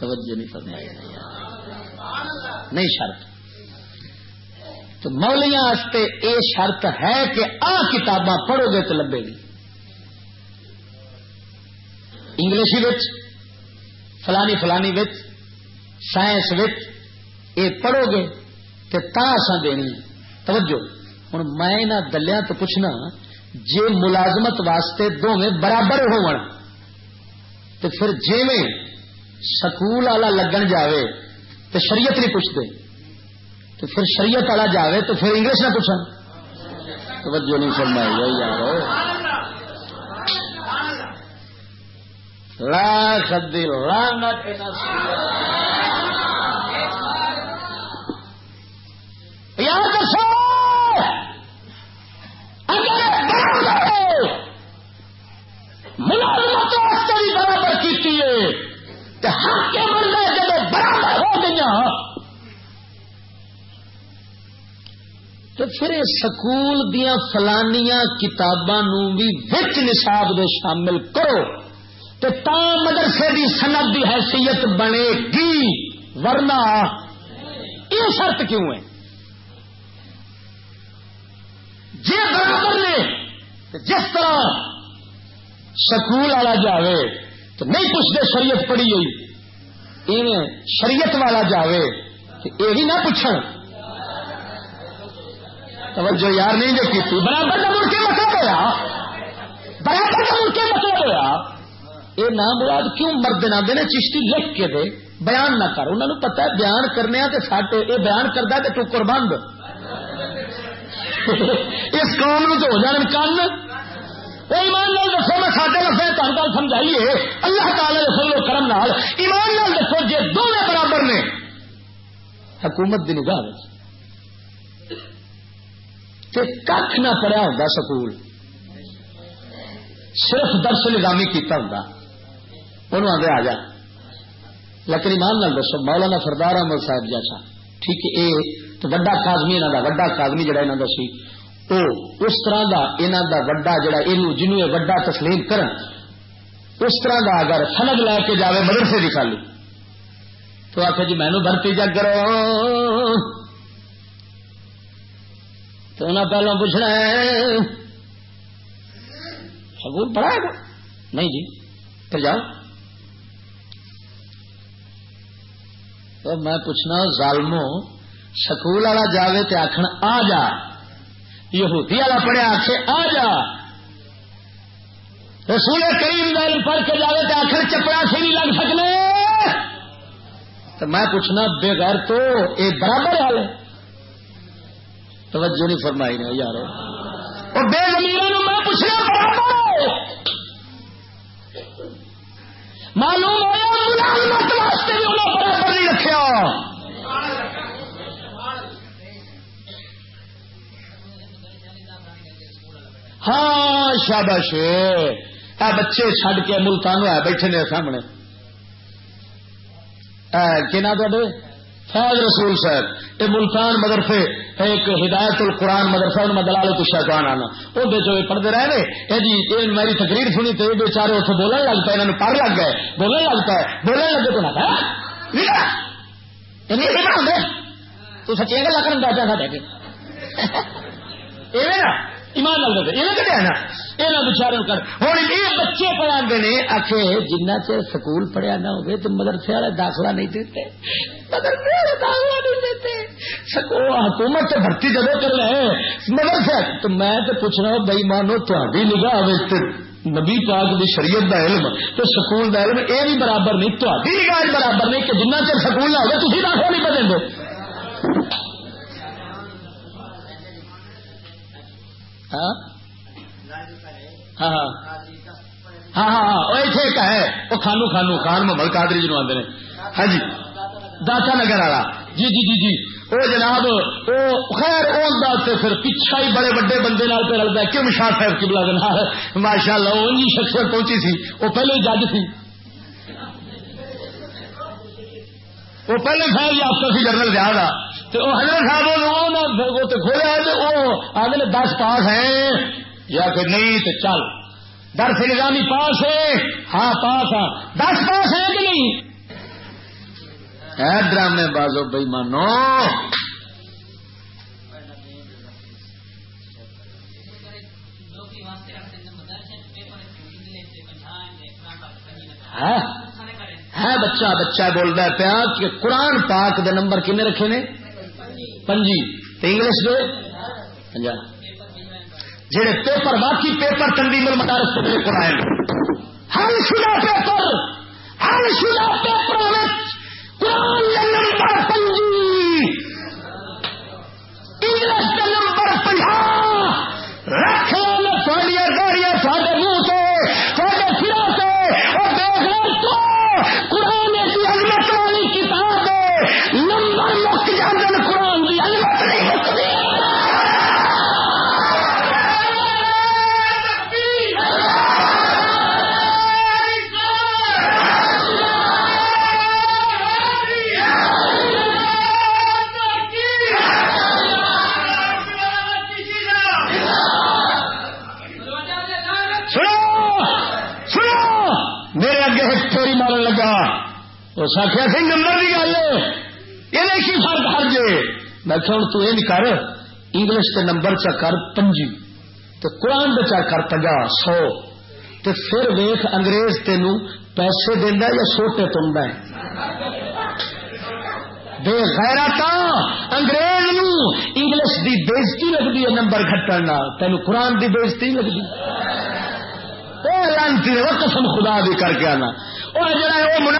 توجہ نہیں فرمائی۔ نہیں شرط۔ تو مولیاں یہ شرط ہے کہ آ کتاباں پڑھو گے تو لبے گی۔ انگلش فلانی فلانی سائنس یہ پڑھو گے تو تا دینی توجہ ہوں میں دلیا تو پوچھنا، جے ملازمت واسطے دونوں برابر ہو پھر جی سکول والا لگن جاوے تو شریعت نہیں پوچھتے تو پھر شریعت والا جاوے تو پھر انگلش نہ پوچھا توجہ نہیں فرمائی، یہی یار لاکھ دل یار دسو ملازمت واسطے بھی برابر کی حق کے بندے جب برابر ہو گئی تو پھر سکول دیا فلانیا کتاباں بھی وچ نصاب دے شامل کرو تو تا مدرسے دی سند دی حیثیت بنے گی، ورنہ یہ شرط کیوں ہے؟ جی برابر نے جس طرح سکول والا جاوے تو نہیں پوچھتے شریعت پڑھی گئی شریعت والا جاوے تو یہ بھی نہ پوچھ توجہ یار نہیں جو کی برابر کا ملک مطلب ہوا برابر کا ملک مطلب ہوا یہ نام مراد کیوں مرد نہ دے چشتی لکھ کے دے. بیان نہ کر. انہوں نے پتا ہے بیان کرنے تو سٹ یہ بیان کرتا ہے تو ٹکر بند اس قوم نو تو ہو جان کن ایمان لال دسو، میں سارے لفظ تم گل سمجھائیے. اللہ تعالی فضل و کرم نال ایمان لال دسو جی دونوں برابر نے، حکومت کی نگاہ تے کھ نہ پڑیا ہوں سکول۔ صرف درس نظامی کیتا ہوں انہوں آدھے آ جا۔ لیکن ایمان نال دسو، مولانا سردار احمد صاحب جیسا ٹھیک ہے تو وڈا کازمی انہوں کا وڈا کازمی جڑا انہوں کا سی وہ اس طرح کا انہوں کا وڈا جڑا یہ جنوب وڈا تسلیم کرن، اس طرح کا اگر سنگ لے کے جائے مدرسے کی خالی۔ تو آخر جی مینو بھرتی جا کرو تو انہیں پہلو پوچھنا ہے سکول پڑھا گا نہیں جی پھر جاؤ۔ تو میں پوچھنا ظالمو سکول والا جاوے تے آخر آ جا۔ یہودی والا پڑھیا آخے آ جا۔ رسول کریم دل پڑھ کے جاوے تے آخر چپڑا سے نہیں لگ سکنے۔ تو میں پوچھنا، بے گھر تو یہ برابر حال ہے توجہ نہیں فرمائی نے یار۔ اور بے زمین میں پوچھنا معلوم ہوا ملازمت واسطے بھی انہیں برابر نہیں رکھا۔ ہاں شابش اے بچے چڈ کے ملتان ہے بیٹھے نے سامنے۔ کہنا تے فیض رسول صاحب یہ ملتان مدرسے ایک ہدایت القرآن مدرسہ، ان میں دلال تو شیطان آنا وہ جو پڑھتے رہے اے جی یہ میری تقریر سنی تو یہ بےچارے اتنے بولنے لگ پے انہوں پڑھ لگ گئے۔ بولنے لگ پائے بولنے لگے تو نہ تو سچی گلا کر پیا سا ایمان لگ دے یہ کٹیا نا؟ یہ بچارے کر۔ ہوں یہ بچے پڑھا نے آخ جنہ چر سکول پڑھیا نہ ہوگی تو مدرسے والے داخلہ نہیں دیتے۔ مدرسے والے داخلہ نہیں دیتے۔ حکومت سے بھرتی جب کر رہے مدرسے۔ تو میں تو پوچھنا بھائی مانو تاری نگاہ نبی پاک دی شریعت دا علم تو سکول دا علم یہ بھی برابر نہیں تاری نگاہ برابر نہیں کہ جنہ چر سکول نہ ہوگا تھی داخلہ نہیں بدل دو ہاں؟ ہاں ہاں۔ ہاں, ہاں،, ہاں، وہ ہے، وہ خانو خانو، خان محمد قادری جنوب آتے ہیں ہاں جی داتا نگر والا۔ جی جی جی جی۔ وہ جناب وہ خیر اس پھر پچھا ہی بڑے بڑے بندے نال پہ رلتا ہے، کیوں شاہ صاحب کی بلا دینا ہاں، ماشاء اللہ وہ شخصیت پہنچی سی، وہ پہلے ہی جج تھی وہ پہلے فیل جی یافتہ سی جنرل زیادہ تو وہ حضرت صاحب وہ تو کھولیا تو وہ آدھے دس پاس ہیں۔ یا کہ نہیں تو چل۔ درس نظامی پاس ہے۔ ہاں پاس ہاں۔ دس پاس ہے کہ نہیں؟ ڈرامے بازو بھائی مانو ہاں؟ ہے بچہ بچہ بولتا پیا کہ قرآن پاک دے نمبر کنے رکھے نے؟ پنجی۔ انگلش دے؟ پنجا۔ جہے پیپر، باقی پیپر تنظیم المدارس سے قرآن۔ ہر شدہ پیپر، ہر شدہ پیپر قرآن نمبر پنجی۔ انگلش کا نمبر پنجا۔ رکھ اس آخیا سی نمبر کی گل یہ کی فرق ہر جے۔ میں کہ ہوں تو کر۔ انگلش کے نمبر چا کر پنجی۔ تو قرآن چا کر پنجا سو۔ تو پھر ویخ انگریز تین پیسے دینا یا سوٹے تم ہے؟ بے غیرتا انگریز نو انگلش دی بےزتی لگتی ہے نمبر گھٹن تین قرآن دی بےزتی لگتی لانتی وہ قسم خدا بھی کر کے آنا۔ وہ جڑا ہے، وہ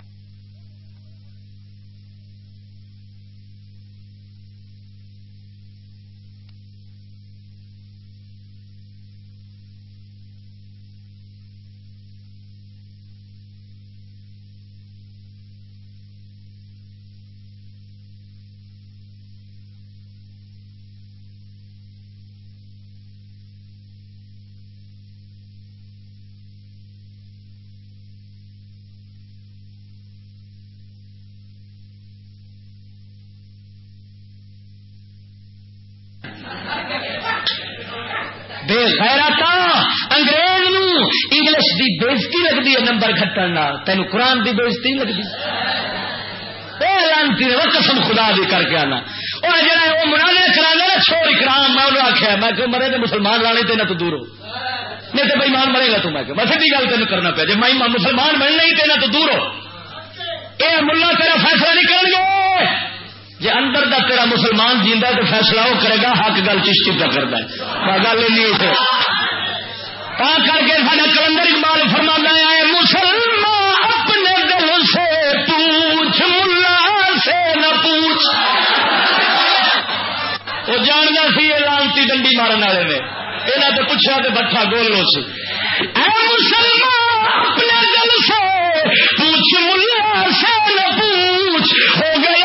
نمبر کٹن تین قرآن دی بےزتی لگتی۔ لانتی قسم خدا بھی کر کے آنا۔ اور جڑا وہ مناظر کرا نا چھوڑ اکرام، میں انہوں آخیا میں کہ مرے تو مسلمان لانے تین تو دور ہو۔ نہیں تو بےمان مرے گا تو میں کہ، میں سیدھی گل تین کرنا پیا۔ جی میں مسلمان بننا ہی تین تو دور ہو۔ یہ ملا تیرا فیصلہ نہیں کر گے۔ جی اندر دا تیرا مسلمان جینا تو فیصلہ وہ کرے گا، حق گل چشتی پہ کرتا ہے۔ گل نہیں کر کے سارا کلندر اقبال فرما ہے مسلمان اپنے دل سے پوچھ، ملا سے نہ پوچھ۔ وہ جاننا سی یہ لانتی ڈنڈی مارن والے نے۔ یہاں تو پوچھا تو بٹھا گول لو سی۔ مسلمان اپنے دل سے پوچھ، ملا سے نہ پوچھ۔ ہو گیا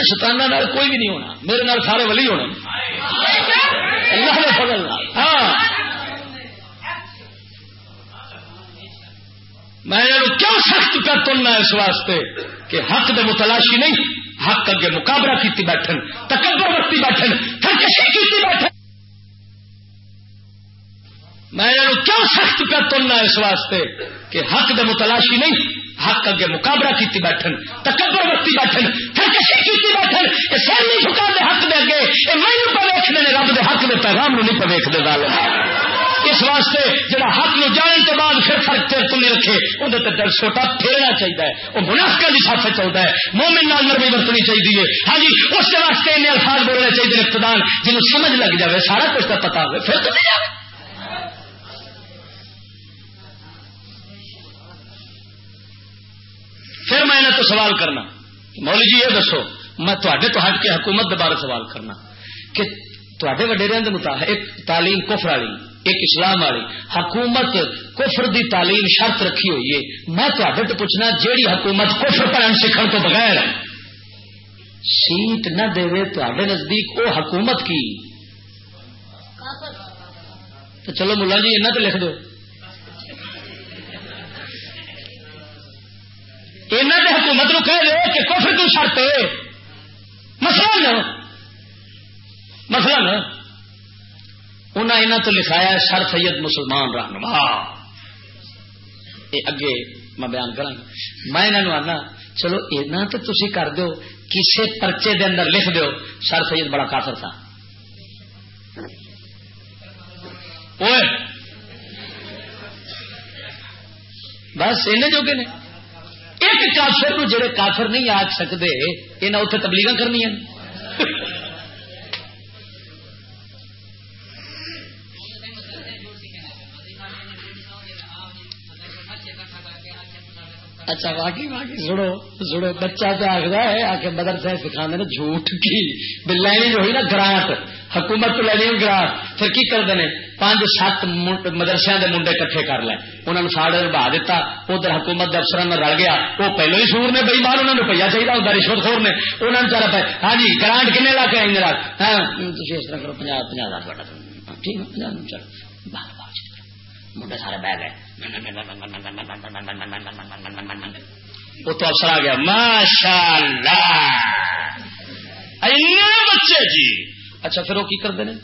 یہاں شتانہ کوئی بھی نہیں ہونا۔ میرے نال سارے ولی ہونے۔ اللہ نے فضل ہاں۔ میں کیوں سخت کر تلنا اس واسطے کہ حق دے متلاشی نہیں، حق اگے مقابلہ کیتی بیٹھن، تکبر وقتی بیٹھن ترکشی کیتی بیٹھن۔ میں کیوں سخت کر تلنا اس واسطے کہ حق دے متلاشی نہیں حق اگے مقابلہ کیتی بیٹھن، تکبر وقتی بیٹھن ترکشی کیتی بیٹھن یہ سر نہیں چکا دے حق دے اگے یہ میں پہ ویکھنے نے، رب دے حق دے پیغام نو نہیں پہ ویکھتے ظالم۔ اس واسطے جڑا حق نو جان کے بعد پھر فرق تیر تو نہیں رکھے اندر تو ڈر چھوٹا پھیرنا چاہیے وہ منافقہ کی ساتھ چلتا ہے۔ مومن نال نرمی برتنی چاہیے ہاں جی اس واسطے انہیں الفاظ بولنے چاہیے اقتدار جنہوں سمجھ لگ جائے سارا کچھ کا پتا ہوئے پھر تو نہیں آئے پھر میں نے تو سوال کرنا۔ مولی جی یہ دسو، میں تے تو ہٹ کے حکومت دوبارہ سوال کرنا۔ کہ تے وڈیروں کے مطابق تعلیم کفر والی، ایک اسلام والی۔ حکومت کفر دی تعلیم شرط رکھی ہوئی ہے۔ میں تو پوچھنا، جیڑی حکومت کفر پڑھن سیکھن تو بغیر سیٹ نہ دے تے نزدیک وہ حکومت کی؟ تو چلو ملا جی انہیں تو لکھ دو۔ انہیں تو حکومت نو کہہ دو کہ کفر تو شرط ہے۔ مسئلہ نا مسئلہ نا انہیں تو لکھایا سر سید مسلمان رہنما۔ اگے میں بیان کرا میں آنا چلو اینا تو تھی کر دو کسی پرچے دے اندر لکھ دو سر سید بڑا کافر تھا۔ بس ان جو کہ ایک کافر جڑے کافر نہیں آخ سکتے یہاں اتنے تبلیغ کرنی اچھا باقی باقی سنو سنو، بچہ تو آخر ہے، آ کے مدرسے سکھا نے جھوٹ کی۔ لینی جو ہوئی نا گرانٹ حکومت تو لینی گرانٹ پھر کی کرتے ہیں پانچ، سات مدرسے کے منڈے کٹھے کر لے۔ انہوں نے ساڑے بہا دیتا ادھر حکومت افسران رل گیا۔ وہ پہلو ہی سور نے، بئی مار انہوں نے روپیہ چاہیے ہوتا رشوت خور نے۔ انہوں نے چارا پہ ہاں جی گرانٹ کن لا کے آئیں گے ہاں اس طرح کرو پناہ پناہ ہزار ہاں، ٹھیک ہے پناہ چلو باہر منڈے سارے بہ گئے وہ تو افسر آ گیا ماشاء اللہ بچے جی اچھا پھر وہ کی کرتے ہیں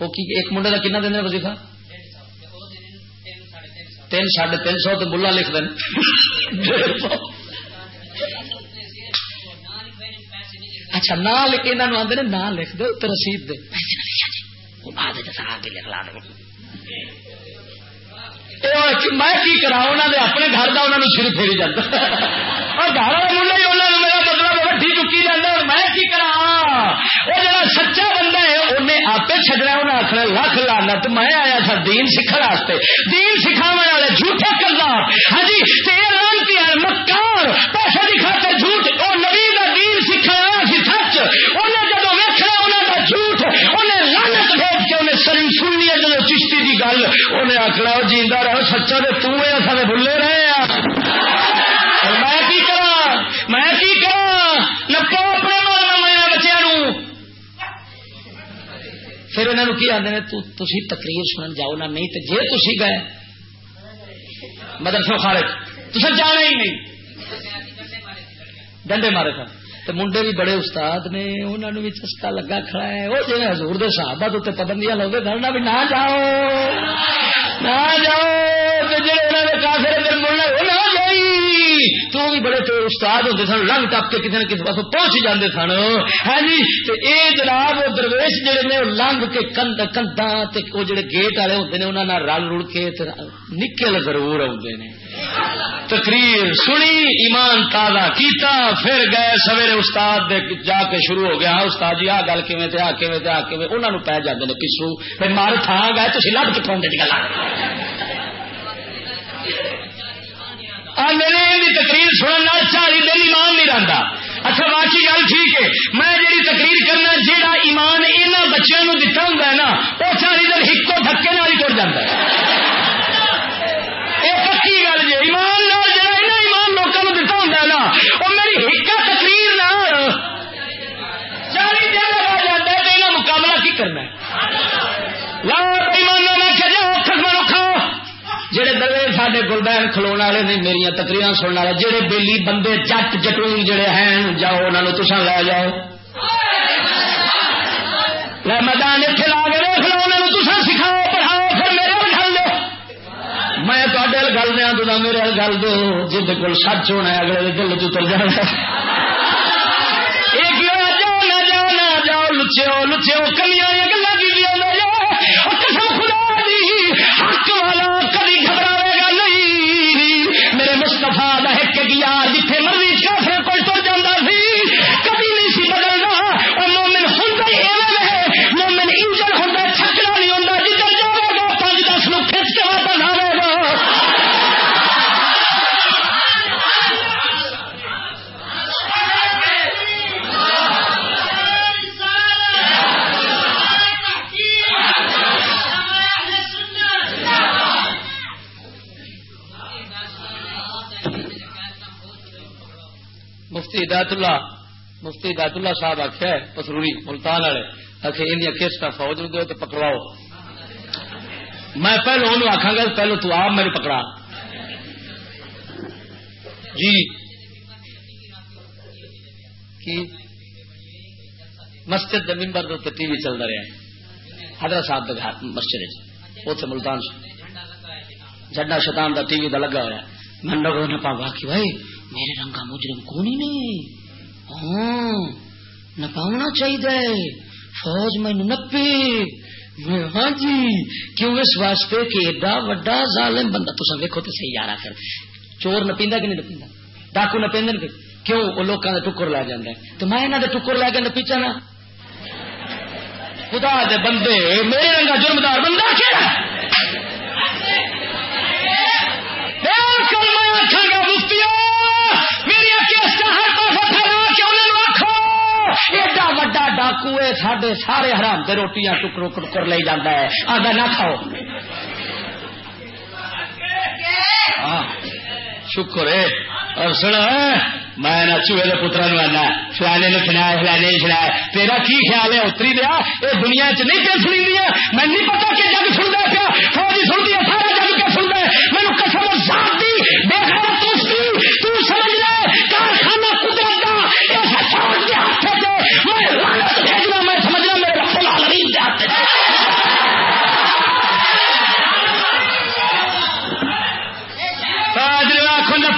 وہ ایک منڈے کا کنا دن وظیفہ تین ساڑھے تین سو تو بلا لکھ دیں اچھا نہ لکھ یہاں آدھے نہ لکھ دو تو رسید دے بعد لکھ لا دو میں کی کرا انہوں نے اپنے گھر کا انہوں نے سر پھیری جاتا اور گھر والا منڈا ہی انہوں نے میرا مطلب وڈی چکی جانا اور میں کی کرا وہ جا سچا بندہ ہے انہیں آپ چڈنا انہیں آخر لکھ لانا تو میں آیا تھا دین سیکھ واسطے دین سکھاو والے جھوٹے کرنا ہاں جی لانتی ہے مکار پیسے کی خاطر جھوٹ وہ نبی کا دین سکھایا سی سچ بھیج سننی ہے جب چشتی کی گل انہیں آخنا جیتا رہو، سچا تو تے اصل بھولے رہے ہیں۔ میں کی کرا میں کی کرا نپو اپنے میں بچیا پھر انہوں کی آدھے تھی تقریر سنن جاؤ نہ، نہیں تو جی تھی گئے مدرسوں خارج۔ تو جانا ہی نہیں۔ ڈنڈے مارے تھا تو منڈے بھی بڑے استاد نے انہوں نے بھی چسکا لگا کھڑا ہے وہ جی ہزور دے صحابہ تو پابندیاں لوگ دھرنا بھی نہ جاؤ نہ جاؤ جڑے کافر ملنا وہ نہ جائی تو بھی بڑے تو استاد ہوتے سن رنگ ٹپ کے کسی نہ کسی پاس پہنچ جاتے سن ہاں جی تو اے جناب وہ درویش جڑے نے لنگ کے کند کندا وہ جڑے گیٹ والے ہوتے ہیں انہوں نے رل رل کے نکل ضرور آتے ہیں تقریر سنی ایمان تازہ کیتا پھر گئے سویرے میرے استاد دے جا کے شروع ہو گیا استاد جی آ گل کیویں تے آ کیویں تے آ کیویں انہاں نو پے جاندے نے پچھو پھر مار تھا گئے تسی لب کتھوں دے گلا میرے تقریر سننا چالی دن ایمان نہیں رہتا اچھا باقی گل ٹھیک ہے میں جی تقریر کرنا جہاں ایمان یہاں بچوں دتا ہوں نا وہ چالی دن ایک دھکے نال ہی ٹر جاتا ہے یہ پکی گل جی ایمان جا ایمان لوگوں دتا ہوں نا وہ میری ہکا تقریر مقابلہ کرنا لا ایمان میں کہ جاؤ خسم رکھو جہے دلے سڈے گلبین کھلو والے نے میری تقریر سننے والے جہے بےلی بندے جٹ جٹون جڑے ہیں، جاؤ انہوں تسا لے جاؤ۔ میدان اتنے لا کے دیکھ لو انہوں تسا سکھاؤ، پڑھاؤ، پھر میرے بٹھا دو میں تے گل دیا تو میرے گل دو جن کو سچ ہونا اگلے دل چتر جانا ایک جاؤ نہ ہدایت اللہ مفتی ہدایت اللہ صاحب آخیا پسروری ملتان والے آخر ان کسٹ فوج نو دو تو پکڑاؤ میں پہلو انہوں آخا گا پہلو تو آپ میرے پکڑا۔ جی۔ کی؟ مسجد ممبر ٹی وی چلتا رہا ہے۔ حضرت صاحب مسجد اتنے ملتان جڈا جی، شیطان دا ٹی وی دا لگا ہوا میں لگو نے پا کہ بھائی، میرے رنگا مجرم کون ہی نہیں؟ ہاں نپاؤنا چاہیے۔ فوج میں نپی ہاں جی کیوں اس واسطے کہ ایڈا وڈا ظالم بندہ، تو ویکو تو صحیح یار پھر چور نپیندا کہ نہیں نپیندا؟ ڈاکو نپیندے کیوں وہ لوگوں کا ٹکر لے جانا ہے تو میں یہاں کے ٹکر لے کے نپیچا نا۔ خدا دے بندے، میرے رنگا جرمدار بندہ کیا ایڈا وڈا ڈاکو ہے سڈے سارے حرام سے روٹیاں ٹکر ٹکر لے جانا ہے۔ آگا نہ کھاؤ۔ ہاں، شکر ہے۔ اور سن میں نہ چوہے کے پترا نو آنا۔ فلانے نے سنایا، فلانے نے سنایا۔ تیرا کی خیال ہے؟ اتری دیا۔ یہ دنیا چ نہیں پہ سنی دیا؟ میں نہیں پتا کہ جگ سنتا پیا فوجی سنتی ہے، سارا جگ کیا سنتا ہے؟ مینو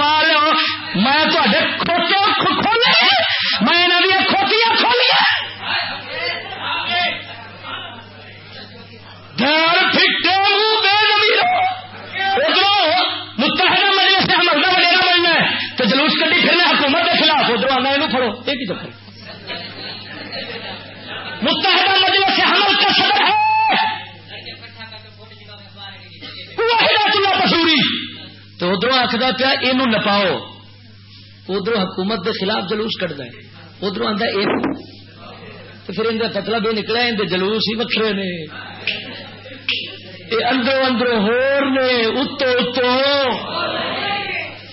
آخو لو میں تے کھوتے کھولے میں یہاں کھوتیاں کھولیا دار پھٹے منہ بے زمین ادھر متحدہ مجلس سے ہم اگلا وغیرہ بننا ہے تو جلوس کٹی پھرنا حکومت کے خلاف ادھر آنا یہ پڑھو یہ کی چکر متحدہ مجلس سے حمل کا صدر ہے۔ واحدہ پسوری۔ تو ادھر آخر پیا یہ نپاؤ ادھر حکومت دے خلاف جلوس کٹتا ہے۔ ادھر آتا تو پھر ان کا مطلب یہ نکلا ان جلوس ہی وکھرے نے۔ اندرو اندرو ہور نے اتو اتو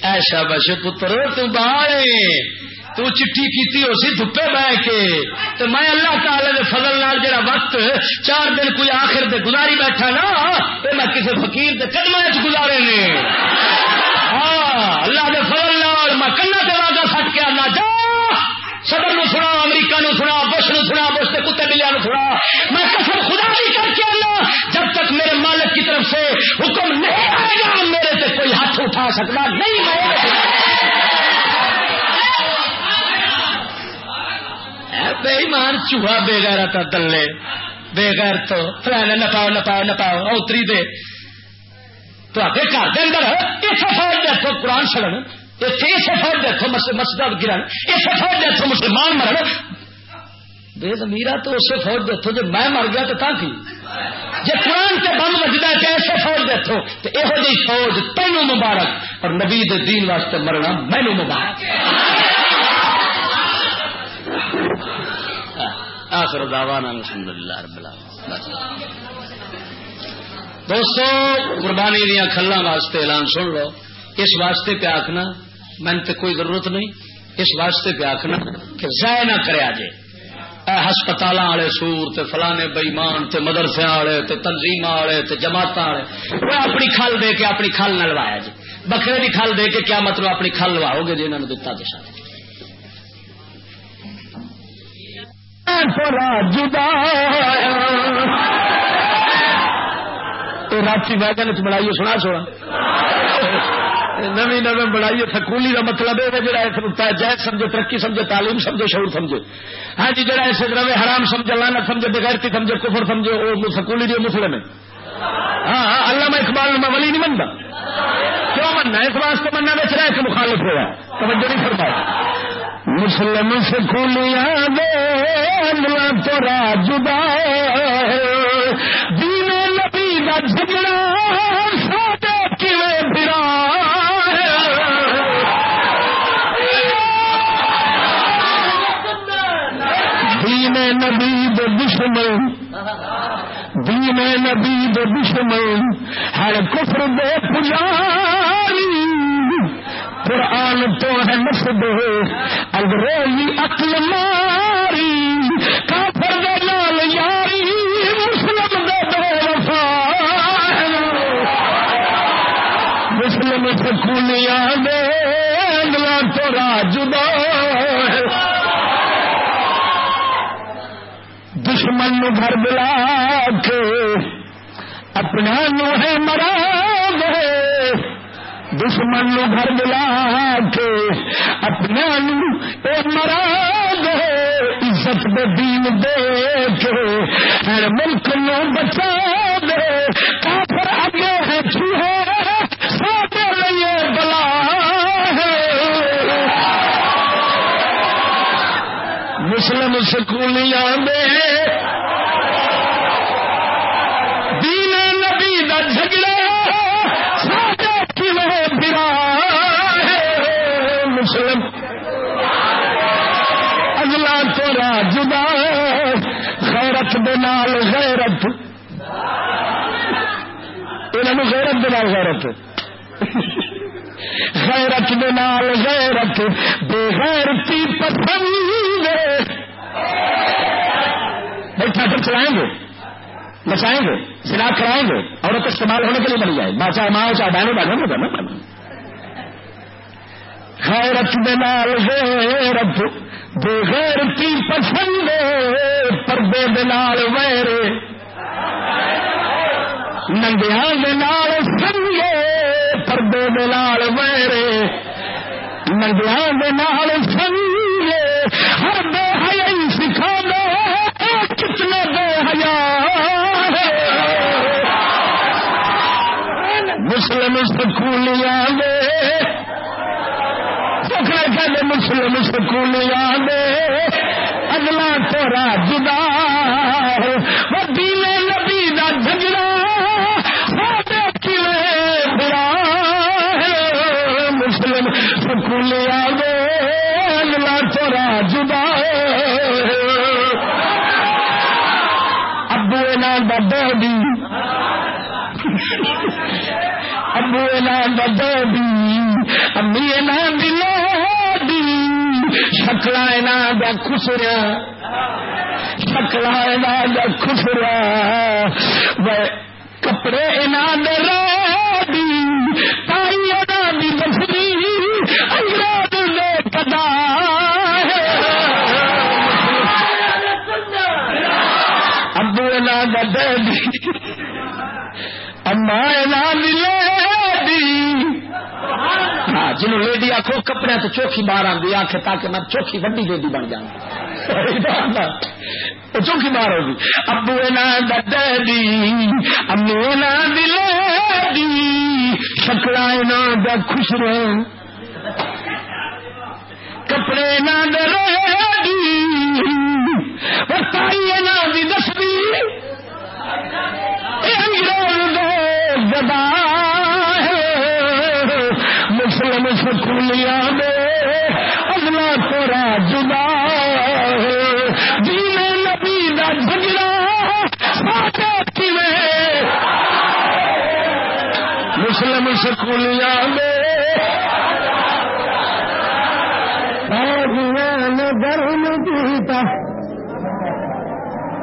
ایشا بش پتر تو باہر تو چٹھی کیتی ہو سی دھپے بہ کے تو میں اللہ تعالی دے فضل نال جڑا وقت چار دن کوئی آخر دے گزاری بیٹھا نا یہ میں کسی فقیر دے قدم چ گزارے نے۔ ہاں اللہ دے فضل نال میں کلا تے واگا سٹ کے آنا، جا! صدر نو سنا، امریکہ نو سنا، بش نو سنا، بش کے کتے بلیا نو سنا۔ میں قسم خدا بھی کر کے آنا، جب تک میرے مالک کی طرف سے حکم نہیں آئے گا، میرے تے کوئی ہاتھ اٹھا سکتا، نہیں میں بے ایمان چوہا بے گیرا تھا دلے، بے غیر تو فلانا نہ پاؤ نہ پاؤ اوتری دے۔ تو آپ گھر کے اندر اتنے فوج دیکھو قرآن چڑھن اتنے فوج دیکھو مسجد گرن اتنے فوج دیکھو مسلمان مرن۔ بے زمیرا تو اسے فوج دیکھو جی میں مر گیا تو تا کی؟ جی قرآن سے بند بجتا ہے کہ ایسے فوج دیکھو تو یہو جی فوج تینوں مبارک، اور نبی دین واسطے مرنا مینو مبارک۔ آخر دعوانا الحمدللہ رب العالمین. دوستو، قربانی دیا کھلا واسطے اعلان سن لو۔ اس واسطے پہ آخنا من تے کوئی ضرورت نہیں۔ اس واسطے پہ آخنا کہ ضائع نہ کرے جے اے ہسپتال والے سور تے فلانے بئیمان تے مدرسے والے تے تنظیم والے تے جماعت والے وہ اپنی کھل دے کے اپنی کھل نہ لوایا جی بکرے کی کھل دے کے کیا مطلب اپنی کھل لواؤ گے جی انہوں نے دتا تو ساتھ جدا راچی ویگن چ بنائیے سنا سونا۔ نوی نو بنائیے سکولی کا مطلب ہے جڑا اس جائز سمجھے، ترقی سمجھے، تعلیم سمجھے، شعور سمجھے۔ ہاں جی جڑا اسے روے حرام سمجھے لانا سمجھے، بغیرتی سمجھے، کفر سمجھے وہ سکولی دی مسلم ہے۔ ہاں ہاں اللہ میں اقبال میں ولی نہیں منتا کیوں مننا؟ اس واسطے مننا بچ رہا ہے کہ مخالف ہوا۔ توجہ نہیں فرمایا مسلم سکولیاں دے تو جدا دین نبی کا جھگڑا ساڈے کیویں دین نبی دے دشمن، دین نبی دے دشمن، ہر کفر دے پجاری قرآن تو ہے نسب انگریزی عقل ماری، کافر دے لال یاری، مسلم دے بے وفا۔ مسلم سکولیاں دے انگلا تو راجدا دشمن نو گھر بلا کے، اپنا نو ہے مرا۔ دشمن نو گھر بلا کے اپنا نو اے مرا گئے عزت دے دین دے کے۔ ہر ملک نو بچا دے۔ کافر اگے ہے چوہے ساڈے لیے بلا ہے۔ مسلم سکولیاں دے دے نال غیرت. انہوں غیرت دے نال غیرت. غیرت دے نال غیرت. بے غیرتی پسند بیٹھا کر چلائیں گے. نچائیں گے. سنا کرائیں گے. عورت استعمال ہونے کے لیے بنی جائے ماں چاہے ماں ہو، چاہے بہنوں بہنوں ہوگا نا غیرت دے نال غیرت. بے غیرتی پسند پردے دے نال ویر ننگیا سنگے پردے دے نال ویر ننگیا سنگے ہر بے حیائی سکھا دے کتنے بے حیا مسلم سکولیاں دے سکھڑے مسلم سکولیاں دے اگلا تورا جدا، وہ دینے نبی دا جھگڑا مسلم سکولیاں دے اگلا تورا جدا ابو نام دا ڈیڈی۔ ابو نام دا ڈیڈی، امی نام دی شکلا دا خسرا شکلا دا خسرا وہ کپڑے ان نے روی تائی انہوں کی بسری ابو انہوں کا ڈیڈی اما انہوں جنہوں لیڈی آخو کپڑے تو چوکھی باہر آتی آخ تاکہ میں چوکھی وڈی لیڈی بن جانا چوکھی باہر ہوگی۔ ابو دی امو دلے شکلا دا خوش رہ کپڑے نہ ڈرے بتائی دی دستی انگریز دے سکولیا دے اگلا تورا جدا جی نبی دا جھگڑا مسلم سکولیا دے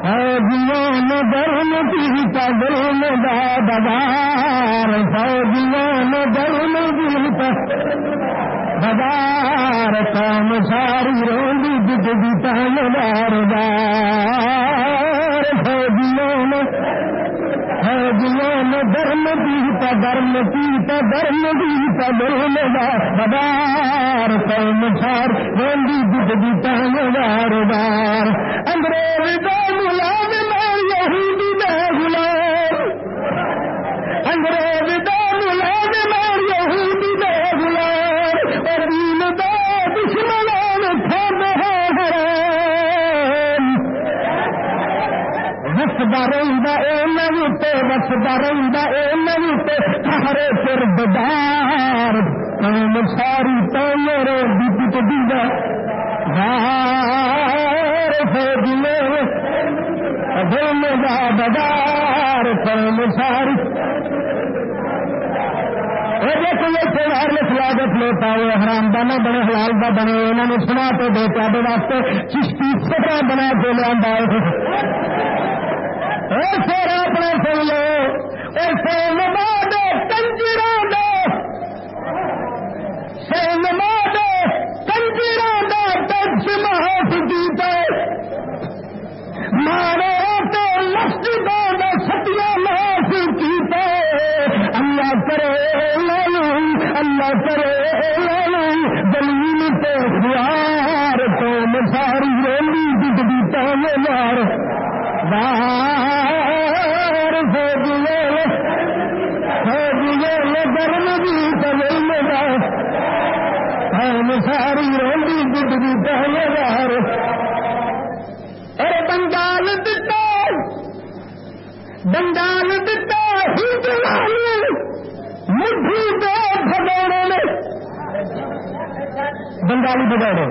فوجیان درم پیتا درم دادار فوجیان درم پیتا بدار کام ساری روندی جگی تامدار دار دار فوجیان فوجیوں درم پیتا درم پیتا درم پیتا درم دادار کام سار دکھ دیتا تامدار دار انگریز دا ملازم یہودی دا غلام۔ انگریز وسدا رہندا اے نوتے وسدا رہندا اے نوتے سہرے سر بدار قوم ساری تیرے بیت دیدا دار فوجیے دل دا بدار۔ قوم ساری۔ سلاگت لیتا ہے حرام دانا بنے، حلال دا بنے۔ انہوں نے سنا تو دے تے واسطے چشتی سٹا بنا کے لیا سر اپنا سن لو۔ ایسے نما دے کنجرا دے۔ سے نما دے کنجرا دا دس محاف کیتا مارے تو مسجدوں دا ستیا محاف کیتا اللہ کرے لالو، اللہ کرے لالو۔ دلیل تو خیار تو مساری رولی جگدی تانے مار بار فوجیے فوجیے بھی ہم ساری ارے بنگال دتا بنگال دتا ہی مٹھی دو بھگوڑے بنگالی بگاڑے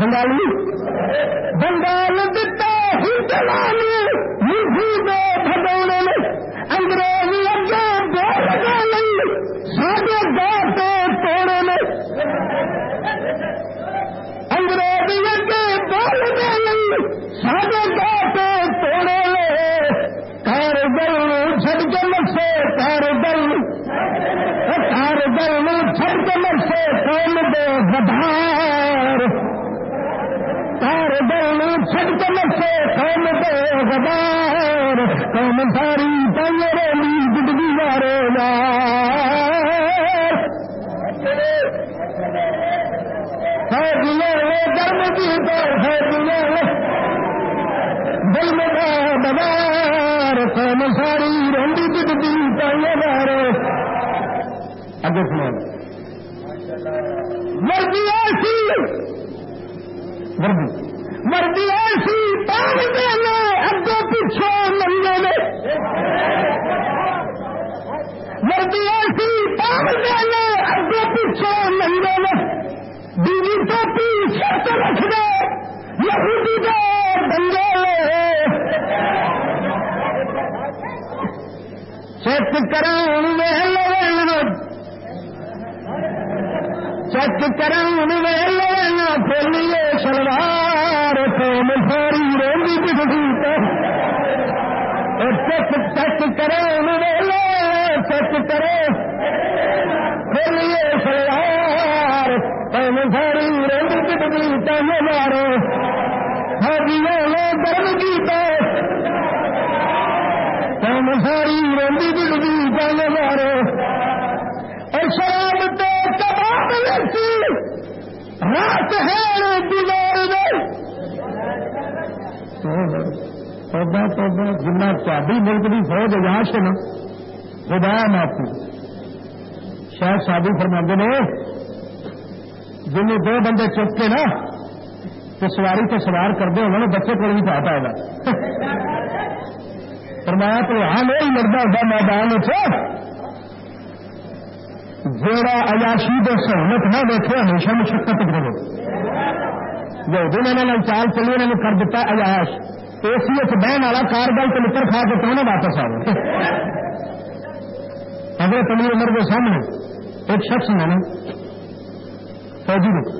بنگالی بنگال دتا ہی بھگوڑے میں انگریزی اگے ساڈے توڑے میں انگریزی اگے بول گئی ساڈے گاتے توڑے میں کار گل چھڈ کے مسے کار گل کار گل چھڈ کے مسے کون دے گدھار کار گل چھڈ کے مسے کون دے گدھار کون ساری پنجرے لی زندگی والے فوجیاں گرم کی تو فوجیاں دل میں بازار قوم ساری رنڈی دکھتی پہلے بار۔ اگے سنا مرضی ایسی، مرضی۔ مرضی ایسی پان دینے اگوں پیچھے منگے میں۔ مرضی ایسی پان دینے اگوں پیچھے منگے میں۔ بیوی تو ٹوپی شرط رکھ دے، یہودی دے بندے چیک کراؤن ویل چیک کراؤن ویل کھولیے سلوار قوم ساری روی دکھتی چیک چیک کراؤن ویل چیک کرے کھولیے سلوار قوم ساری روی دکھتی تم مارو ہریوں جی، گرم کی ساری روی بڑی جانے مارے اور شراب تو کباب رات ہے دیوار توبہ توبہ جنا تاری ملک کی فوج اجاش ہے نا، خدا معافی۔ شاید شادی فرما نے جن دو بندے چک کے نا، تو سواری تو سوار کر دے انہوں نے بچے کو بھی چاہتا ہوگا فرمایا تو ہاں نہیں لڑتا ہوگا میدان جوڑا ایاشی دو سہولت نہ دیکھے، ہمیشہ مشقت کرو جو دن انہوں چال چلی انہوں نے کر دیتا ایاش اے سی ایچ بہن والا کار گل تو لکڑ کھا کے تو واپس آ گئے اگر تمہیں عمر کے سامنے ایک شخص نے نا فوجی نے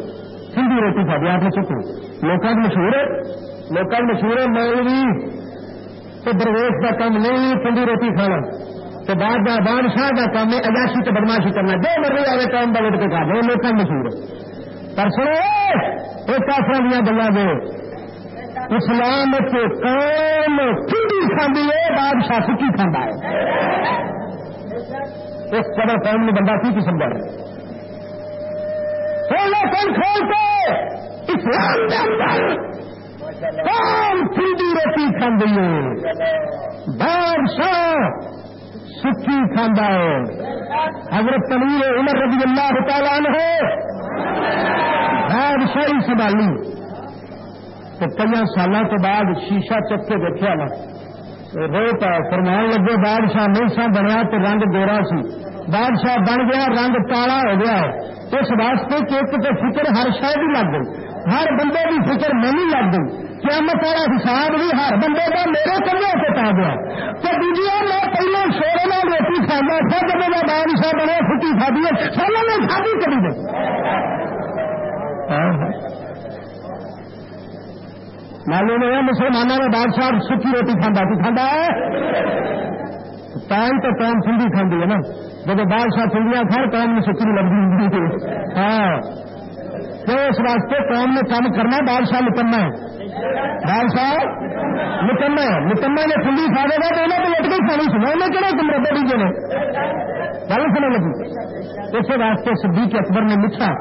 سندھی روٹی کھا دیا آپ نے چکو لوگ مشہور ہے لوگ مشہور ہے، میں تو درویش کا کام نہیں ٹھنڈی روٹی کھانا۔ تو بعد میں بادشاہ کا کام ہے اجاشی تو بدماشی کرنا۔ جو مرضی آئے، کام بلٹ کے کھا دو لوگ مشہور ہے۔ پر سنو، ایک آسرا دیا گلا دے۔ اسلام کے کام ٹھنڈی کھانے ہے، بادشاہ سکی کھانا ہے۔ اس قدر قوم نے بندہ کی قسم کا کھول کے اسلام کے اندر کام ٹھنڈی روٹی کھانے بادشاہ سکی کھانا ہے۔ حضرت تنویر عمر رضی اللہ تعالیٰ نے بادشاہی سنبھالی۔ تو کئی سالوں کے بعد شیشہ چک کے دیکھا نا رو پا فرمان لگے، بادشاہ نہیں سا بنیا تو رنگ گورا سی. بادشاہ بن گیا، رنگ کالا ہو گیا اس واسطے کہ ایک تو فکر ہر شاید ہی لگ گئی. ہر بندے کی فکر نہیں لگ گئی. قیامت والا حساب بھی ہر بندے کا میرے کلے سے پا گیا. تو دوجیا، میں پہلے شورے میں روٹی کھانا تھا جب میں بادشاہ بنے فٹی کھا دی سالوں میں شادی کری دے. ہاں، ہاں۔ معلوم ہے مسلمانوں میں بادشاہ سکی روٹی کھانا تو کھانا ہے؟ ٹائم تو کام سنگھی کھانے ہے نا۔ جب بادشاہ سنگیا کھا کام میں سکی لگی ہاں۔ تو اس واسطے قوم نے کام کرنا بادشاہ نکلنا ہے۔ بادشاہ نکلنا ہے۔ نکلنا نے کھلی کھا دے گا، تو انہیں تو لٹ کے کھانی سنا انہیں کہنا تم ربے دیجیے نے۔ گل سنے لگی۔ اس واسطے صدیق اکبر نے لکھا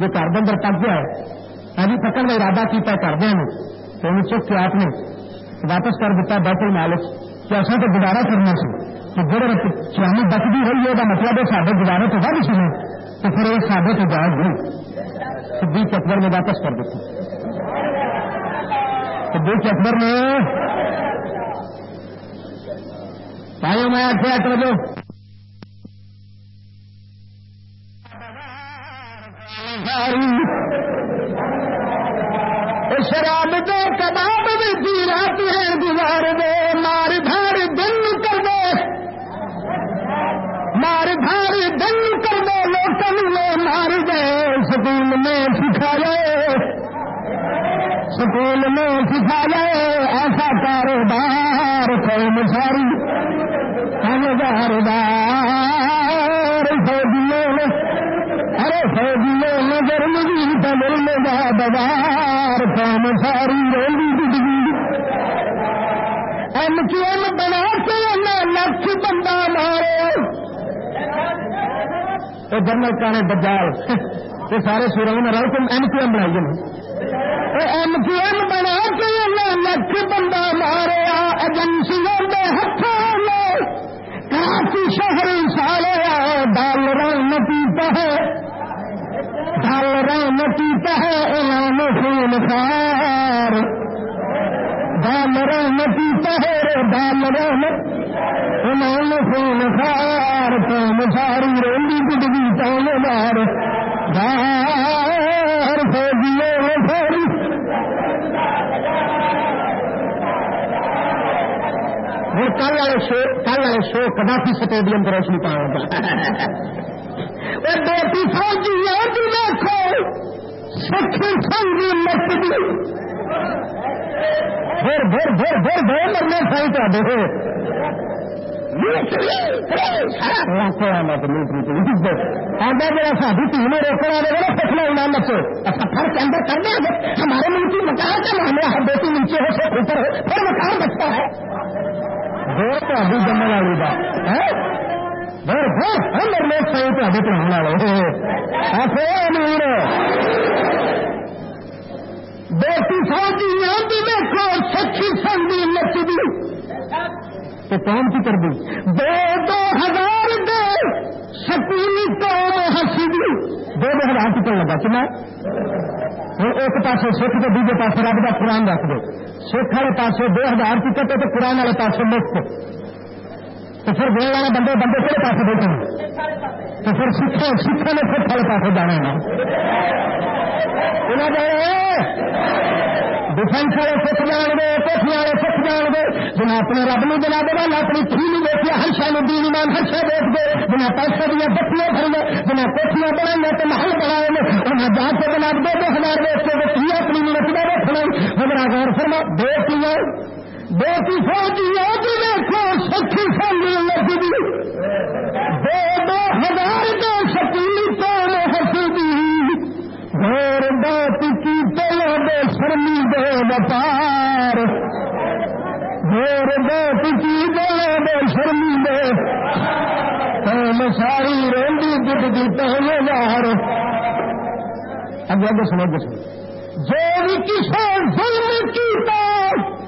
جو گھر بندر پک گیا ہے۔ ابھی پکڑ کا ارادہ کیا کردیا نے تو انہیں چک کے آپ نے واپس کر دیتا بیٹھ مالک کہ اصل تو گزارا کرنا سی۔ کہ جب جڑے چرانی بچتی رہی ہے مطلب ہے سارے گزارے تو ود سنے تو پھر وہ سادے تو جائز نہیں صدیق اکبر میں واپس کر دیتے صدیق اکبر نے پایا میں کیا کر دو شراب دے کباب بھی پی رات ہے گزار دے، مار دھار دن کر دے۔ مار دھار دن کر دے، لوٹن لے مار دے۔ سکول میں سکھایا سکول میں سکھایا ایسا کاروبار، قوم ساری۔ کاروبار۔ فوجیوں نظر تمل میں جا بازار ساری رولی ڈگی ایم کیو ایم بنا کے لکھ بندہ مارے جنرل کانے بجال یہ سارے سورج میں رہو ایم کیو ایم بنائی ایم کیو ایم بنا کے لکھ بندہ مارے ایجنسیوں کے ہاتھوں میں کراچی شہر سارے ڈالر نہ ہے ڈالر نہ پیتا ہے اعلان خون خار ڈالر نہ پیتا ہے ڈالر اعلان خون خار قوم ساری رولی گڈگی چاہے بار باہر فوجیوں فوری ہوں کل والے شو کل والے شو کدافی سٹیڈیم پر روشنی پاؤں گا بیٹی فوجی ہے دیکھو سکھ سنگی مچھلی بھر بھر بھر بھر بھر مرنے سائی تو سادی تین روکنا رہے گا پچھلے انعام بچے کے اندر کر دیں گے ہمارے ملک کی مکان کا معاملہ ہے، بیٹی نیچے ہو سے اوپر ہو، پھر مکان بچتا ہے۔ پھر تاری جمن والی ہاں؟ کا مرنے سائی تے پڑھاؤ والے امیر بیٹی فوجی آدھی دیکھو سچی سنگی نچدی تو کون کی کر دی دو دو ہزار دے سکولی قوم ہسی دی دو دو ہزار کی لگا چنا ایک پاس سکھ کے دوجے پاس رب کا قرآن رکھ دو سکھ والے پاس دو ہزار کی کٹے تو قرآن والے پاس مفت تو پھر گول والے بندے بندے کہڑے پاس بیٹھے تو پھر سکھا سکھا نے سکھ والے پاس جانا ڈیفینس والے سکھ جان گے کوٹھی والے سکھ جان گے جنا اپنے رب نو بنا دے والا اپنی تھی نو دیکھے ہر شہ نو دین ایمان ہر شہ دیکھ دے۔ جنا پیسے دیا بتیاں کھڑ گے جنا کوٹیاں بنائی تو محل بنائے انہیں جا کے بنا دو دو ہزار دیکھ کے اپنی نچدا رکھنا ہمارا غور فرما، دو کی دو کی دیکھو سکھی سامنے لگی دو دو ہزار دو سکیلی تو حسودی گور بات کی پلو دے شرمی دے وپار گور بات کی پلو دے شرمی دے قوم ساری روندی دل کی پہلے بار اگے اگے سنو گے جو بھی کسی ظلم کیتا نہیں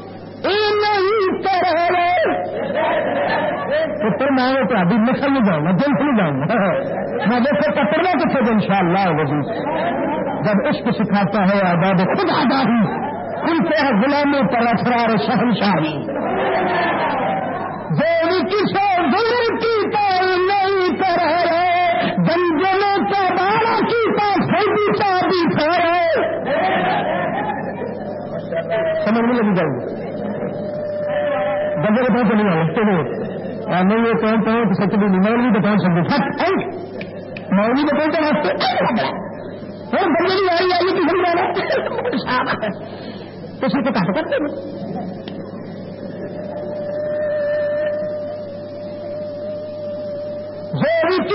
پتر میں تاری نسل نہیں جاؤں گا دل نہیں جاؤں گا میں دیکھو پتر پترنا کتنے ان شاء اللہ وزیر جب عشق سکھاتا ہے آباد خود آگاہی کھلتے ہیں غلاموں پر افرار شہنشاہی جو بھی کسی ظلم کی پال نہیں کر رہے گنجنوں کا بارہ کی پاس فوجی کا بھی کھڑے سمجھ میں لگی جائے گی بندے کے پاس نہیں آئے چلو میں یہ کہتا ہوں کہ سچ بھی نہیں مولوی بتا سکتے مولوی بتاؤ تو اور بندے بھی آئی آئی کسی جانا۔ کسی کو کٹ کرتے ہیں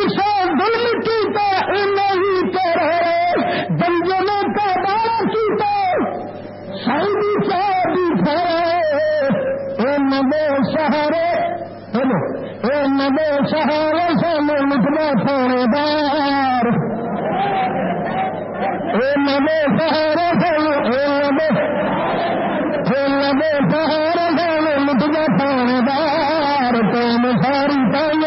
جو دل کی تو نہیں کر رہے بنجنوں کا دارا کی سعودی کا بھی کھڑے سہارے نمو سہارے سے مجھے تھوڑے دار۔ نمو سہارا سہارا سہارا مٹیا پانے دار۔ تم ساری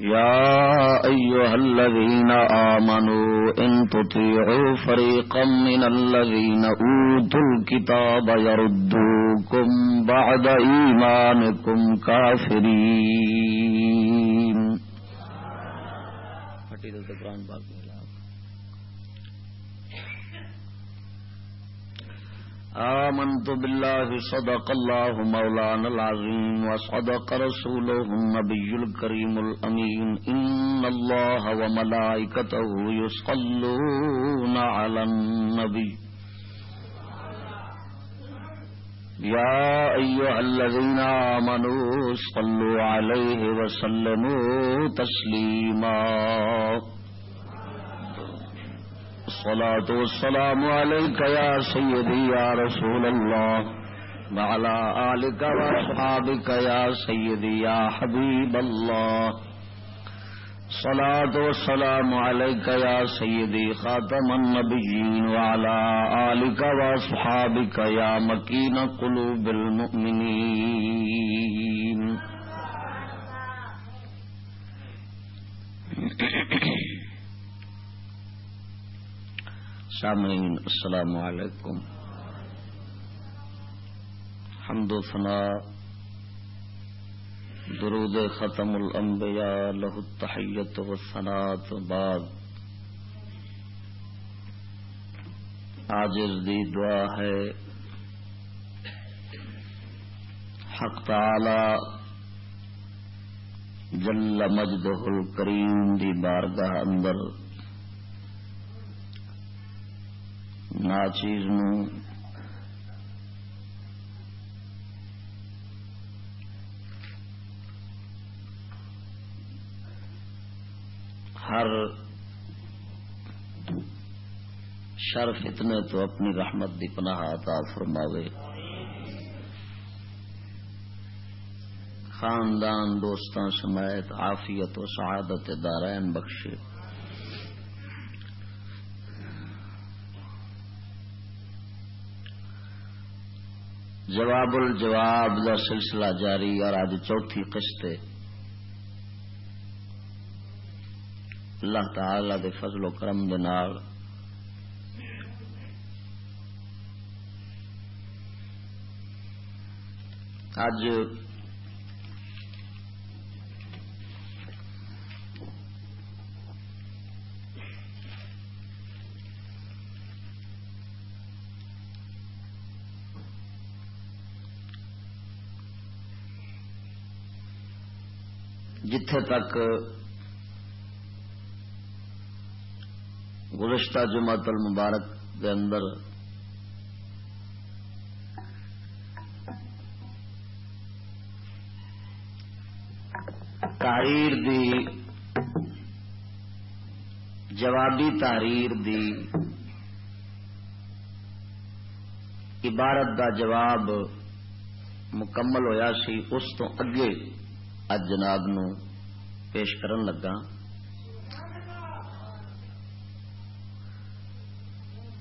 يا أيها الذين آمنوا إن تطيعوا فريقا من الذين أوتوا الكتاب يردوكم بعد إيمانكم كافرين. آمنت بالله صدق الله مولانا العظيم وصدق رسوله النبي الكريم الأمين. إن الله وملائكته يصلون على النبي. يا أيها الذين آمنوا صلوا عليه وسلموا تسليما. الصلاة والسلام عليك يا سيدي يا رسول الله وعلى آلك وأصحابك يا سيدي يا حبيب الله صلاة والسلام عليك يا سيدي خاتم النبيين وعلى آلك وأصحابك يا مكين قلوب المؤمنين سامعین، السلام علیکم۔ حمد و ثناء درود ختم الانبیاء له التحیت و ثنات بعد۔ آجز دی دعا ہے، حق تعالی جل مجدہ الکریم دی بارگاہ اندر ناچیز ہر شرف اتنے تو اپنی رحمت دی پناہ عطا فرماوے۔ خاندان دوستان سمیت عافیت و سعادت دارین بخشے۔ جواب الجواب کا سلسلہ جاری اور آج چوتھی قسط اللہ تعالی دے فضل و کرم دے نال۔ اج جتھے تک گزشتہ جمعت المبارک کے اندر تحریر دی جوابی تحریر دی عبارت دا جواب مکمل ہویا سی اس تو اگے اج جناب نو پیش کرن لگا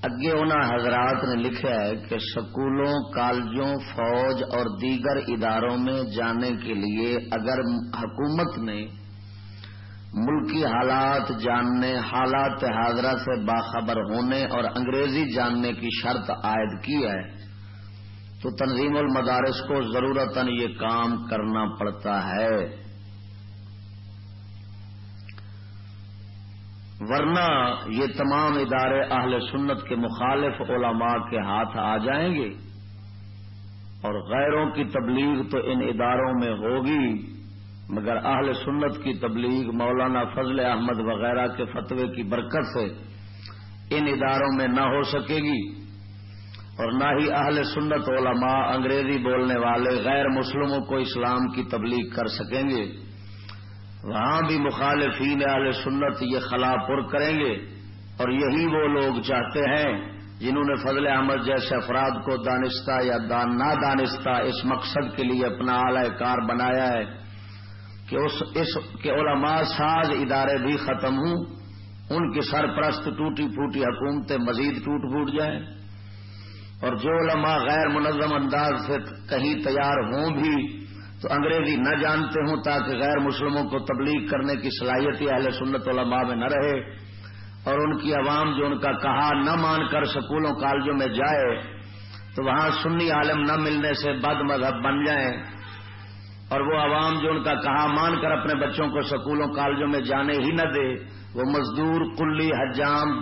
اگے انہوں حضرات نے لکھا ہے کہ سکولوں کالجوں فوج اور دیگر اداروں میں جانے کے لیے اگر حکومت نے ملکی حالات جاننے حالات حاضرہ سے باخبر ہونے اور انگریزی جاننے کی شرط عائد کی ہے تو تنظیم المدارس کو ضرورت یہ کام کرنا پڑتا ہے۔ ورنہ یہ تمام ادارے اہل سنت کے مخالف علماء کے ہاتھ آ جائیں گے اور غیروں کی تبلیغ تو ان اداروں میں ہوگی، مگر اہل سنت کی تبلیغ مولانا فضل احمد وغیرہ کے فتوے کی برکت سے ان اداروں میں نہ ہو سکے گی۔ اور نہ ہی اہل سنت علماء انگریزی بولنے والے غیر مسلموں کو اسلام کی تبلیغ کر سکیں گے۔ وہاں بھی مخالفین اہل سنت یہ خلا پر کریں گے۔ اور یہی وہ لوگ چاہتے ہیں جنہوں نے فضل احمد جیسے افراد کو دانستہ یا دان نہ دانستہ اس مقصد کے لیے اپنا اعلی کار بنایا ہے کہ اس اس کے علماء ساز ادارے بھی ختم ہوں، ان کی سرپرست ٹوٹی پھوٹی حکومتیں مزید ٹوٹ پھوٹ جائیں۔ اور جو علماء غیر منظم انداز سے کہیں تیار ہوں بھی، تو انگریزی نہ جانتے ہوں تاکہ غیر مسلموں کو تبلیغ کرنے کی صلاحیت اہل سنت علماء میں نہ رہے اور ان کی عوام جو ان کا کہا نہ مان کر سکولوں، کالجوں میں جائے، تو وہاں سنی عالم نہ ملنے سے بد مذہب بن جائیں۔ اور وہ عوام جو ان کا کہا مان کر اپنے بچوں کو سکولوں، کالجوں میں جانے ہی نہ دے، وہ مزدور، کلی، حجام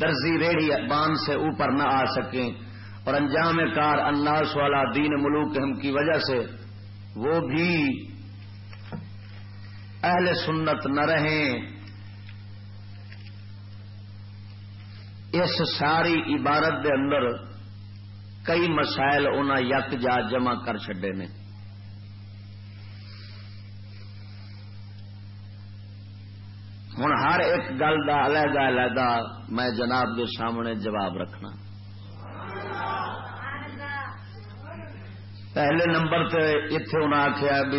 درزی ریڑھی باندھ سے اوپر نہ آ سکیں۔ اور انجام کار اناس والا دین ملوک ہم کی وجہ سے وہ بھی اہل سنت نہ رہیں۔ اس ساری عبارت دے اندر کئی مسائل انہیں یک جا جمع کر چڈے نے۔ ہوں ہر ایک گل کا علیحدہ علیحدہ میں جناب کے سامنے جواب رکھنا۔ پہلے نمبر تے اتے انہیں آخیا بھی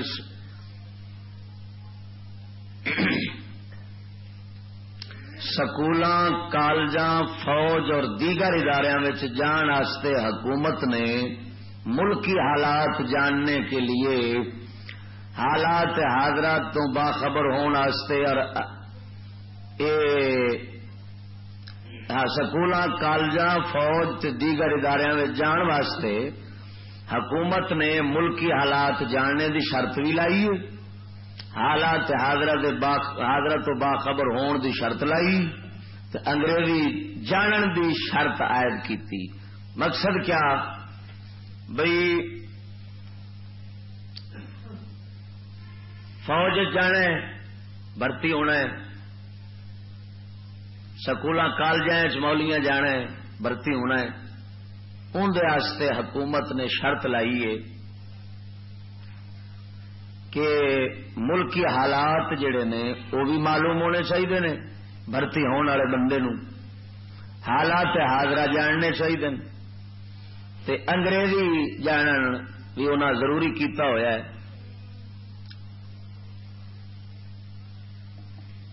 سکول کالج فوج اور دیگر اداروں جان واسطے حکومت نے ملکی حالات جاننے کے لیے حالات حاضرات تو باخبر ہونے اور سکول کالج فوج دیگر ادارے جان واسطے حکومت نے ملکی حالات جاننے دی شرط بھی لائی ہے۔ حالات حاضرت حاضرت تو باخبر ہون دی شرط لائی۔ تے انگریزی جانن دی شرط عائد کی مقصد کیا؟ بھئی فوج جانا بھرتی ہونا ہے۔ سکول کالج مولیاں جانا ہے بھرتی ہونا ہے۔ اندر حکومت نے شرط لائی ہے کہ ملکی حالات جڑے نے وہ بھی معلوم ہونے چاہیے نے، بھرتی ہونے والے بندے نو حالات حاضرہ جاننے چاہیے تے انگریزی جانن بھی انہیں ضروری کیتا ہویا ہے۔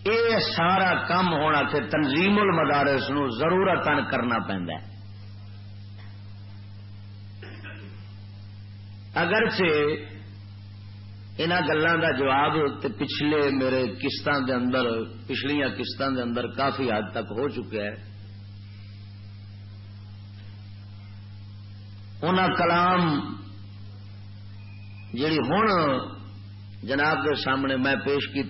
یہ سارا کام ہونا کہ تنظیم المدارس نو ضرورت کرنا پہنتا ہے۔ اگرچہ ان گلوں کا جواب پچھلے میرے قسطوں دے اندر، پچھلیاں قسطوں دے اندر کافی حد تک ہو چکا ہے۔ ان کلام جیڑی ہوں جناب کے سامنے میں پیش کی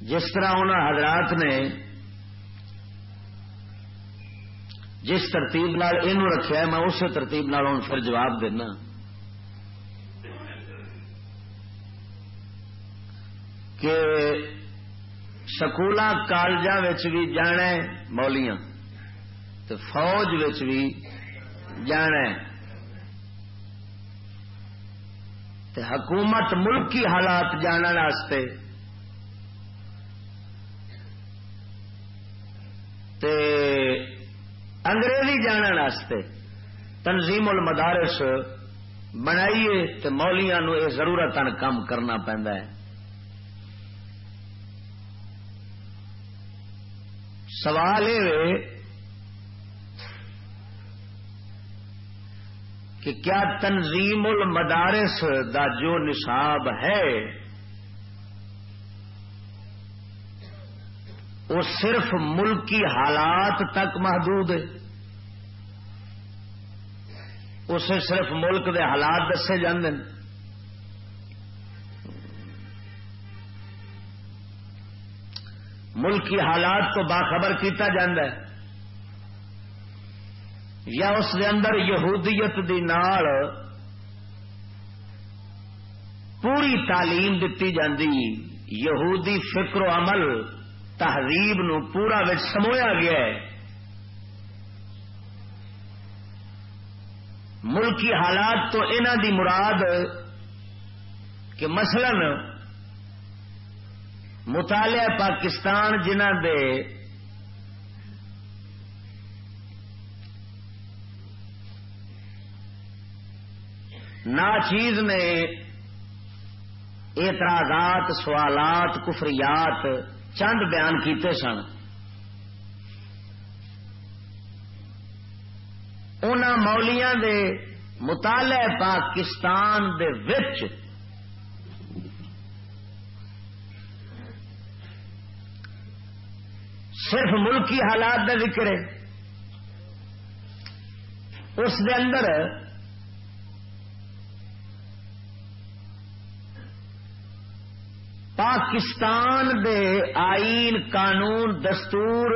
جس طرح ان حضرات نے جس ترتیب نال یہ رکھا میں اسی ترتیب نال ہوں، پھر جواب دینا۔ کہ سکول کالج بھی جانا مولیاں تو فوج بھی جانا حکومت ملکی حالات جاننے تے انگریزی جاننے تنظیم المدارس بنائیے تو مولیاں نو یہ ضرورت کام کرنا پہنتا ہے۔ سوال یہ کہ کیا تنظیم المدارس دا جو نصاب ہے وہ صرف ملکی حالات تک محدود ہے۔ اسے صرف ملک دے حالات دسے جاندے ملکی حالات تو باخبر کیتا جاندہ ہے۔ یا اس دے اندر یہودیت دی نال پوری تعلیم دیتی جاندی، یہودی فکر و عمل تہذیب نو پورا سمویا گیا ہے۔ ملکی حالات تو انہ دی مراد کہ مثلا مطالعہ پاکستان جنہ دے نا چیز نے اعتراضات، سوالات، کفریات چند بیان کیتے سن۔ ان مولیاں دے مطالعہ پاکستان دے وچ صرف ملکی حالات کا ذکر ہے اس دے اندر پاکستان دے آئین قانون دستور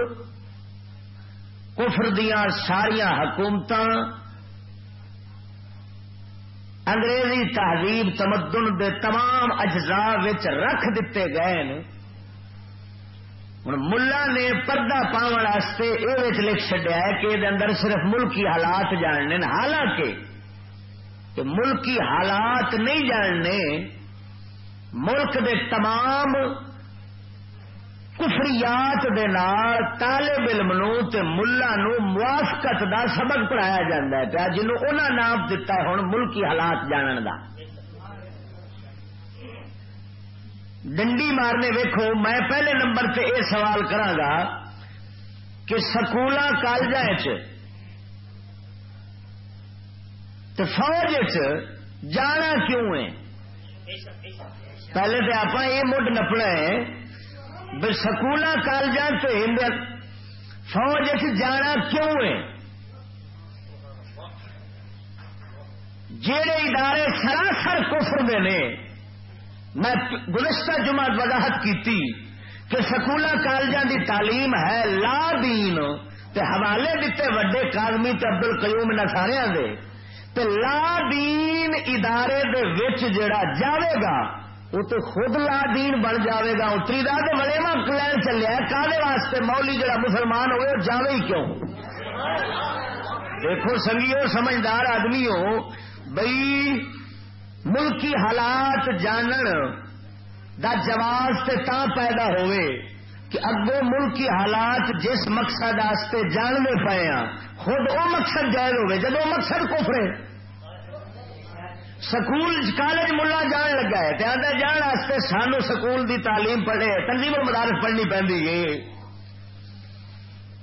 کفر دیا ساریا حکومت انگریزی تہذیب تمدن دے تمام اجزاء رکھ دیتے گئے ہوں ملا نے پردہ پاؤن واسطے یہ لکھ چڈیا ہے کہ یہ اندر صرف ملکی حالات جاننے حالانکہ ملکی حالات نہیں جاننے ملک دے تمام کفریات دے نال طالب علم نو تے ملا نو موافقت دا سبق پڑھایا جاتا ہے۔ پیا جنہوں انہوں نام دتا ہے ہوں ملکی حالات جانن دا۔ ڈنڈی مارنے ویکھو، میں پہلے نمبر تے یہ سوال کرا گا کہ سکول کالج فوج جانا کیوں ہے؟ پہلے تو آپ یہ مڈ نپنا ہے بھائی سکول کالج فوج جانا کیوں ہے؟ جہے ادارے سراسر کفر دے نے، میں گزشتہ جمع وضاحت کی کہ سکول کالجوں کی تعلیم ہے لا دین، تے حوالے دیتے وڈے کالمی تے عبد القیوم دے، تے لا دین ادارے دے وچ جڑا جاوے گا وہ تو خود لا دین بن جاوے گا، اتری دا تو ولیوا لین چلیا کالے واسطے مولی جڑا مسلمان ہوئے جاوے ہی کیوں؟ دیکھو سنگیو، سمجھدار آدمی ہو بئی ملکی حالات جانن دا جواز تے تا پیدا ہوئے کہ اگو ملکی حالات جس مقصد آستے جاننے پے ہاں خود وہ مقصد جائز ہوئے جب وہ مقصد کفرے سکول کالج ملا جان لگا ہے آدھا جان واسطے سانو سکول دی تعلیم پڑھے، تنظیم مدارس پڑھنی پہنتی ہے۔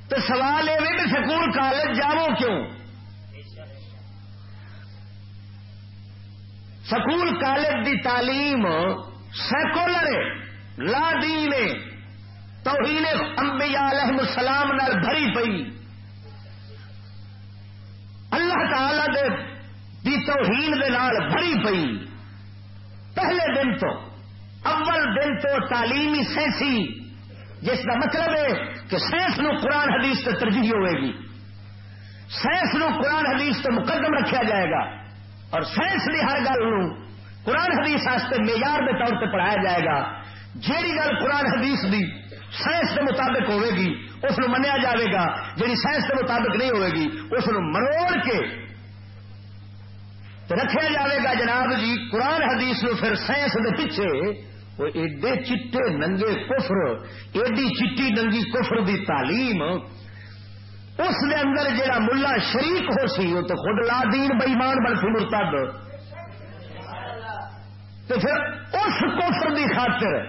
تو سوال یہ بھی کہ سکول کالج جاؤ کیوں؟ سکول کالج دی تعلیم سیکولر لا دین توہین انبیاء علیہ السلام نال بھری پئی۔ اللہ تعالی دے دی توہین دے نال بھری پئی۔ پہلے دن تو، اول دن تو تعلیمی سینسی جس کا مطلب ہے کہ سائنس نو قرآن حدیث سے ترجیح ہوئے گی۔ سائنس نو قرآن حدیث سے مقدم رکھا جائے گا۔ اور سائنس کی ہر گل قرآن حدیث واسطے معیار کے طور پہ پڑھایا جائے گا۔ جیڑی گل قرآن حدیث دی سائنس کے مطابق ہوے گی، اس منیا جائے گا۔ جی سائنس کے مطابق نہیں ہوے گی، اس مروڑ کے رکھا جائے گا جناب جی قرآن حدیث نو پھر سائنس کے پیچھے وہ ایڈے چٹے ننگے کفر، ایڈی چٹی ننگی کفر دی تعلیم، اس نے اندر جڑا ملا شریک ہو سی، وہ تو خود لا دین بئیمان بن سی مرتد۔ تو پھر اس کفر دی خاطر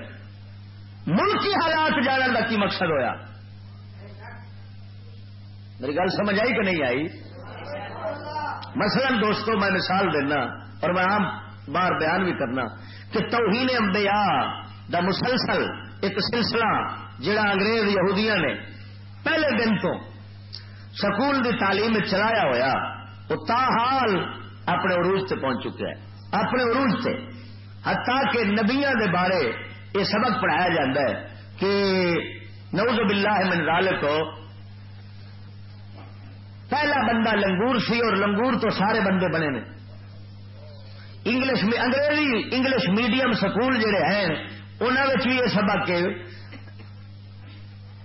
ملکی حالات جاننے کا کی مقصد ہویا؟ میری گل سمجھ آئی کہ نہیں آئی؟ مثلا دوستو، میں مثال دینا اور میں عام بار بیان بھی کرنا کہ توہین انبیاء دا مسلسل ایک سلسلہ جڑا انگریز یہودیاں نے پہلے دن تو سکول دی تعلیم چلایا ہویا، وہ تاحال اپنے عروج سے پہنچ چکا ہے۔ اپنے عروج سے حتیٰ کہ نبیاں دے بارے یہ سبق پڑھایا جاتا ہے کہ نوز باللہ من ذالک پہلا بندہ لنگور سی اور لنگور تو سارے بندے بنے نے۔ انگلش انگریزی، انگلش میڈیم سکول جڑے ہیں انہوں بھی یہ سبق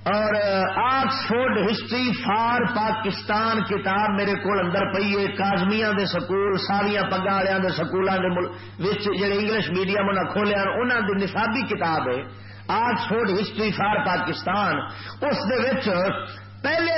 اور آکسفورڈ ہسٹری فار پاکستان کتاب میرے کو اندر پی ہے۔ کازمیا دے سکول ساویا پگا والوں کے سکولوں کے جڑے انگلش میڈیم انہیں کھولیا انہوں دی نصابی کتاب ہے۔ آکسفورڈ ہسٹری فار پاکستان، اس دے وچ پہلے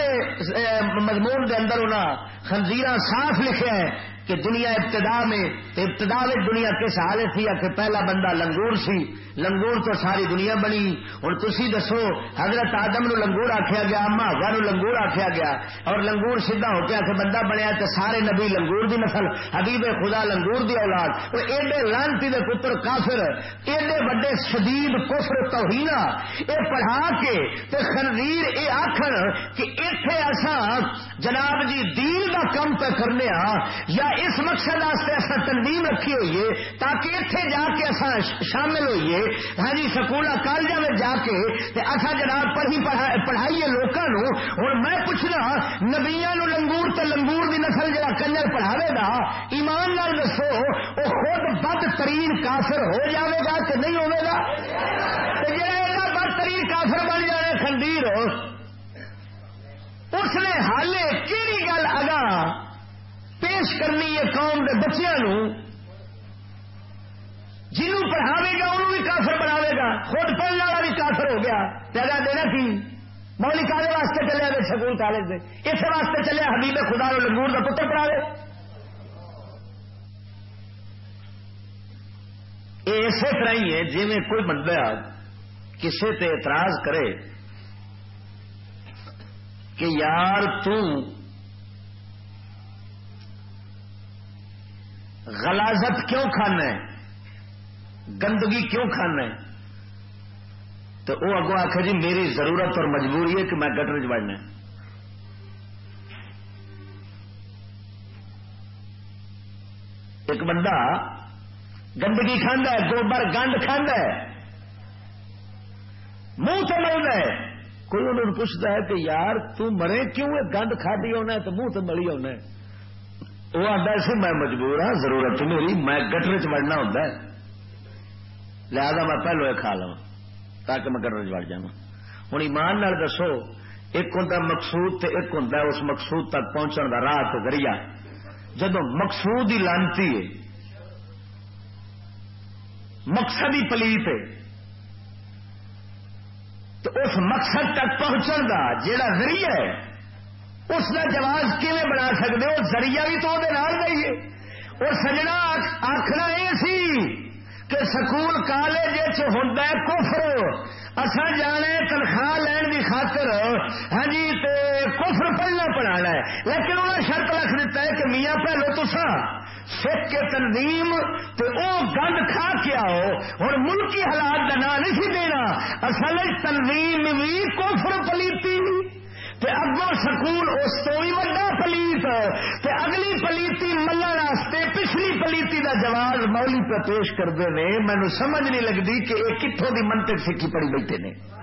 مضمون دے اندر انہوں خنزیرہ صاف لکھے ہیں کہ دنیا ابتدا میں ابتدا میں دنیا کس حالت تھی کہ پہلا بندہ لنگور سی؟ لنگور تو ساری دنیا بنی۔ ہوں تھی دسو، حضرت آدم نو لنگور آخیا گیا، اما ہوا نو لنگور آخیا گیا۔ اور لنگور سیدھا ہو کے آ بندہ بنیا تو سارے نبی لنگور دی نسل، حبیب خدا لنگور دی اولاد۔ اور ایڈے لانتی دے پتر کافر، ایڈے وڈے شدید کفر توہینا۔ یہ پڑھا کے تے خنزیر یہ آخر کہ اتنے ایسا جناب جی دین کا کم پہ کرنے ہاں یا اس مقصد ایسا تنظیم رکھی ہوئی ہے تاکہ اتنے جا کے اصا شامل ہوئیے۔ ہاں جی سکول کالج میں جا کے اصا جناب پڑھی پڑھائیے لوگوں ہوں میں پوچھنا نبیا نو لنگور تے لنگور دی نسل جا کنجر پڑھاوے گا، ایمان نال دسو وہ خود بد ترین کافر ہو جاوے گا کہ نہیں ہوے گا؟ جا بد ترین کافر بن جائے خندیر اس نے حالے کہڑی گل اگا پیش کرنی ہے قوم کے بچوں جنہوں پڑھاوے گا انہوں بھی کافر بناوے گا۔ خود پڑھنے والا بھی کافر ہو گیا۔ پیدا دینا تھی مولی کالے واسطے چلے گئے سکول کالج سے اس واسطے چلے حبیب خدا رو لنگور کا پتر پڑھا یہ اسی طرح ہی ہے جی میں کوئی بندہ کسی تے اعتراض کرے کہ یار غلازت کیوں کھانا ہے؟ گندگی کیوں کھانا ہے؟ تو وہ اگوں آخ جی میری ضرورت اور مجبوری ہے کہ میں گٹر چڑنا ایک بندہ گندگی کھانا ہے، گوبر گنڈ کھانا ہے۔ منہ سے ملتا ہے۔ کوئی انہوں پوچھتا ہے کہ یار، تو مرے کیوں گند کھا دی ہونا ہے تو منہ سے ملی ہونا ہے۔ وہ آتا سی، میں مجبور ہاں ضرورت میری، میں گٹر چڑنا ہوتا ہے۔ لہذا میں پہلو یہ کھا لوا تاکہ میں گٹر چڑ جا ہوں ایمان نال دسو، ایک ہوں مقصود تے ایک ہوں اس مقصود تک پہنچن کا راہ تو ذریعہ۔ جب مقصود ہی لانتی ہے، مقصد ہی پلیت ہے۔ تو اس مقصد تک پہنچن کا جڑا ذریعہ ہے اس کا جواز کیون بنا سکتے ہو ذریعہ بھی تو وہ اور سجنا آخنا یہ سی کہ سکول کالج ہوں کفر۔ اصا جانے تنخواہ لین کی خاطر۔ ہاں جی کفر پڑھنا پڑھا ہے۔ لیکن انہیں شرط رکھ دیتا ہے کہ میاں پہلو تو سکھ کے تنظیم تو گند کھا کے آؤ۔ اور ملکی حالات کا نام نہیں دینا۔ اصل تنظیم بھی کوفر پلیتی۔ اگو سکول اس تو بھی وا پلیت اگلی پلیتی ملن واسطے پچھلی پلیتی کا جواز مولی پہ پیش کرتے ہیں مینو سمجھ نہیں لگتی کہ یہ کتوں کی منطق سیکھی پڑی بیٹھے نے۔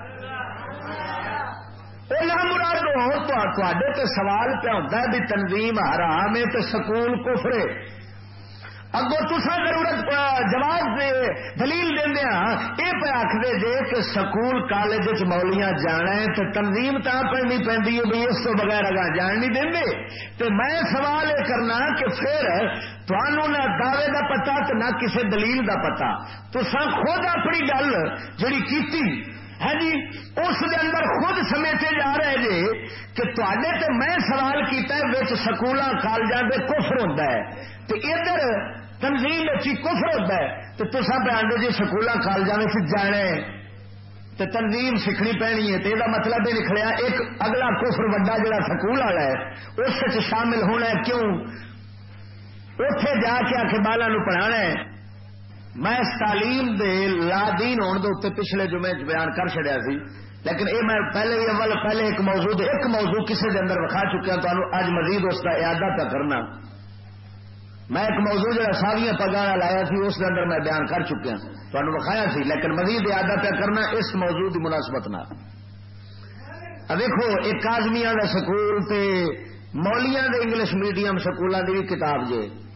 مراد تے سوال پہ ہوتا ہے بھی تنظیم حرام ہے تو سکول کفرے اگو تسا ضرورت جواب دے، دلیل دیا ہاں، یہ پہ آخر جے کہ سکول کالج مولیاں جانا ہے تو تنظیم تا پڑنی پی بھی اس کو بغیر اگا جان نہیں دیں تو میں سوال یہ کرنا کہ پھر تمہوں نہ دعوے کا پتا تو نہ کسی دلیل کا پتا تو خود اپنی گل جڑی کیتی ہے جی اس دے اندر خود سمیٹے جا رہے جی کہ تے تے میں سوال کیا سکولوں کالجوں کے کفر ہوتا ہے۔ تو ادھر تنظیم اچھی کفر ہوتا ہے۔ تو تصا پہ آدھے جی سکول کالجوں میں جانا ہے۔ تو تنظیم سیکھنی پینی ہے۔ تو یہ مطلب یہ نکلیا ایک اگلا کفر وڈا جڑا سکول والا ہے، اس شامل ہونا ہے۔ کیوں؟ اتے جا کے آ کے بالا پڑھا ہے۔ میں اس تعلیم دے لادین ہونے کے اتنے پچھلے جمعے بیان کر چڑیا سی۔ لیکن یہ میں پہلے اول پہلے ایک موضوع دے ایک موضوع کسی کے اندر وکھا چکیا ہاں، تو اج مزید اس کا ارادہ پہ کرنا۔ میں ایک موضوع جہاں ساریاں پگانا لایا سی، اس کے اندر میں بیان کر چکیا ہاں۔ تمہیں وکھایا سی، لیکن مزید ارادہ پہ کرنا اس موضوع کی مناسبت نہ دیکھو ایک کازمیا کا سکول تے مولیاں دے انگلش میڈیم سکولوں کی بھی کتاب جے۔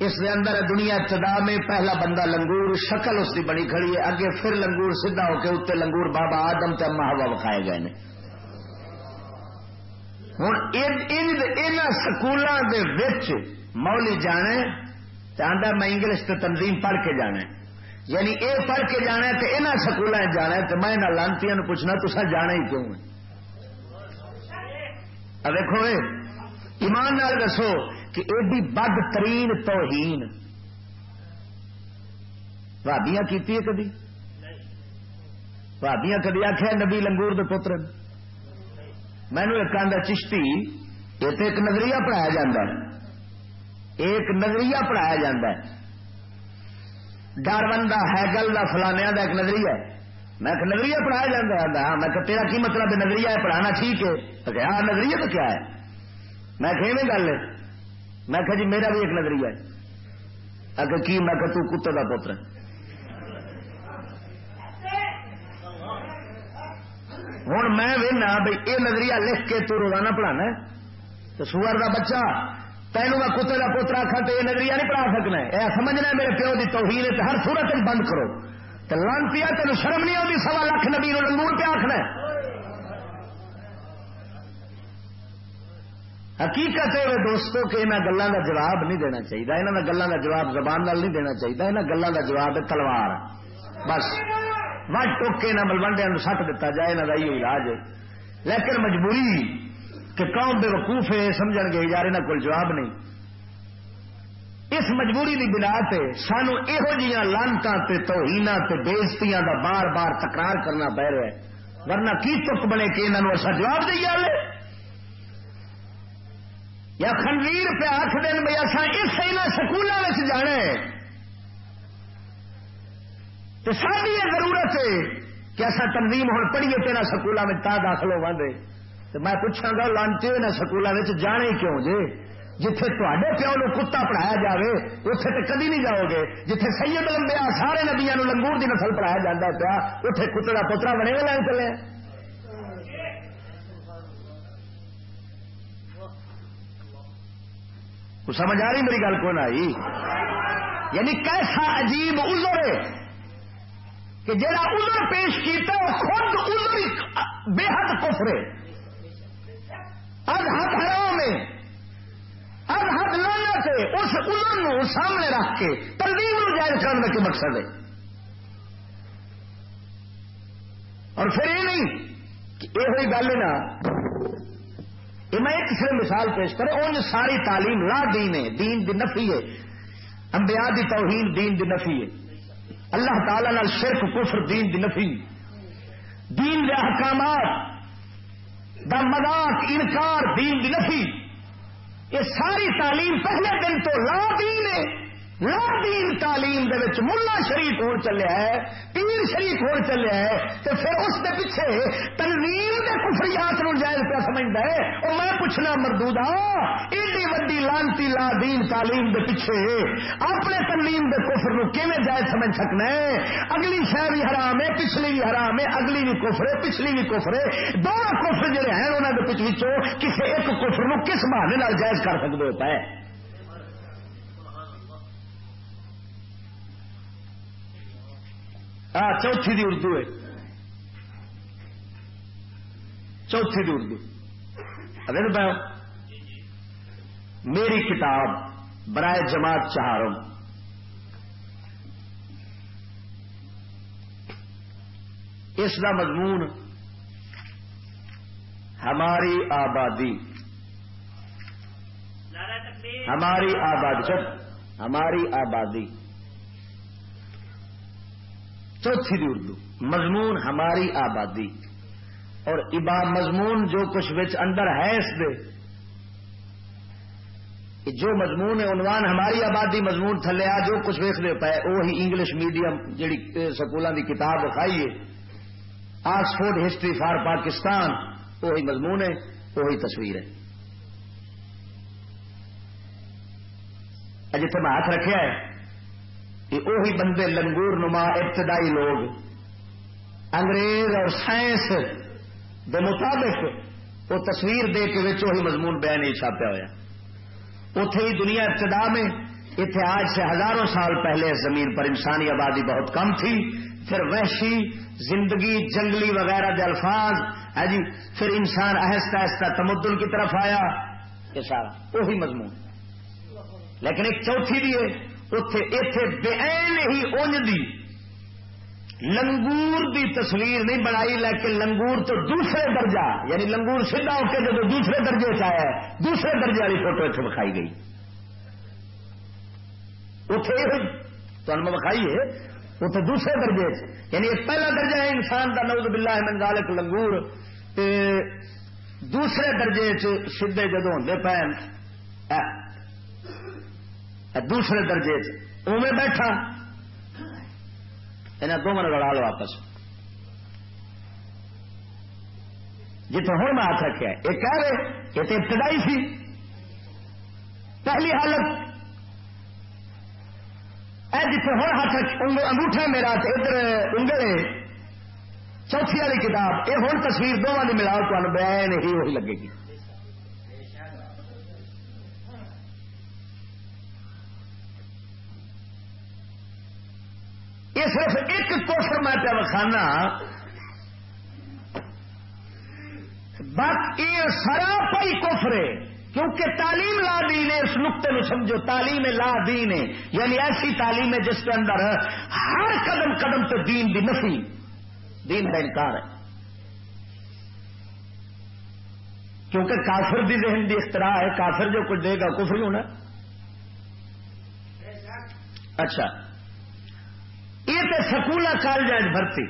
اس دے اندر دنیا ابتدا میں پہلا بندہ لنگور، شکل اس کی بنی کھڑی ہے، اگے پھر لنگور سیدھا ہو کے اتنے لنگور بابا آدم تے اما ہوا وکھائے گئے نے۔ ہوں سکولوں کے مولی جانے آدھا میں انگلش تو تنظیم پڑھ کے جانا یعنی اے پڑھ کے جانا تو یہاں سکولوں جانا تو میں لانتی پوچھنا تو سر جانا ہی کیوں ہے؟ دیکھو ایمان نال دسو کہ ایڈی بد ترین توہین بھابیاں کی کدی بھابیاں کدی آخیا نبی لنگور دے پتر مینو ایک آدھا چشتی، یہ تو ایک نظریہ پڑھایا جا ایک نظریہ پڑھایا جا ڈر ہیگل کا فلانیا کا ایک نظریہ ہے۔ میں ایک نظریہ پڑھایا جا ہاں میں تیرا کی مطلب نظریہ ہے، پڑھانا ٹھیک ہے؟ ہاں نظریہ تو کیا ہے؟ میں کہ گل ہے۔ میں کہ جی میرا بھی ایک نظریہ ہے۔ اگر کی میں کہ تو کتے کا پوتر ہوں میں وہنا بھائی یہ نظریہ لکھ کے تو روزانہ پڑھانا تو سور کا بچہ، تینوں میں کتے کا پوتر آخا تو یہ نظریہ نہیں پڑھا سکنا یہ سمجھنا میرے پیو کی توہین ہر سورت بند کرو۔ تو لانتی تین شرم نہیں آتی سوا لاکھ نبی لنگور پہ آخنا حقیقت ہے دوستوں کہ انہوں گلوں کا جواب نہیں دینا چاہیے یہاں گلوں کا جواب زبان نال نہیں دینا چاہیے یہاں گلوں کا جواب ہے تلوار۔ بس۔ وٹ ٹوک کے ملوڈیا سٹ دتا جائے یہاں کا یہ علاج ہے۔ لیکن مجبوری کہ قوم بے وقوف ہے سمجھ گے یار یہاں کو جواب نہیں۔ اس مجبوری کی بنا سے سانو یہو جہاں لانتا توہین بےزتیاں کا بار بار تکرار کرنا پی رہا ہے۔ ورنہ کی تک بنے کہ انہوں اصا جواب دے جائے یا خنویر پہ آخ دن بھائی اصا اس سکولوں میں جانا ہے۔ تو ساری یہ ضرورت ہے کہ ایسا تنظیم ہوں پڑھیے تیرا سکولوں میں تا داخل ہوا دے تو میں پوچھا گا، لانچے نہ سکولوں میں جانے کیوں جے؟ جتھے تے پیو نو کتا پڑھایا جاوے اتے تو کدی نہیں جاؤ گے جتھے سید لمبیا سارے نبیا نو لنگور کی نسل پڑھایا جاتا پیا اتے کتڑا پوترا بنے گا لائن چلے۔ سمجھ آ رہی میری گل کون آئی؟ یعنی کیسا عجیب ازر ہے کہ جڑا ازر پیش کیتا وہ خود ازر بے حد کفرے اب حد حرام ہے۔ اب حد لانا سے اس ازر نو سامنے رکھ کے تنظیم جائز کرنے کے مقصد ہے؟ اور پھر یہ نہیں یہ گل نا میں ایک صرف مثال پیش کروں، ان ساری تعلیم لا دین ہے، دین دی نفی ہے۔ انبیاء دی توہین دین دی نفی ہے۔ اللہ تعالی نال شرک، کفر دین دی نفی۔ دین دے احکامات دا مذاق، انکار دین دی نفی۔ یہ ساری تعلیم پہلے دن تو لا دین ہے۔ دین تعلیم دے وچ ملا شریف ہو چلیا ہے، پیر شریف ہو چلیا ہے تو پھر اس دے پیچھے تنظیم دے کفریات نو جائز پہ سمجھتا ہے۔ اور میں پوچھنا مردودا ایڈی وڈی لانتی لا دین تعلیم دے پیچھے اپنے تنظیم دے کفر نو کیویں جائز سمجھ سکنا ہے؟ اگلی شہ بھی حرام ہے، پچھلی بھی حرام ہے، اگلی بھی کفر ہے، پچھلی بھی کفر ہے۔ دونوں کفر جڑے ہیں انہوں نے پچھو کسی ایک کفر نو کس بہانے جائز کر سکتے ہوتا ہے ہاں چوتھی دی اردو ہے۔ چوتھی دی اردو۔ اگر میں میری کتاب برائے جماعت چہارم۔ اس کا مضمون ہماری آبادی۔ ہماری آبادی ہماری آبادی۔ چوتھی دی اردو، مضمون ہماری آبادی۔ اور ابا مضمون جو کچھ بچ اندر ہے اس دے۔ جو مضمون ہے، عنوان ہماری آبادی مضمون تھلے آ، جو کچھ ویخ دے پائے وہی انگلش میڈیم جڑی سکولوں کی کتاب ہے آکسفورڈ ہسٹری فار پاکستان وہی مضمون ہے وہی تصویر ہے۔ جتنے میں ہاتھ رکھا ہے کہ وہی بندے لنگور نما ابتدائی لوگ، انگریز اور سائنس دے مطابق وہ تصویر دے کے وہی مضمون بیان نہیں چھاپیا ہوا اتے ہی دنیا ابتدا میں اتنے آج سے ہزاروں سال پہلے زمین پر انسانی آبادی بہت کم تھی، پھر وحشی، زندگی، جنگلی وغیرہ کے الفاظ ہے جی پھر انسان آہستہ آہستہ تمدن کی طرف آیا، یہ سارا وہی مضمون۔ لیکن ایک چوتھی بھی ہے۔ اتے اتے بین ہی اونج دی لنگور دی تصویر نہیں بنائی لیکن لنگور تو دوسرے درجہ یعنی لنگور سیدھا ہو کے جب دوسرے درجے سے آیا ہے دوسرے درجے والی فوٹو اتنے بکھائی گئی اتے تو بکھائی ہے وہ تو دوسرے درجے یعنی ایک پہلا درجہ ہے انسان کا نوز بلا ہے منگالک لنگور دوسرے درجے سیدے جدو ہوں پے دوسرے درجے اوے بیٹھا۔ انہیں دونوں لڑا لو واپس جتنے ہوں میں ہاتھ رکھا یہ کہہ رہے یہ تو ابتدائی سی۔ پہلی حالت۔ اے جتنے ہوں ہاتھ انگوٹھا میرا ادھر انگل چوتھی والی کتاب۔ یہ ہوں تصویر دونوں کی ملاؤ تمہیں بین ہی وہی لگے گی۔ یہ صرف ایک کوفر میں پہ وکھانا۔ باقی سرا پائی کوفرے کیونکہ تعلیم لا دین ہے، اس نقطے میں سمجھو، تعلیم لا دین ہے۔ یعنی ایسی تعلیم ہے جس کے اندر ہر قدم قدم تو دین دی نفی، دین کا انکار ہے۔ کیونکہ کافر دی ذہن دی اختراع ہے، کافر جو کچھ دے گا، کفر ہونا۔ اچھا۔ یہ تو سکول کالج بھرتی۔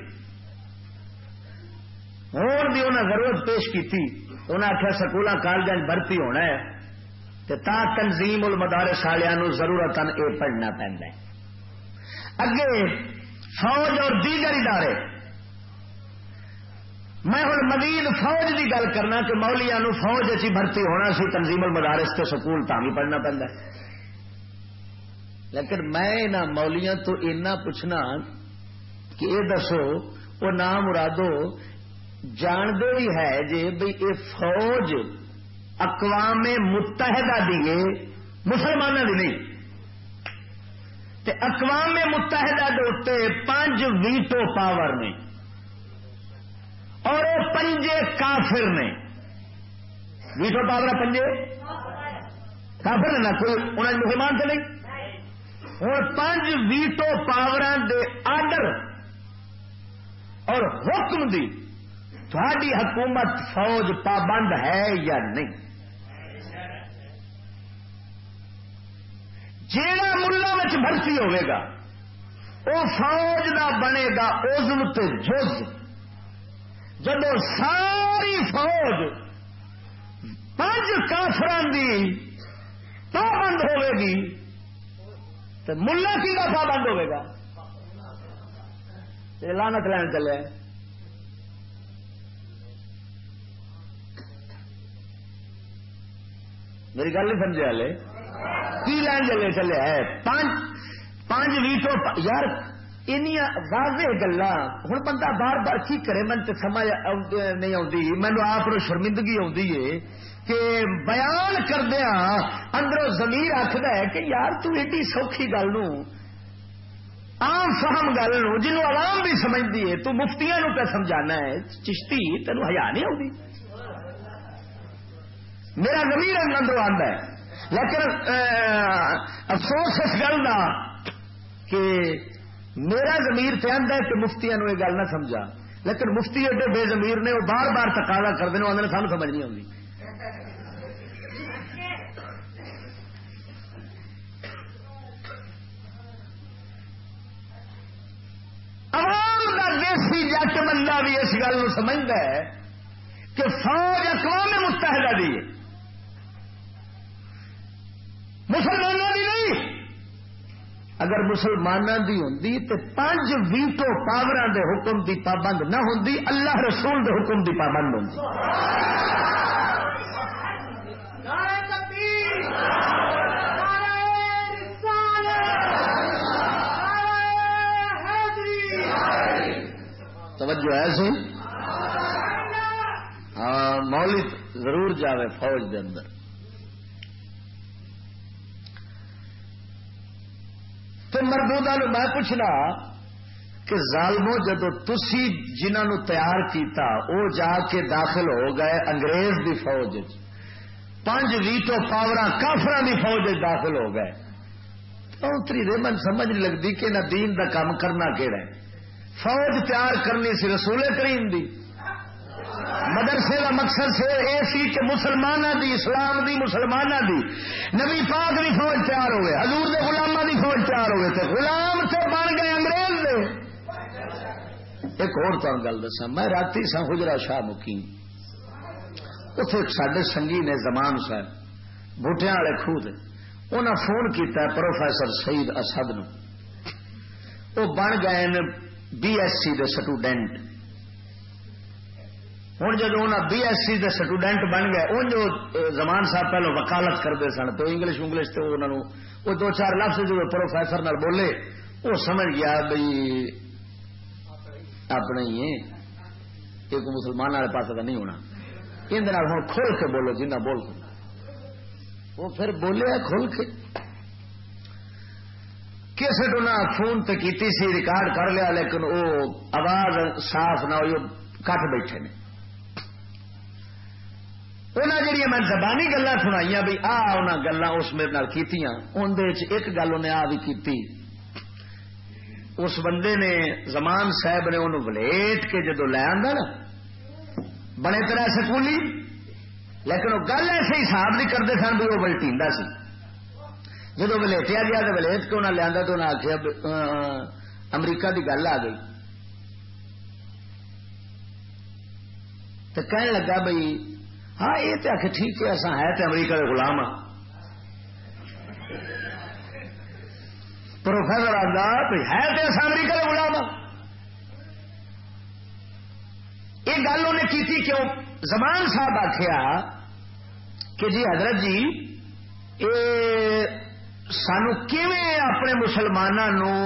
ہوں انہیں ضرورت پیش کی انہیں آخیا سکول کالج بھرتی ہونا ہے تو تا تنظیم المدارے سالوں ضرورت یہ پڑھنا پہنتا ہے۔ اگے فوج اور دیگر ادارے، میں ہوں مزید فوج کی گل کرنا کہ مولیاں نو فوج اچھی بھرتی ہونا سی، تنظیم المدارس کے سکول تا بھی پڑھنا پہنتا لیکن میں مولیاں تو اینا پوچھنا کہ یہ دسو وہ نام مرادو جانتے بھی ہے جی بھائی یہ فوج اقوام متحدہ دیے مسلمانوں کی نہیں۔ تے اقوام متحدہ دے پانچ ویٹو پاور نے، اور وہ پنجے کافر نے۔ ویٹو پاور پنجے؟ کافر نے نہ کوئی انہیں مسلمان سے نہیں؟ ہوں۔ پانچ ویٹو پاور دے آڈر اور حکم دی تھوڑی حکومت فوج پابند ہے یا نہیں۔ جیڑا ملا بھرتی ہوئے گا وہ فوج دا بنے گا ازم تے جز۔ جب ساری فوج پانچ کافران دی پابند ہوئے گی تو ملا کی کا پابند ہوئے گا۔ لانت لین چلے۔ میری گل نہیں سمجھے والے۔ کی لین چلے چلے ہے؟ پانچ ویٹو یار واضح گلا ہوں بندہ بار بار کی کرے، من سمجھ نہیں آتی مینو آپ شرمندگی آتی ہے کہ بیان کردیا اندروں زمین آخر ہے کہ یار تو ایڈی سوکھی گل نو عام فہم گل نو جنوب عوام بھی سمجھتی ہے، تو مفتیاں نو پہ سمجھانا ہے، چشتی تینوں ہزار نہیں آتی میرا زمین اندروں آتا ہے۔ لیکن افسوس اس گل کا کہ میرا زمیر پہ آدھا ہے کہ مفتیاں نو یہ گل نہ سمجھا۔ لیکن مفتی ایڈے بے زمیر نے، وہ بار بار تقاضا کرتے ہیں آدھے سانو سمجھ نہیں آتی دیسی جٹ بندہ بھی اس گل سمجھتا ہے کہ فوج اقوام متحدہ دی مسلمانوں کی نہیں۔ اگر مسلمانوں کی ہوں تو پانچ ویٹو پاور دے حکم دی پابند نہ ہوں اللہ رسول دے حکم دی پابند ہوں توجہ ہے سی ہاں مولک ضرور جاوے فوج دے اندر۔ تو مردوں میں پوچھنا کہ ظالمو جدو تسی جنہوں تیار کیتا، او جا کے داخل ہو گئے انگریز دی فوج پانچ ویٹو پاور کافر دی فوج داخل ہو گئے۔ اتری رمن سمجھ نہیں لگتی کہ نہ دین دا کام کرنا کہڑا ہے۔ فوج تیار کرنی سی رسول کریم دی۔ مدرسے کا مقصد سے یہ سی کہ مسلمانوں دی، اسلام دی مسلمانوں دی۔ نبی پاک دی فوج تیار ہوئے، حضور دے غلامہ دی فوج تیار ہوئے تھے غلام سے بن گئے انگریز دے۔ ایک اور تم گل دسا میں رات سا حجرا شاہ مکیم اتنے سڈے سنگی نے زمان صاحب بوٹیا والے خوہ انہیں فون کیا پروفیسر سعید اسد نو وہ بن گئے بی ایس سی دے سٹوڈینٹ ہوں جب انہیں بی ایس سی دے سٹوڈینٹ بن گئے ان جو زمان صاحب پہلو وکالت کرتے سن، تو انگلش انگلش تو انہوں وہ دو چار لفظ جو پروفیسر نال بولے وہ سمجھ گیا بھائی اپنے ہی ہے ایک مسلمان والے پاس کا نہیں ہونا۔ اندر ہوں کھول کے بولو، جنہ بول سکتا وہ پھر بولے کھول کے۔ کیسٹ انہیں فون تے کیتی سی، ریکارڈ کر لیا، لیکن وہ آواز صاف نہ ہوئی کٹ بیٹھے نے۔ انہیں جہیا میں زبانی گلا سنائی بھی، آ گلا اس میرے کی اندر ایک گل انہیں آ بھی کی اس بندے نے، زمان صاحب نے انہوں ولیٹ کے جدو لے آدھا نا بنے طرح سکولی؟ لیکن وہ گل ایسے حساب نہیں کرتے سن بھی وہ بلٹیندا سی۔ جب ولیٹیا گیا تو ولیٹ کیوں نہ لیا تو انہیں آخیا امریکہ کی گل آ گئی۔ تو کہنے لگا بھائی ہاں یہ تو آخر ٹھیک ہے اصا ہے تو امریکہ کے گلام ہاں۔ پروفیسر آتا ہے تو اصا امریکہ کے گلام ہاں۔ یہ گل انہیں کی کیوں زمان صاحب آخیا کہ جی حضرت جی یہ سانو اپنے مسلمانوں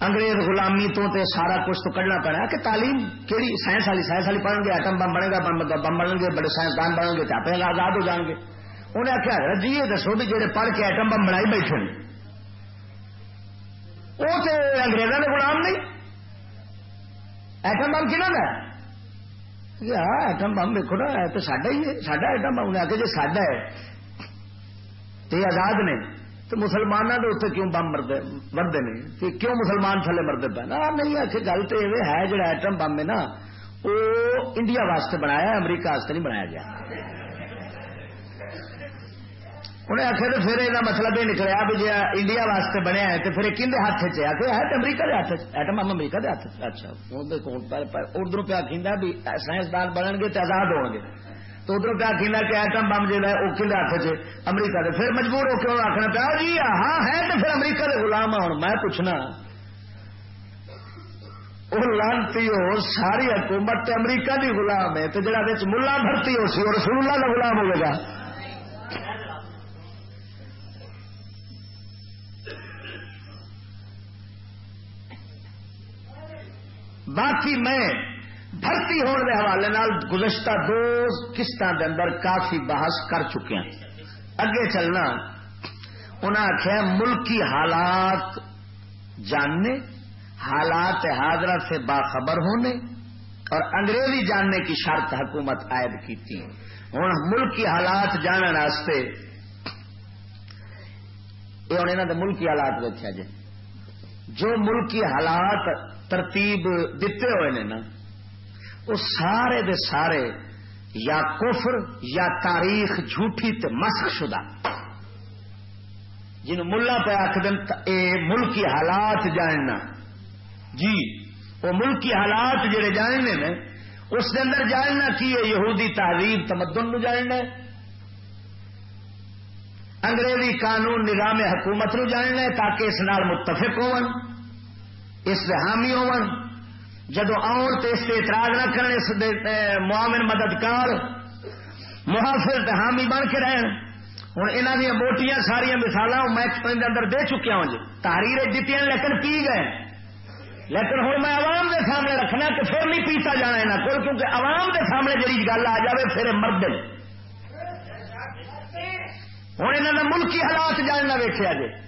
انگریز غلامی تو تے سارا کچھ تو کڈنا پینا کہ تعلیم کہڑی سائنس والی سائنس والی پڑھن گے ایٹم بم بنے گا، بم بنیں گے، بڑے سائنسدان بنیں گے تو آپ آزاد ہو جان گے۔ انہیں آخیا حضرت جی یہ دسو بھی جہے پڑھ کے ایٹم بم بنائی بیٹھے وہ تو اگریزوں کے غلام نہیں۔ ایٹم بم کنہ کا ایٹم بم دیکھو نا تو ساڈا ہی ہے ساڈا ایٹم بم نے آ کے جی ساڈا ہے تو آزاد نے تو مسلمانوں کے اتنے کیوں بم مرد مرد نے کیوں مسلمان تھلے مرد پہ نا نہیں آخر گل تو یہ ہے جڑا ایٹم بم ہے نا وہ انڈیا واسطے بنایا امریکہ واسطے نہیں بنایا گیا انہیں آخر پھر یہ مطلب یہ نکلیا بھی جی انڈیا واسطے بنیا ہے تو پھر کہ ہاتھ چ آخر ہے امریکہ کے ہاتھ ایٹم بم امریکہ کے ہاتھ اچھا ادھر پیا کہ بھی سائنسدان بنن گے تو آزاد ہو گے۔ تو ادھر کیا کھیلا کہ ایٹم بم جو ہے وہ کھلے ہاتھ سے امریکہ دے۔ پھر مجبور ہو کے آخنا پیا جی ہاں ہے تو پھر امریکہ کے غلام ہوں میں پوچھنا وہ لانتی ہو، ساری حکومت امریکہ دی غلام ہے، تو جڑا ملا بھرتی ہو سی اور رسول اللہ کا غلام ہوئے گا باقی میں بھرتی ہونے کے حوالے نال گزشتہ دو قسطوں کے اندر کافی بحث کر چکے ہیں۔ اگے چلنا انہیں آخیا ملکی حالات جاننے، حالات حاضرہ سے باخبر ہونے اور انگریزی جاننے کی شرط حکومت عائد کی تھی ہوں ملکی حالات جاننے واسطے، یہ ہوں ملکی حالات دیکھا جی جو ملکی حالات ترتیب دیتے ہوئے نے نا، وہ سارے دے سارے یا کفر یا تاریخ جھوٹھی تے مسخ شدہ۔ جن ملا پہ آخ دن اے ملکی حالات جاننا جی وہ ملکی حالات جڑے جاننے نے اس کے اندر جاننا کی ہے یہودی تحریر تمدن نو جاننا انگریزی قانون نظام حکومت نو جاننا تاکہ اس نال متفق ہو اس حامی ہو جدو آن تو اس سے اعتراض نہ کرنے معاون مددگار، محافظ حامی بن کے رہن۔ ہوں یہاں دیا موٹیاں ساریا مثال میں اندر دے چکیا ہوں جی۔ تحریر دیتی لیکن پی گئے لیکن ہوں میں عوام دے سامنے رکھنا کہ پھر نہیں پیتا جانا یہاں کو کیونکہ عوام دے سامنے جی گل آ جائے پھر مرد ہوں یہاں ملکی حالات جاننا ویکیا جی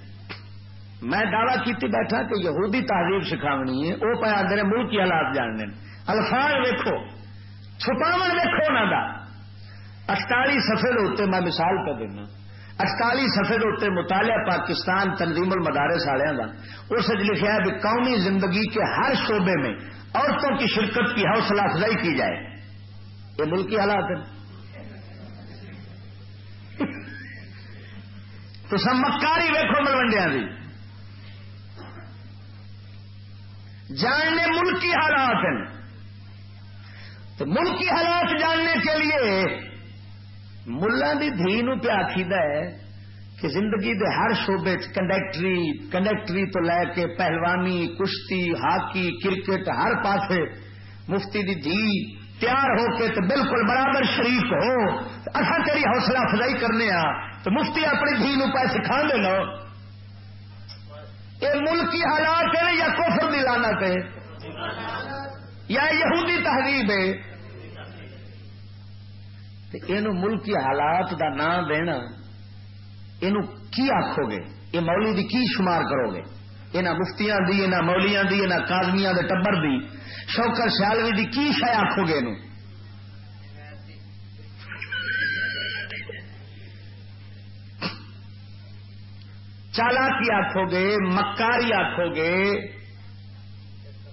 میں دعوی کیتی بیٹھا کہ یہودی تہذیب سکھاونی ہے وہ پہ آدھے ملک کی حالات جاننے الفاظ ویکو چھپاو ویکو نہ اٹتالی سفے اتنے میں مثال پہ دینا۔ اٹتالی سفے اتنے مطالعہ پاکستان تنظیم المدارس والوں کا اس لکھا ہے کہ قومی زندگی کے ہر شعبے میں عورتوں کی شرکت کی حوصلہ افزائی کی جائے۔ یہ ملکی حالات ہیں۔ تو سمکاری ویکو ملوڈیا کی جاننے ملکی حالات ہیں۔ تو ملکی حالات جاننے کے لیے ملا دی دھی نو آخید ہے کہ زندگی دے ہر شعبے کنڈکٹری کنڈکٹری تو لے کے پہلوانی، کشتی، ہاکی، کرکٹ، ہر پاسے مفتی دی دھی تیار ہو کے تو بالکل برابر شریف ہو اصا تیری حوصلہ افزائی کرنے آ تو مفتی اپنی دھی نو پہ سکھا دینا یہ ملکی حالات ہے یا کفر دی لانت ہے؟ یا یہودی تہذیب ہے؟ یہ ملکی حالات دا نام دینا یہ کی آخو گے؟ یہ مولی دی کی شمار کرو گے؟ یہاں مفتیاں دی یہاں مولیاں دی یہاں کازمیاں دے ٹبر دی۔ شوکر سیالوی دی کی شہ آخو گے نو چالاکی آخو گے، مکاری آخو گے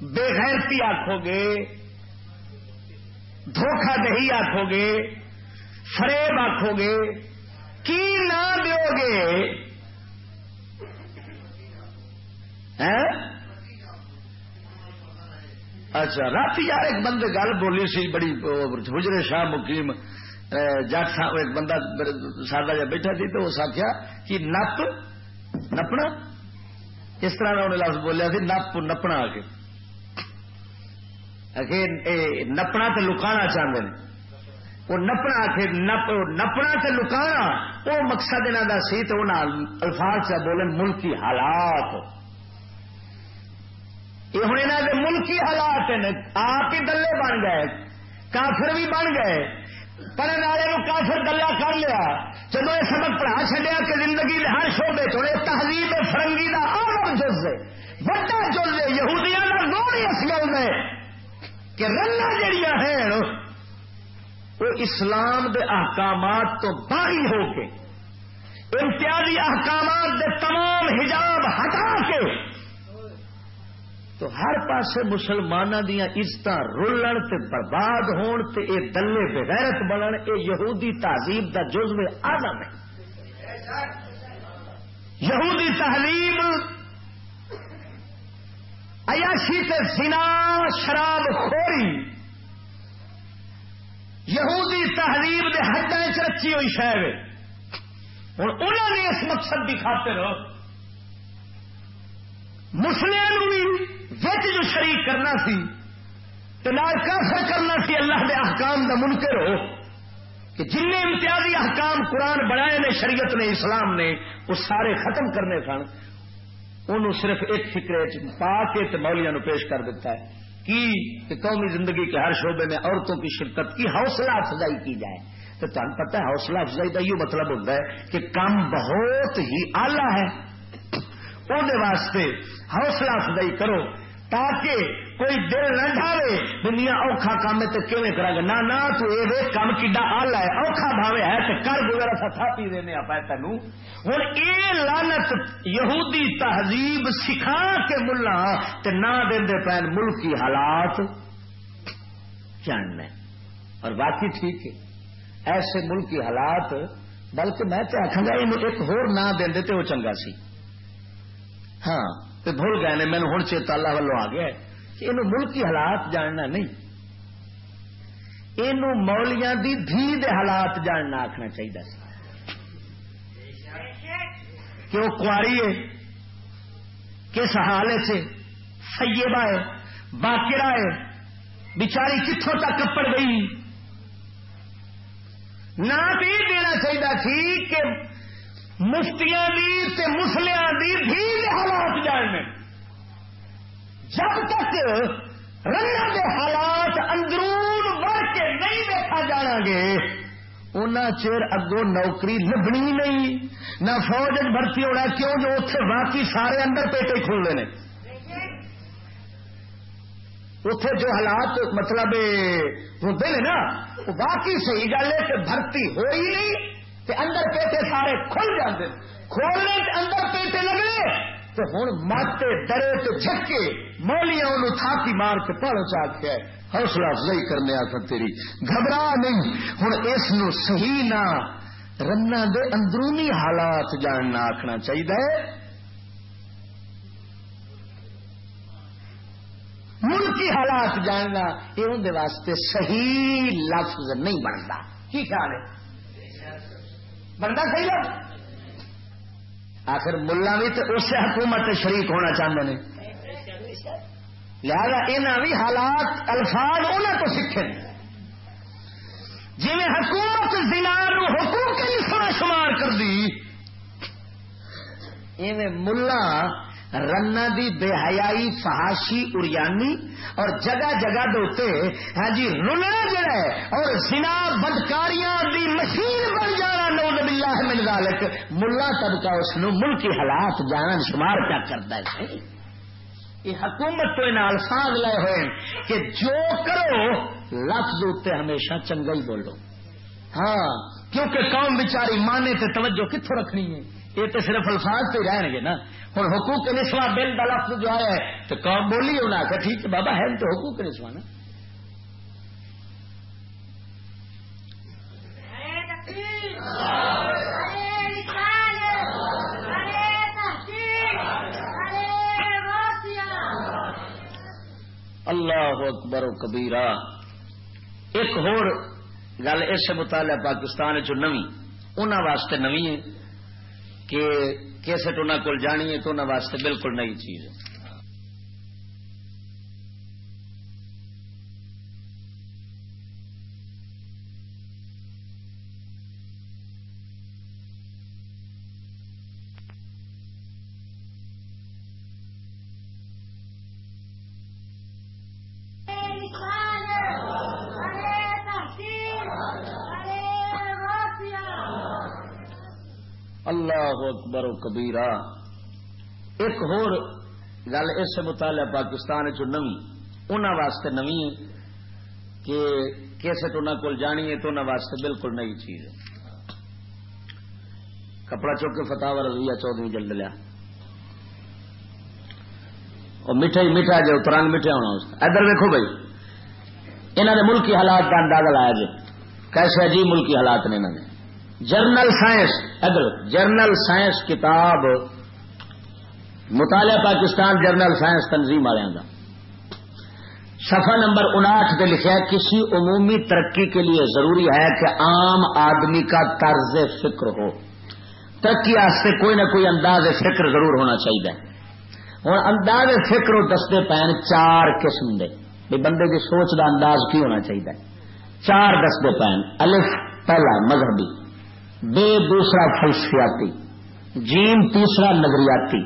بےغیرتی آخو گے دھوکھا دہی آخو گے، فریب آخو گے، کی نہ دو گے؟ اچھا رات یار ایک بندے گل بولی سی، بڑی حجرے شاہ مقیم جٹ ایک بندہ سادہ جا بیٹھا تھی تو اس آخیا کہ نپ، نپنا؟ اس طرح انہیں لفظ بولیا سی، نپ، نپنا آ کے نپنا تو لکانا چاہتے ہیں وہ نپنا آخر نپنا تے لکانا، وہ مقصد انہوں کا سی تو الفاظ سے بولن ملکی حالات۔ یہ ہوں یہاں کے ملکی حالات ہیں، آپ ہی دلے بن گئے، کافر بھی بن گئے۔ پڑھنے والے کافر گلا کر لیا۔ جب یہ سبق پڑھا چڈیا کہ زندگی کے ہر شعبے چ تہذیب فرنگی کا آم جز ہے۔ بڑا جز ہے، یہودیاں کا لوڑ اس گل میں کہ رنگا جہیا ہیں وہ اسلام دے احکامات تو باہر ہو کے، امتیازی احکامات دے تمام حجاب ہٹا کے تو ہر پاسے مسلمانوں دیا عزت رولن تے برباد ہون تے اے دلے بغیرت بنن، اے یہودی تہذیب دا جزو آدم ہے۔ یہودی تہذیب، عیاشی تے زنا، شراب خوری۔ یہودی تہذیب دے حدیں رچی ہوئی شہر ہوں انہوں نے اس مقصد کی خاطر مسلم بھی جو شریک کرنا سی تو نال کافر کرنا سی، اللہ دے احکام دا منکر ہو۔ کہ جن امتیازی احکام قرآن بنائے نے، شریعت نے، اسلام نے، وہ سارے ختم کرنے سن۔ انہوں صرف ایک فکر پا کے مولیا نو پیش کر دیتا ہے۔ کہ قومی زندگی کے ہر شعبے میں عورتوں کی شرکت کی، حوصلہ افزائی کی جائے۔ تو تمہیں پتا ہے، حوصلہ افزائی کا یہ مطلب ہوتا ہے کہ کام بہت ہی آلہ ہے۔ وہ واسطے حوصلہ افزائی کرو تاکہ کوئی دل نہ ڈالے دنیا اوکھا کام ہے تو کیون کرا گا نہ نہ تو یہ کام کڈا آل ہے اوکھا بھاوے ہے تو کر گزرا سا تھا پی دینے آپ تین ہوں یہ لانت یہودی تہذیب سکھا کے ملا تو نہ دے پین ملکی حالات جاننا اور باقی ٹھیک ہے ایسے ملکی حالات بلکہ میں تو آخا گا ایک ہور نہ دے تو وہ چنگا سی ہاں تو بھول گئے نے مینو ہوں چیتا اللہ ولو آ گیا کہ یہ ملکی حالات جاننا نہیں۔ یہ مولیاں دی دھی دے حالات جاننا آخنا چاہیے کہ وہ کاری ہے؟ کس حال سے؟ سیبا ہے باقرا ہے۔ بچاری کتوں تک کپڑ گئی۔ نہ بھی دینا چاہیے کہ مفتیاں دی تے مسلیاں دی بھی حالات جاننے جب تک رنگا دے حالات اندرون بڑھ کے نہیں دیکھا جانا گے ان چیر اگوں نوکری لبنی نہیں۔ نہ فوج بھرتی ہونا، کیوں جو اتنے باقی سارے اندر پیٹے کھولنے نے۔ اتے جو حالات مطلب ہوتے ہیں نا باقی صحیح گل ہے کہ بھرتی ہوئی نہیں۔ تے اندر پیٹے سارے کھل جاتے کھولنے اندر پیٹے لگے تو ہوں ماتے ڈرے تو جھکے، مولیاں انہوں تھاپی مار کے پڑھ چاہ کے حوصلہ افزائی کرنے آ تیری۔ گھبرا نہیں ہوں اس نو صحیح نہ رنا دے اندرونی حالات جاننا آخنا چاہیے ملکی حالات جاننا یہ اندر واسطے صحیح لفظ نہیں بنتا کی خیال ہے؟ بندہ صحیح ہے؟ آخر ملا بھی تو اس حکومت شریک ہونا چاہتے ہیں لہذا یہاں بھی حالات، الفاظ انہوں کو سیکھے۔ جی حکومت زنار حکومت سنا شمار کر دی ملا رنا دی بے حیائی فہاشی اریانی اور جگہ جگہ دوتے ہاں جی رلنا جڑا ہے اور سنا بدکاریاں دی مشین بن جانا نوز باللہ من ذالک۔ ملا طبقہ اس نو ملکی حالات جانا شمار کیا کرتا ہے۔ یہ حکومت تو ان الفاظ لے ہوئے کہ جو کرو، لفظ اتنے ہمیشہ چنگا ہی بولو۔ ہاں کیونکہ قوم بیچاری مانے تے توجہ کتوں رکھنی ہے؟ یہ تو صرف الفاظ پہ رہن گے نا۔ ہوں حقوق نسواں بل کا لفظ جو ہے، تو کون بولی؟ انہیں آخر ٹھیک ہے بابا، ہے تو حقوق نسواں نا۔ اللہ اکبر و کبیرہ۔ ایک اور گل اس مطالعہ پاکستان جو نوی انہوں واسطے نوی ہے کہ کیسٹ انہوں کو جانی ہے تو انہوں واسطے بالکل نئی چیز ہے۔ اکبر و کبیرہ۔ ایک ہور گل اس سے مطالعہ پاکستان چ نوی انہوں واسطے نوی کہ کیسے تو انہوں کو جانی ہے تو انہوں واسطے بالکل نئی چیز ہے۔ کپڑا چوک کے فتح رضویہ چودھری جلد لیا۔ اور میٹھا ہی میٹھا جو ترنگ میٹھا ہونا اس کا ادھر دیکھو بھائی انہوں نے ملکی حالات کا اندازہ لایا جی کیسے عجیب ملکی حالات نے انہوں نے جرنل سائنس ادھر جرنل سائنس کتاب، مطالعہ پاکستان جرنل سائنس تنظیم والوں کا صفحہ نمبر انٹھ پہ لکھا کسی عمومی ترقی کے لیے ضروری ہے کہ عام آدمی کا طرز فکر ہو۔ ترقی واسطے کوئی نہ کوئی انداز فکر ضرور ہونا چاہیے۔ ہوں انداز فکر دستے پین چار قسم دے۔ بھی بندے کی سوچ دا انداز کی ہونا چاہیے۔ چار دستے پین الف، پہلا، مذہبی۔ بے دوسرا فلسفیاتی جیم تیسرا نظریاتی،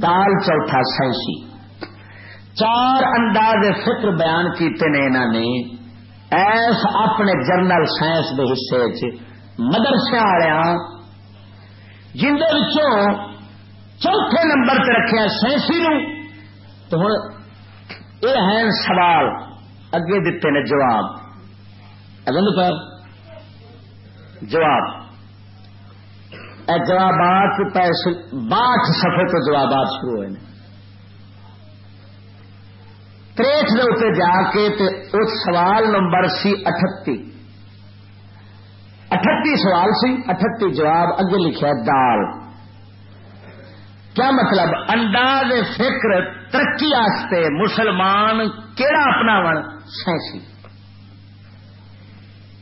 دال چوتھا سائنسی۔ چار انداز فکر بیان کیتے نے انہوں نے۔ ایس اپنے جرنل سائنس کے حصے مدرسے والوں جن چوتھے نمبر پہ رکھا سائنسی نو تو ہوں یہ ہے سوال اگے دیتے نے جواب۔ اگن پر جواب۔ جوابات باٹھ سفے تو جوابات شروع ہوئے تریٹ کے اتنے جا کے اس سوال نمبر سی اٹھتی۔ اٹھتی سوال سی، اٹھتی جواب اگے لکھا دال۔ کیا مطلب؟ انداز فکر، ترقی آستے مسلمان کیڑا اپنا سائنسی۔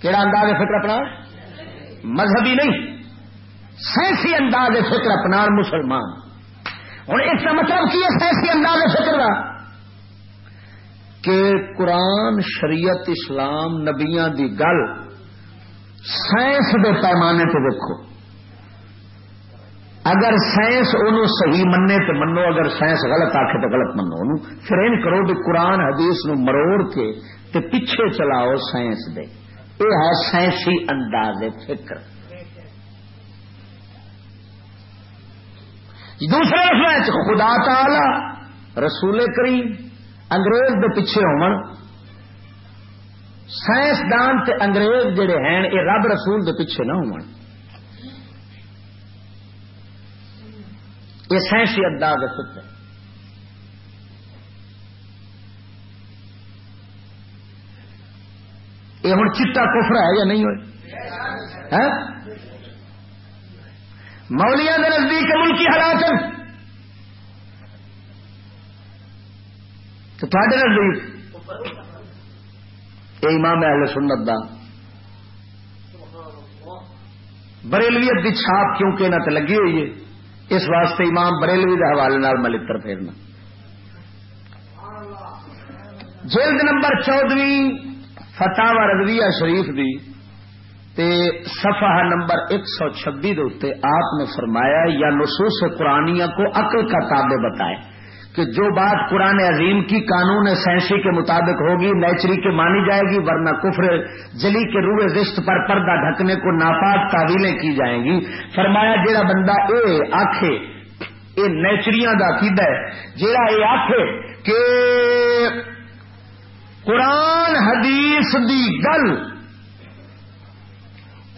کیڑا انداز فکر اپنا مذہبی نہیں۔ سائنسی انداز فکر اپنا مسلمان۔ ہوں اس کا مطلب کی ہے سائنسی انداز فکر کا کہ قرآن شریعت اسلام نبیاں دی گل سائنس کے پیمانے پہ دیکھو اگر سائنس ان صحیح منے تو منو، اگر سائنس غلط آخے تو غلط منو۔ ان پھر ان کرو بھی قرآن حدیث نو مروڑ کے تے پیچھے چلاؤ سائنس دے۔ یہ ہے سائنسی انداز فکر۔ دوسرے اس خدا تعالی رسول کریم، انگریز دے پیچھے ہون۔ سائنسدان تے انگریز جڑے ہیں، یہ رب رسول دے پیچھے نہ ہون۔ یہ سائنسی انداز ہے یہ ہوں چٹا کفر ہے یا نہیں ہوئے؟ ہاں؟ مولیا کے نزدیک ملکی حالات تو تھوڑے نزدیک یہ امام اہل سنت دا۔ بریلویت کی چھاپ کیونکہ نہ لگی ہوئی ہے؟ اس واسطے امام بریلوی کے حوالے میں پھیرنا۔ جلد نمبر چودویں فتح و رضویہ شریف دی۔ تے صفحہ نمبر ایک سو چھبی آپ نے فرمایا یا نصوص قرآنیہ کو عقل کا تابع بتائے کہ جو بات قرآن عظیم کی قانون سائنسی کے مطابق ہوگی، نیچری کے مانی جائے گی، ورنہ کفر جلی کے روئے رشت پر پردہ ڈھکنے کو ناپاک تعویلیں کی جائیں گی۔ فرمایا جیڑا بندہ اے آخے اے نیچریاں دا ہے، جیڑا اے آخے کہ قرآن حدیث دی گل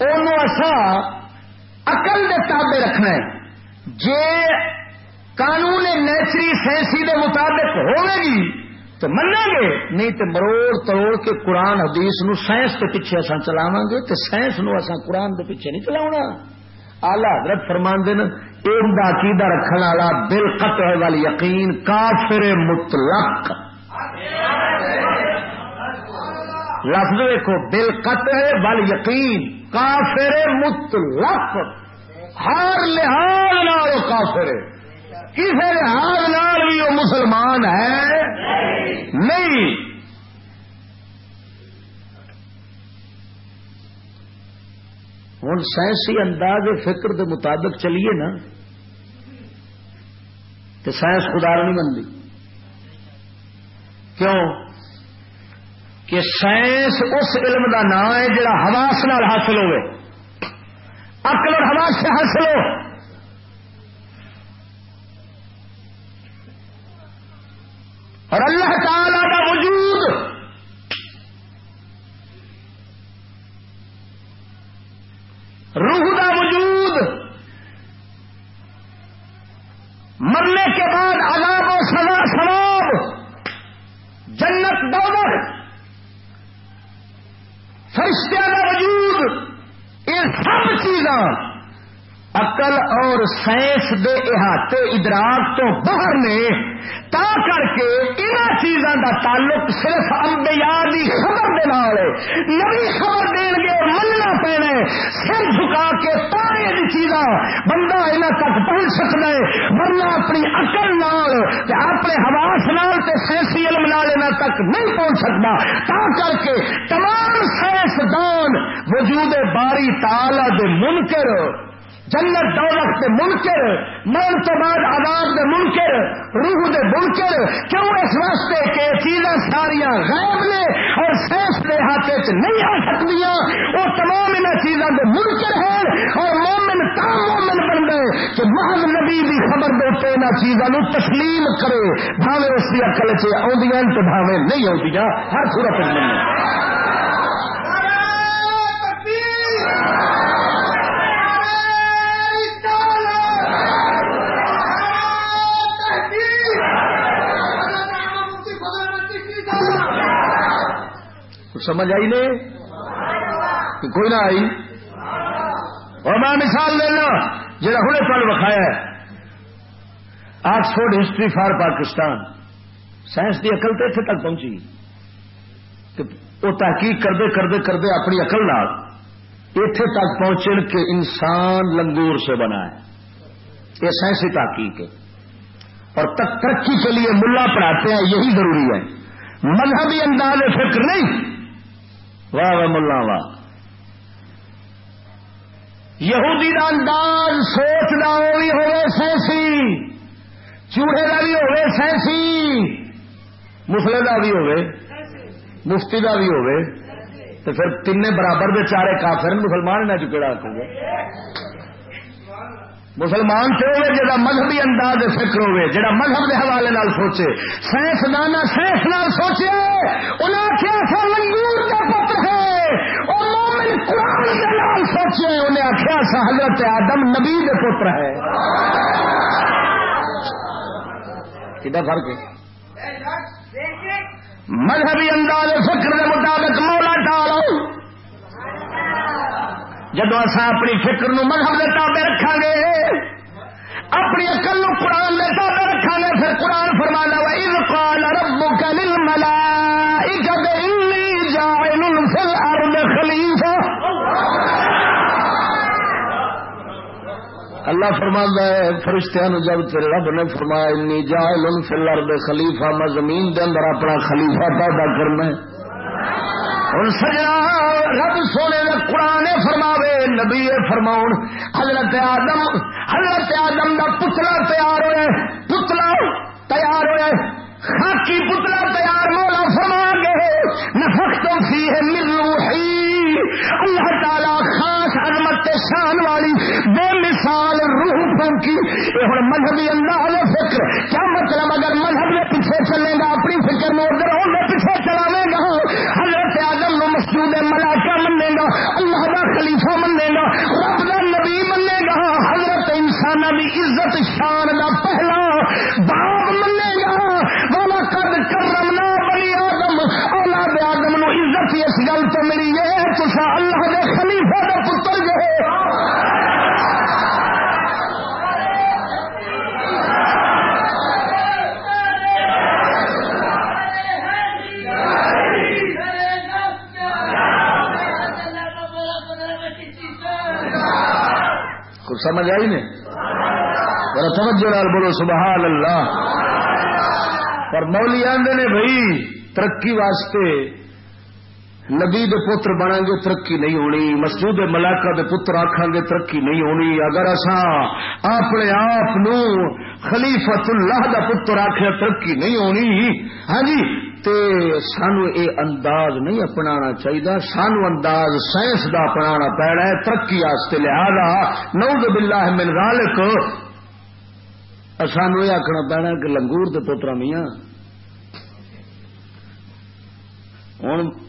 اصا اقل کے تابے رکھنا ہے۔ جے قانون نیچری سائنسی کے مطابق ہوے گی تو منا گے نہیں تو مروڑ تروڑ کے قرآن حدیث نو سائنس کے پیچھے اصا چلاو گے تو سائنس نو اصا قرآن کے پیچھے نہیں چلا آلہ حضرت فرمان دن ایک عقیدہ رکھنے والا دل قطع والی یقین کافر مطلق۔ لفظ دیکھو دل قطع وال یقین، کافر مطلق، ہر لحاظ کافر کسی لحاظ بھی وہ مسلمان ہے؟ نہیں۔ ہوں سائنسی انداز فکر کے مطابق چلیے نا۔ تو سائنس خدا نہیں بنتی کیوں؟ کہ سائنس اس علم دا نام ہے جڑا حواس نال حاصل ہوئے۔ عقل اور حواس سے حاصل ہو۔ اور اللہ تعالی کا وجود روح کا وجود مرنے کے بعد اللہ عقل اور سائنس دے احاطے ادراک تو باہر نے، تا کر کے ان چیزوں کا تعلق صرف امبیا کی خبر دے نال نئی خبر دین گے، مننا پینا سر جھکا کے تارے کی چیزاں بندہ یہاں تک پہنچ سکتا ہے۔ ورنہ اپنی اقل نال اپنے حواس نال تے سائنسی علم نال یہاں تک نہیں پہنچ سکتا۔ تا کر کے تمام سائنسدان وجود باری تالا دے منکر جنت دولت کے منکر من تو بعد آزاد کے منکر، روح دے منکر، کیوں اس واسطے کہ چیزاں ساریا غائب نے اور سیس کے ہاتھ نہیں آ سکتی وہ تمام ان چیزوں کے منکر ہیں اور مومن تا مومن بن گئے کہ محض نبی کی خبر دیتے ان چیزوں تسلیم کرے، بھاوے اس کی اکل سے آدی تو بھاوے نہیں آدی ہر صورت میں سمجھ آئی نے کہ کوئی نہ آئی۔ اور میں مثال لینا جہاں ہوں پل وکھایا Oxford history for Pakistan. Science کی اقل تو اتنے تک پہنچی۔ کہ وہ تحقیق کرتے کرتے کرتے اپنی اقل نال اتنے تک پہنچن کہ انسان لنگور سے بنا ہے۔ یہ سائنسی تحقیق ہے۔ اور ترقی کے لیے ملا پڑھاتے ہیں یہی ضروری ہے مذہبی انداز فکر نہیں۔ واہ واہ، ملا، واہ۔ یہودی کا انداز سوچ کا وہ بھی ہوئے سینسی چوڑے کا بھی ہوئے سینسی مسلے کا بھی ہوئے، مفتی کا بھی ہوئے۔ تو پھر تین برابر دے چارے کافر مسلمان نہ چکڑا کو مسلمان سے ہوئے جا مذہبی انداز فکر ہوئے جا مذہب کے حوالے نال سوچے؟ سائنسدان سائنس نال سوچے انہیں آخیا لنگور کا پتر ہے اور مومن سوچے انہیں آخیا سا حضرت آدم نبی کے پتر ہے۔ کتا فرق ہے؟ مذہبی انداز فکر کے مطابق مولا ٹالو جب اصا اپنی فکر نو مذہب کے تابے رکھا گے اپنی اکل نو قرآن کے تابے رکھا گے پھر قرآن فرما لو قال ربك للملائكة إني جاعل في الأرض خليفة اللہ فرماتا ہے، فرشتیاں جب تیرے رب نے فرمایا، انی جاعل فی الارض خلیفہ، میں زمین دے اندر اپنا خلیفہ پیدا کرنا ہوں سجنا، رب سونے کا قرآن فرماوے، نبی فرماؤ حضرت آدم حضرت آدم کا پتلا تیار ہوئے، پتلا تیار ہوئے، خاکی پتلا تیار، مولا فرما گئے نفق تو سی ہے ملو اللہ تعالی خاص عظمت شان والی بے مثال روح پھونکی۔ یہ ہوں مذہبی انداز فکر۔ کیا مطلب اگر مذہب میں پیچھے چلے گا، اپنی فکر میں ادھر ہونے پیچھے چلاوے گا۔ حضرت آدم نو مسجود ملاقہ منے گا، اللہ کا خلیفہ منے گا، رب کا نبی منے گا۔ حضرت انسان کی عزت شان کا پہلا باپ منے گا۔ والا قد کرمنا بنی آدم۔ اولاد آدم نو عزت اس گل تو ملی ہے تو اللہ کے خلیفہ کا پتر جو ہے. کچھ سمجھ آئی نہیں؟ ذرا توجہ لال بولو، سبحان اللہ. پر مولی آدھے نے بھائی، ترقی واسطے نبی دے پتر بنا گے، ترقی نہیں ہونی مسجود ملاقہ دے پتر آخان گے، ترقی نہیں ہونی۔ اگر اصا اپنے آپ خلیفت اللہ دا پتر آخیا ترقی نہیں ہونی۔ ہاں جی تے سانو اے انداز نہیں اپنا چاہیے سانو انداز سائنس دا اپنا پینا ہے، ترقی واسطے۔ لہذا، نعوذ باللہ من ذالک، سانو یہ آخنا پینا کہ لنگور دے پوترا میاں۔ ہوں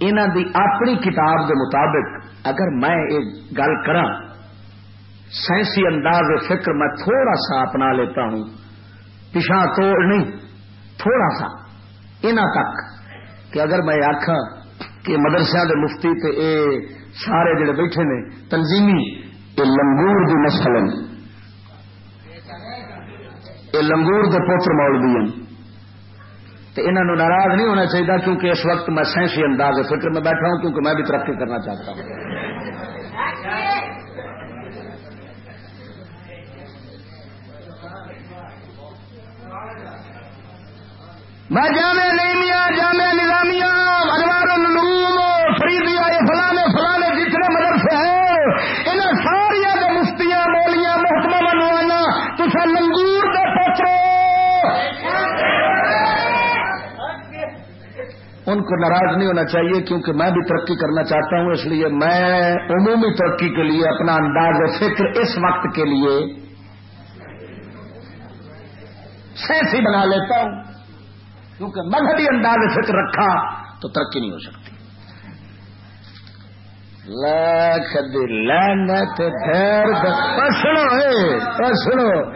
انہوں دی اپنی کتاب کے مطابق اگر میں یہ گل کرا سائنسی انداز فکر میں تھوڑا سا اپنا لیتا ہوں۔ پچھا توڑ نہیں، تھوڑا سا۔ ان تک کہ اگر میں آخا کہ مدرسے کے مفتی تے اے سارے جڑے بیٹھے نے، تنظیمی یہ لنگور کی نسل یہ لنگور کے پوتر مولوی ہیں۔ تو انہوں ناراض نہیں ہونا چاہیے کیونکہ اس وقت میں سائنسی انداز فکر میں بیٹھا ہوں کیونکہ میں بھی ترقی کرنا چاہتا ہوں۔ میں جامع نیمیا جامع نظامیہ، انوار العلوم فریدیا یہ فلانے فلانے جتنے مدرسے ہیں انہیں ساریا مفتیاں مولیاں محکمہ منوانا تو لنگور دے پوچھو ان کو ناراض نہیں ہونا چاہیے کیونکہ میں بھی ترقی کرنا چاہتا ہوں، اس لیے میں عمومی ترقی کے لیے اپنا انداز فکر اس وقت کے لیے سینسی بنا لیتا ہوں۔ کیونکہ مذہبی انداز فکر رکھا تو ترقی نہیں ہو سکتی۔ سنو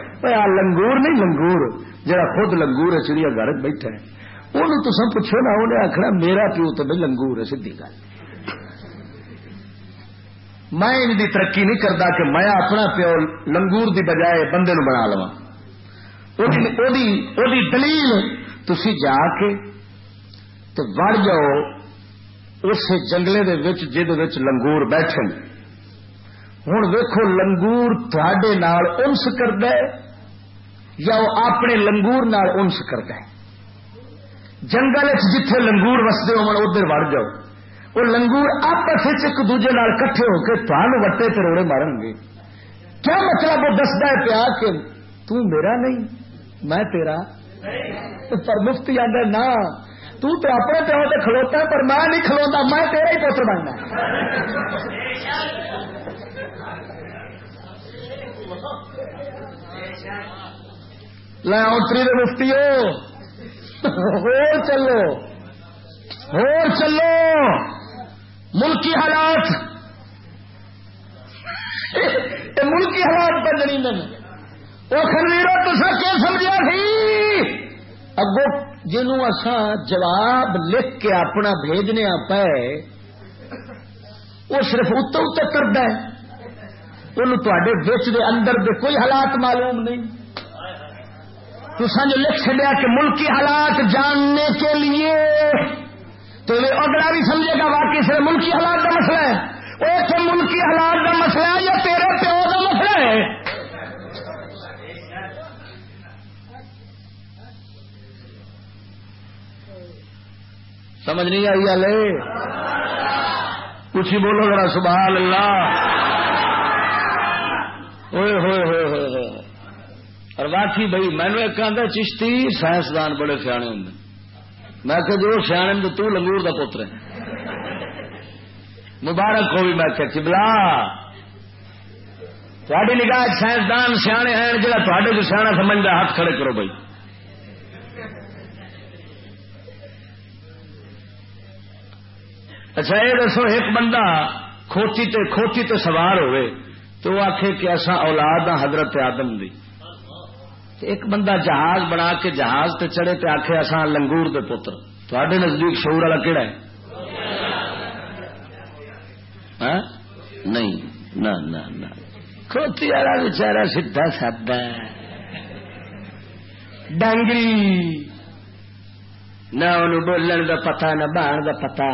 لنگور نہیں، لنگور۔ جڑا خود لنگور ہے، چڑیا گھر بیٹھا ہے۔ وہ تو پوچھو نا انہیں آخنا میرا پیو تو بھائی لنگور ہے سیدھی گل میں ان ترقی نہیں کرتا کہ میں اپنا پیو لنگور دی بجائے بندے نو بنا لوا دلیل تھی جا کے وڑ جاؤ اس جنگلے دے وچ جد وچ لنگور بیٹھے ہوں ویکو لنگور تھوڑے انس کرد یا وہ اپنے لنگور انس کرد جنگل جتھے لنگور وستے ہو ادھر وڑ جاؤ۔ وہ لنگور آپس ایک دوجے نال کٹھے ہو کے تھان وٹے تروڑے مارن گے۔ کیا مطلب وہ دستا ہے پیا کہ تو میرا نہیں، میں تیرا۔ پر مفتی آدھا نہ تو تو اپنے پیو سے کھلوتا ہے، پر میں نہیں کھلوتا میں تیرا ہی پوتر بننا لے، اتری مفتی ہو۔ چلو چلو۔ ملکی حالات۔ ملکی حالات بدنی وہ خریدو تو سر کیا سمجھا سی اگو جنوں اسا جواب لکھ کے اپنا بھیجنے پے وہ صرف اتو اتر کرتا ہے۔ انچ دے اندر دے کوئی حالات معلوم نہیں۔ تو سنج لکھ چڑیا کہ ملکی حالات جاننے کے لیے، تو اگلا بھی سمجھے گا واقعی سے ملکی حالات کا مسئلہ ہے۔ وہ تو ملکی حالات کا مسئلہ ہے، یا تیرے پیو کا مسئلہ ہے؟ سمجھ نہیں آئی لے کچھ ہی بولو ذرا سبحان اللہ۔ ہوئے ہوئے ہوئے ہوئے۔ اور واقعی بھائی، مینو ایک آدھا چشتی سائنسدان بڑے سیانے ہوں میں کہ جو سیانے تو لنگور کا پوتر ہے۔ مبارک ہو بھی میں کہ چبلا تھوڑی نگاہ سائنسدان سیانے ہیں جہاں تھوڑے کو سیاح سمجھتا ہاتھ کھڑے کرو بھائی۔ اچھا یہ دسو، ایک بندہ کھوتی تے کھوتی تے سوار ہوئے، تو وہ کہ اصا اولاد ہاں حضرت آدم دی۔ ایک بندہ جہاز بنا کے جہاز تے چڑھے تے آخے اصا لنگور دے پتر۔ تھوڑے نزدیک شعور والا کہڑا ہے؟ ہاں؟ نہیں کھوتی والا بچارا سیدا سادا ڈانگری نہ ان بولن کا پتا نہ بہن کا پتا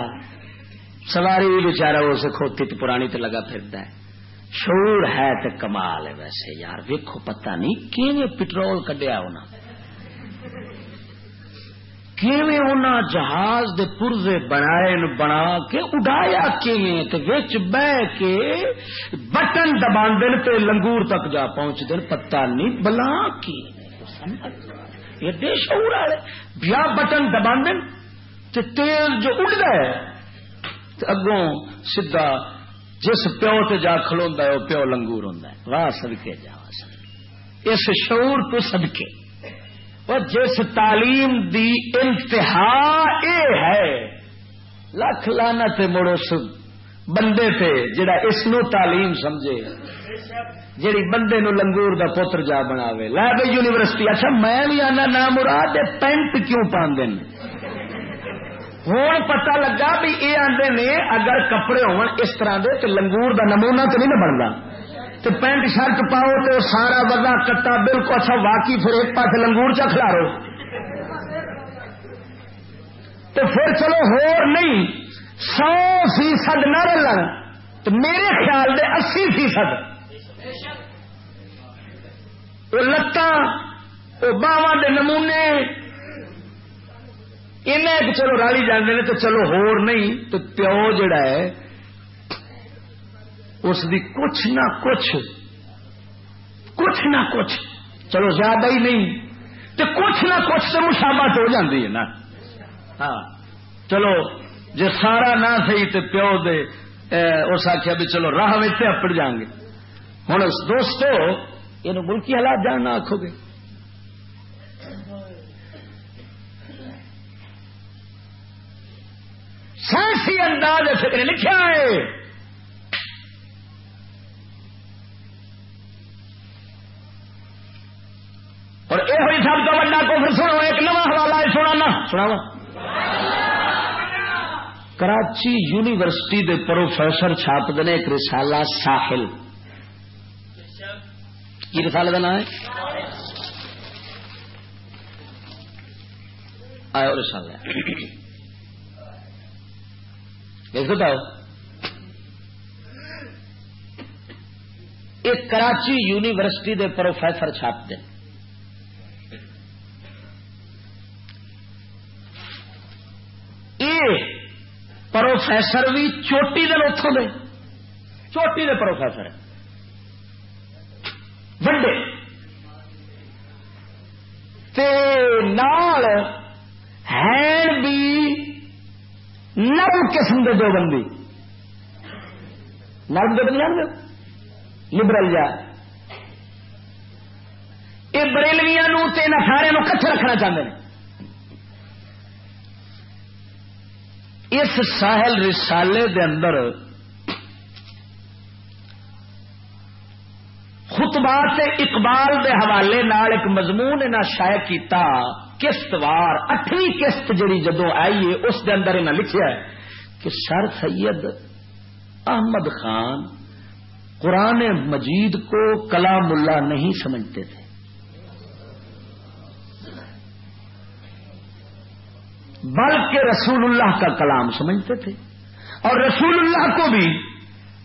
سواری بچارا اس کھوتی پرانی تے لگا پھرتا ہے۔ شور ہے تو کمال ہے ویسے یار ویکو پتا نہیں کیویں پٹرول کڈیا ہونا کیویں ہونا جہاز دے پرزے بنائے بنا کے اڈایا کیویں تے وچ بہ کے بٹن دبا دن تے لنگور تک جا پہنچ دن پتا نہیں بلا کی یہ دے شعور والے۔ بیا بٹن دبا دن تے تیل جو اڑ گئے اگوں سیدھا جس پیو تے جا کھلوا ہے وہ پیو لنگور ہوں واہ سدکے جا اس شعور تو سدکے اور جس تعلیم دی انتہا اے ہے لکھ لانا تے مڑ اس بندے تے جڑا اس نو تعلیم سمجھے جیڑی بندے نو لنگور دا پوتر جا بناوے۔ لا بھائی یونیورسٹی اچھا میں بھی آنا نام مراد پینٹ کیوں پاندے ہوں پتہ لگا بھی یہ آدھے نے اگر کپڑے ہون اس طرح دے تو لنگور دا نمونہ تو نہیں نہ بنتا تو پینٹ شرٹ پاؤ تو سارا وزا کٹا بالکل اچھا واقعی پھر ایک پاس لنگور چ کھلارو تو پھر چلو ہور نہیں سو فیصد نہ رلن تو میرے خیال دے اسی فیصد وہ لتان وہ باواں دے نمونے انہیں چلو رالی جانے نے تو چلو ہور نہیں تو پیو جڑا ہے اس دی کچھ نہ کچھ کچھ نہ کچھ چلو زیادہ ہی نہیں تو کچھ نہ کچھ تو مشابت ہو جاتی ہے نا ہاں چلو جی سارا نہ سی تو پیو دے اس آخیا بھی چلو راہ ویسے اپڑ جان گے ہوں دوستو یہ ملکی حالات جاننا آخو گے سائنسی انداز فکر لکھا ہے۔ اور یہ ہوئی سب کا بڑا کو پھر سنو، ایک نواں حوالہ ہے سنا سنا کراچی یونیورسٹی دے پروفیسر چھاپ دے ایک رسالہ ساحل۔ کی رسالہ کا نام ہے؟ آئے رسالہ بتاؤ۔ ایک کراچی یونیورسٹی دے پروفیسر چھاپتے یہ پروفیسر بھی چوٹی دے اتوں دے۔ چوٹی دے پروفیسر۔ وڈے نال ہیں بھی نرم قسم کے دو بندی۔ نرم دو بندی جان لبرل جا۔ یہ بریلویا سارے کٹھے رکھنا چاہتے ہیں اس ساحل رسالے دے اندر خطبات اقبال دے حوالے نال ایک مضمون انہیں شائع کیتا۔ قسط وار اٹھویں قسط جڑی جدو آئی ہے اس دے اندر انہیں لکھیا ہے کہ سر سید احمد خان قرآن مجید کو کلام اللہ نہیں سمجھتے تھے بلکہ رسول اللہ کا کلام سمجھتے تھے اور رسول اللہ کو بھی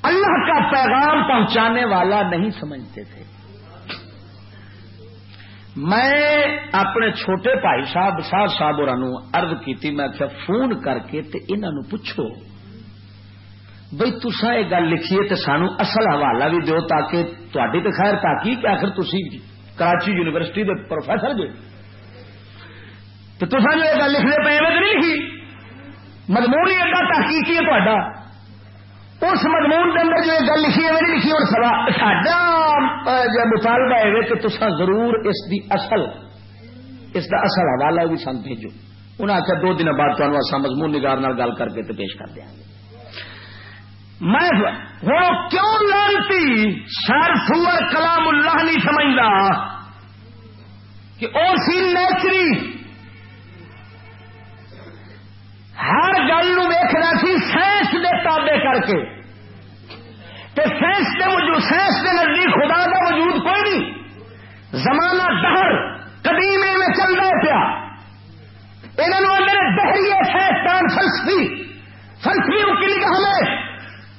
اللہ کا پیغام پہنچانے والا نہیں سمجھتے تھے میں اپنے چھوٹے بھائی صاحب صاحب صاحب اور ارد کی میں آخیا فون کر کے انہوں پوچھو بھائی تسا یہ گل لکھیے تو سانو اصل حوالہ بھی دو تاکہ تاری تو خیر تاکہ کہ آخر تھی کراچی یونیورسٹی کے پروفیسر جو تو تصا جو یہ گل لکھنے پہ نہیں لکھی مضمون ہی ادا تحقیقی ہے تا اس مضمون کے اندر جو گل لکھی ہے میری لکھی، اور سا جو مطالبہ ہے کہ تصا ضرور اس دی اصل، اس دا اصل حوالہ بھی سن بھیجو۔ انہیں آخر دو دن بعد تمہیں اصا مضمون نگار گل کر کے پیش کر دیا گے۔ میں ہوں کیوں لانتی؟ سر سور کلام اللہ نہیں سمجھتا کہ اور سی نیچری ہر گل ویخنا سی، سائنس دے تابے کر کے۔ سائنس کے وجود سائنس کے نزدیک خدا کا وجود کوئی نہیں۔ زمانہ دہر قدیم میں چل رہا پیا انہوں نے دہری سائنسدان فلسفی فلسفیوں کی نگاہ میں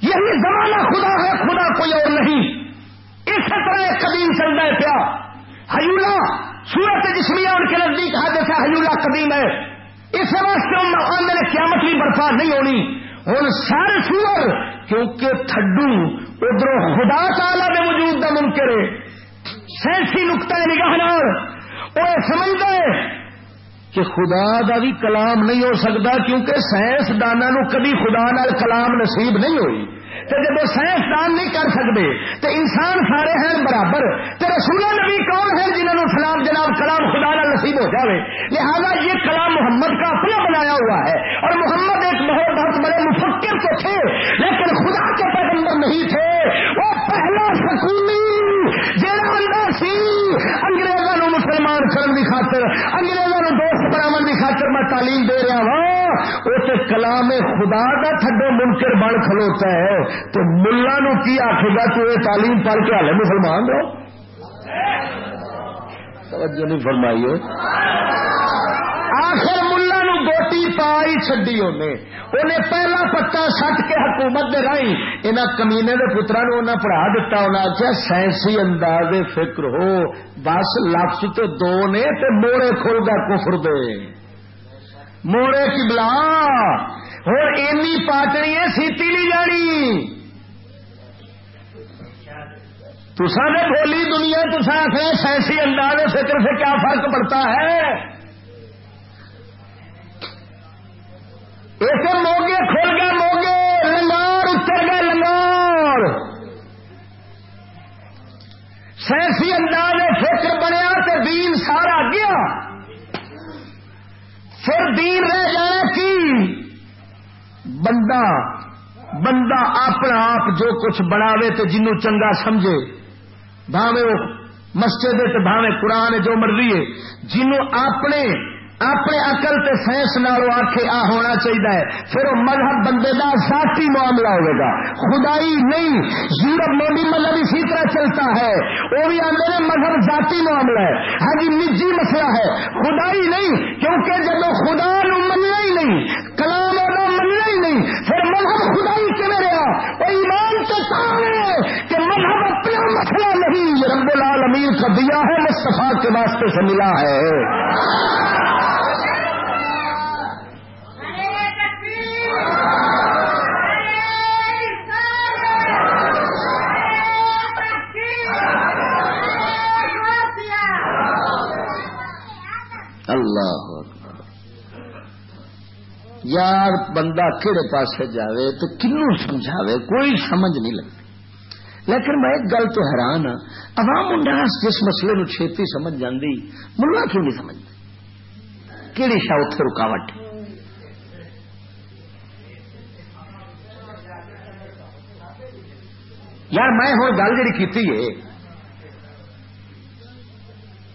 یہی زمانہ خدا ہے، خدا کوئی اور نہیں۔ اس طرح قدیم چل رہا پیا۔ ہیولا سورت جسمیہ ان کے نزدیک ہے جیسا ہیولا قدیم ہے۔ اس واسطے آدھے قیامت بھی برفا نہیں ہونی۔ ہوں سارے سور، کیونکہ تھڈو ادھر خدا تعالی میں وجود کا منکر ہے۔ سینسی نقطۂ نگاہ وہ سمجھتا ہے کہ خدا دا بھی کلام نہیں ہو سکتا کیونکہ سائنسدانوں کبھی خدا نال کلام نصیب نہیں ہوئی۔ تو جب سائنسدان نہیں کر سکتے، تو انسان سارے ہیں برابر۔ تو رسول نبی کون ہے جنہوں نے سلام جناب کلام خدا نہ نصیب ہو جائے لہذا یہ کلام محمد کا اپنا بنایا ہوا ہے۔ اور محمد ایک بہت بہت بڑے مفکر تو تھے، لیکن خدا کے پیغمبر نہیں تھے۔ وہ پہلا سکونی جہاں اندر سی انگریزوں مسلمان کرنے کی خاطر انگریزوں دوست بناو کی خاطر میں تعلیم دے رہا ہاں، وا اسے کلام خدا کا تھڈو منکر بن کھلوتا ہے۔ تو ملا نو کی آخے گا تو یہ تعلیم پڑھ کے ہالے مسلمان رہو؟ توجہ نہیں فرمائی آخر ملا نو گوٹی پائی چڈی انہیں پہلا پتا سٹ کے حکومت دے رائی ان کمینے کے پترا نو انہیں پڑھا دتا انہیں آخیا سائنسی انداز فکر ہو بس لفظ تو دو نے تے موڑے کھول گا کفر دے موڑے کی بلا ہوں اینی پاٹنی ہے سیتی نہیں جانی تسا نے بولی دنیا تسا آخر سائنسی انداز فکر سے کیا فرق پڑتا ہے ایسے موگے کھل گئے موگے لنگار اتر گئے لنگار سائنسی انداز فکر بنیا تو دین سارا گیا۔ پھر دین رہ جانا کی؟ بندہ بندہ اپنا آپ جو کچھ بناوے تو جنوں چنگا سمجھے۔ بھاوے وہ مسجد بھاوے قرآن جو مرضی ہے۔ جنوں اپنے اپنے اقل تے سائنس آخے آ ہونا چاہیے پھر وہ مذہب بندے کا ذاتی معاملہ ہوئے گا۔ خدائی نہیں، یورپ میں بھی مذہب اسی طرح چلتا ہے۔ وہ بھی آدھے مذہب ذاتی معاملہ ہے۔ ہاں جی نجی مسئلہ ہے۔ خدائی نہیں، کیونکہ جب خدا نو مننا ہی نہیں، کلام والا مننا ہی نہیں، پھر مذہب خدائی کیون رہا؟ وہ ایمان تو ہے۔ مسئلہ نہیں رب العالمین کا دیا ہے مصطفیٰ کے واسطے سے ملا ہے۔ اللہ یار، بندہ کہڑے پاس جاوے تو کنو سمجھاوے، کوئی سمجھ نہیں لگتی۔ لیکن میں ایک گل تو حیران ہاں عوام انڈاس جس مسئلے نو چھتی سمجھ جاندی، ملا کیوں نہیں سمجھتے کہڑی شا اتنے رکاوٹ؟ یار میں ہوں، گل جی کی ہے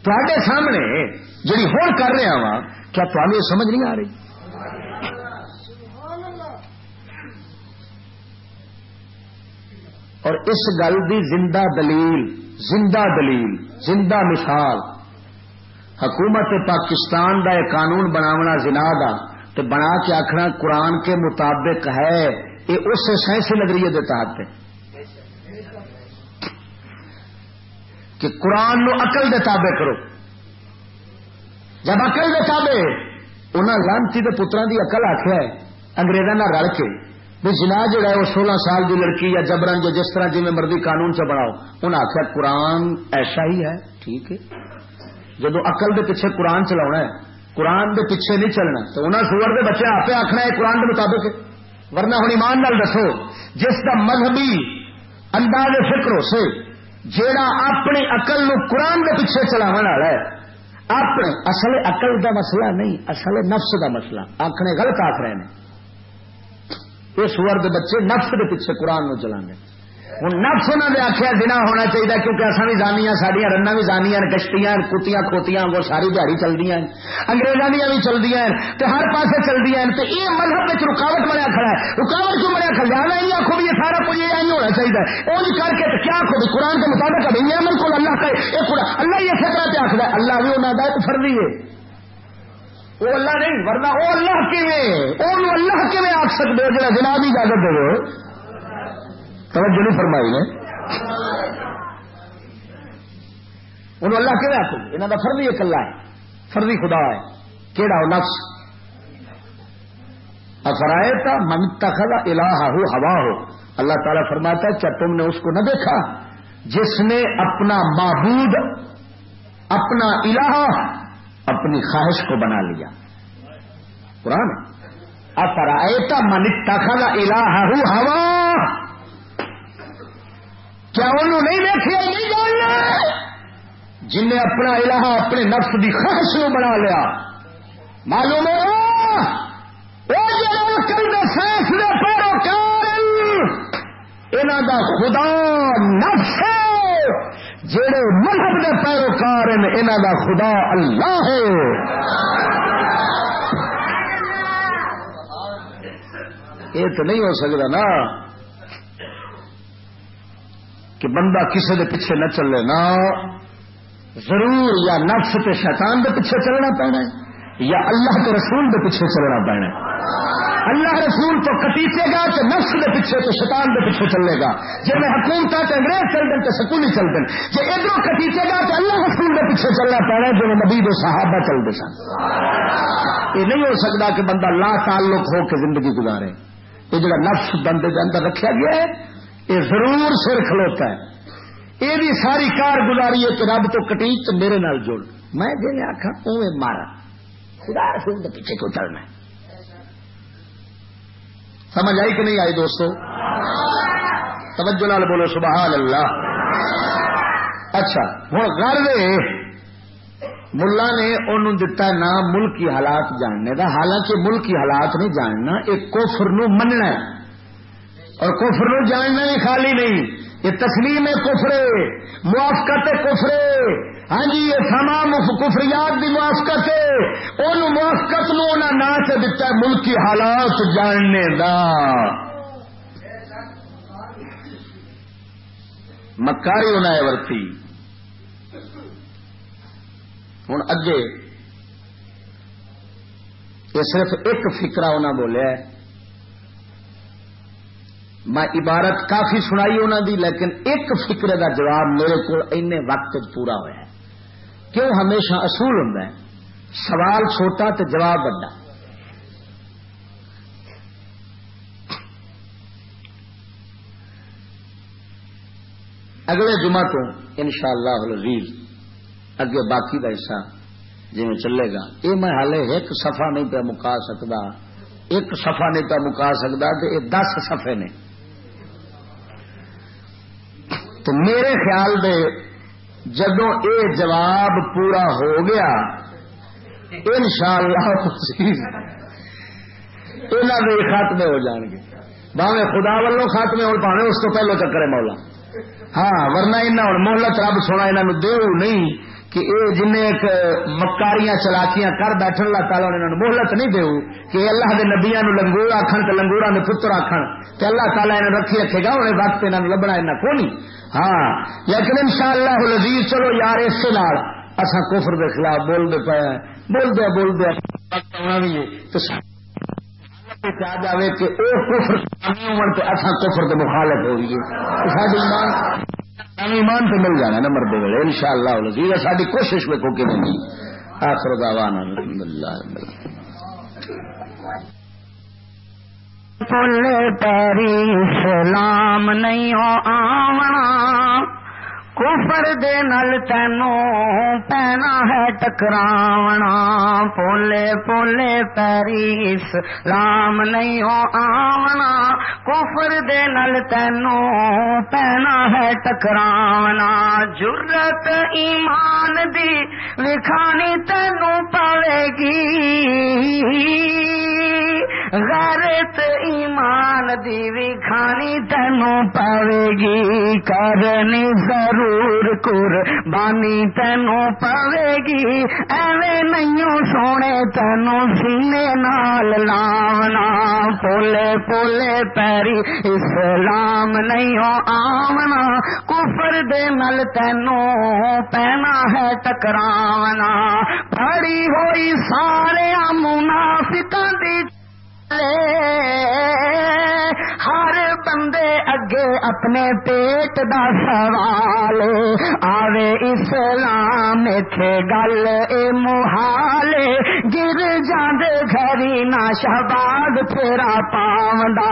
تے سامنے جی ہوں کر رہا وا کیا تمہیں سمجھ نہیں آ رہی؟ اور اس گل کی زندہ دلیل زندہ دلیل، زندہ مثال۔ حکومت پاکستان کا ایک قانون بناونا زنا دا، تو بنا کے آخنا قرآن کے مطابق ہے، یہ اس سائنسی نظریے کے تحت ہے کہ قرآن نو اقل دے تابع کرو۔ جب اقل دے تابع انہوں لانتی کے پترا کی اقل آخیا ہے انگریزوں رل کے۔ بھی جنا جڑا ہے وہ سولہ سال کی لڑکی یا جبرن جو جس طرح جی میں مرضی قانون سے بناؤ انہیں آخیا قرآن ایسا ہی ہے۔ ٹھیک ہے۔ جب اقل دے پیچھے قرآن چلا ہے، قرآن دے پیچھے نہیں چلنا، تو انہیں سور کے بچے آپ آخنا ہے قرآن کے مطابق۔ ورنہ ہوں ایمان نال دسو، جس کا مذہبی انداز فکر ہو سے جیڑا اپنی اقل نو قرآن کے پیچھے چلاو والا ہے، اپنے اصل اقل دا مسئلہ نہیں، اصل نفس دا مسئلہ آخنے غلط آخ رہے ہیں۔ اس ورد بچے نفس کے پیچھے قرآن نو چلا ہوں نفس انہوں نے آخیا دنا ہونا چاہیے کیونکہ اصا بھی جانیا سڈیا رنگ بھی جانیا کشتیاں کتیاں کھوتیاں وہ ساری دیہی چلتی ہیں۔ اگریزوں دیا بھی چلتی ہیں تو ہر پاس چلتی ہیں تو یہ مذہب میں رکاوٹ بنیا کھڑا ہے۔ رکاوٹ کیوں بنیا کھڑا ہے؟ یہ آخو بھی یہ سارا کچھ یہ نہیں ہونا چاہیے وہ کر کے کیا آخو بھی قرآن کے مطابق ابھی یہ عمل کو اللہ کا اللہ یہ فکر پہ آخر اللہ بھی انہوں کا فرضی ہے۔ وہ اللہ نہیں، ورنہ وہ اللہ کیون اللہ کیون آخ سکتے ہو جا جناب اجازت دے توجہ نہیں فرمائی نے۔ انہوں اللہ کہ آخو یہاں کا فرضی ایک اللہ ہے۔ فرضی خدا ہے۔ کہڑا ہو نفس؟ افرائے تھا منتا خلا الہ ہو ہوا ہو اللہ تعالیٰ فرماتا ہے کیا تم نے اس کو نہ دیکھا؟ جس نے اپنا معبود، اپنا الہ اپنی خواہش کو بنا لیا۔ قرآن افرائے تھا منتا خلا الہ ہوا؟ کیا انہوں نہیں دیکھا نہیں جاننا؟ جن نے اپنا الہ اپنے نفس کی خواہش نو بنا لیا۔ معلوم ہو سائنس کے پیروکار انہوں خدا نفس جڑے مذہب کے پیروکار انہوں دا خدا اللہ ہے۔ یہ تو نہیں ہو سکتا نا کہ بندہ کسی کے پیچھے نہ چلے نا۔ ضرور یا نفس تے شیطان کے پیچھے چلنا پینا ہے، یا اللہ کے رسول کے پیچھے چلنا پینا ہے۔ اللہ رسول تو کٹیچے گا تو نفس کے پیچھے تو شیطان کے پیچھے چلے گا۔ جی میں حکومت تو انگریز چل دیں تو سکولی چل دیں جی ادھر کٹیچے گا تو اللہ رسول کے پیچھے چلنا پینا جو نبی دو صحابہ چلتے سن۔ یہ نہیں ہو سکتا کہ بندہ لا تعلق ہو کے زندگی گزارے۔ یہ جڑا نفس بندے کے اندر رکھا گیا ہے، یہ ضرور سر کھلوتا ہے۔ یہ بھی ساری کار گزاری ہے کہ رب تو کٹیچ میرے نال جوڑ۔ میں جی آخا اوے مارا۔ خدا رسول کے پیچھے کو چلنا ہے؟ سمجھ آئی کہ نہیں آئی دوستو؟ توجہ لال بولو، سبحان اللہ۔ اچھا ہوں گھر ملا نے انہوں دتا نام ملکی حالات جاننے کا حالانکہ ملکی حالات نہیں جاننا، ایک کوفر نو مننا ہے۔ اور کوفر نو جاننا ہی خالی نہیں۔ یہ تسلیم کفرے، موافقت کفرے۔ ہاں جی یہ تمام کفریات کی موافقت ہے۔ ان موافقت نو نا سے دتا ہے ملکی حالات جاننے دا۔ مکاری انہیں ورتی۔ ہوں اگے یہ صرف ایک فکرا انہیں بولیا میں عبارت کافی سنائی انہوں دی، لیکن ایک فکرے کا جواب میرے کو وقت پورا ہوا ہے۔ کیوں ہمیشہ اصول ہوں سوال چھوٹا تو جواب بڑا۔ اگلے جمعہ تو ان شاء اللہ اگے باقی کا حصہ جی چلے گا۔ یہ میں ہالے ایک سفا نہیں پہ مکا سکتا ایک سفا نہیں پہ مکا سکتا تو یہ دس سفے نے۔ تو میرے خیال دے جدو اے جواب پورا ہو گیا ان شاء اللہ خاتمے ہو جان گے۔ باوے خدا ولو خاتمے ہو پاوے اس کو پہلو چکر ہے مولا۔ ہاں ورنہ انہیں محلت رب سونا انہوں دے نہیں۔ کہ اے جن ایک مکاریاں چلاکیاں کر بیٹھ اللہ تعالیٰ نے مہلت نہیں دے کہ اللہ کے نبیا نو لنگور آخر تو لنگورا نے پتر آخر تو اللہ تعالیٰ انہیں رکھی رکھے گا انہیں وقت انہوں نے لبنا ایسا کو نہیں ہاں لیکن ان شاء اللہ لذیذ چلو یار اس سے اصا کفر کے خلاف بول دے پایا بول دیا بول دیا آ جائے کہ وہ کفر اصا کفر کے مخالف ہو گئی ساری ایمان ایمان تو مل جانا نا مرد ویلے ان شاء اللہ ساری کوشش میں کو نہیں. آخر دعوانا الحمد للہ پل پیری سلام نہیں ہو آونا. کفر دے نل تینو پینا ہے ٹکراونا۔ پولے پولے پیری اسلام نہیں ہو آونا۔ کفر دے نل تینو پینا ہے ٹکراونا۔ جرت ایمان دی لکھانی تینو پڑے گی غیرت ایمان دی بھی کھانی تینو پڑے گی کرنی ضرور کور بانی تینو پوے گی ایویں نہیں سونے تینو سینے نال لاونا پولے پولے پیری اسلام نہیں آمنا کفر دے نل تینو پینا ہے ٹکراونا پڑی ہوئی سارے منافقاں دی ہر بندے اگے اپنے پیٹ دا سوال، آوے اسلام تھے گل، اے محال، گر جاندے گھری نہ شہباد پھیرا پاوندا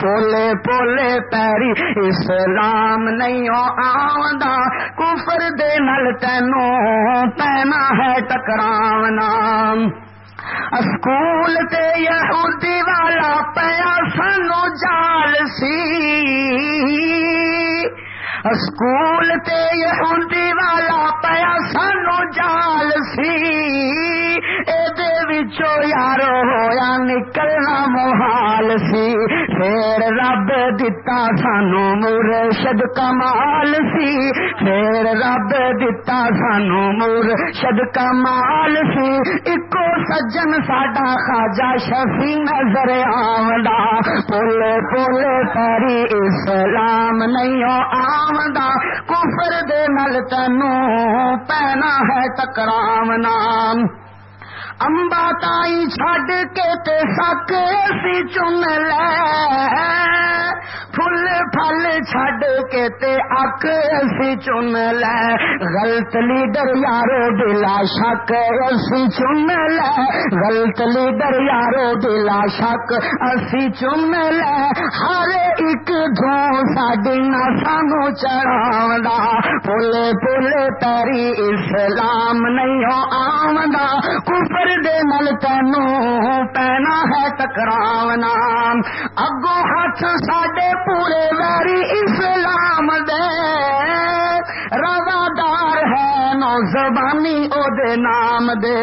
پولے پولے پیری اسلام نہیں آوندا، کفر دے نل تینوں پینا ہے ٹکراونا۔ اسکول تے یہودی والا پیا سنو جال سی۔ اسکول تے یہودی والا پیا سانو جال سی۔ وچوں یارو ہویا نکلنا محال سی۔ پھر رب دتا سانو مرشد کمال سی۔ پھر رب دتا سانو مرشد کمال سی۔ اکو سجن ساڈا خاجا شفی نظر آمدا پل پل تری اسلام نہیں آم آمدا کفر دے نل تینوں پینا ہے ٹکرام نام امبا تائی چھڈ کے تے سک سی چن لے فل پھل چھڈ کے تے اک اسی چن لے غلط لیڈر یارو دلا شک اسی چن لے غلط لیڈر یارو دلا شک اسی چن لے ہر ایک دھو ساڈی نہ سانو چڑھا پل پل تری اسلام نہیں آمدہ کفر دے نل تینو پینا ہے ٹکراونا اگو ہاتھ ساڈے پورے ویری اسلام دے روادار ہے نو زبانی او دے نام دے،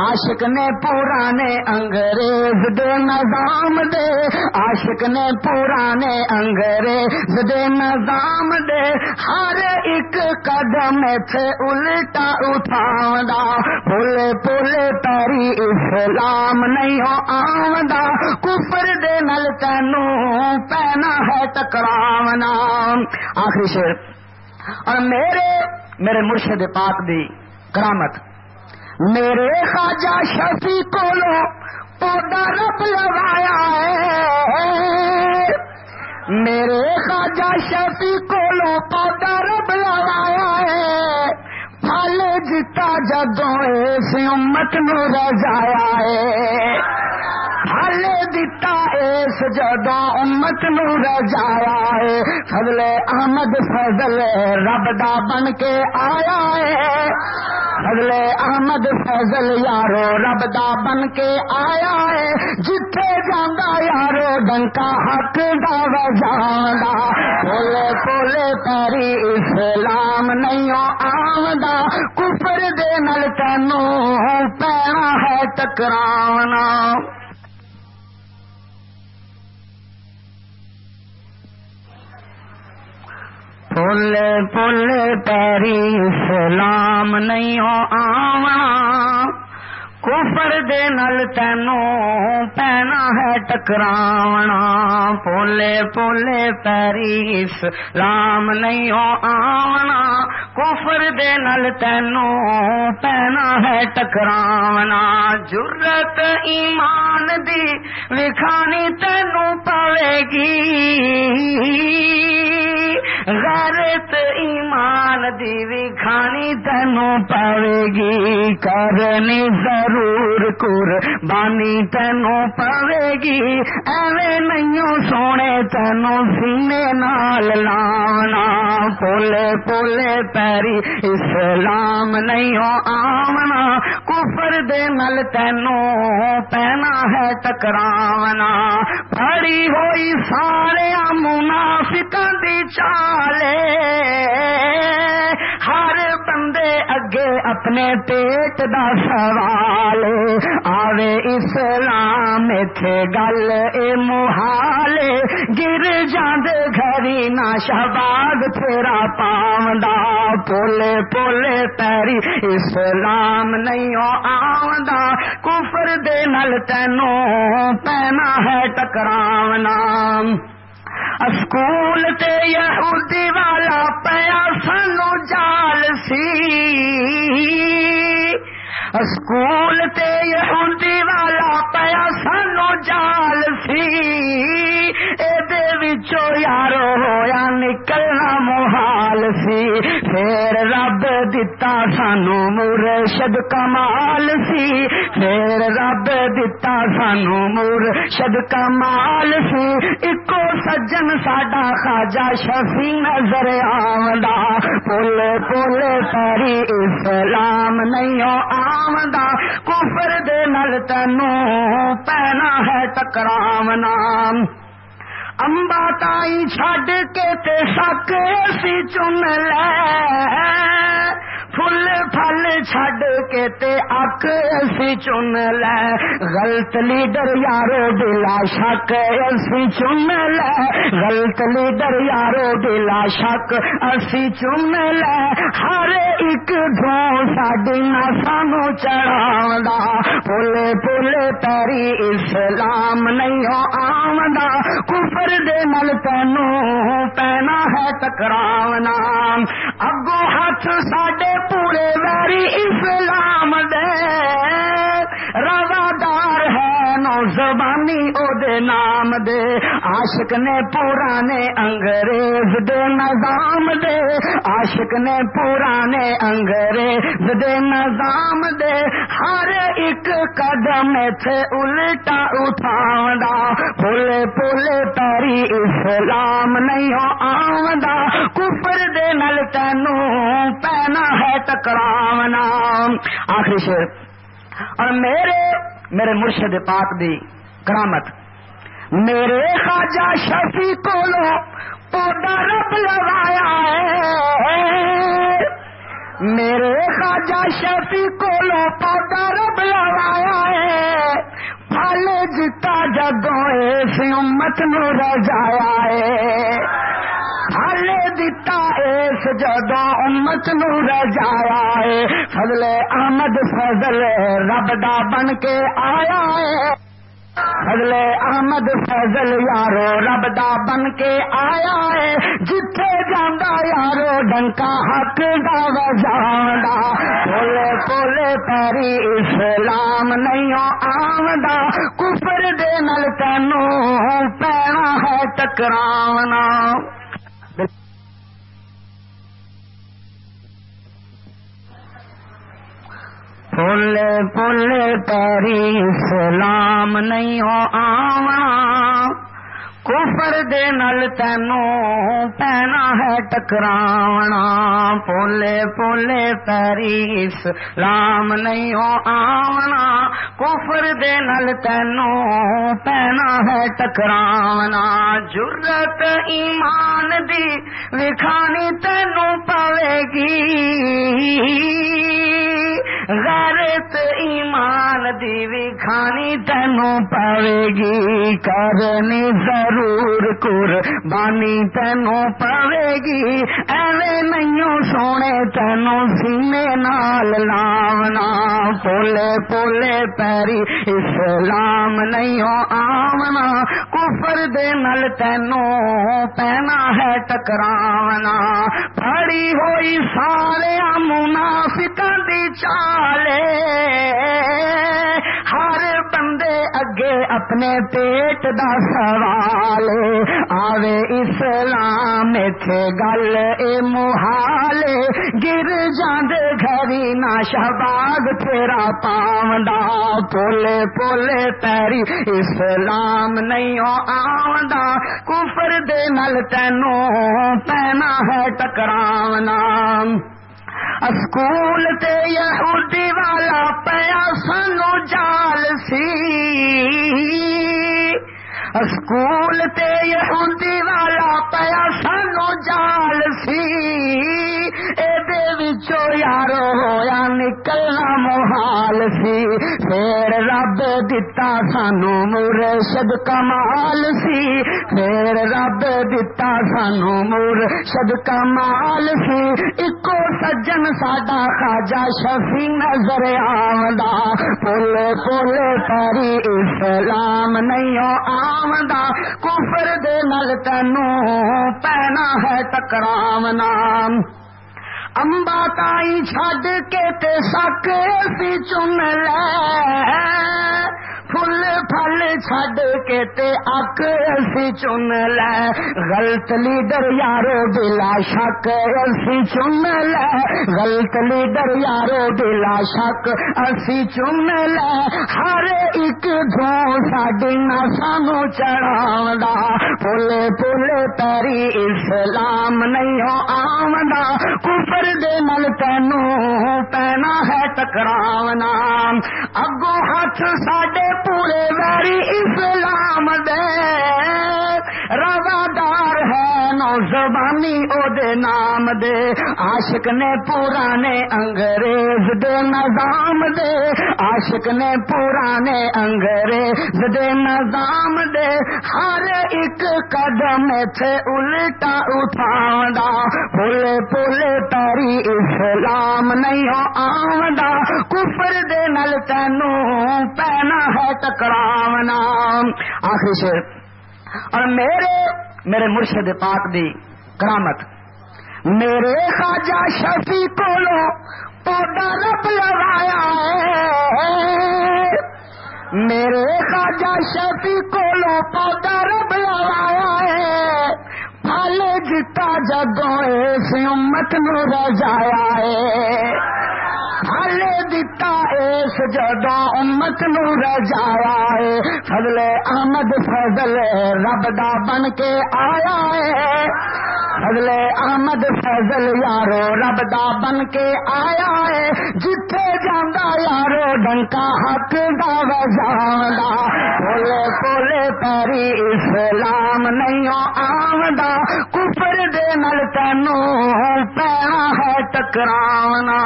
عاشق نے پرانے انگریز دے نظام دے، عاشق نے پرانے انگریز دے نظام دے۔ ہر ایک قدم تھے الٹا اٹھاوندا پھولے پھولے تاری اسلام نہیں ہو آمدا کفر دے نل تینو پینا ہے ٹکراونا۔ آخری شیر اور میرے میرے مرشد پاک دی کرامت۔ میرے خواجہ شفی کو پودا رب لگایا ہے۔ میرے خواجہ شفی کو پودا رب لگایا ہے۔ پھل جتا جدوں اس امت نو رجایا ہے۔ پھل دتا اس جدو امت نو رجایا ہے۔ فضل احمد فضل رب دا بن کے آیا ہے۔ فضل احمد فضل یارو رب دا بن کے آیا ہے۔ جتھے جانا یارو ڈنکا حق دا وجانا کولے کولے پیری اسلام نہیں آمدا کفر دے نل تینو پینا ہے ٹکراونا۔ پل پل پیری اسلام نہیں ہو آواں کفر دے نل تینو پینا ہے ٹکراونا۔ پولے پولے پیری اسلام نہیں آونا۔ کفر دے نل تینو پینا ہے ٹکراونا۔ جرت ایمان دی وکھانی تینو پوے گی غیرت ایمان دی وکھانی تینو پوے گی کرنی ضرور قربانی تینو پوے گی ایویں نہیں سونے تینو سینے نال لانا پولے پولے پیری اسلام نہیں آمنا کفر دے نل تینو پینا ہے ٹکراونا پڑی ہوئی سارے منافقاں دی چالے ہر بندے اگے اپنے پیٹ دا سوال آوے اسلام تھے گل، اے محال، گر جاندے گھری نہ شہباز، تیرا پاوندا پولے پولے پیری اسلام نہیں آوندا کفر دے نل تینو پینا ہے ٹکراونا۔ اسکول تے یہودی والا پیا سانو جال سی اسکول تے یہودی والا پیا سانو جال سی۔ وچوں یارو ہویا نکلنا محال سی۔ پھر رب دتا سانو مرشد کمال سی۔ پھر رب دتا سانو مرشد کمال سی۔ اکو سجن ساڈا خاجا شفی نظر آمدا پل پل تری اسلام نہیں آمدا کفر دے نل تینوں پینا ہے ٹکرام نام امبا تائی چھڈ کے تے سک اسی چن لے فل فل چڈ کے تے اک اسی چن لے غلط لیڈر یارو بلا شک اسی چن لے غلط لیڈر یارو بلا شک اسی چن لے ہر ایک دھو ساڈی نا سانو چڑھاوندا پولے پولے تیری اسلام نہیں ہو آوندا کفر دے مل تینوں پینا ہے ٹکراونا اگو ہاتھ ساڈے پورے ویری اسلام دے۔ روادار ہے نو زبانی او دے نام دے، عاشق نے پرانے انگریز دے نظام دے۔ عاشق نے پرانے انگریز دے نظام دے۔ ہر ایک قدم تھے الٹا اٹھاوندا، پھولے پھولے تاری اسلام نہیں آوندا۔ کفر دے نل تینوں پینا ہے ٹکراونا۔ آخری شیر اور میرے میرے مرشد پاک دی کرامت۔ میرے خواجہ شفی کو لو پودا رب لگایا ہے۔ میرے خواجہ شفی کو لو پودا رب لگایا ہے۔ پھل جتا جگوں اس امت نو رجایا ہے۔ پھل دتا اس جدو امت نو رجایا ہے۔ فضل احمد فضل رب دا بن کے آیا ہے۔ فضل احمد فضل یارو رب دا بن کے آیا ہے۔ جتھے جانا یارو ڈنکا حق دا وجانا پولے پولے پیری اسلام نہیں آمدا کفر دے نل تینوں پینا ہے ٹکراونا۔ پھول پل پیری سلام نہیں ہو آواں کفر دے نل تینوں پینا ہے ٹکراونا۔ پولے پولے پیری اسلام نہیں ہو آونا۔ کفر دے نل تینوں پینا ہے ٹکراونا۔ جرت ایمان دی وکھانی تینوں پاوے گی۔ غیرت ایمان دی وکھانی تینوں پاوے گی۔ کرنی ضرور قربانی تینوں پاوے گی ایویں نہیں سونے تینوں سینے نال لاونا پولے پولے پیری اسلام نہیں آونا کفر دے نل تینوں پینا ہے ٹکراونا پڑی ہوئی سارے منافقاں دی چالے ہر بندے اگے اپنے پیٹ دا سوال آوے اسلام تھے گل، اے محال گر جاندے گھری نا شہباز تیرا پاوندا پولے پولے پیری اسلام نہیں آوندا، کفر دے نل تینوں پینا ہے ٹکراونا۔ اسکول تے یہودی والا پیا سانو جال سی۔ اسکول تے یہودی والا پیا سانو جال سی۔ وچو یارو ہویا نکلنا محال سی، پھر رب دتا سانو مرشد کمال سی۔ پھر رب دتا سانو مرشد کمال سی۔ اکو سجن ساڈا خاجا شفی نظر آمدا پولے پولے پری اسلام نہیں آمدا کفر دے نل تینوں پینا ہے ٹکراونا۔ امبا تائی چھڈ کے تے سک سی چن لے فل پھل چھڈ کے تے اک اسی چن لے غلط لیڈر یارو بلا شک اسی چن لے غلط لیڈر یارو بلا شک اسی چن لے ہر ایک دھو ساڈی نہ سانو چڑھاوندا پھولے پھولے پیری اسلام نہیں آوندا کفر دے نل تینو پینا ہے ٹکراونا اگو ہاتھ ساڈے پورے ویری اسلام دے روادار ہے۔ نو زبانی او دے نام دے، عاشق نے پرانے انگریز دے نظام دے۔ عاشق نے پرانے انگریز دے نظام دے۔ ہر ایک قدم تھے الٹا اٹھاوندا پھولے پھولے تاری اسلام نہیں آوندا۔ کفر دے نل تینو پینا ہے ٹکراونا۔ آخری شیر اور میرے میرے مرشد پاک دی کرامت۔ میرے خواجہ شفی کو پودا رب لگایا ہے۔ میرے خواجہ شفی کو پودا رب لگایا ہے۔ پھل جتا جدو اس امت نو رجایا ہے۔ حل دتا اس جدو امت نو رجایا ہے۔ فضل احمد فضل رب دا بن کے آیا ہے۔ فضل احمد، فضل یارو رب دا بن کے آیا ہے۔ جتھے جانا یارو ڈنکا حق دا وجانا بولے بولے پیری اسلام نہیں آمدا کفر دے نل تینو پینا ہے ٹکرانا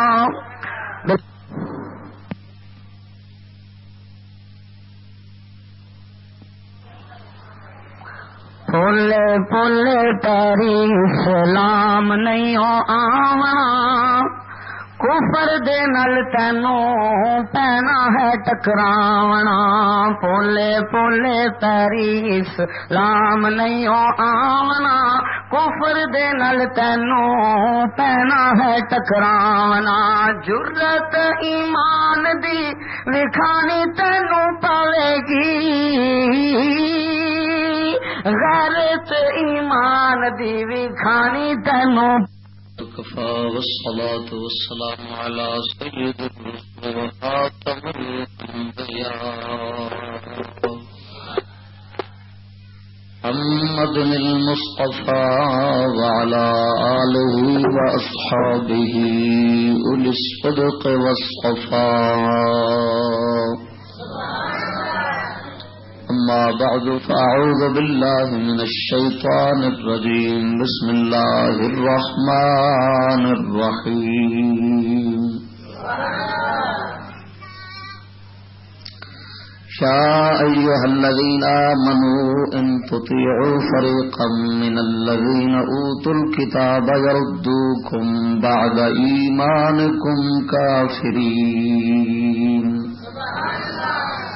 پھولے پھولے تیری سلام نہیں ہو آوا کفر دے نل تینو پینا ہے ٹکراونا۔ پولے پولے تیری سلام نہیں ہو آونا کفر دے نل تینو پینا ہے ٹکراونا۔ جرت ایمان دی وکھانی تینو پاوے گی۔ غیرت ایمان دی بھی کھانی تینو کفا والصلاة والسلام على سيد الرسل وخاتم الأنبياء محمد المصطفى وعلى آله وأصحابه أولي الصدق والصفاء أما بعد، فأعوذ بالله من الشيطان الرجيم. بسم الله الرحمن الرحيم. يا أيها الذين آمنوا، إن تطيعوا فريقا من الذين أوتوا الكتاب يردوكم بعد إيمانكم كافرين. سبحان الله.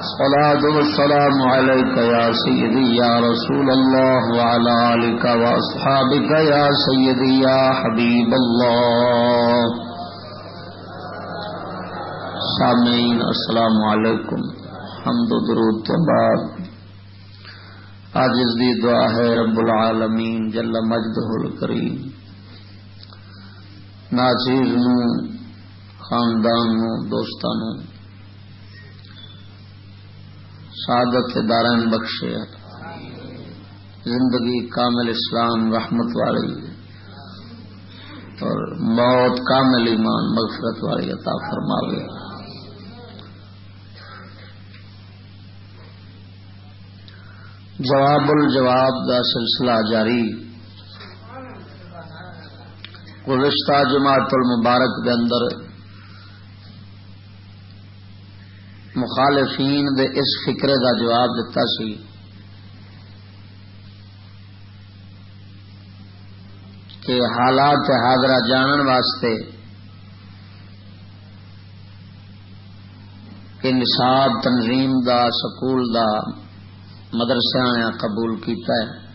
الصلاة والسلام عليك يا سيدي يا رسول الله وعلى آلك وأصحابك يا سيدي يا حبيب الله. سامعين السلام عليكم حمد و درود کے بعد عاجز دی دعا ہے، رب العالمین جل مجدہ الکریم. ناچیز نو، خاندان نو، دوستانو سعادت دارین بخشے زندگی کامل اسلام رحمت والی اور موت کامل ایمان مغفرت والی عطا فرماوے جواب الجواب دا سلسلہ جاری۔ گزشتہ جماعت المبارک دے اندر مخالفین دے اس فکرے دا جواب دیتا سی۔ کہ حالات حاضرہ جانن واسطے کہ نصاب تنظیم دا، سکول دا مدرسہ نے قبول کیتا ہے۔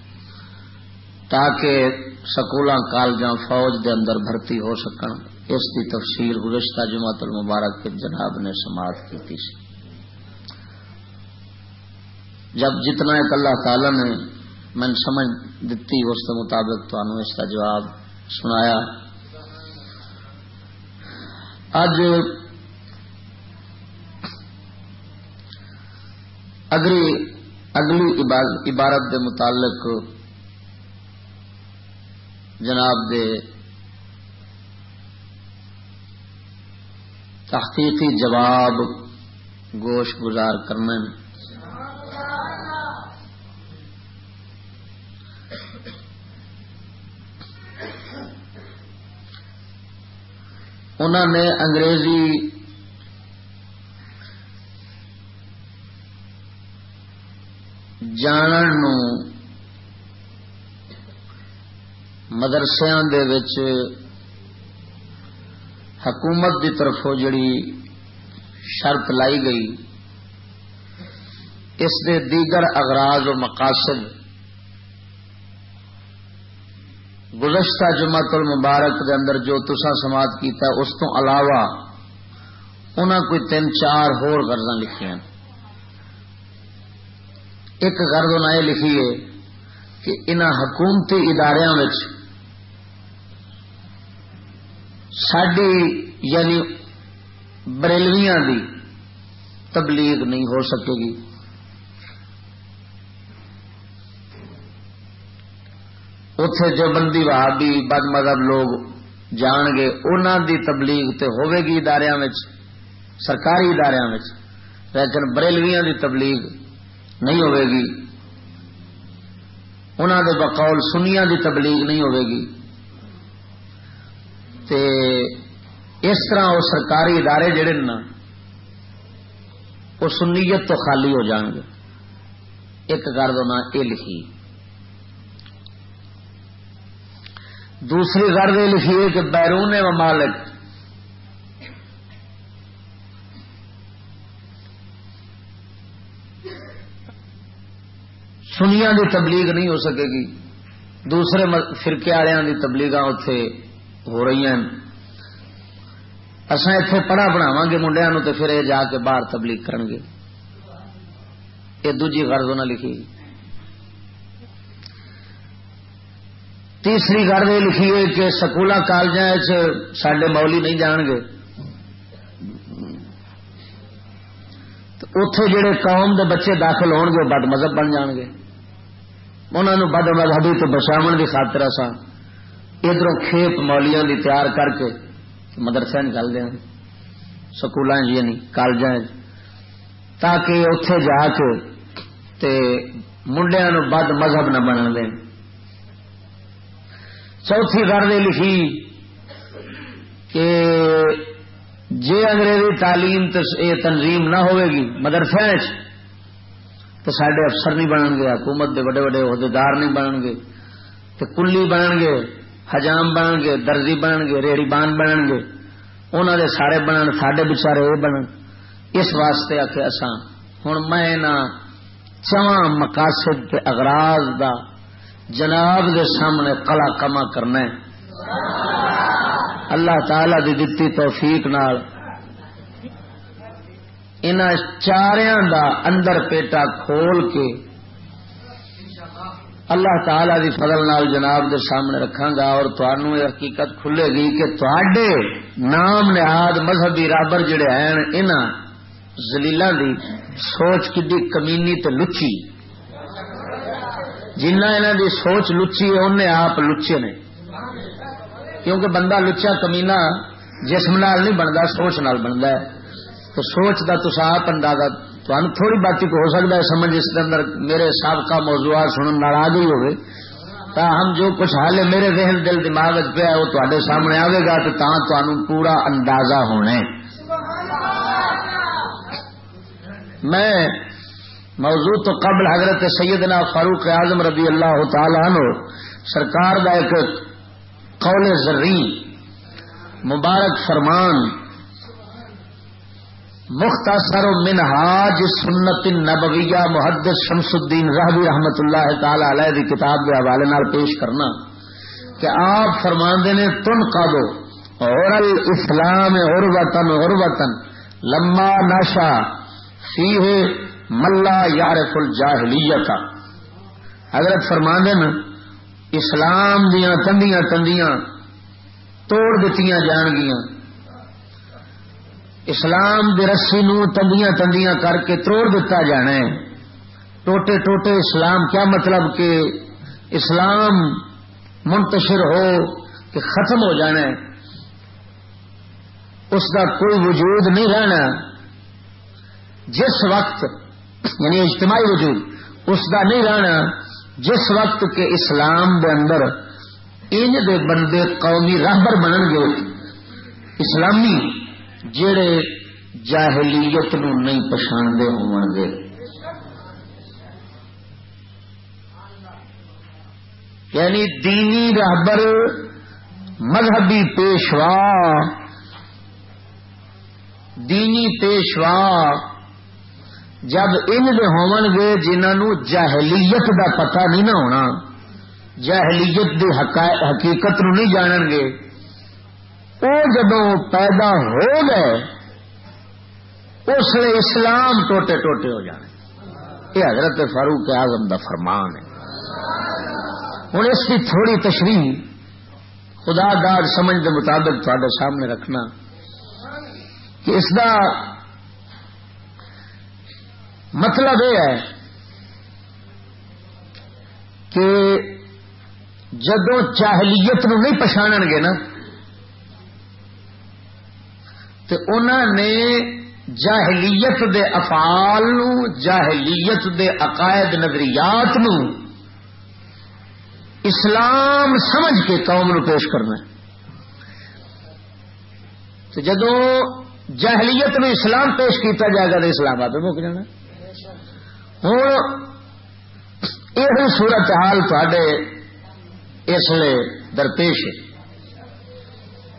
تاکہ سکول کالج فوج دے اندر بھرتی ہو سکن۔ اس کی تفصیل گزشتہ جماعت المبارک کے جناب نے سماعت کی تھی جب جتنا ایک اللہ تعالی نے میں سمجھ دیتی اس کے مطابق تو اس کا جواب سنایا۔ اج اگلی اگلی عبارت دے متعلق جناب دے تحقیقی جواب گوش گزار کرنا انہوں نے انگریزی جانن نو مدرسیا حکومت کی طرف جڑی شرط لائی گئی، اس دے دیگر اغراض و مقاصد گزشتہ جمعت المبارک دے اندر جو تسا سماعت کیتا اس تو علاوہ انہوں کوئی تین چار ہور غرض لکھیاں ایک غرض انہیں یہ لکھی ہے کہ ان حکومتی اداروں ساری یعنی بریلویاں دی تبلیغ نہیں ہو سکے گی۔ اتے جو بندی وہابی بد مذہب لوگ جان گے انہوں دی تبلیغ تے ہوے گی اداروں سرکاری اداروں لیکن بریلویاں دی تبلیغ نہیں ہوے گی۔ انہوں دے بقول سنیا دی تبلیغ نہیں ہوے گی۔ تے اس طرح وہ سرکاری ادارے جڑے نا، وہ سنیت تو خالی ہو جان گے۔ ایک گھر دونوں یہ لکھی۔ دوسری گرد یہ لکھی ہے کہ بیرون ممالک سنیا دی تبلیغ نہیں ہو سکے گی۔ دوسرے فرقے والوں کی تبلیغ اتے ہو رہی ہیں۔ اصا اتے پڑھا بناو گے منڈیا نو تو پھر یہ جا کے باہر تبلیغ کرن گے۔ یہ دوجی غرض نہ لکھی تیسری غرض یہ لکھی ہے کہ سکول کالج سڈے مولی نہیں جان گے اتے جڑے قوم دے بچے داخل ہون گے بد مذہب بن جان گے انہوں بد مذہبی تو بچاو کی خاطر سا ادھر کھیپ مولیاں دی تیار کر کے مدرسہ نکال دیا سکول جی یعنی کالج تاکہ اتے جا کے تے منڈیا نو بد مذہب نہ بن دیں چوتھی گل یہ لکھی کہ جی انگریزی تعلیم تنظیم نہ ہوئے گی، مدرسے تو سڈے افسر نہیں بنن گے، حکومت کے بڑے بڑے عہدیدار نہیں بنن گے تو کلی بنن گے، حجام بنن گے، درزی بنن گے ریڑی بان بنن گے انہوں دے سارے بنن سڈے بچارے یہ بنن۔ اس واسطے آ کے اسان ہوں میں چواں مقاصد کے اغراض دا جناب دے سامنے کلا کما کرنا اللہ تعالی دی دتی توفیق نال۔ ان چاروں دا اندر پیٹا کھول کے اللہ تعالی دی فضل نال جناب دے سامنے رکھا گا اور تہن یہ حقیقت کھلے گی کہ تے نام نہاد مذہبی رابر جڑے ہیں ان زلیل دی سوچ کی کمینی تے لچی۔ جنہ انہوں دی سوچ لچی انہیں آپ لچے نے۔ کیونکہ بندہ لچا کمینا جسم نال نہیں بنتا سوچ نال بنتا ہے۔ تو سوچ کا تو آپ اندازہ تمہیں تھوڑی بات ہو سکتا ہے سمجھ اس کے اندر میرے سابقہ موضوعات سنن ناراض ہی ہوگی تا ہم جو کچھ حال میرے ذہن دل دماغ پہ وہ تے سامنے آئے گا تو تمہیں پورا اندازہ ہونا میں موضوع تو قبل حضرت سیدنا فاروق اعظم رضی اللہ تعالی عنہ، سرکار کا ایک قول زرین مبارک فرمان، مختصر منہاج سنت نبویہ محدث شمس الدین رحبی رحمت اللہ تعالی علیہ دی کتاب کے حوالے نال پیش کرنا کہ آپ فرما نے، تن کا دو اور اسلام اور وطن اور وطن لما نشا سی ہے ملا یار الجاہلیت. حضرت فرما دن اسلام دیا تندیاں تندیاں توڑ دیتی جان گیا اسلام دی رسی نو تندیاں تندیاں کر کے توڑ دیتا جانا ہے. ٹوٹے ٹوٹے اسلام کیا مطلب کہ اسلام منتشر ہو کہ ختم ہو جانا ہے. اس کا کوئی وجود نہیں رہنا. جس وقت یعنی اجتماعی وجود، اس کا نہیں رہنا۔ جس وقت کے اسلام دے اندر ان دے بندے قومی راہبر بنن گے، اسلامی جڑے جاہلیت نو نہیں پچھاندے ہون گے۔ یعنی دینی راہبر مذہبی پیشوا، دینی پیشوا جب ان دے ہون گے جنہوں جاہلیت دا پتہ نہیں نہ ہونا جہلیت دی حقیقت نو نہیں جانن گے وہ جدو پیدا ہو گئے، اس لیے اسلام ٹوٹے ٹوٹے ہو جانے۔ یہ حضرت فاروق اعظم دا فرمان ہے۔ ہوں اس کی تھوڑی تشریح خدا دار سمجھ کے مطابق تھوڑے سامنے رکھنا کہ اس دا مطلب یہ ہے کہ جدو جاہلیت نو نہیں پچھاڑ گے نا تو انہوں نے جاہلیت دے افعال نو جاہلیت دے عقائد نظریات نو اسلام سمجھ کے قوم نو پیش کرنا تو جدو جاہلیت نو اسلام پیش کیتا جائے گا تو اسلام آپ مک جانا ہوں یہ صورت حال تھے اس لیے درپیش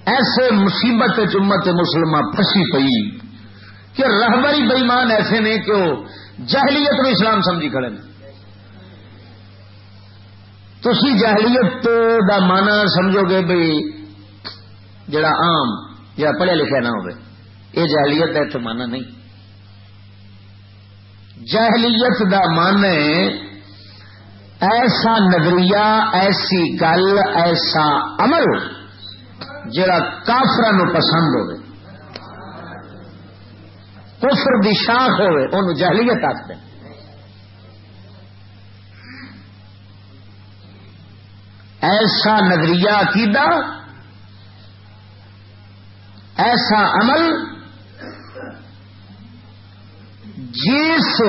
ایسے مصیبت چمت مسلمان پسی پئی کہ رہبری بئیمان ایسے نے کہ وہ جہلیت میں اسلام سمجھی کھڑے تھی جہلیت دا مانا سمجھو گے بھائی جڑا عام جڑا پڑھیا لکھا نہ ہو یہ جہلیت کا اتنے مانا نہیں جہلیت دا مان ایسا نظریہ، ایسی گل، ایسا عمل جڑا کافر نو پسند ہوے کفر دی شاخ ہوے ان جہلیت آخر ایسا نظریہ عقیدہ، ایسا عمل جس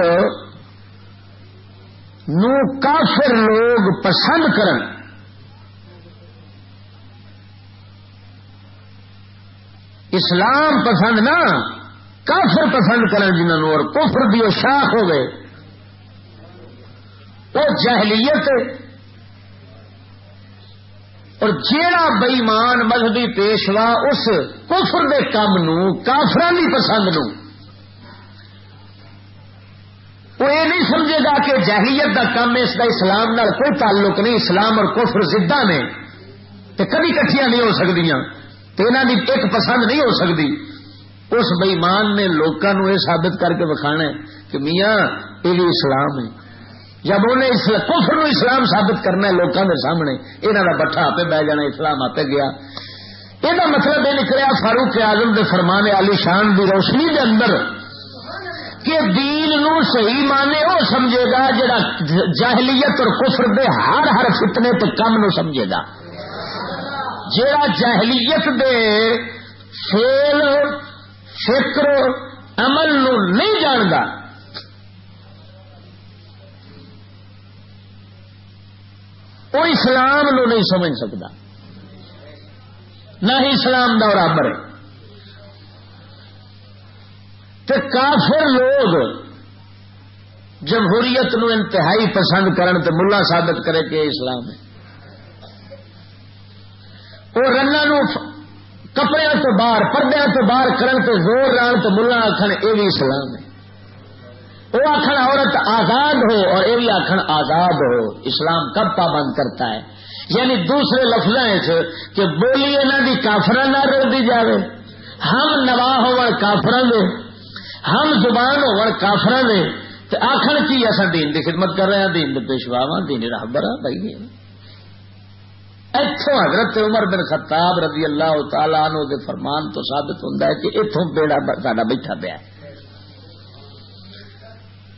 نو کافر لوگ پسند کرن۔ اسلام پسند نہ، کافر پسند کرن جنہوں اور کفر دی شاخ ہو گئے وہ جہلیت۔ اور جیڑا بئیمان مذہبی پیشوا اس کفر دے کام نو کافرانی پسند نو۔ وہ یہ نہیں سمجھے گا کہ جہلیت کا کام ہے، اس کا اسلام نال کوئی تعلق نہیں، اسلام اور کفر زدہ نے۔ تو کبھی کٹیاں نہیں ہو سکتی تو انہوں کی ایک پسند نہیں ہو سکتی اس بئیمان نے لوگوں یہ ثابت کر کے ہے کہ میاں، یہ بھی اسلام ہے۔ جب انہیں کفر نو اسلام ثابت کرنا ہے لوگوں کے سامنے یہاں کا بٹھا آپ بہ جانا، اسلام آپ گیا۔ یہ مطلب یہ نکلیا، فاروق آزم کے فرمانے علی شان کی روشنی کے اندر کہ دین نو صحیح مانے وہ سمجھے گا جڑا جاہلیت اور کفر دے ہر ہر فتنے تے کم نو سمجھے گا۔ جڑا جاہلیت دے فیل، فکر، عمل نو نہیں جانتا وہ اسلام نو نہیں سمجھ سکتا نہ ہی اسلام دا برابر ہے۔ تے کافر لوگ جمہوریت نو انتہائی پسند کرن تے ملا ثابت کرے کہ اسلام ہے۔ وہ رنگ کپڑے تو باہر پردے تو باہر کرن تے زور ران تو ملا آخر یہ بھی اسلام ہے۔ وہ آخر عورت آزاد ہو اور یہ بھی آخر آزاد ہو۔ اسلام کب پابند کرتا ہے؟ یعنی دوسرے لفظ کہ بولی انہوں کی کافر نہ رلتی جائے ہم نوا ہو کافر دے۔ ہم زبان ہو کافر تو آخر کی اصا دین کی خدمت کر رہے ہیں، دین پیشوا وا دین رابر بھائی اتوں حضرت عمر بن خطاب رضی اللہ تعالیٰ عنہ دے فرمان تو ثابت ہوتا ہے کہ اتوں بیڑا ساڈا بیٹھا پیا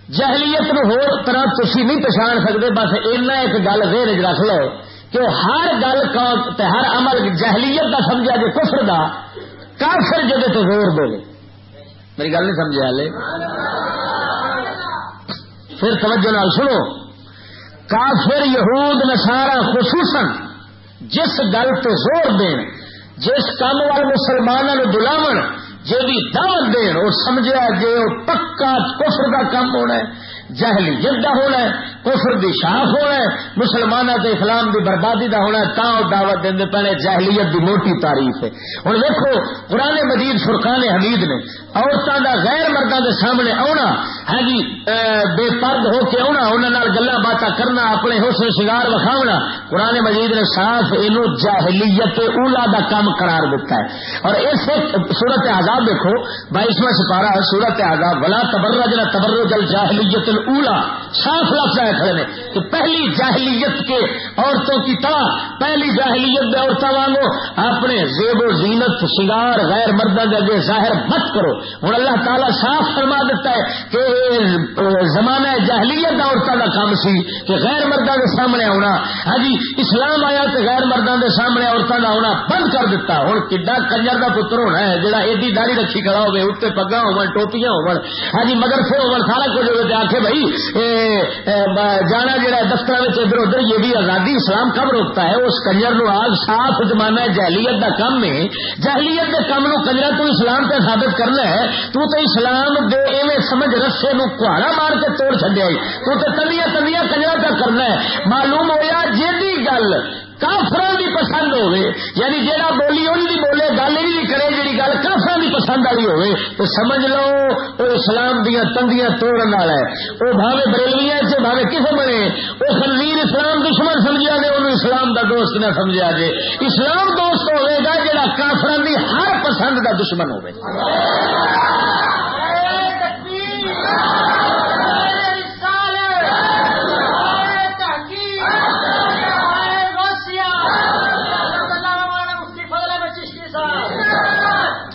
جہلیت نو طرح تھی نہیں پچھاڑ سکتے بس اینا ایک گل دیر رکھ لو کہ ہر گل ہر عمل جہلیت کا سمجھا جی کفر دا، کافر جگہ تو زور بولے میری گل نہیں سمجھا لے پھر توجہ نال سنو۔ کافر، یہود نسارا خصوصاً جس گل پہ زور دین، جس کام وال مسلمانوں بلاو جی دعوت دین وہ سمجھا جی وہ پکا کفر کا کام ہونا ہے جہلیت دا ہونا ہے کفر دی شاخ ہونا ہے مسلمانوں کے اسلام دی بربادی دا ہونا ہے تا دعوت دیں پہلے جہلیت دی موٹی تعریف ہے۔ ہوں دیکھو قرآن مجید، فرقان حمید نے عورتوں کا غیر مردوں کے سامنے آنا ہے ہاں جی بے پرد ہو کے آنا انہوں گلا بات کرنا، اپنے حسن شگار وکھاونا۔ قرآن مجید نے صاف یہ جاہلیت اولا دا کام قرار دیتا ہے۔ اور اس صورت آزاد دیکھو بائیسواں سپارہ صورت آزاد ولا تبرج نہ تبرج الجاہلیت اولا صاف لفظ آئے کھڑے نے کہ پہلی جاہلیت کے عورتوں کی طرح پہلی جاہلیت عورتوں وانگو اپنے زیب و زینت شگار غیر مردہ کے ظاہر مت کرو۔ ہوں اللہ تعالیٰ صاف فرما دیتا ہے کہ زمانہ جاہلیت عورتوں کا کام سی کہ غیر مردہ کے سامنے آنا ہاں جی اسلام آیا تو غیر مردوں کے سامنے عورتوں کا آنا بند کر دیتا۔ ہوں کڈا کنجر کا پتر ہونا ہے جہاں ایڈی داری رکھی کھڑا ہوگی اتنے پگا ہو ٹوپیاں ہو ہاں جی مدرسے ہو سارا کچھ ہوگا آ کے بھائی جانا جہاں دفتر ادھر ادھر، یہ بھی آزادی اسلام کب روکتا ہے؟ اس کنجر نو آج صاف زمانہ جہلیت کا کم ہے۔ جہلیت کے کام نو کنجرا تو اسلام پہ ثابت کرنا ہے۔ تو تے اسلام دے ایویں سمجھ رسے نو کہاڑا مار کے توڑ چڈیا تو تے تنیا تنیا کنجرا پہ کرنا ہے۔ معلوم ہوا جی گل کافر کی پسند ہوے یعنی جہاں بولی ان کی بولے، گل یہ کرے جی گل کافر پسند والی ہوئے، تو سمجھ لو وہ اسلام دیا تندیاں توڑن والا ہے۔ وہ بھاوے بریلویا سے بھاوے کسے بنے؟ وہ خنویر اسلام دشمن سمجھا جائے انہوں اسلام دا دوست نہ سمجھا جائے اسلام دوست ہوئے گا جہاں کافر دی ہر پسند کا دشمن ہوئے۔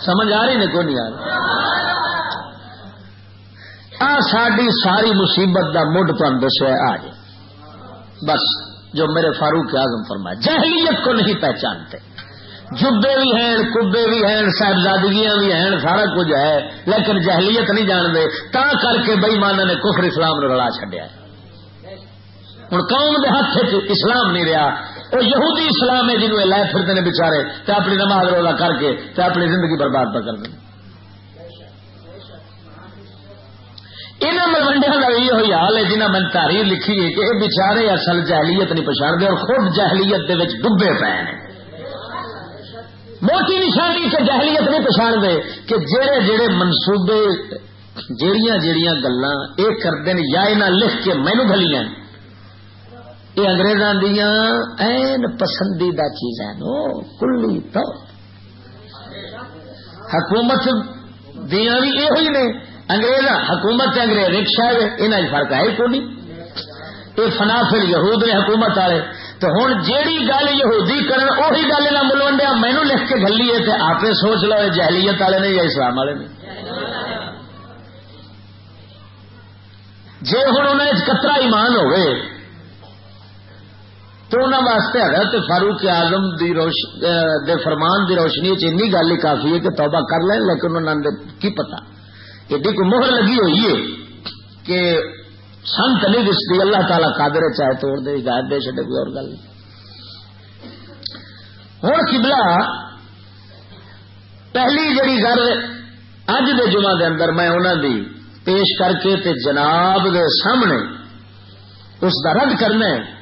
سمجھ آ رہی نے کو نہیں آ رہی۔ آ ساری ساری مصیبت کا مڈ تم دسیا آ جائے بس، جو میرے فاروق اعظم فرمایا جہلیت کو نہیں پہچانتے۔ جبے بھی ہیں، کبے بھی ہیں، صاحبزادگیاں بھی ہیں، سارا کچھ ہے۔ لیکن جہلیت نہیں جانتے، تا کر کے بئی مانا نے کفر اسلام نے رلا چڈیا ہوں قوم کے ہاتھ اسلام نہیں رہا وہ یہودی اسلام ہے جنوب لائے پھرتے ہیں بچارے تو اپنی نماز روزہ کر کے تو اپنی زندگی برباد پہ کر دیں۔ ملوڈیا کا یہ ہوئی حال ہے جنہیں میں تاریخ لکھی ہے کہ یہ بچارے اصل جہلیت نہیں پچھاڑتے اور خود جہلیت کے ڈبے پے ہیں۔ موٹی نشانی سے جہلیت نہیں پچھاڑتے کہ جہے جہے منصوبے جہیا جہیا گلا یہ کرتے ہیں یا یہاں لکھ کے مینو گلیاں یہ اگریزاں دیا این پسندیدہ چیز ہے نو کلی تو حکومت دیا بھی یہ ہوئی نے انگریز حکومت انگریز رکشا ہے فرق ہے کو نہیں یہ فنا یہود نے حکومت والے تو ہوں جیڑی گل یہودی کرن اہی گل نہ ملوڈیا مینو لکھ کے گلی ہے تو آپ سوچ لو جہلیت والے نے یا اسلام والے نے جی ہوں انہیں کترا ایمان ہوئے تو انہوں واسطے حضرت فاروق آزم دی روش دے فرمان دی روشنی چی گل ہی کافی ہے کہ توبہ کر لیں لیکن انہوں نے کی پتا ایڈی کوئی مہر لگی ہوئی ہے کہ سنت نہیں دستی، اللہ تعالیٰ قادر چاہے توڑ دے، ہدایت دے چڈے کوئی اور گل ہوں کبلا پہلی جڑی گل اج دے جمعہ دے اندر میں انہوں دی پیش کر کے تے جناب دے سامنے اس کا رد کرنا ہے۔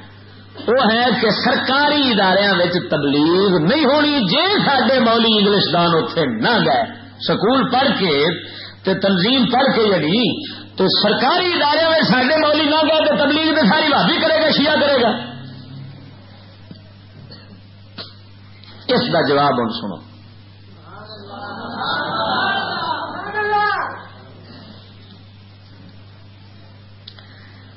وہ ہے کہ سرکاری ادارے تبلیغ نہیں ہونی جی سڈے مولی انگلش دان اتے نہ گئے۔ سکول پڑھ کے تے تنظیم پڑھ کے جڑی، تو سرکاری ادارے میں سڈے مولی نہ گئے تو تبلیغ تو ساری بھابی کرے گا، شیعہ کرے گا۔ اس کا جواب ہوں سنو۔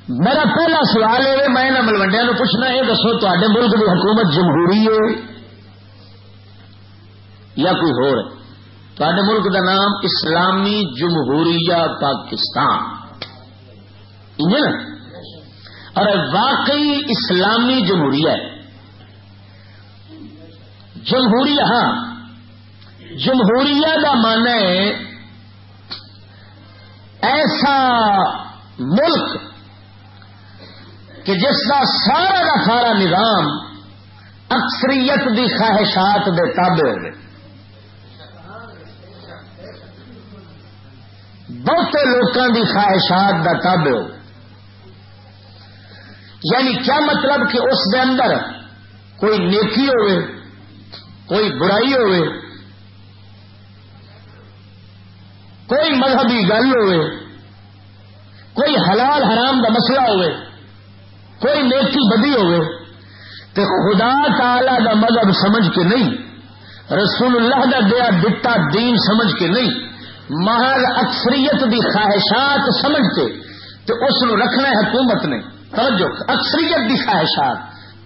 میرا پہلا سوال ہے، میں ملوڈیا نو پوچھنا، یہ دسو تے ملک کی حکومت جمہوری ہے یا کوئی ہو ملک کا نام اسلامی جمہوریہ پاکستان۔ اور واقعی اسلامی جمہوریہ ہے۔ جمہوریہ ہاں۔ جمہوریہ کا من ہے ایسا ملک کہ جس کا سارا کا سارا نظام اکثریت دی خواہشات دے تابے ہو بہتے لوگوں کی خواہشات کا تابے ہو یعنی کیا مطلب کہ اس دے اندر کوئی نیکی ہوئے، کوئی برائی ہوئے، کوئی مذہبی گل ہوئے، کوئی حلال حرام کا مسئلہ ہوئے۔ کوئی نیکی بدی ہوئے تو خدا تعالی دا مذہب سمجھ کے نہیں، رسول اللہ دا دیا دتا دین سمجھ کے نہیں، محض اکثریت دی خواہشات سمجھ کے تو اس نو رکھنا ہے حکومت نے۔ توجہ، اکثریت دی خواہشات،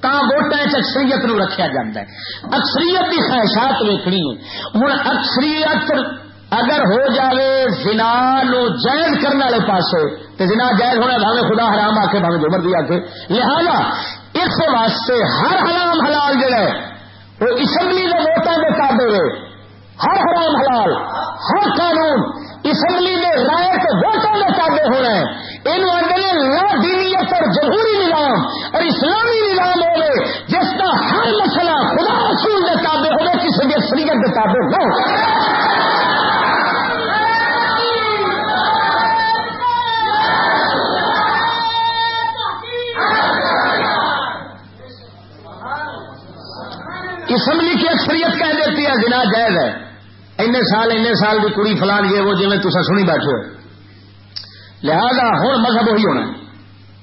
تا ووٹیں اکثریت نو رکھا جا ہے۔ اکثریت دی خواہشات ویکنی ہے ہوں اکثریت اگر ہو جاوے زنا نو جائز کرنے والے پاسے تو زنا جائز ہونا بھاوے خدا حرام آ کے بھاوے جو مرضی آ کے لہذا، اس واسطے ہر حرام حلال جڑا ہے، وہ اسمبلی کے ووٹوں کے تابے ہوئے ہر حرام حلال، ہر قانون اسمبلی میں رائے کے ووٹوں کے تابے ہو رہے ہیں۔ ان آگے لا دینیت اور جمہوری نظام اور اسلامی نظام ہوئے، جس کا ہر مسئلہ خدا اصول کے تابے ہوئے، کسی بھی اکثریت کے تابے ہو۔ اسمبلی کی اکثریت کہہ دیتی ہے جنا جائز ہے۔ این سال این سال کی کڑی فلان یہ وہ جی تصا سنی بیٹھے لہذا ہوں مذہب وہی ہونا ہے۔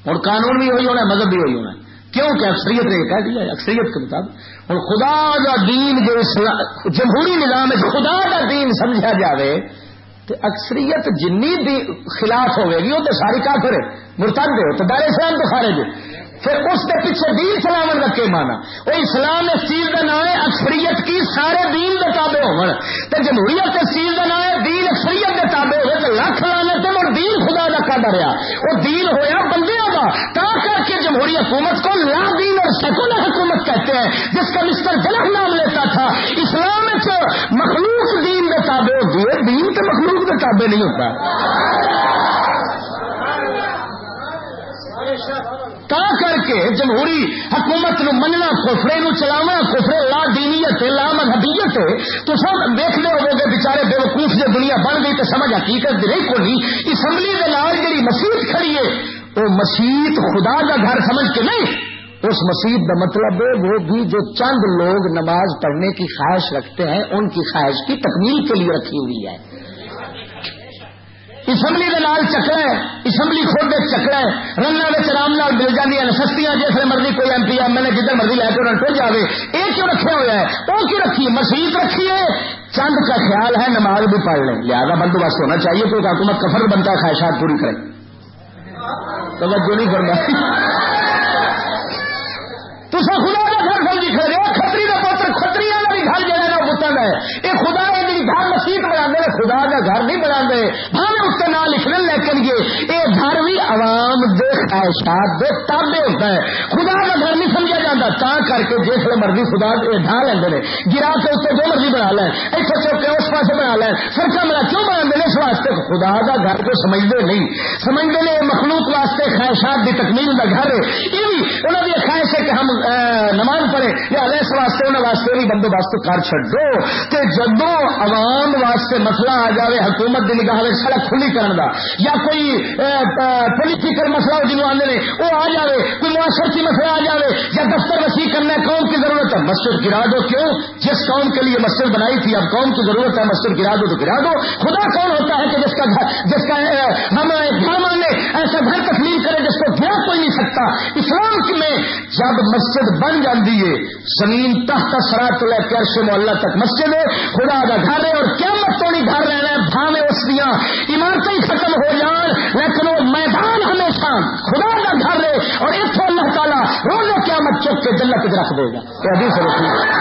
ہوں قانون بھی وہی ہونا ہے، مذہب بھی وہی ہونا ہے۔ کیوں کہ اکثریت نے کہہ دیا اکثریت کے مطابق۔ ہوں خدا کا دین جو جمہوری نظام خدا کا دین سمجھا جائے تو اکثریت جنی خلاف ہوئے گی، وہ تو ساری کافر ہے مرتد ہو تو دائرے سے تو خارج ہے پھر اس کے پیچھے دین سلامت رکھے مانا وہ اسلام اس چیز کا نام ہے اکثریت کی سارے دین کے تابے ہو جمہوریت اس چیز کا نام ہے دین اکثریت کے تابے ہوئے تو لکھ لانے تو اور دین خدا کا کر رہا۔ وہ دین ہوا بندیاں کا تا کر کے جمہوری حکومت کو لا دین اور سیکولر حکومت کہتے ہیں، جس کا مسٹر جلح نام لیتا تھا۔ اسلام مخلوق دین کے تابے ہوتی ہے دین کے مخلوق کے تابے نہیں ہوتا۔ تا کر کے جمہوری حکومت نو مننا کفرے نو چلاونا کفرے لا دینیت، لا مذہبیت تو سب دیکھ لے ہوگے بےچارے بے وقوف جو دنیا بن گئی، تو سمجھ حقیقت رہی کو اسمبلی کے نال جی مسیح کھڑی ہے، وہ مسیح خدا کا گھر سمجھ کے نہیں، اس مسیح کا مطلب ہے وہ بھی جو چند لوگ نماز پڑھنے کی خواہش رکھتے ہیں، ان کی خواہش کی تکمیل کے لیے رکھی ہوئی ہے۔ اسمبلی کے نال چکر ہے، اسمبلی خود چکر ہے۔ رنگ رام نال مل جاتی سستیاں جس مرضی کوئی M P, M L A جدھر مرضی لے کے انہوں ٹر جائے یہ کیوں رکھا ہوا ہے؟ وہ کیوں رکھی؟ مسیح رکھی ہے۔ چند کا خیال ہے، نماز بھی پڑھ لیں۔ لہٰذا بندوبست ہونا چاہیے کیونکہ حکومت کفر بنتا ہے، خواہشات پوری کرے۔ توجہ نہیں کرنا تو خدا کا گھر سمجھی کھڑے کتری کا پتر کتری کا بھی گھر جانا بتن ہے۔ یہ خدا جی گھر مسیح بنا دے خدا کا گھر نہیں بنا دے بھاوے اس کے نام لکھنے لیکن یہ گھر بھی عوام دے خواہشات دے تابے ہوتا ہے۔ خدا کا گھر نہیں سمجھا جاتا تا کر کے جس مرضی خدا ڈھا لیں گرا کے اس جو مرضی بنا لیں اتنے چوک کے اس پاس بنا لیں سرکا میرا کیوں بنا دیں اس واسطے؟ خدا کا گھر کو سمجھتے نہیں۔ سمجھتے ہیں مخلوق واسطے خواہشات کی تکمیل کا گھر ہے۔ یہ بھی انہوں نے خواہش ہے کہ ہم نماز پڑھیں۔ یا اس واسطے انہوں واسطے بھی بندوبست کر چڈو کہ جدو عوام واسطے مسئلہ آ جائے حکومت کی نگاہ سڑک کھلی کرنے کا یا کوئی پولیٹیکل مسئلہ جنوب آدھے وہ آ جائے کوئی معاشرتی مسئلہ آ جائے یا دفتر وسیع کرنا قوم کی ضرورت ہے۔ مسجد گرا دو، کیوں؟ جس قوم کے لیے مسجد بنائی تھی، اب قوم کی ضرورت ہے، مسجد گرا دو تو گرا دو۔ خدا کون ہوتا ہے کہ جس کا جس کا ہم گھر والے ایسا گھر تسلیم کرے جس کو گرا کوئی نہیں سکتا۔ اسلام میں جب مسجد بن جاتی ہے، زمین تحت سرا تو لے کر سے محلہ تک مسجد ہے، خدا کا گھر رہے اور قیامت تو نہیں گھر رہنا ہے بھاوے اس دیا۔ عمارتیں ختم ہو جان، لیکن وہ میدان ہمیشہ خدا کا گھر رہے اور اتو اللہ تعالیٰ روز قیامت چک کے جنت رکھ دے گا۔ حدیث رکھیے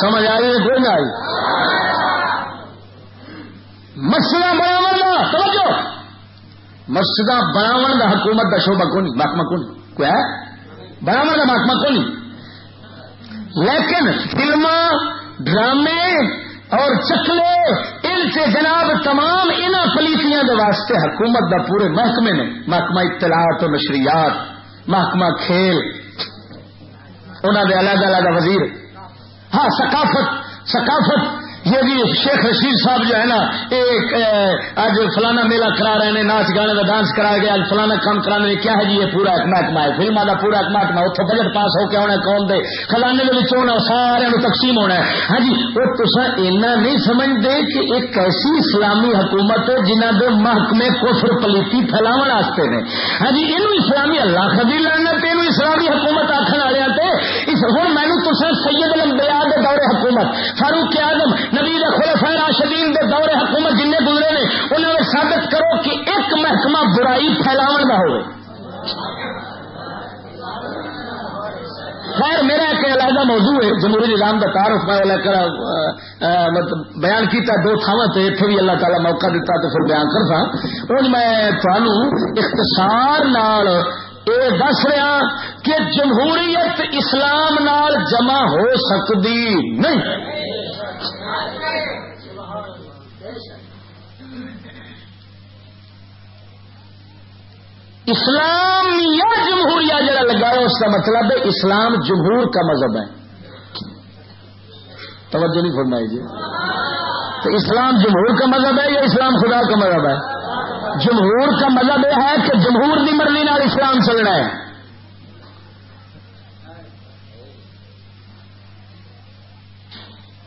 سمجھ آ رہی ہے؟ کوئی نہ آئی۔ مسجد بناو سمجھو مسجد بناو کا حکومت کا شعبہ کون محکمہ کون کوئی ہے؟ بناو کا محکمہ کون لیکن فلم ڈرامے اور چکلے، ان سے جناب تمام ان پلیسیاں واسطے حکومت دا پورے محکمے نے محکمہ اطلاعات و نشریات محکمہ کھیل انہوں نے الگ الگ وزیر ہاں ثقافت ثقافت، یہ بھی شیخ رشید صاحب جو ہے نا، ایک آج فلانا میلہ کرا رہے ہیں، ناچ گانے کا ڈانس کرا گیا، آج فلانا کام کرانے میں کیا ہے جی یہ پورا ایک محکمہ ہے فلما کا پورا ایک محکمہ اتوں بجٹ پاس ہو کے آنا قوم دے خزانے کے بچوں ہونا سارے تقسیم ہونا ہے۔ ہاں جی وہ تصا اینا نہیں سمجھتے کہ ایک ایسی اسلامی حکومت ہے جنہ دے محکمے کفر پلیتی پھیلاو واسطے نے۔ ہاں جی یہ اسلامی اللہ خبی لانا تین اسلامی حکومت آخر والے ہوں مینو تصا سید لمبیا کے دورے حکومت، فاروق آزم نبی خلفاء راشدین دے دور حکومت جن گزرے نے انہوں نے ثابت کرو کہ ایک محکمہ برائی پھیلاو کا ہو خیر، میرا ایک علیحدہ موضوع ہے، جمہوری نظام کا تعارف میں لے کر مطلب بیان کیتا، دو تھاوا تے اتنے بھی اللہ تعالی موقع دیتا تو پھر بیان کر سا ہوں، میں تھانوں اختصار نال یہ دس رہا کہ جمہوریت اسلام نال جمع ہو سکتی نہیں۔ اسلام یا جمہوریہ جڑا لگا ہے، اس کا مطلب ہے اسلام جمہور کا مذہب ہے۔ توجہ نہیں فرمائی جی۔ تو اسلام جمہور کا مذہب ہے یا اسلام خدا کا مذہب ہے؟ جمہور کا مذہب یہ ہے کہ جمہور کی مرضی نال اسلام چلنا ہے۔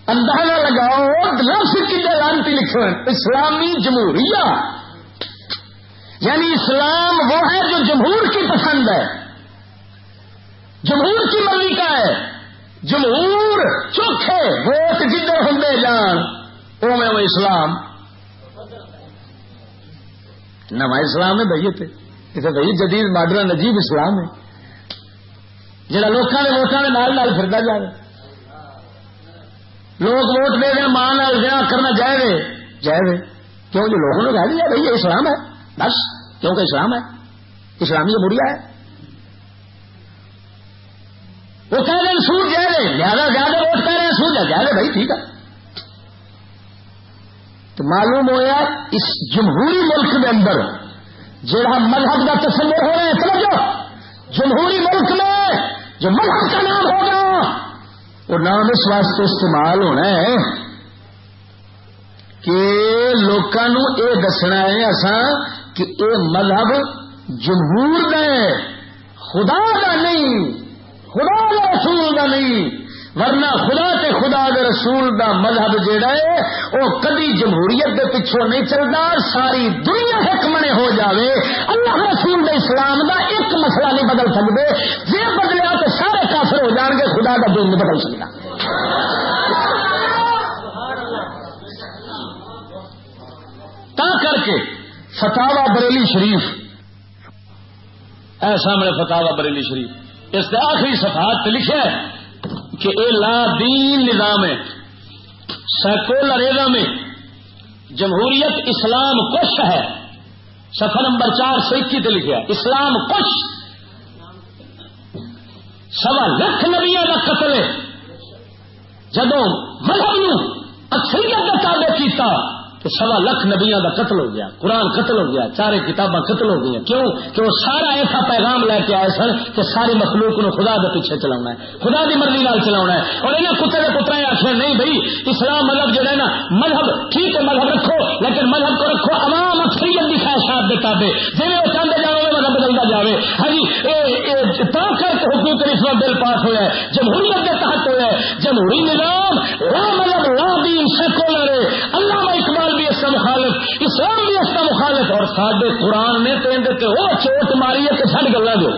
اندازہ لگاؤ لفظ کی لانتی لکھو۔ اسلامی جمہوریہ۔ یعنی اسلام وہ ہے جو جمہور کی پسند ہے۔ جمہور کی مرضی کا ہے۔ جمہور چوکھے، ووٹ جدھر ہوں جان او میں وہ اسلام۔ نواں اسلام ہے بھائی اتنے بھائی جدید، ماڈرن، نجیب اسلام ہے۔ جہاں لوگوں کے ووٹان کے نال نال فردا جائے لوگ ووٹ دے دیں ماں کرنا جائے جائے کیوں جو لوگوں نے کہہ جی، دیا بھائی یہ اسلام ہے۔ بس کیونکہ اسلام ہے۔ اسلامی جمہوریہ ہے۔ وہ کہہ رہے سود جائے رہے زیادہ ووٹ کہہ رہے ہیں، سود جائے۔ رہے بھائی، ٹھیک ہے۔ تو معلوم ہوا اس جمہوری ملک کے اندر جہاں مذہب کا تصور ہو رہا ہے، سمجھو؟ جمہوری ملک میں جو مذہب کا نام ہوگا وہ نام اس واسطے استعمال ہونا ہے کہ لوگوں یہ دسنا ہے اصا کہ اے مذہب جمہور دے خدا کا نہیں، خدا کا رسول کا نہیں۔ ورنہ خدا تے خدا دے رسول دا مذہب جیڑا ہے وہ کدی جمہوریت دے پیچھوں نہیں چلتا ساری دنیا حکمنے ہو جاوے۔ اللہ رسول دے اسلام دا ایک مسئلہ نہیں بدل سکتے جی بدلیا تو سارے کافر ہو جان گے، خدا کا دین نہیں بدل سکتا تا کر کے فتوا بریلی شریف۔ اے سامنے فتوا بریلی شریف، اس کے آخری صفحات لکھا ہے۔ کہ اے لا دین نظام ہے سیکولرزم میں جمہوریت اسلام کش ہے۔ سفر نمبر چار سو اکی لکھا اسلام کش۔ سوا لکھ نبیا کا قتل ہے۔ جدو مذہب نو اکثریت کا تابع کیتا کہ سوا لکھ نبیاں کا قتل ہو گیا، قرآن قتل ہو گیا، چارے کتاباں قتل ہو گئی کیوں؟ کہ وہ سارا ایسا پیغام لے کے آئے سن کہ ساری مخلوق نو خدا کے پیچھے چلا ہے۔ خدا کی مرضی نال چلا ہے۔ اور انہیں کتے کے پترا آخر نہیں بھائی، اسلام مذہب جو ہے نا، مذہب ٹھیک ہے، مذہب رکھو، لیکن مذہب کو رکھو، عوام اکثریت کی خواہشات کے تابے جی وہ چاہتے جاؤ مذہب بدلتا جائے ہاں جی تا کر کے حقوق رشوت بل پاس ہوا ہے، جمہوریت کے تحت ہوا ہے۔ جمہوری نظام، لا مذہب، لا دین، سیکولر اللہ اسلام بھی اس کا مخالف اور سڈے قرآن نے تو اندر وہ چوٹ ماری ہے کہ سن گلا دو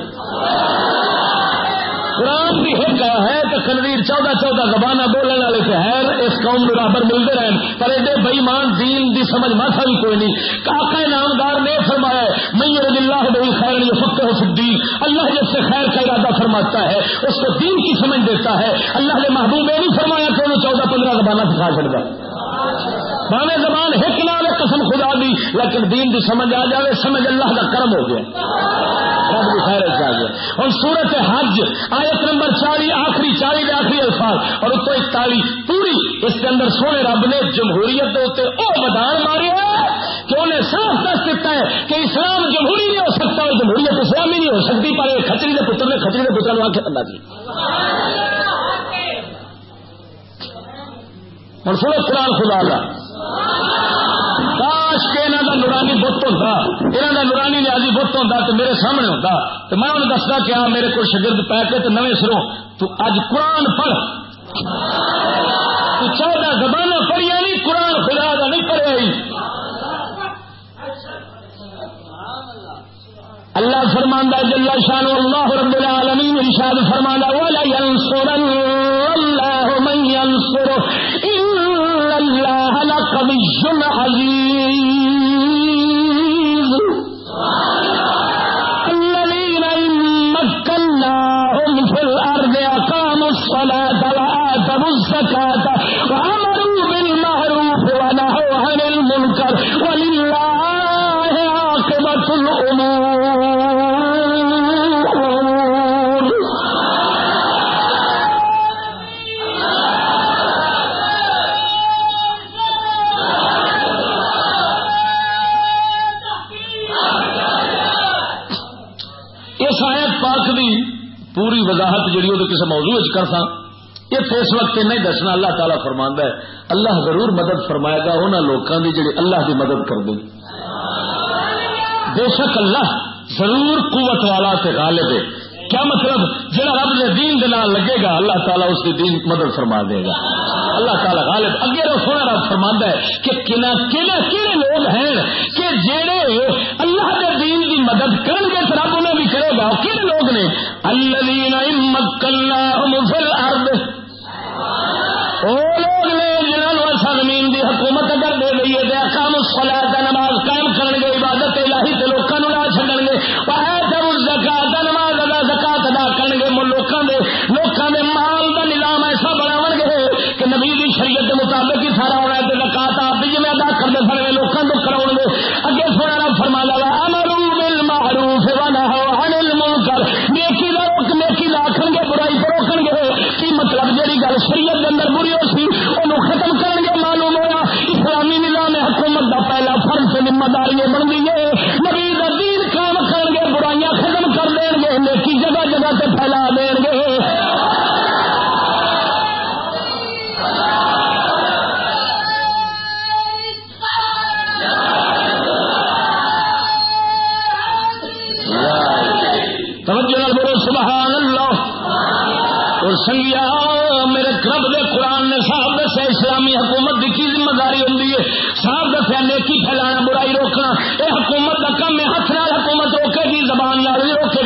قرآن بھی ایک ہے کہ کنویر چودہ چودہ زبانہ بولنے والے سے ہے اس قوم برابر ملتے رہے پر ایڈے بئیمان دین دی سمجھ ماسا بھی کوئی نہیں۔ کاکا نامدار نے فرمایا میور اللہ بھائی خیر یہ فکر ہو سکتی اللہ جس سے خیر کا ارادہ فرماتا ہے، اس کو دین کی سمجھ دیتا ہے۔ اللہ نے محبوب نے نہیں فرمایا کہ انہیں چودہ پندرہ زبانہ سکھا چڑھتا بانے زبان ایک نال قسم خدا دی، لیکن دین دی سمجھ آ جائے سمجھ اللہ کا کرم ہو گیا۔ اور سورت حج، آیت نمبر چالی، آخری چالی کے آخری الفاظ، اور کوئی تالی پوری اس کے اندر سونے رب نے جمہوریت کے اتنے وہ بدان ماری ہے کہ انہیں صاف دس دیتا ہے کہ اسلام جمہوری نہیں ہو سکتا اور جمہوریت اسلامی نہیں ہو سکتی، پر کچری کے پتر نے کچری کے پتر آخر اللہ جی۔ ہوں سنو قرآن خدا کا کاش کے یہاں کا نورانی بت ہوتا یہاں کا نورانی نیازی بت ہوتا تو میرے سامنے ہوتا تو میں انہیں دستا کہ ہاں میرے کو شگرد پی کے تو نویں سروں، تو اج قرآن پڑھ۔ تو چودہ زبان پڑھیا نہیں، قرآن خدا کا نہیں پڑھیا اللہ فرماندہ جل شان اللہ رب العالمین ارشاد فرماندہ ولا ينصرن الله من ينصره۔ ان عظیم کسی موضوع کر سا یہ اس وقت نہیں دسنا، اللہ تعالیٰ فرماندا ہے، اللہ ضرور مدد فرمائے گا انہوں لوگوں کی جڑی اللہ کی مدد کر دے۔ بے شک اللہ ضرور قوت والا تے غالب ہے۔ کیا مطلب؟ جہاں رب نے دین دے نال لگے گا، اللہ تعالیٰ اس کی دین مدد فرما دے گا۔ اللہ تعالیٰ غالب۔ اگے وہ سونا رب فرما ہے کہ کنا کہڑے لوگ ہیں کہ جہے اللہ کے دین کی مدد کرن گے، تو رب انہیں لوگ نے. اللہ وہ لوگ نے جنہوں ایسا زمین کی حکومت اگر دے دئیے تو کام سلا نماز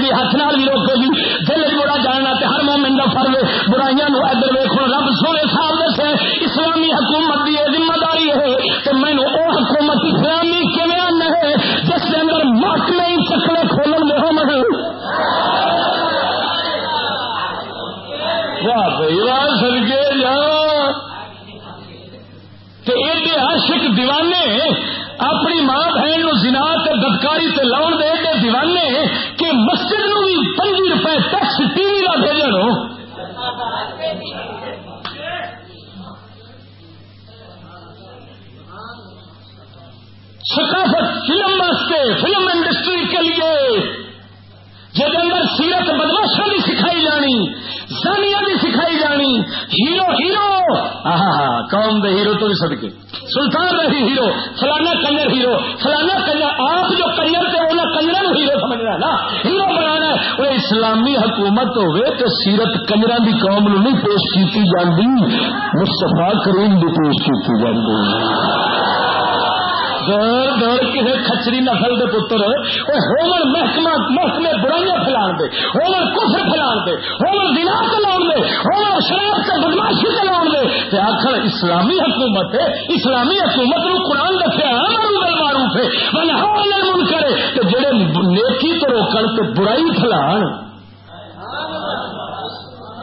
بھی ہاتھ نال بھی روکے گی۔ دل برا جاننا تے ہر مومن کا فرض برائیاں نو ادھر ویکھو رب سونے صاحب دسے، اسلامی حکومت کی یہ ذمہ داری ہے تو مینو وہ حکومت اسلامی کیون آنا ہے؟ جس کے اندر محکمے چکلے کھولن دے ہو واہ بھائی واہ سدکے جا۔ ایڈے عاشق دیوانے، اپنی ماں بہن نو زنا تے بدکاری تے لاؤن دے ایڈے دیوانے کہ مسجد نو بھی پنجی روپے ٹیکس ٹی وی کا بھیجن ثقافت فلم واسطے، فلم انڈسٹری کے لیے۔ جب اندر سیرت بدماشا بھی سکھائی جانی زانیاں بھی سکھائی جانی، ہیرو ہیرو۔ ہاں قوم دے ہیرو تو بھی سدکے سلطان رہی ہیرو، فلانا کنجر ہیرو، فلانا کنجر، آپ جو کنجر تھے انہیں کنجر نو ہیرو سمجھنا نا ہیرو بنانا وہ اسلامی حکومت ہوئے تو سیرت کنجر کی قوم نو نہیں پیش کی جاتی مستفا کریم بھی پیش کی جاتی دور دور کسی کچری نسل کے پتر ہومن محکمہ محکمے برائیاں پھیلا دے ہومن کفر پھیلا دے ہومن دلا چلا دے ہومن شراب سے بدماشی چلا دے۔ تے آخر اسلامی حکومت ہے، اسلامی حکومت نو قرآن دسیا معروف ہے۔ معروف من کرے تو جڑے نیکی تو روکن تے برائی پھیلان۔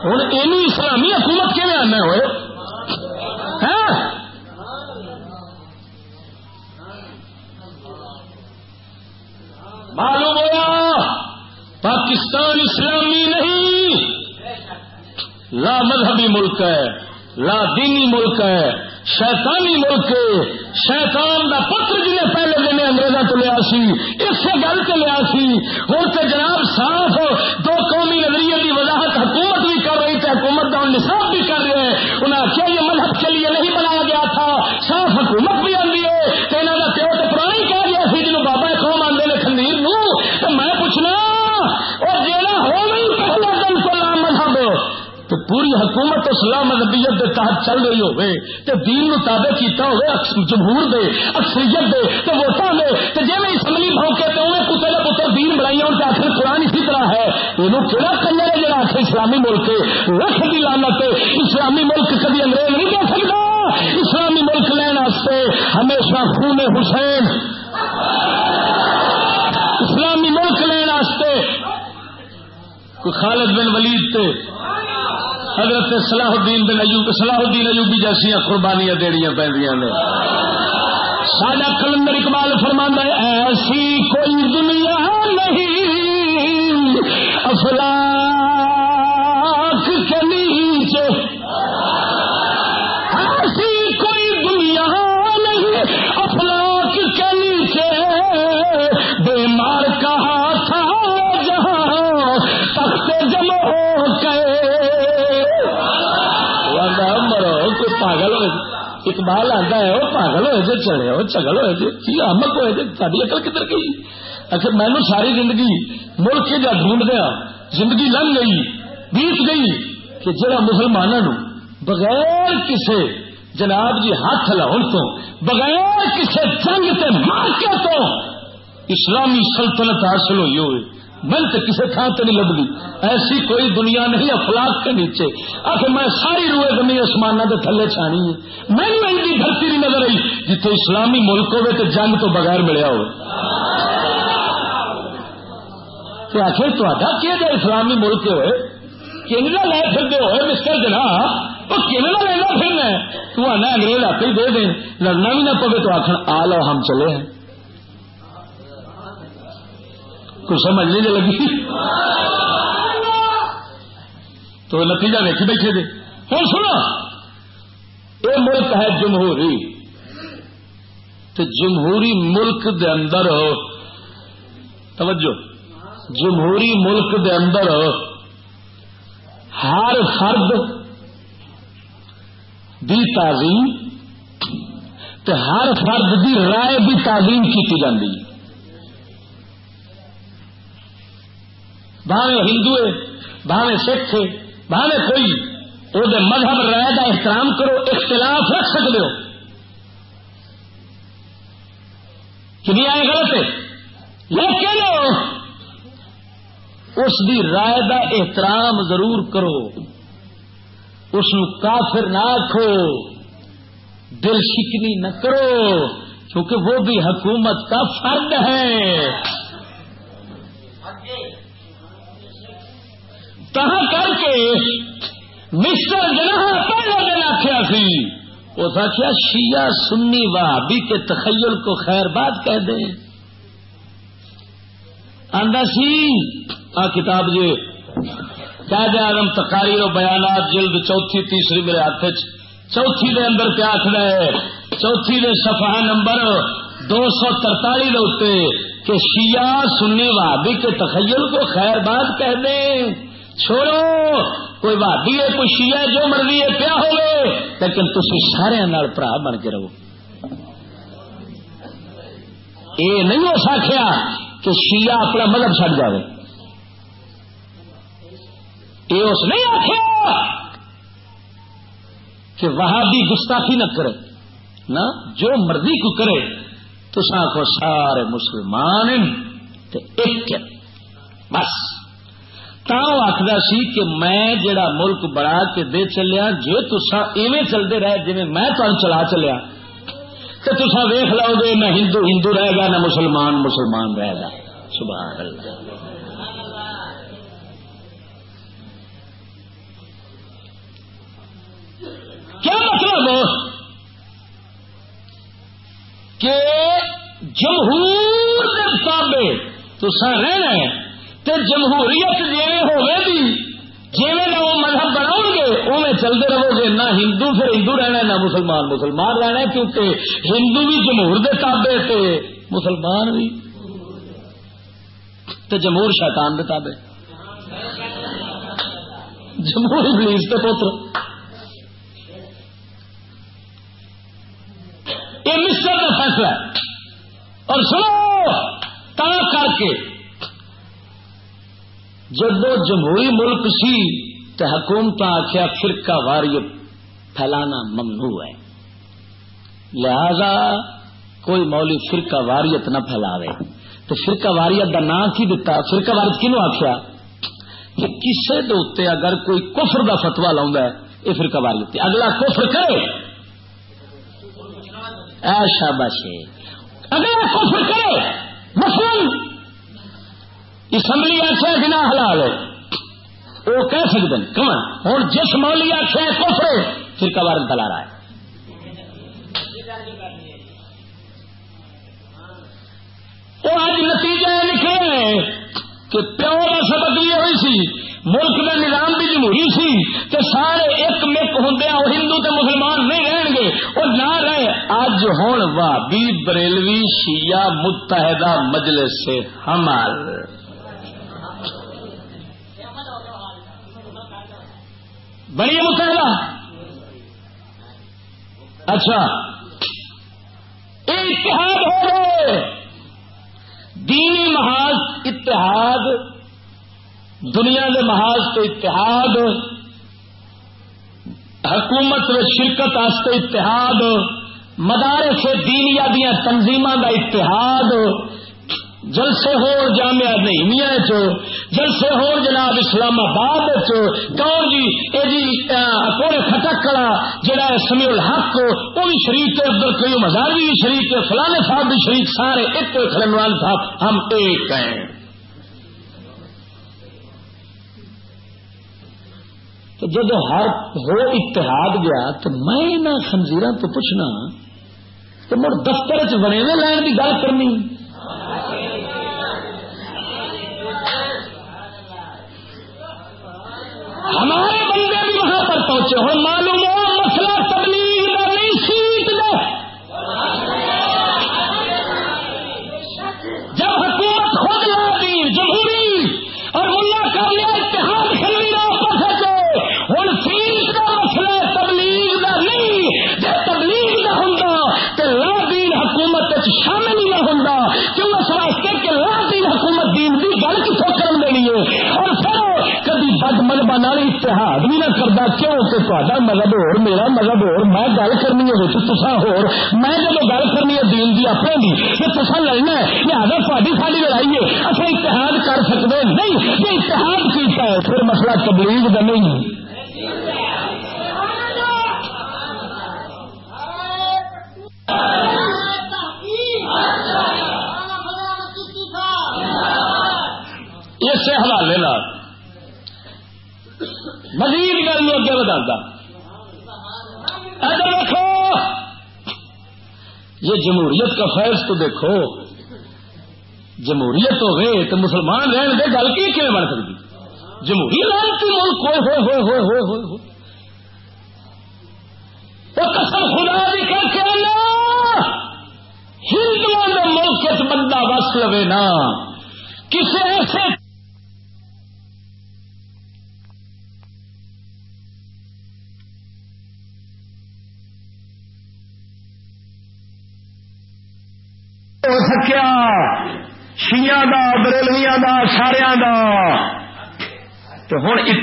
ہوں یہ اسلامی حکومت کیون آنا ہوئے؟ ہاں؟ معلوم ہوا پاکستان اسلامی نہیں۔ لا مذہبی ملک ہے، لا دینی ملک ہے، شیطانی ملک شیطان دا پتر جنہیں پہلے دن انگریزوں کو لیا سی اسے گل کے لیا سی۔ ہوں تو جناب صاف دو پوری حکومت اسلام مذہبیت کے تحت چل رہی ہوئے تو دین نو تابع کیتا ہوئے جمہور دے، اکثریت دے تو ووٹاں دے تو جی میں اسمبلی بھونکے تو انہیں پتر کا پتر دین بنائی اور آخر قرآن اسی طرح ہے۔ یہ کہڑا کنجر ہے جڑا آخر اسلامی ملک ہے؟ لکھ دی لانت اسلامی ملک کبھی انگریز نہیں دے سکتا۔ اسلامی ملک لین واسطے ہمیشہ خون حسین۔ اسلامی ملک لین واسطے۔ کوئی خالد بن ولید تے حضرت صلاح الدین بن ایوب صلاح الدین ایوبی جیسی قربانیاں دینیا پہ ساڈا کلندر اقبال فرمانا ہے، ایسی کوئی دنیا نہیں افلاق اقبال آتا ہے، وہ پاگل ہوئے جی چڑے ہو چگل ہوئے جی کی آمک ہوئے جی ساری اکل کدھر گئی؟ اچھا مینو ساری زندگی ملک جا ڈھونڈ دیا زندگی لنگ گئی، بیت گئی کہ جڑا مسلمانوں بغیر کسے جناب جی ہاتھ لاؤن تو، بغیر کسے جنگ سے مارکے تو، اسلامی سلطنت حاصل ہوئی ہوئے۔ من تو کسی تھان تو نہیں لبھی۔ ایسی کوئی دنیا نہیں افلاق کے نیچے۔ آخر میں ساری روئے زمین آسمان کے تھلے چھانی ہے۔ میں نے ان کی دھرتی نہیں نظر آئی جتنے اسلامی ملک ہوئے تو جنگ تو بغیر ملیا ہو آخر تا کیا جائے اسلامی ملک ہوئے؟ کینیڈا لے پھر ہوئے مسٹر جنا وہ کینیڈا لینا پھرنا ہے؟ تو آنا انگریز آپ ہی دے دیں لڑنا بھی نہ پوے تو آخر آ لو ہم چلے ہیں۔ کچھ سمجھ نہیں لگی۔ تو نتیجہ دیکھ بیٹھے تھے ہوں، سنو۔ یہ ملک ہے جمہوری۔ تو جمہوری ملک دے اندر توجہ۔ جمہوری ملک دے اندر ہر فرد دی تعظیم تے ہر فرد دی رائے بھی تعظیم کی جاتی ہے بھاوے ہندو ہے بھاوے سکھ ہے بھاوے کوئی وہ مذہب رائے کا احترام کرو، اختلاف رکھ سکتے ہو۔ کہ آئے غلط ہے؟ لیکن اس دی رائے کا احترام ضرور کرو۔ اس کافر نہ آخو دل شکنی نہ کرو، کیونکہ وہ بھی حکومت کا فرد ہے۔ کہاں کر کے مسٹر جناح پہلا دن آخیا سی۔ اس آخیا شیعہ سنی وہابی کے تخیل کو خیر بات کہہ دیں۔ آندا سی، آ کتاب جی قید آدم تقاریر و بیانات جلد چوتھی، تیسری میرے ہاتھ چوتھی دے اندر کیا آخر ہے۔ چوتھی دے صفحہ نمبر دو سو ترتالی دے کہ شیعہ سنی وادی کے تخیل کو خیر بات کہہ دیں۔ چھوڑو، کوئی وادی ہے، کوئی شیعہ جو مرضی ہے، پیا ہوگے لیکن تھی سارے برا بن کے رہو۔ یہ نہیں ہو سکیا کہ شیعہ اپنا مذہب چڑ جائے یہ اس نہیں آخیا کہ وہاں بھی گستاخی نہ کرے۔ نہ جو مرضی کو کرے تو سارے مسلمان ایک بس۔ آخر سی کہ میں جڑا ملک بڑا کے دے چلیا جی تسا ایویں چلتے رہے جی میں تمہیں چلا چلیا۔ تو تصا ویخ لو گے نہ ہندو ہندو رہے گا، نہ مسلمان مسلمان رہے گا۔ سبحان اللہ۔ کیا مطلب کہ جمہور کے تابے تو رہنا ہے۔ تو جمہوریت جیویں ہوگی بھی، جیویں نہ وہ مذہب بناؤ گے اوے چلتے رہو گے، نہ ہندو پھر ہندو رہنا نہ مسلمان مسلمان رہنا کیونکہ ہندو بھی جمہور دے تابے تے، مسلمان بھی۔ تو جمہور شیطان دے تابے جمہور پولیس کے پوتر۔ یہ مصر کا فیصلہ ہے۔ اور سنو، تا کر کے جب وہ جمہوری ملک سی تو حکومت آخیا فرقہ واریت پھیلانا ممنوع ہے۔ لہذا کوئی مولی فرقہ واریت نہ پھیلاوے۔ تو فرقہ واریت کا نام کی دتا، فرقہ واریت کنو آخیا کہ کسی دے اگر کوئی کفر دا فتوا لاؤں یہ فرقہ واریت اگلا کفر کرے۔ ایشا بشے اگر کفر کرے۔ مثلا اسمبلی آخر بنا حلال ہے وہ کہہ سکتے ہیں کم ہوں جس مولی آخر کفر پھر کبار تلا رہا ہے وہ آج نتیجہ نکلے کہ پیو کا سبق بھی ہوئی سی، ملک کا نظام بھی جمہوری سی تو سارے ایک مک ہوں وہ ہندو تے مسلمان نہیں رہن گے، وہ نہ رہے۔ اج ہوں وابی بریلوی شیعہ متحدہ مجلس سے ہمار بڑی متحدہ اچھا۔ اتحاد ہو رہے دینی محاذ اتحاد، دنیا کے محاذ تو اتحاد۔ حکومت و شرکت آستے اتحاد۔ مدارے سے دینیا دیا تنظیم کا اتحاد۔ جلسے ہو، جامعہ نہیمیا جلسے ہو، جناب اسلام آباد کون جی یہ جی کوڑے خٹک کڑا جہاں سمی الحق وہ بھی شریف عبد القیوم ہزاروی بھی شریف فلانے صاحب بھی شریف سارے ایک خلنوان صاحب، ہم ایک ہیں۔ تو جب ہر ہو اتحاد گیا، تو میں نہ خنزیر تو پوچھنا کہ مر دفتر چ بنے ہوئے کی گل کرنی ہمارے بندے بھی وہاں پر پہنچے ہو معلوم ہو مسئلہ تبلیغ کا نہیں سیٹ دو جب حکومت خود لا دی جمہوری اور ملا کر لیا اتحاد کھیلی رہا ہوں فیس کا مسئلہ تبلیغ کا نہیں جب تبلیغ کا ہوں تو لا دین حکومت شامل ہی نہ ہوں کیوں اس واسطے کہ لا دین حکومت دین کی گل کتوں کر دینی ہے اور پھر کبھی بد مذہب نال اتحاد بھی نہ کرتا کیوں کہ تا مذہب ہو میرا مذہب ہو میں گل کرنی ہے تصا ہو میں جب گل کرنی ہے دین کی اپنے کی کہ تصا لڑنا ہے لہٰذا تاری ساری لڑائی ہے اصل اتحاد کر سکتے نہیں یہ اتحاد کیتا ہے پھر مسئلہ تبلیغ کا نہیں اسے حوالے مزید گل اگے بتا ادھر دیکھو یہ جمہوریت کا فیض تو دیکھو جمہوریت ہو گئے تو مسلمان رہن دے، گل کی کیوں بن سکتی؟ جمہوری لانتی ملک، ہوئے ہوئے ہوئے ہوئے ہوئے ہوئے۔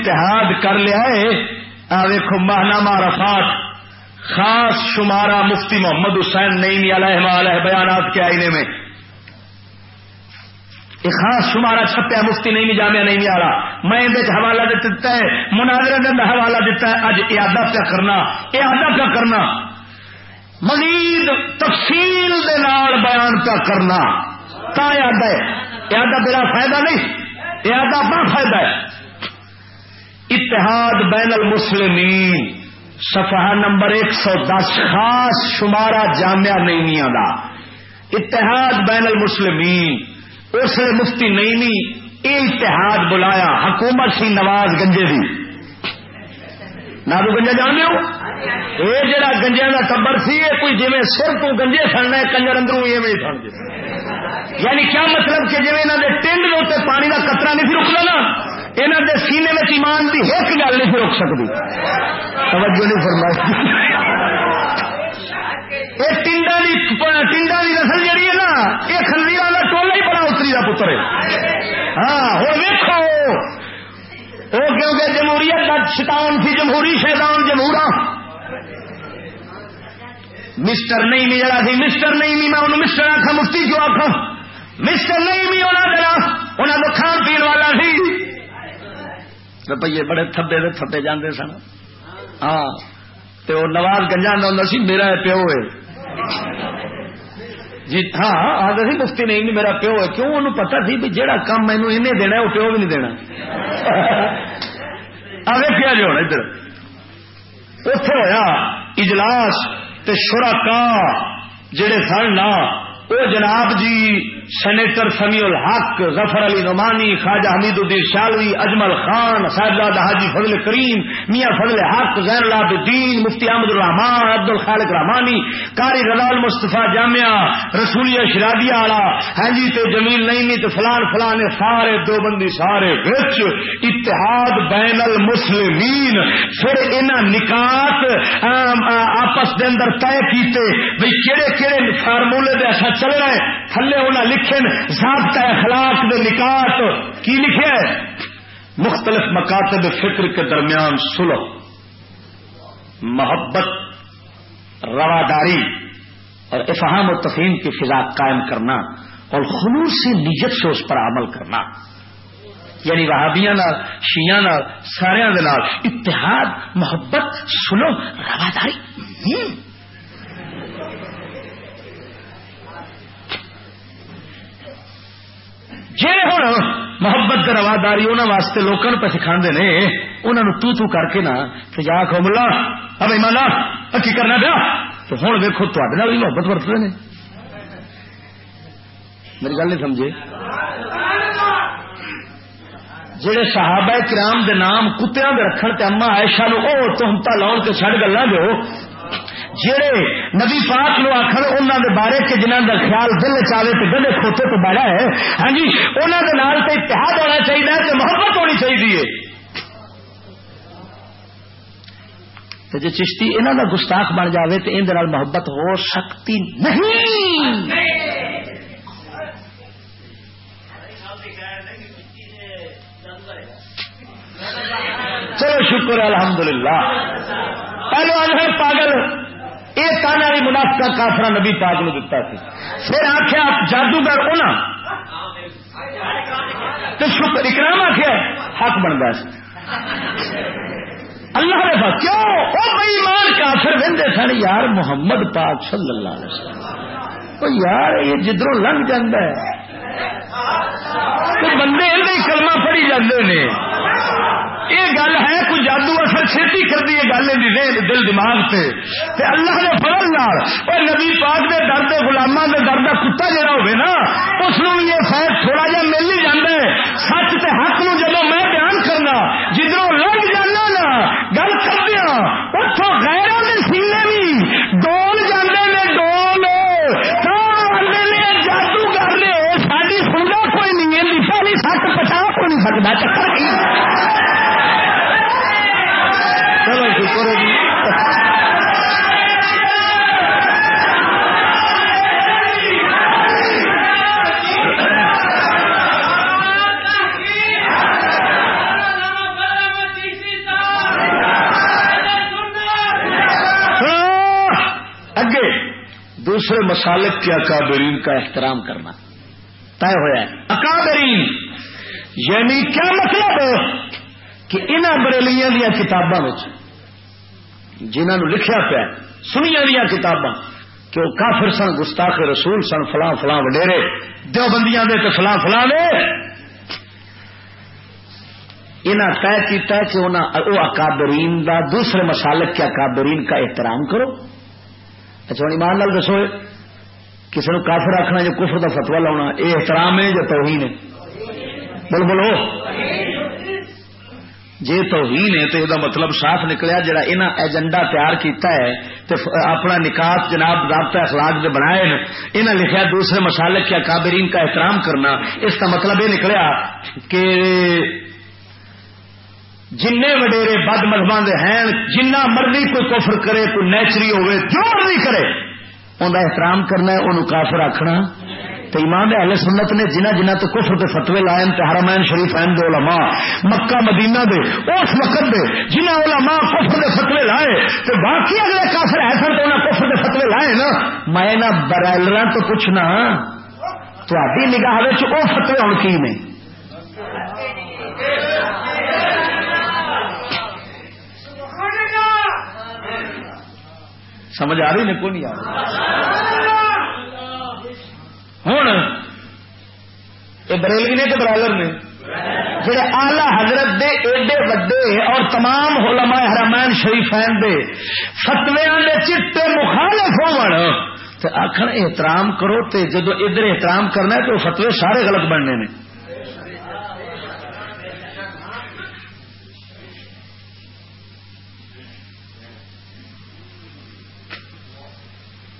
اتحاد کر لیا ہے آ ویکو ماہنامہ رفات خاص شمارہ مفتی محمد حسین نئی علیہ علیہ بیانات کے آئینے میں۔ ایک خاص شمارہ چھپیا مفتی نہیں جامع نہیں آ رہا میں اندر حوالہ دیتا ہے مناظرے دن حوالہ دیتا ہے، اج ارادہ پیا کرنا ارادہ پیا کرنا۔ مزید تفصیل دے نال بیان پیا کرنا۔ تا یاد ہے۔ ارادہ بلا فائدہ نہیں ارادہ بڑا فائدہ ہے۔ اتحاد بین المسلمین، صفحہ نمبر ایک سو دس، خاص شمارہ جامعہ نئیمیاں دا۔ اتحاد بین المسلمین، اس لیے مفتی نئیمی یہ اتحاد بلایا، حکومت سی نواز گنجے دی۔ نادو گنجا جان ہو یہ جڑا گنجیا کا ٹبر سی یہ کوئی جی سر تو گنجے سڑنا ہے کنجر اندروں ایویں سڑ یعنی کیا مطلب کہ جی انہوں نے ٹنڈ کے پانی کا قطرہ نہیں رکنا نا؟ یہاں کے سینے میں ایمان کی ایک گل نہیں روک سکتی توجہ نہیں فرمائی۔ یہ ٹنڈا ٹنڈا کی نسل جہی ہے نا یہ خلوی والا ٹولا ہی بڑا اتری کا پتر ہے۔ ہاں ہوں ویکو وہ کیونکہ جمہوریت کا شیطان تھی، جمہوری شیطان جمہورا۔ مسٹر نہیں می جڑا سی مسٹر نہیں می میں انہوں مسٹر آخا مفتی کیوں آخا مسٹر نہیں می ہونا دینا انہوں کو کھان پی والا سی۔ روپیے بڑے تھبے دے تھبے جاندے سن۔ ہاں تو نواز گنجا ہوں سی، میرا پیو ہے جی ہاں, ہاں، آگے سی مفتی نہیں میرا پیو ہے کیوں؟ انہوں پتا سی بھی جہاں کام مینو انہیں دینا وہ پیو بھی نہیں دینا۔ آگے کیا جو جی ادھر۔ اتے ہوا اجلاس تے شرکا جڑے سن نا وہ جناب جی سینیٹر سمی الحق، ظفر علی نعمانی، خواجہ حمید الدین شالوی، اجمل خان، صاحبزادہ حاجی فضل کریم، میاں فضل حق، زین الدین مفتی احمد الرحمان عبد الخالق رحمانی کاری رلال مصطفیٰ جامعہ رسولیہ شرادیا والا ہاں جی جمیل نہیں تے فلان فلان سارے دو بندی سارے وچ اتحاد بین المسلمین۔ پھر انہاں نکات آپس دے اندر طے کیتے بھئی کیڑے کیڑے فارمولے دے ایسا چل رہا ہے۔ تھلے انہیں لکھے ضابطہ اخلاق دے نکات، کی لکھے مختلف مکاتب فکر کے درمیان سلو، محبت، رواداری اور افہام و تفہیم کی فضا قائم کرنا اور خلوص سے نیت سے اس پر عمل کرنا۔ یعنی وہابیاں شیاں سارے اتحاد، محبت، سلو، رواداری۔ جی ہوں محبت رواداری انہوں واسطے لوگوں پہ سکھا نے انہوں تو تو کر کے نا جا کھو ملا اب ملا کی کرنا پیا؟ تو ہوں ویکو تے بھی محبت ورتتے ہیں میری گل نہیں سمجھے؟ جہے صحابہ کرام دے نام کتیا رکھن تے اما عائشہ نو او تہمتا لاؤ کے چڑ گلا دو جہے نبی پاک نو آخر انہوں دے بارے کے جنہوں کا خیال دل چاہے تو گلے کھوتے تو بڑا ہے ہاں جی انہوں کے نال تو اتحاد ہونا چاہیے کہ محبت ہونی چاہیے جی چشتی انہوں کا گستاخ بن جائے تو اندر محبت ہو سکتی نہیں۔ چلو شکر الحمدللہ۔ پہلو آج پاگل۔ یہ تانا بھی منافقہ کافرا نبی پاک نو دتا سی۔ پھر آخیا جادوگر ہونا تو شکر اکرام آخیا حق بنتا سی۔ اللہ نے پاس کیوں؟ وہ بئی مان کافر وہدے سن، یار محمد پاک صلی اللہ علیہ وسلم۔ تو یار، یہ جدھروں لنگ جانا ہے۔ تو بندے کلمہ پڑھی جاندے نے۔ یہ گل ہے، کوئی جادو اثر چھتی کر دی گل دل جی دل، دماغ سے تے اللہ دے فضل نال اور نبی پاک دے درد گلاما غلاماں دے در دا کتا جا ہوا اس یہ فیض تھوڑا جا مل ہی جانا ہے۔ سچ تے حق نو جب میں بیان کرنا جدھر لگ جانا نا، گل کردیا اتو غیراں کے سینے بھی ڈول جانے نے، ڈول۔ جادو کر رہے ہو ساری سنگا کوئی نہیں ہے لکھا نہیں سچ پچا کوئی نہیں سکتا چکر دوسرے مسالک کے اکابرین کا احترام کرنا طے ہوا ہے اکابرین یعنی کیا مطلب کہ انہوں بریلیاں دیا کتاباں جنہوں لکھا پیا سنیا دیا کتاباں، کہ وہ کافر سن، گستاخ رسول سن، فلاں فلاں وڈیرے دو بندیاں دے تو فلاں فلاں دے۔ انہیں طے کیا کہ وہ اکابرین دا، دوسرے مسالک کے اکابرین کا احترام کرو۔ اچھا ہوں ایمان دسو کسی نے کافر آخنا جو کفر کا فتوا لاؤنا، یہ احترام ہے جو توہین ہے؟ بول، بولو۔ جی توہین ہے تو یہ مطلب صاف نکلیا، جڑا انہیں ایجنڈا تیار کیتا ہے تو اپنا نکات جناب رابطہ اخلاق جو بنائے انہیں لکھا دوسرے مسالک کے اکابرین کا احترام کرنا، اس کا مطلب یہ نکلیا کہ جن وڈیرے بد مذہب ہیں، جنہ مرضی کوئی کفر کرے، کوئی نیچری ہوئے، جو مرضی کرے، ان احترام کرنا ہے، انہوں کافر رکھنا تو امام اہل سنت نے جنہ جنہ تو کفر کے فتوے لائے تو حرمین شریف ہیں، دو علماء، مکہ، مدینہ دے، اس وقت دے، جنہ علماء کفر کے فتوے لائے تو باقی اگلے کافر ہے سن، تو انہیں کفر کے فتوے لائے نا۔ میں نہ برائلر تو پوچھنا ہاں، تو نگاہ وہ فتوے ہوں کی نے؟ سمجھ آ رہی نے کو نہیں آ رہی۔ ہوں۔ یہ بریلوی نے تو برائلر نے۔ جڑے آلہ حضرت دے ایڈے وڈے اور تمام علماء حرمین شریفین دے فتویا دے چٹے مخالف ہو آخر احترام کرو، تے جدو ادھر احترام کرنا ہے تو فتوے سارے غلط بننے نے۔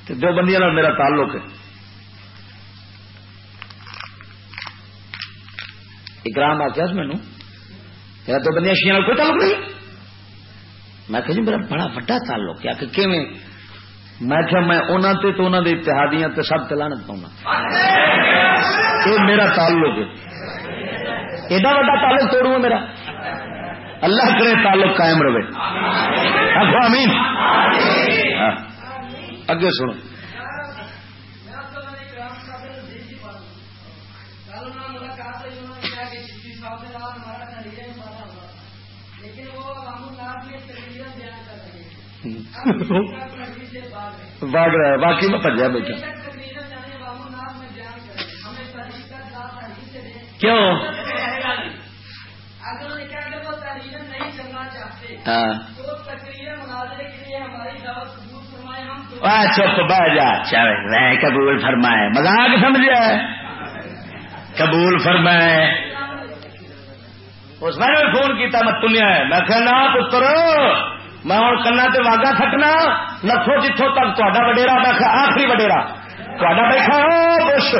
دو بندیاں میرا تعلق ہے۔ اکرام آ کیا مینو میرا دو بندیاں شیئر کوئی تعلق نہیں۔ میں کہ جی میرا بڑا وڈا تعلق ہے۔ کہ کیویں؟ میں کیا میں انہوں تے تو انہوں دے اتحادیاں تے سب تلانت پاؤں یہ میرا تعلق ہے۔ ایڈا وا تعلق توڑوں میرا۔ اللہ کرے تعلق قائم رہے۔ امین اگے سنو۔ باغ رہا ہے باقی میں پجا بیٹھا کیوں؟ ہاں۔ چپ بہ جا چل قبول فرمائے۔ مزاق سمجھا قبول فرمائے۔ اس میں فون کیا میں تلیا ہے۔ میں کہنا، پتر، میں ہوں کنا تے واگا تھکنا نسو جتوں تک تا وڈیرا، میں آخری وڈیرا۔ تا بیٹھا بش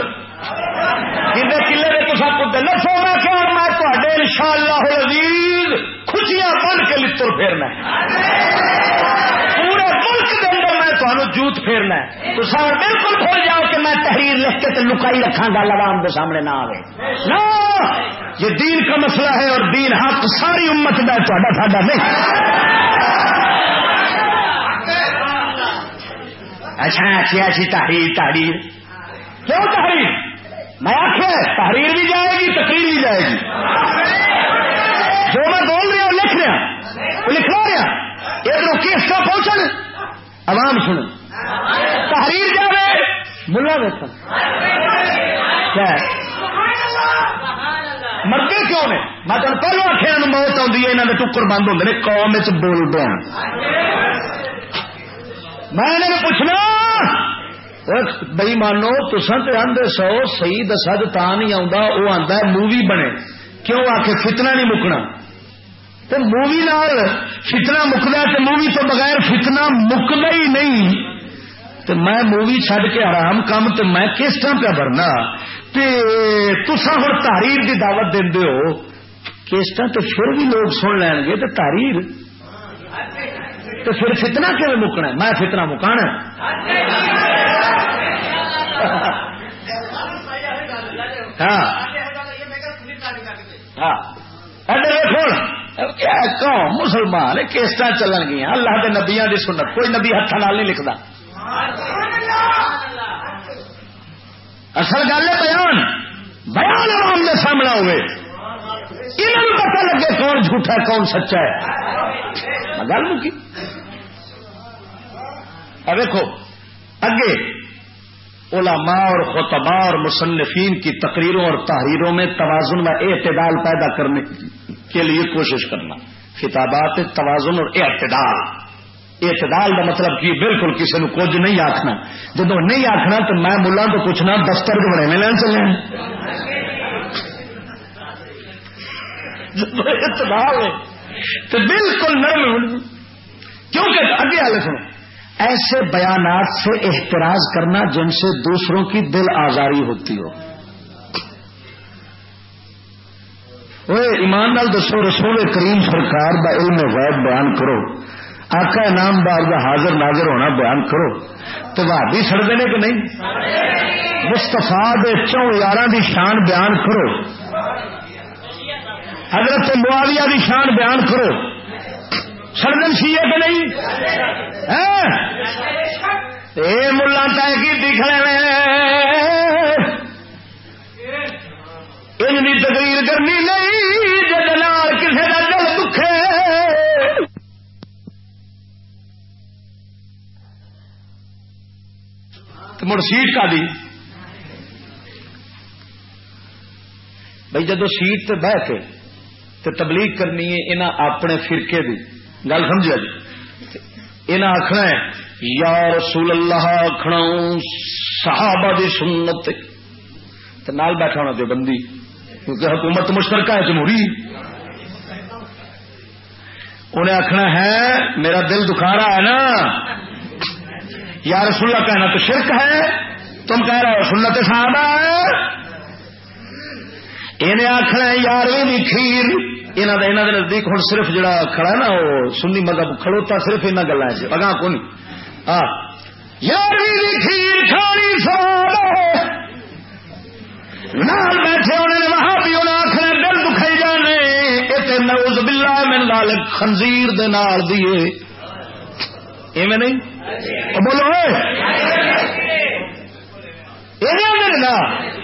کلے کلے میں تصا پتے نسو میں کیا میں تے ان شاء اللہ عزیز خوشیاں بن کے لطر پھیرنا پورے ملک کے اندر میں تمہیں جوت پھیرنا ہے۔ تو سر بالکل بھول جاؤ کہ میں تحریر لکھ کے لکائی رکھا گا عوام کے سامنے نہ آئے نہ! یہ دین کا مسئلہ ہے اور دین حق ساری امت کا تا ساڈا نہیں۔ اچھا اچھی اچھی تحریر تحریر۔ کیوں تحریر؟ میں آخر تحریر بھی جائے گی، تقریر بھی جائے گی۔ جو میں بول رہا ہوں، لکھ رہا لکھوا رہا ادھر کیس کا پہنچن عوام سن تحریر جائے ملا دیکھ مرتے کیوں نے؟ میں تمہیں پہلو آخر موت آتی ہے یہاں کے ٹکر بند ہوتے ہیں قوم چ بول دیا میں انہیں پوچھنا بئی مانو تسان تو آدھے سو سی دسا تو نہیں آتا وہ آتا ہے مووی بنے۔ کیوں آ کے فتنا نہیں مکنا۔ تو مووی نال فتنا مکدا تو مووی تو بغیر فتنا مکدا ہی نہیں تو میں مووی چڈ کے آرام کام تو میں کس طرح پہ بھرنا تسا ہوں تحریر کی دعوت دے ہو کس طرح تو پھر بھی لوگ سن لین گے تو تحریر تو پھر فتنا کیون مکنا میں فتنا مکانا ہاں ہاں مسلمان کیسٹ چلن گیا اللہ کے نبیا کی سنت، کوئی نبی ہاتھ نہیں لکھتا اصل گل ہے بیان۔ بیان عوام کے سامنے ہوئے۔ انہوں پتہ لگے کون جھوٹا ہے، کون سچا ہے۔ گل مکی۔ دیکھو اگے علماء اور خطباء اور مصنفین کی تقریروں اور تحریروں میں توازن و اعتدال پیدا کرنے کے لیے کوشش کرنا۔ خطابات، توازن اور اعتدال۔ اعتدال کا مطلب کہ بالکل کسی نے کچھ نہیں آخنا جب نہیں آخنا تو میں ملا تو پوچھنا دفتر کے بڑے میں لین چلے اعتدال ہے تو بالکل نرم کیونکہ اگے والے سنو۔ ایسے بیانات سے احتراز کرنا جن سے دوسروں کی دل آزاری ہوتی ہو۔ وہ ایمان نال دسو، رسول کریم سرکار دا علم غیب بیان کرو۔ آقا نام دار کا حاضر ناظر ہونا بیان کرو۔ تو بھابی سڑتے ہیں کہ نہیں؟ مستفا چون یار کی شان بیان کرو۔ حضرت معاویہ کی شان بیان کرو۔ سڑن سی ہے کہ نہیں؟ ہاں؟ یہ ملا طے کی دکھنے ان تقریر کرنی نہیں جال کسی کا دل دکھے۔ مڑ سیٹ کا دی۔ بھائی جدو سیٹ تے بہ کے تبلیغ کرنی ہے انہیں اپنے فرقے دی۔ گل سمجھا جی؟ یہ آخنا ہے، یا رسول اللہ آخنا صحابہ دی سنت نال بیٹھا ہونا جو بندی۔ کیونکہ حکومت مشترکہ ہے جمہوری۔ انہیں آخنا ہے، میرا دل دکھا رہا ہے نا۔ یا رسول اللہ کہنا تو شرک ہے۔ تم کہہ رہے ہو سنت صحابہ ہے۔ انہیں آخنا ہے یارویں کھیر۔ یہاں نزدیک ہوں صرف جڑا کھڑا ہے نا، وہ سنی مذہب کھڑوتا صرف ان گلا اگا کون؟ کھیر کھانی نال بیٹھے ہونے نے وہاں بھی انہیں آخر دل دکھائی جانے۔ یہ نوز بلا میں لال خنزیر دے نال دیے ایویں نہیں؟ بولو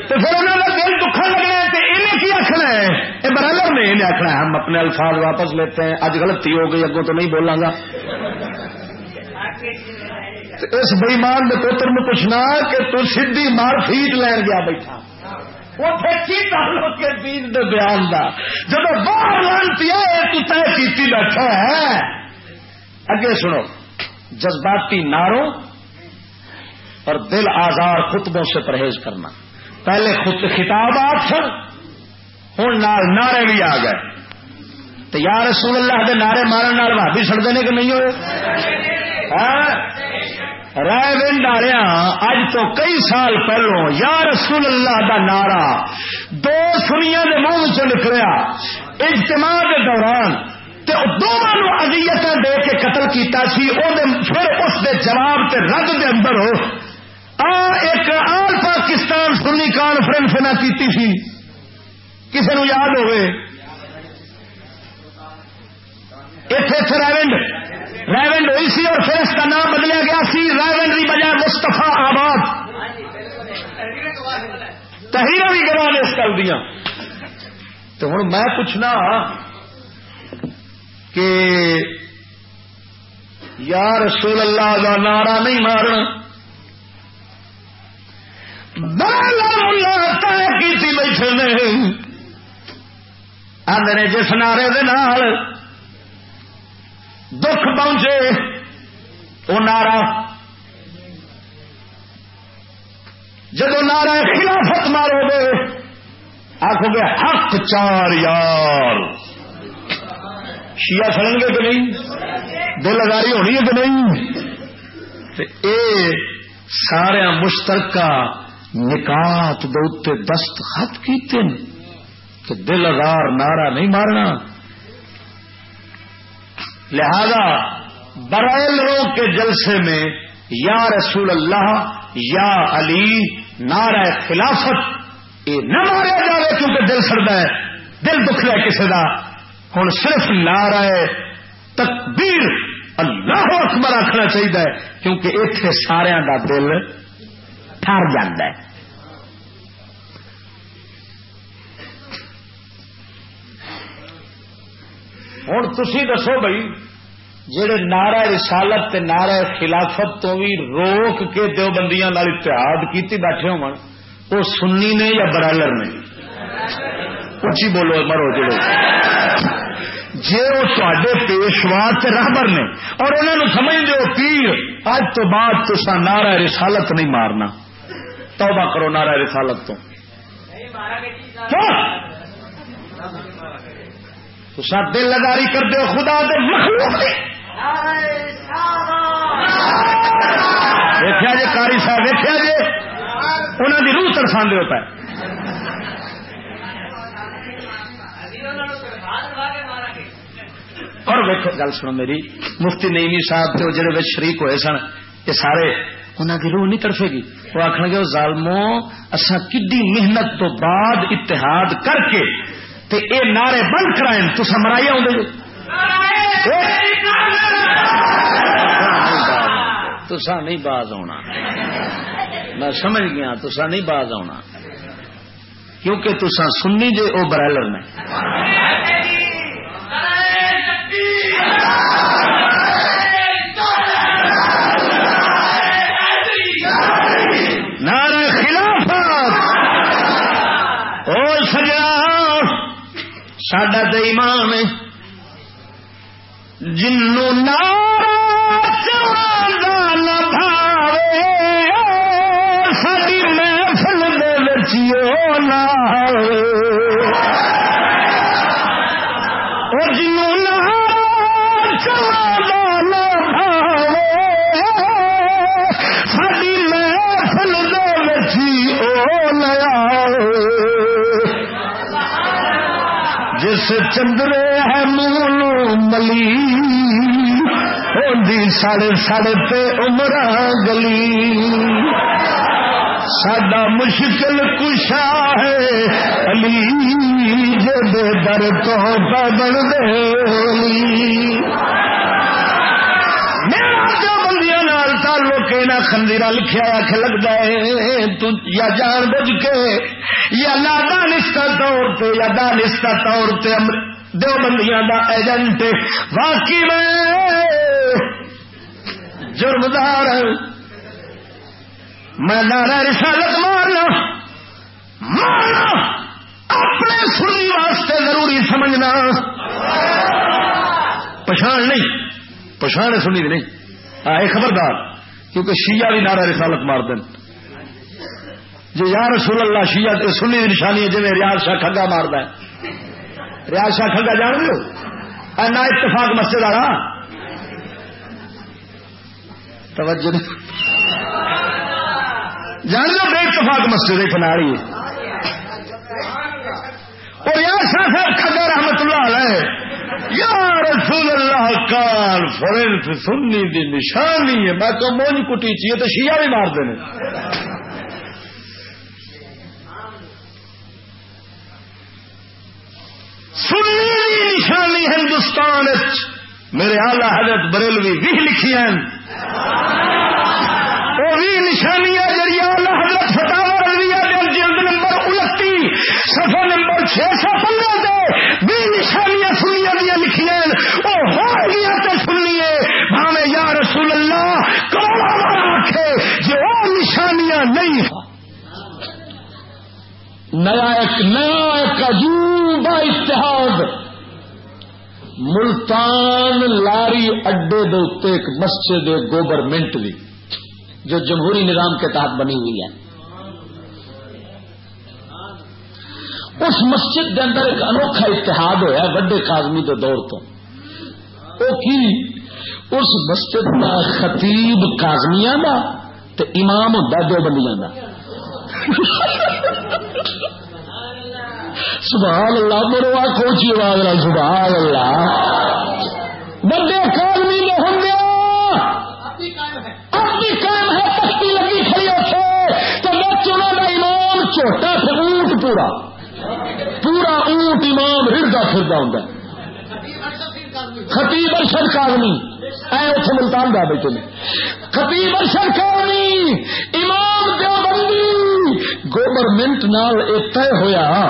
تو پھر انہوں کا دل دکھن لگنا انہیں کی آخنا ہے؟ یہ برادر نے انہیں آخنا ہے۔ ہم اپنے الفاظ واپس لیتے ہیں۔ اج غلطی ہو گئی، اگوں تو نہیں بولاں گا۔ اس بئیمان نے پوتر میں پوچھنا کہ تو سیدھی مار فیٹ لین گیا بیٹھا۔ بیان کا جب باہر لانتی تو طے کی بیٹھا ہے۔ اگے سنو، جذباتی ناروں اور دل آزار خطبوں سے پرہیز کرنا۔ پہلے خود خطابات سن ہوں نعرے بھی آ گئے۔ تو یا رسول اللہ کے نعرے مارن بھابی سڑتے ہیں کہ نہیں ہوئے؟ ہاں؟ رائے ون ڈالیا اج تو کئی سال پہلو، یا رسول اللہ کا نعرہ، دو سنیا کے منہ چ نکلیا، اجتماع کے دوران دونوں اذیت دے کے قتل کیتا سی، او دے پھر اس دے جواب تے رد دے اندر ہو۔ آ، ایک آل پاکستان سنی کانفرنس نہ کیتی سی۔ کسی نو یاد ہوئے اتے ریونڈ ریونڈ ہوئی سی اور پھر اس کا نام بدلیا گیا سی ریونڈ کی بجائے مستفا آباد۔ تحریر بھی گوا نے اس کل دیا۔ تو ہوں میں پوچھنا کہ یا رسول اللہ کا نعرہ نہیں مارنا؟ کی بیٹھے نہیں آدھے جس نعرے نال دکھ پہنچے، وہ نعرہ جب نعرہ خلافت مارو گے آخو گے، حق چار یار۔ شیعہ سڑیں گے کہ نہیں؟ دل ازاری ہونی ہے کہ نہیں؟ اے سارا مشترکہ نکات دے دستخط کیتے کہ دل ازار نعرہ نہیں مارنا۔ لہذا برائل رو کے جلسے میں یا رسول اللہ، یا علی، نعرہ خلافت، یہ نہ مارا جائے کیونکہ دل سڑتا ہے، دل دکھ رہا کسی کا ہوں صرف نعرہ تکبیر اللہ اکبر آخنا چاہیے کیونکہ اتنے سارا کا دل ٹر جا ہوں تھی دسو بھائی جہے نعرہ رسالت تے نعرہ خلافت تو بھی روک کے دو بندیاں اتحاد کی بیٹھے ہو وہ سنی نے یا برائلر نے؟ اچھی بولو مرو جڑو جی وہ تے پیشوا رابر نے اور انہوں نے سمجھ دو پیر اج تو بعد تسا نعرہ رسالت نہیں مارنا۔ توبہ کرو نعرہ رسالت تو۔ تسا دل لگاری کر دو خدا دے مخلوق ویخیا جی کاری صاحب ویخیا جی انہوں کی روح ترسان دے ہوتا اور ویکو گل سنو میری، مفتی نیمی صاحب تو جڑے شریک ہوئے سن، یہ سارے انہوں کی روح نہیں تڑفے گی۔ وہ آخر گے ظالمو اصا کڈی محنت تو بعد اتحاد کر کے تے اے نعرے بند کرائیں تو سمرائی آؤ تسا نہیں باز آنا میں سمجھ گیا تسا نہیں باز آنا کیونکہ تسا سننی جے او برائلر نے نعرہ خلافت او سجا ساڈا تو ایمان جنو نارا بھاوے ساری محفل دے بچی نہ چندرے ہے مولو ملی ہوندی سڑ سڑ پہ عمرہ گلی۔ سڈا مشکل کشا ہے، علی جب در تو پبڑ دے میرا جو بندیاں نال تعلق نہ خندیرا لکھیا آخ لگتا ہے، تو یا جان بوجھ کے، یا نادانستہ طور پہ یا دانستہ طور پہ دو بندیاں دا ایجنٹ واقعی میں جرمدار میں نارا رسالت مارنا مارنا، اپنے سنی واسطے ضروری سمجھنا۔ پچھان نہیں پچھاڑ سنی نہیں۔ آئے خبردار۔ کیونکہ شیعہ بھی نارا رسالت مار دیں جو جی یا رسول اللہ، شیعہ سنی نشانی ہے جی ریاض شاہ کھگا مارد ہے۔ ریاض شاہ کھگا جان لو نہ اتفاق مسجد آ رہا توجہ جان لو بے اتفاق مسجد ایک ناڑی اور ریاض شاہ صاحب کھگا رحمت اللہ علیہ۔ یا رسول اللہ کال فرنس سنی دی نشانی ہے۔ میں تو مونج کٹی چاہیے تو شیعہ بھی مار دینے۔ سنی نشانی ہندوستان میرے آلہ حضرت بریلوی بھی لکھی ہیں۔ وہ بھی نشانیاں جڑی آلہ حضرت فتح سفر نمبر چھ سو پندرہ دے بھی نشانیاں سنیا دیا لکھی وہ ہو گیا تو سنیے۔ بھاوے یا رسول اللہ کروڑا آخے جو وہ نشانیاں نہیں۔ نیا ایک نیا ایک عجوبہ اتحاد ملتان لاری اڈے دے ایک مسجد گورنمنٹ بھی جو جمہوری نظام کے تحت بنی ہوئی ہے۔ اس مسجد کے اندر ایک انوکھا اتحاد ہوا وڈے کازمی کے دور تو۔ وہ کی؟ اس مسجد کا خطیب کازمیا کا امام ہوتا دو بندیاں کا سبحان اللہ میرے آ کوچی آواز رہا سبحان اللہ۔ بڑے کالمی میں ہوں اپنی قائم ہے، تختی لگی کھڑی اتنے تو میں چنا کا امام چھوٹا سے اونٹ پورا۔ اونٹ امام ہردا پھردا ہوں خطیب ارشد کاغنی اے اتنے ملتان گا بیٹھے نے۔ خطیب ارشد کاغنی امام دیوبندی۔ گورنمنٹ نال ایک طے ہویا۔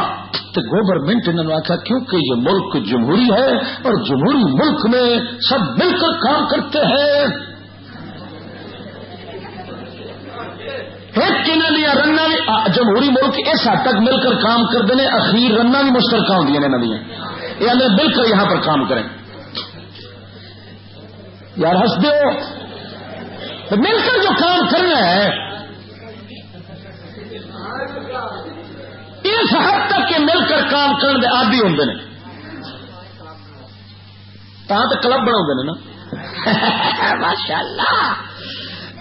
تو گورنمنٹ انہوں نے آخیا کیونکہ یہ ملک جمہوری ہے اور جمہوری ملک میں سب مل کر کام کرتے ہیں ایک انہوں دیا رنگ بھی جمہوری ملک اس حد تک مل کر کام کرتے ہیں، اخیر رنگ بھی مشترکہ ہوتی ہیں انہوں یہ ہمیں مل کر یہاں پر کام کریں۔ یار ہنس دو مل کر جو کام کرنا ہے، اس حد تک کہ مل کر کام کرنے کے آدی ہوں نے۔ تو کلب بنا نا۔ ماشاء اللہ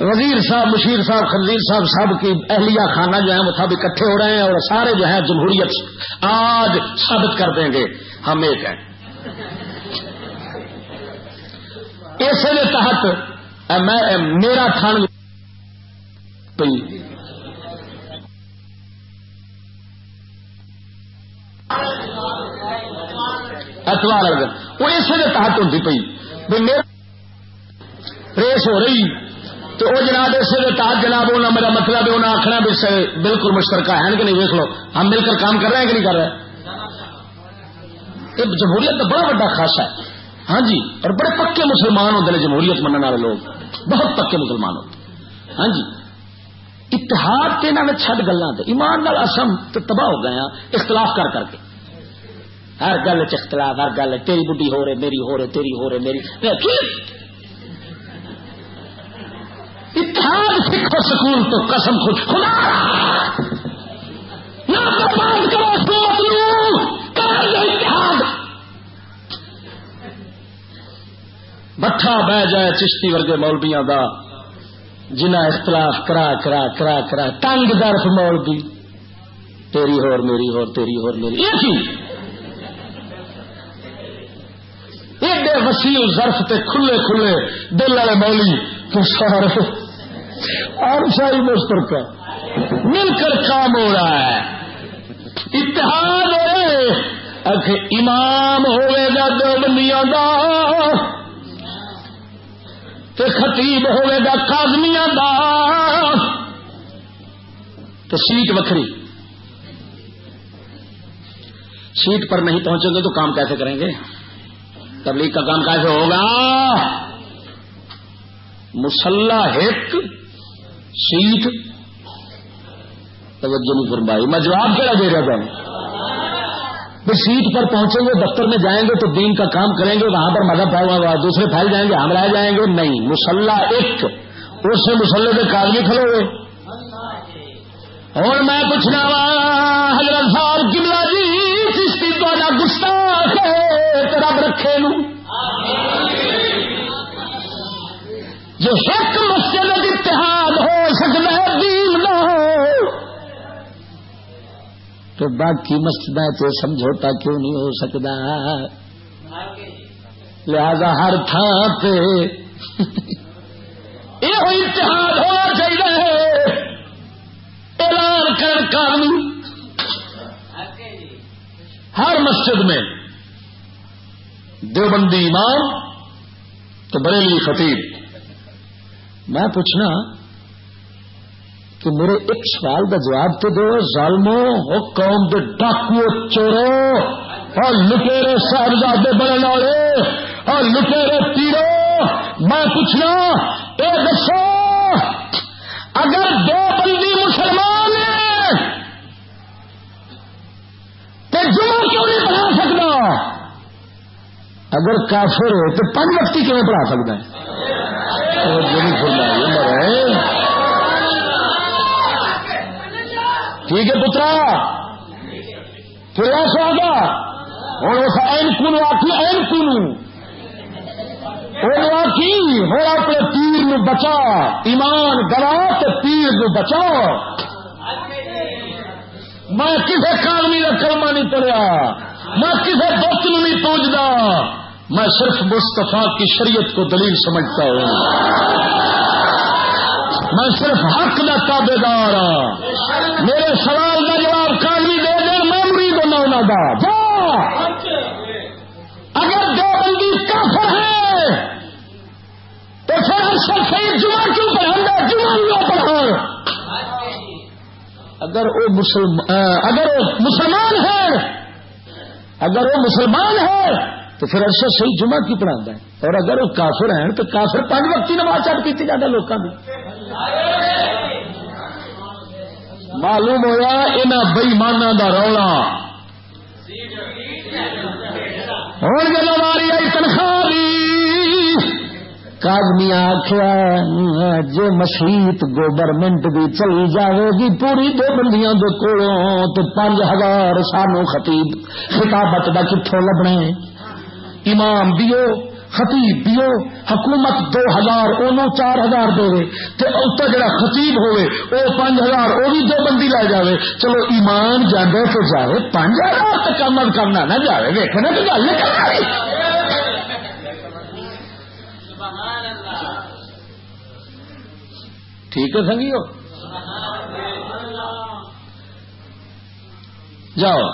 وزیر صاحب، مشیر صاحب، خنزیر صاحب سب کی اہلیہ خانہ جو ہے وہ سب اکٹھے ہو رہے ہیں اور سارے جو ہے جمہوریت آج ثابت کر دیں گے، ہم ایک ہیں۔ اسی کے تحت میں میرا تھان۔ اتوار وہ اسی کے تحت ہوتی پی ریس ہو رہی۔ تو وہ جناب اس تحت جناب ہونا میرا مطلب ہے انہیں آخنا بھی بالکل مشترکہ ہے کہ نہیں دیکھ لو۔ ہم مل کر کام کر رہے ہیں کہ نہیں کر رہے؟ یہ جمہوریت تو بڑا بڑا خاصا ہے۔ ہاں جی اور بڑے پکے مسلمان ہوتے ہیں جمہوریت منع والے لوگ۔ بہت پکے مسلمان ہوتے ہاں جی۔ اتحاد کے انہوں نے چھٹ گلا ایمان نال اسم تو تباہ ہو گئے ہیں، اختلاف کر کر کے۔ ہر گل اختلاف، ہر گل تیری بڈی ہو رہے، میری ہو رہے، تیری ہو رہے، میری۔ اتحاد سکھو سکون تو قسم خود خدا نہ برباد کرو سوت کرو اتحاد۔ بٹھا بہ جائے چشتی ورگے مولبیاں دا جنا اختلاف کرا کرا کرا کرا۔ تنگ درف مولبی تیری ہور، میری ہور، تیری ہور، میری۔ یہ ایڈے وسیع ظرف تے کھلے کھلے دل والے مولی تو سارے اور شاہی مشترکہ مل کر کام ہو رہا ہے۔ اتحاد ہوئے امام ہوئے گا دو دا۔ تے خطیب ہوئے گا کازمیاں دا۔ تو سیٹ وکری سیٹ پر نہیں پہنچیں گے تو کام کیسے کریں گے؟ تبلیغ کا کام کیسے ہوگا؟ مسلح ایک سیٹ توجہ نہیں فرمائی۔ میں جواب کیا دے رہا تھا؟ پھر سیٹ پر پہنچیں گے، دفتر میں جائیں گے تو دین کا کام کریں گے، وہاں پر مذہب پھیل گا دوسرے پھیل جائیں گے، ہم رہ جائیں گے۔ نہیں، مسلح ایک۔ اس سے مسلح کے کاغذی کھلو گے اور میں پوچھنا وا، حضرت صاحب کملا جو ایک مسجد اتحاد ہو سکتا ہے دین نہ ہو۔ تو باقی مسجد تو سمجھوتا کیوں نہیں ہو سکتا؟ لہذا ہر تھان پہ یہ اتحاد ہونا چاہیے اعلان کر قانون۔ ہر مسجد میں دیوبندی امام تو بریلی خطیب۔ میں پوچھنا کہ میرے ایک سوال کا جواب تو دو ظالمو ہو قوم کے ڈاکو چورو اور لٹیرے صاحبزادے بننے والے اور لٹیرے تیرو میں پوچھنا، اے دسو، اگر دو بندی مسلمان تو جمع کیوں نہیں پڑھا سکتا؟ اگر کافر ہو تو پنج وقتی کیوں پڑھا سکتا؟ ہے ٹھیک ہے پترا؟ پھر ایسا آگا ہوں اس این کن آخی این کن۔ آخی ہوں اپنے تیر نو بچا، ایمان گلا تو تیر نو بچا۔ میں کسی کالمی کا کلمہ نہیں پڑیا میں کسی بت نہیں پوجتا میں صرف مستفا کی شریعت کو دلیل سمجھتا ہوں۔ میں صرف حق کا تابے دار ہوں میرے سوال کا جواب کالی دے دے، میں مرید ہونا انہوں جا۔ اگر دو بندی کافر ہے ارشد صحیح جمعہ کیوں پڑھا جمعہ کیوں پڑھا اگر وہ مسلم اگر وہ مسلمان ہے اگر وہ مسلمان ہے تو پھر ارشد صحیح جمعہ کی پڑھا ہے۔ اور اگر وہ کافر ہیں تو کافر پانچ وقتی نماز چٹ کی جاتا لوگوں کی معلوم ہوا یہاں بئیمانہ کا رولا۔ ہوں جب ہماری آئی تنخواہ کادمی آخیا جو مسیت گورنمنٹ بھی چلی جائے گی پوری دو بندیاں دے کولوں تو پانچ ہزار سانو خطیب خطابت کا کتوں لبنا امام دیو خطیب دیو حکومت دو ہزار او چار ہزار دے تو اتر جڑا خطیب ہوئے او پانچ ہزار وہ بھی دو بندی لے جائے چلو ایمان جانے تو جائے پانچ ہزار تو کم از نہ جائے دیکھنا تو گل ٹھیک ہے سنگیو؟ جاؤ،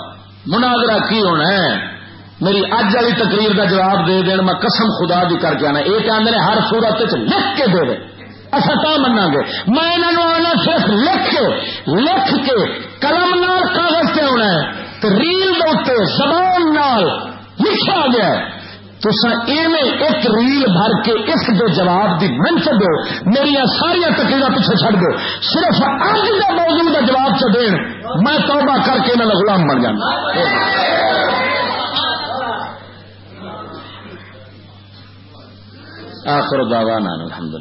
مناظرہ کی ہونا ہے؟ میری اج والی تقریر کا جواب دے دین، میں قسم خدا دی کر کے آنا۔ یہ کہتے ہیں ہر سورت لکھ کے دے اصا تو منا گے۔ میں انہوں آنا صرف لکھ کے لکھ کے قلم نال کاغذ سے آنا ہے۔ تو ریل دے زبان نال لکھا گیا ہے۔ تو ایک ریل بھر کے اس دے جواب دی منچ دو۔ میری ساریا تقریر پیچھے چڑ دو۔ صرف اج کا موضوع کا جواب چ دین، میں توبہ کر کے انہوں غلام بن جانا۔ آخر دعوانا الحمد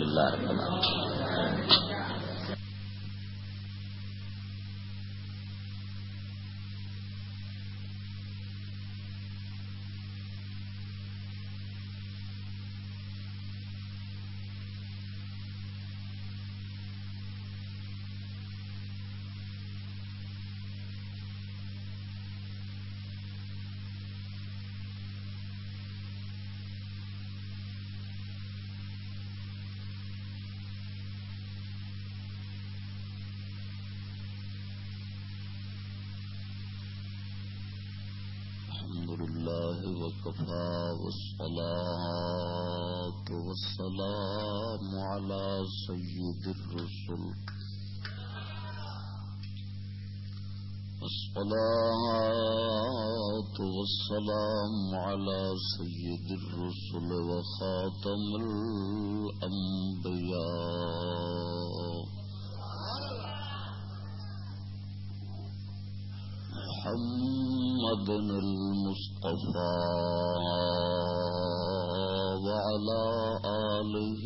لله رب العالمين والسلام على سيد الرسل وخاتم الأنبياء. محمد المصطفى وعلى آله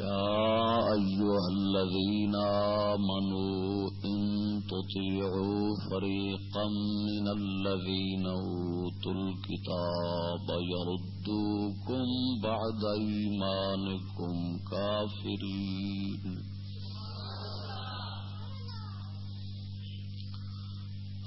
يا أيها الذين آمنوا إن تطيعوا فريقا من الذين أوتوا الكتاب يردوكم بعد إيمانكم كافرين.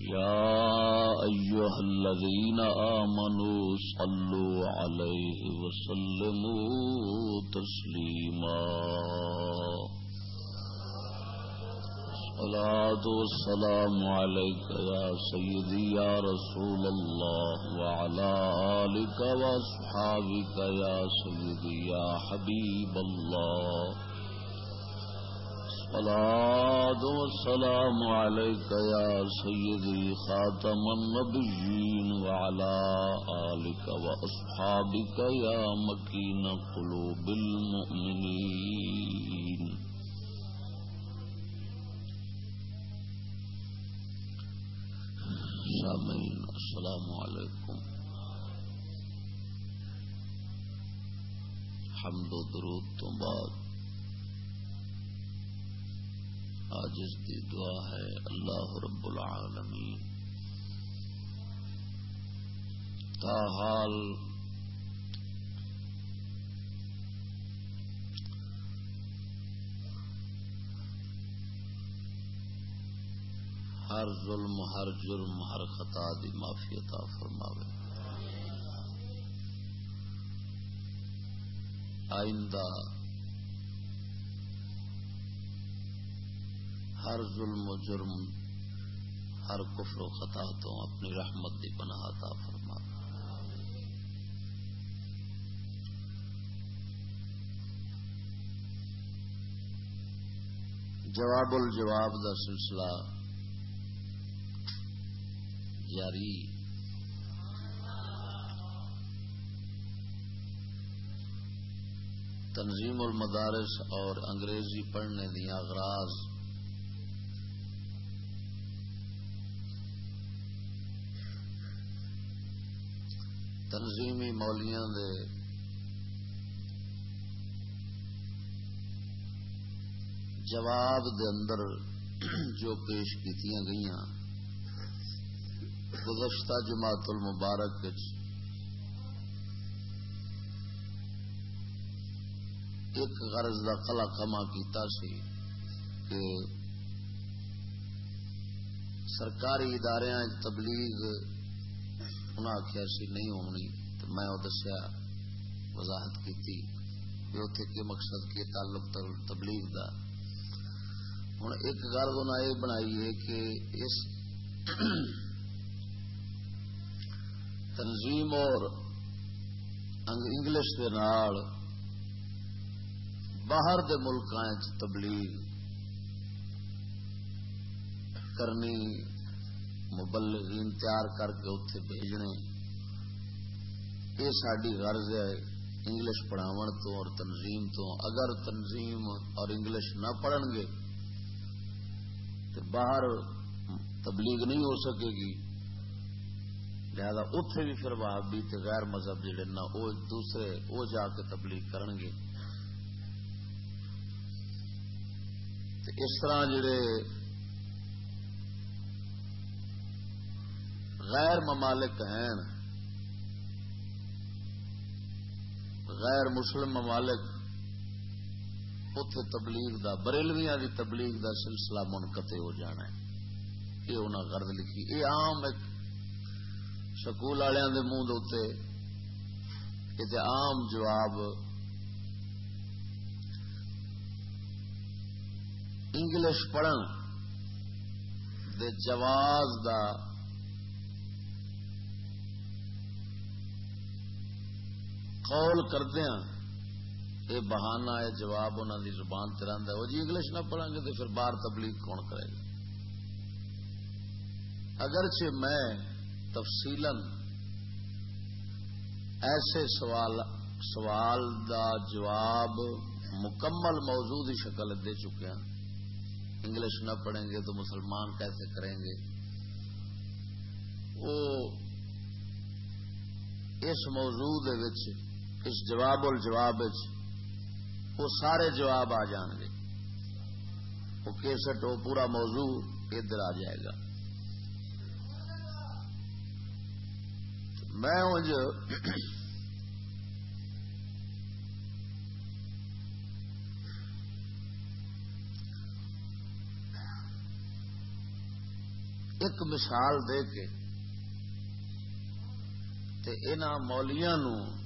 يا أيها الذين آمنوا صلوا عليه وسلموا تسليما. صلاة والسلام عليك يا سيدي يا رسول الله وعلى آلك وأصحابك يا سيدي يا حبيب الله. الصلاة والسلام عليك يا سيدي خاتم النبيين وعلى آلك وأصحابك يا مكين قلوب المؤمنين. سامعین، السلام علیکم. حمد و درود تو بعد آج اس کی دعا ہے، اللہ رب العالمین۔ تاحال ہر ظلم، ہر جرم، ہر خطا دی معافی عطا فرماوے۔ آئندہ ہر ظلم و جرم، ہر کفر و خطا تو اپنی رحمت دی پناہ عطا فرما۔ جواب الجواب دا سلسلہ جاری۔ تنظیم المدارس اور انگریزی پڑھنے دیا اغراض تنظیمی مولیاں دے جواب دے اندر جو پیش کی گئی گزشتہ جماعت المبارک ایک غرض کا کلا کما کیتا سی کہ سرکاری ادارے تبلیغ انہیں آخیا سی نہیں ہونی۔ تو میں وہ دسیا، وضاحت کی کہ اتنے کے مقصد کے تعلق تبلیغ کا ہوں ایک گل انہیں یہ بنائی ہے کہ اس تنظیم اور انگلش کے نال باہر دے ملک تبلیغ کرنی مبلغین تیار کر کے اتے بھیجنے۔ یہ ساری غرض ہے انگلش پڑھاو تو اور تنظیم تو۔ اگر تنظیم اور انگلش نہ پڑھن گے تو باہر تبلیغ نہیں ہو سکے گی۔ لہذا اتے بھی پھر وہابی تے غیر مذہب جڑے وہ دوسرے، وہ جا کے تبلیغ کرن گے۔ اس طرح جڑے غیر ممالک ہیں۔ غیر مسلم ممالک اتے تبلیغ دا، بریلویاں دی تبلیغ دا سلسلہ منقطع ہو جانا ہے۔ یہ انہیں غرض لکھی۔ یہ عام ایک سکول والوں کے منہ دے یہ عام جواب انگلش پڑھن دے جواز دا قول کردیا ہاں، یہ بہانا ہے جواب انہوں دی زبان ترند ہے، وہ جی انگلش نہ پڑھیں گے تو پھر باہر تبلیغ کون کرے گا؟ اگرچہ میں تفصیل ایسے سوال سوال دا جواب مکمل موضوع کی شکل دے چکے ہیں انگلش نہ پڑھیں گے تو مسلمان کیسے کریں گے؟ وہ اس موضوع اس جواب الجواب وہ سارے جواب آ جان گے۔ وہ کیسٹ، وہ پورا موضوع ادھر آ جائے گا۔ میں انج ایک مثال دے کے مولیاں نو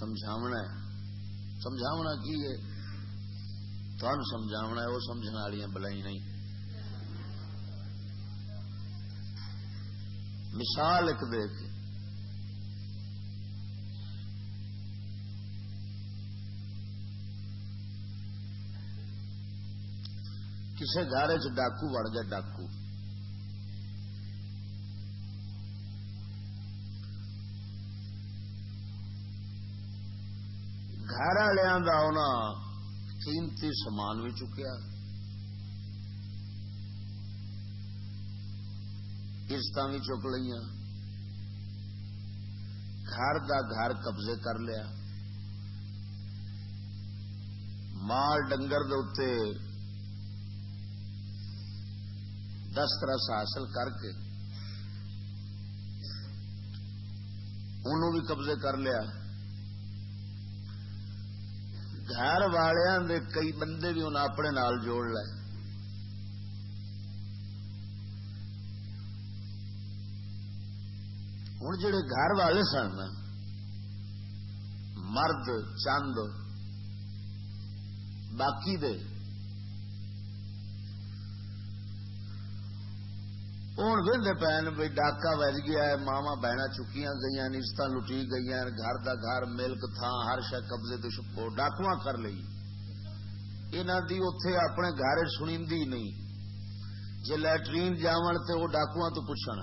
سمجھاونا ہے۔ سمجھاونا کی ہے؟ تھن سمجھاونا ہے وہ سمجھنے والی بلائی نہیں۔ مثال ایک دیکھ کسی گھر چ ڈاکو وڑ گیا ڈاکو۔ گھر والوں قیمتی سامان بھی چکیا عزت بھی چک لیا گھر دا گھر قبضے کر لیا مال ڈنگر دے دسترس حاصل کر کے انہوں بھی قبضے کر لیا گھر والوں دے کئی بندے بھی انہیں اپنے نال جوڑ لے۔ ہوں جڑے گھر والے سن، مرد، چند، باقی دے ہوں وہدے پین بھائی ڈاکا وج گیا ہے ماوا بہنا چکیاں گئی نشت لٹی گئی گھر دا گھر ملک تھان ہر شہ قبضے تو ڈاکو کر لی انہوں دی اتے اپنے گھر سنی نہیں جی لٹرین جان تو وہ ڈاکو تو پوچھنا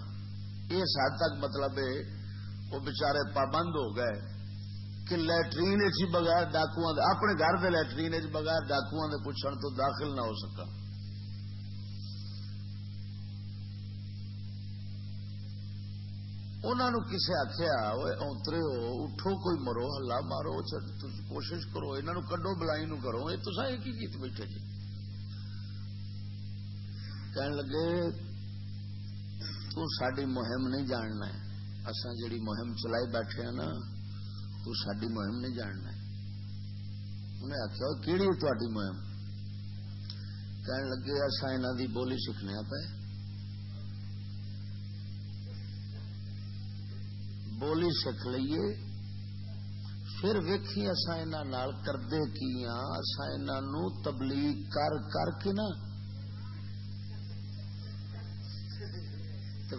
اس حد تک مطلب وہ بچارے پابند ہو گئے کہ لٹرین چ بغیر ڈاکو اپنے گھر کے لٹرین چ بغیر ڈاکو کے پوچھنے تو داخل نہ ہو سکا انہوں کسے آخیا اترے ہو، اٹھو کوئی مرو، ہلا مارو کوشش کرو انہوں کڈو، بلائی نو کرو۔ یہ تو کی بیٹھے جی۔ کہنے لگے، تو ساری مہم نہیں جاننا اصا جیڑی مہم چلائی بیٹھے ہیں نا، تو ساری مہم نہیں جاننا انہیں آخیا کہڑی تاری مہم؟ کہنے لگے اصا انہوں دی بولی سیکھنے پہ بولی سیکھ لیے پھر ویکھی اصا انہوں کردے کی اصا انہوں تبلیغ کر کر کے نا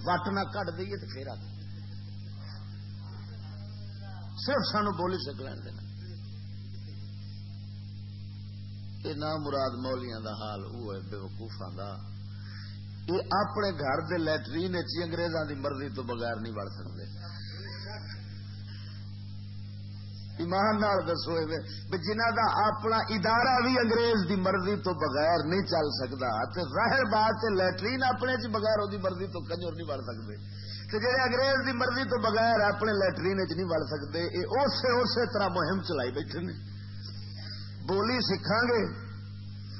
وٹ نہ کٹ دئیے تو پھر آ صرف سانو بولی سک لین دینا یہ نہ مراد مولیاں دا حال وہ ہے بے وقوفا دا یہ اپنے گھر دے لٹرین انگریزاں دی مرضی تو بغیر نہیں بڑھ سکتے ایمان دسو جنہ دا اپنا ادارہ بھی انگریز دی مرضی تو بغیر نہیں چل سکتا ظاہر بات لٹرین اپنے چ بغیر وہ مرضی تو کنجور نہیں بڑھ سکتے جہے انگریز دی مرضی تو بغیر اپنے لٹرین چ نہیں بڑھ سکتے یہ اسی اسی طرح مہم چلائی بیٹھے نے۔ بولی سیکھا گے،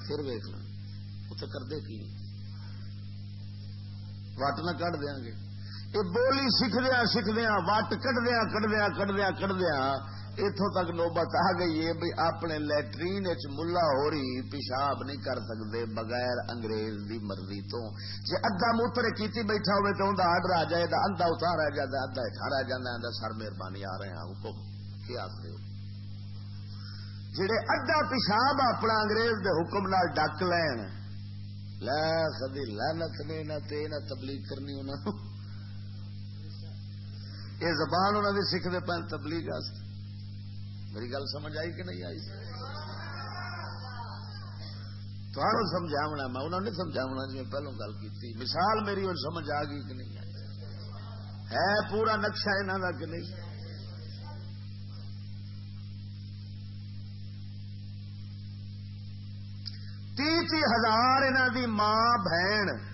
پھر ویک اتنے کرتے کی؟ وٹ نہ کٹ دیا گے۔ یہ بولی سیکھدیا سیکھدیا وٹ کٹدیا کٹدیا کٹدیا کٹدیا اتوں تک نوبت آ گئی ہے بھی اپنے لٹرین ملا ہو رہی پیشاب نہیں کر سکتے بغیر انگریز دی مرضی تو۔ جی ادا موتر کی بیٹھا ہوئے تو انہیں آڈر آ جائے ادا اتارا جاتا ادا ہٹا رہ جاتا سر مہربانی آ رہے ہیں۔ حکم کیا آخر جڑے ادا پیشاب اپنا انگریز دے حکم نال ڈک لین، لا کدی لانت نے نہ تبلیغ کرنی انہوں یہ زبان انہوں نے سیکھتے پہ تبلیغ واسطے میری گل سمجھ آئی کہ نہیں آئی؟ تھوڑا سمجھاونا میں انہوں نے سمجھاونا جی پہلو گل کی مثال میری اور سمجھ آ گئی کہ نہیں آئی؟ ہے پورا نقشہ انہوں کا کہ نہیں؟ تی تی ہزار انہوں دی ماں، بہن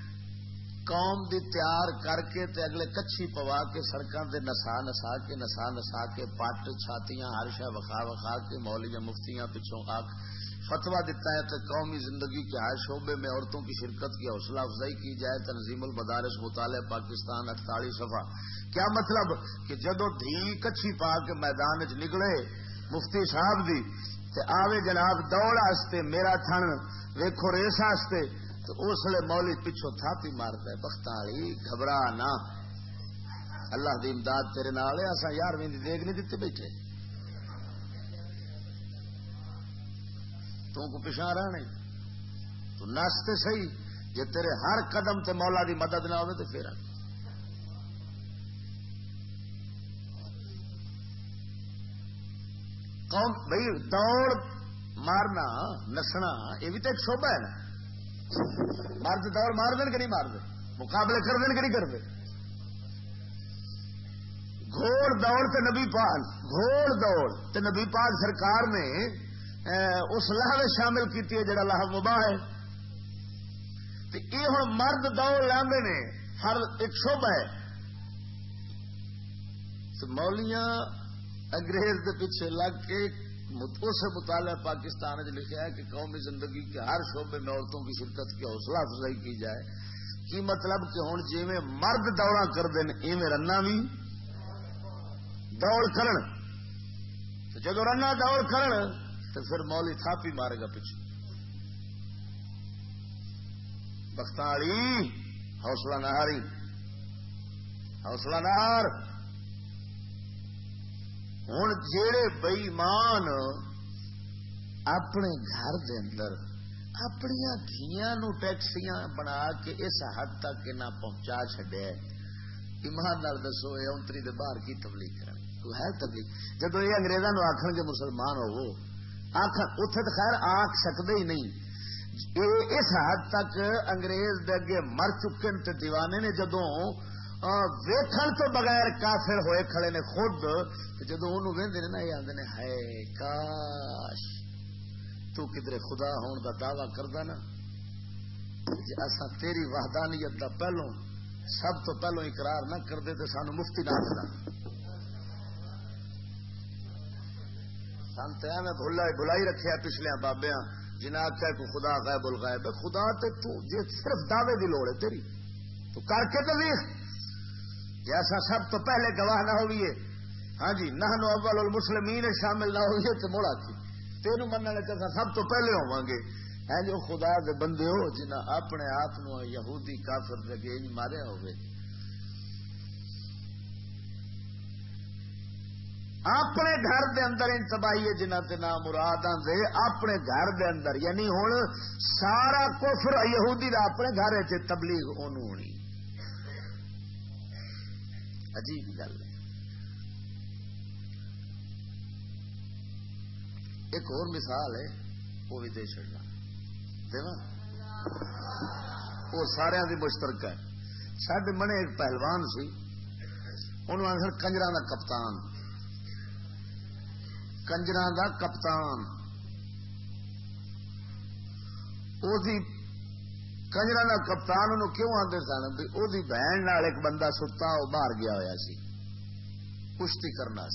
قوم دی تیار کر کے تے اگلے کچھی پوا کے سڑکوں تے نسا نسا کے نسا نسا کے پٹ چھاتیاں، ہر شہ وکھا وکھا کے مولیاں مفتیاں پچھوں آ فتوا دیتا ہے تو قومی زندگی کے ہر شعبے میں عورتوں کی شرکت کی حوصلہ افزائی کی جائے، تنظیم المدارس، مطالعہ پاکستان اٹتالیس صفحہ۔ کیا مطلب کہ جدو دھی کچھی پا کے میدان چ نکلے مفتی صاحب دی، تے آوے جناب دوڑ آستے، میرا تھن ویکھو ریس آستے تو اس لیے مولی پچھو تھاپی مارتا ہے، بختالی گھبرا نہ اللہ دی امداد تیرے نال ہے اصا یارویں دیکھ نہیں دیتے بیٹھے۔ تو کو پچھا رہنے۔ تو نستے صحیح جی تیرے ہر قدم تے مولا دی مدد نہ ہوئے تو پھر۔ قوم بھائی دوڑ، مارنا، نسنا، یہ بھی تو ایک شوبہ ہے نا۔ مرد دور، مار دین کہ نہیں مار دے؟ مقابلے کر دین کہ نہیں کرتے گھوڑ دوڑ تے نبی پاک، گھوڑ دوڑ تے نبی پاک سرکار نے اس لہو شامل کی جڑا لہو مباح ہے۔ یہ ہوں مرد دوڑ لے نے، ہر ایک شعبہ ہے۔ تو مولیاں انگریز دے پیچھے لگ کے اس مطالعہ پاکستان لکھا ہے کہ قومی زندگی کے ہر شعبے میں عورتوں کی شرکت کی حوصلہ افزائی کی جائے، کی مطلب کہ ہوں جی میں مرد دوڑا کرتے ہیں ایویں رنا بھی دوڑ کرن۔ تو جب رنا دوڑ کرن، تو پھر مولی تھاپی مارے گا پیچھے۔ بختاڑی حوصلہ نہ ہاری۔ حوصلہ نہ ہار۔ ہوں جڑے بئیمان اپنے گھر دے اندر اپنی دیا نو ٹیکسیاں بنا کے اس حد تک نہ پہنچا چڈیا ایمان نال دسو یہ اونتری دے باہر کی تبلیغ کرن تو ہے تبلیغ جب یہ انگریزاں نو آخر گے مسلمان ہو آخر اتے تو خیر آخ سکتے ہی نہیں یہ اس حد تک انگریز دے اگے مر چکے تے دیوانے نے جدوں ویکھن تو بغیر کافر ہوئے کھڑے نے خود جدو وہدے نا، یہ آدھے نے ہے کاش، تو کدھر خدا ہون دا دعوی کردا نا جی اصا تیری وحدانیت دا پہلو سب تو پہلو اقرار نہ کرتے تو سانو مفتی نہ آخر سن تو میں بھلا بلائی رکھیا پچھلے بابیا جنہیں آخیا کو خدا غائب الغائب خدا تے تو جی صرف دعوے دی لوڑ ہے تیری، تو کر کے تو ویخ ایسا سب تو پہلے گواہ نہ ہوئیے۔ ہاں جی نہ نو اول المسلمین شامل نہ ہوئیے تو موڑا کی تین من سب تو پہلے ہوا گے ہے ہاں جو جی، خدا دے بندے ہو، جنہ اپنے آپ یہودی کافر لگے ماریا ہوئے اپنے گھر دے اندر ان تباہی ہے، جنہ کے نام مراد آدھے اپنے گھر دے اندر یعنی ہوں سارا کفر یہودی دا اپنے گھر چ تبلیغ ہونی۔ عجیب گل ہے۔ ایک اور مثال ہے، وہ بھی دے چڑنا وہ سارا کی مشترک ہے۔ سڈ منے ایک پہلوان سی، انہوں آخر کنجر کا کپتان۔ کنجر کا کپتان۔ کنجر کا کپتان انہوں کیوں آتے سن بھی وہ بہن ایک بندہ ستا وہ باہر گیا ہوا سی کشتی کرنا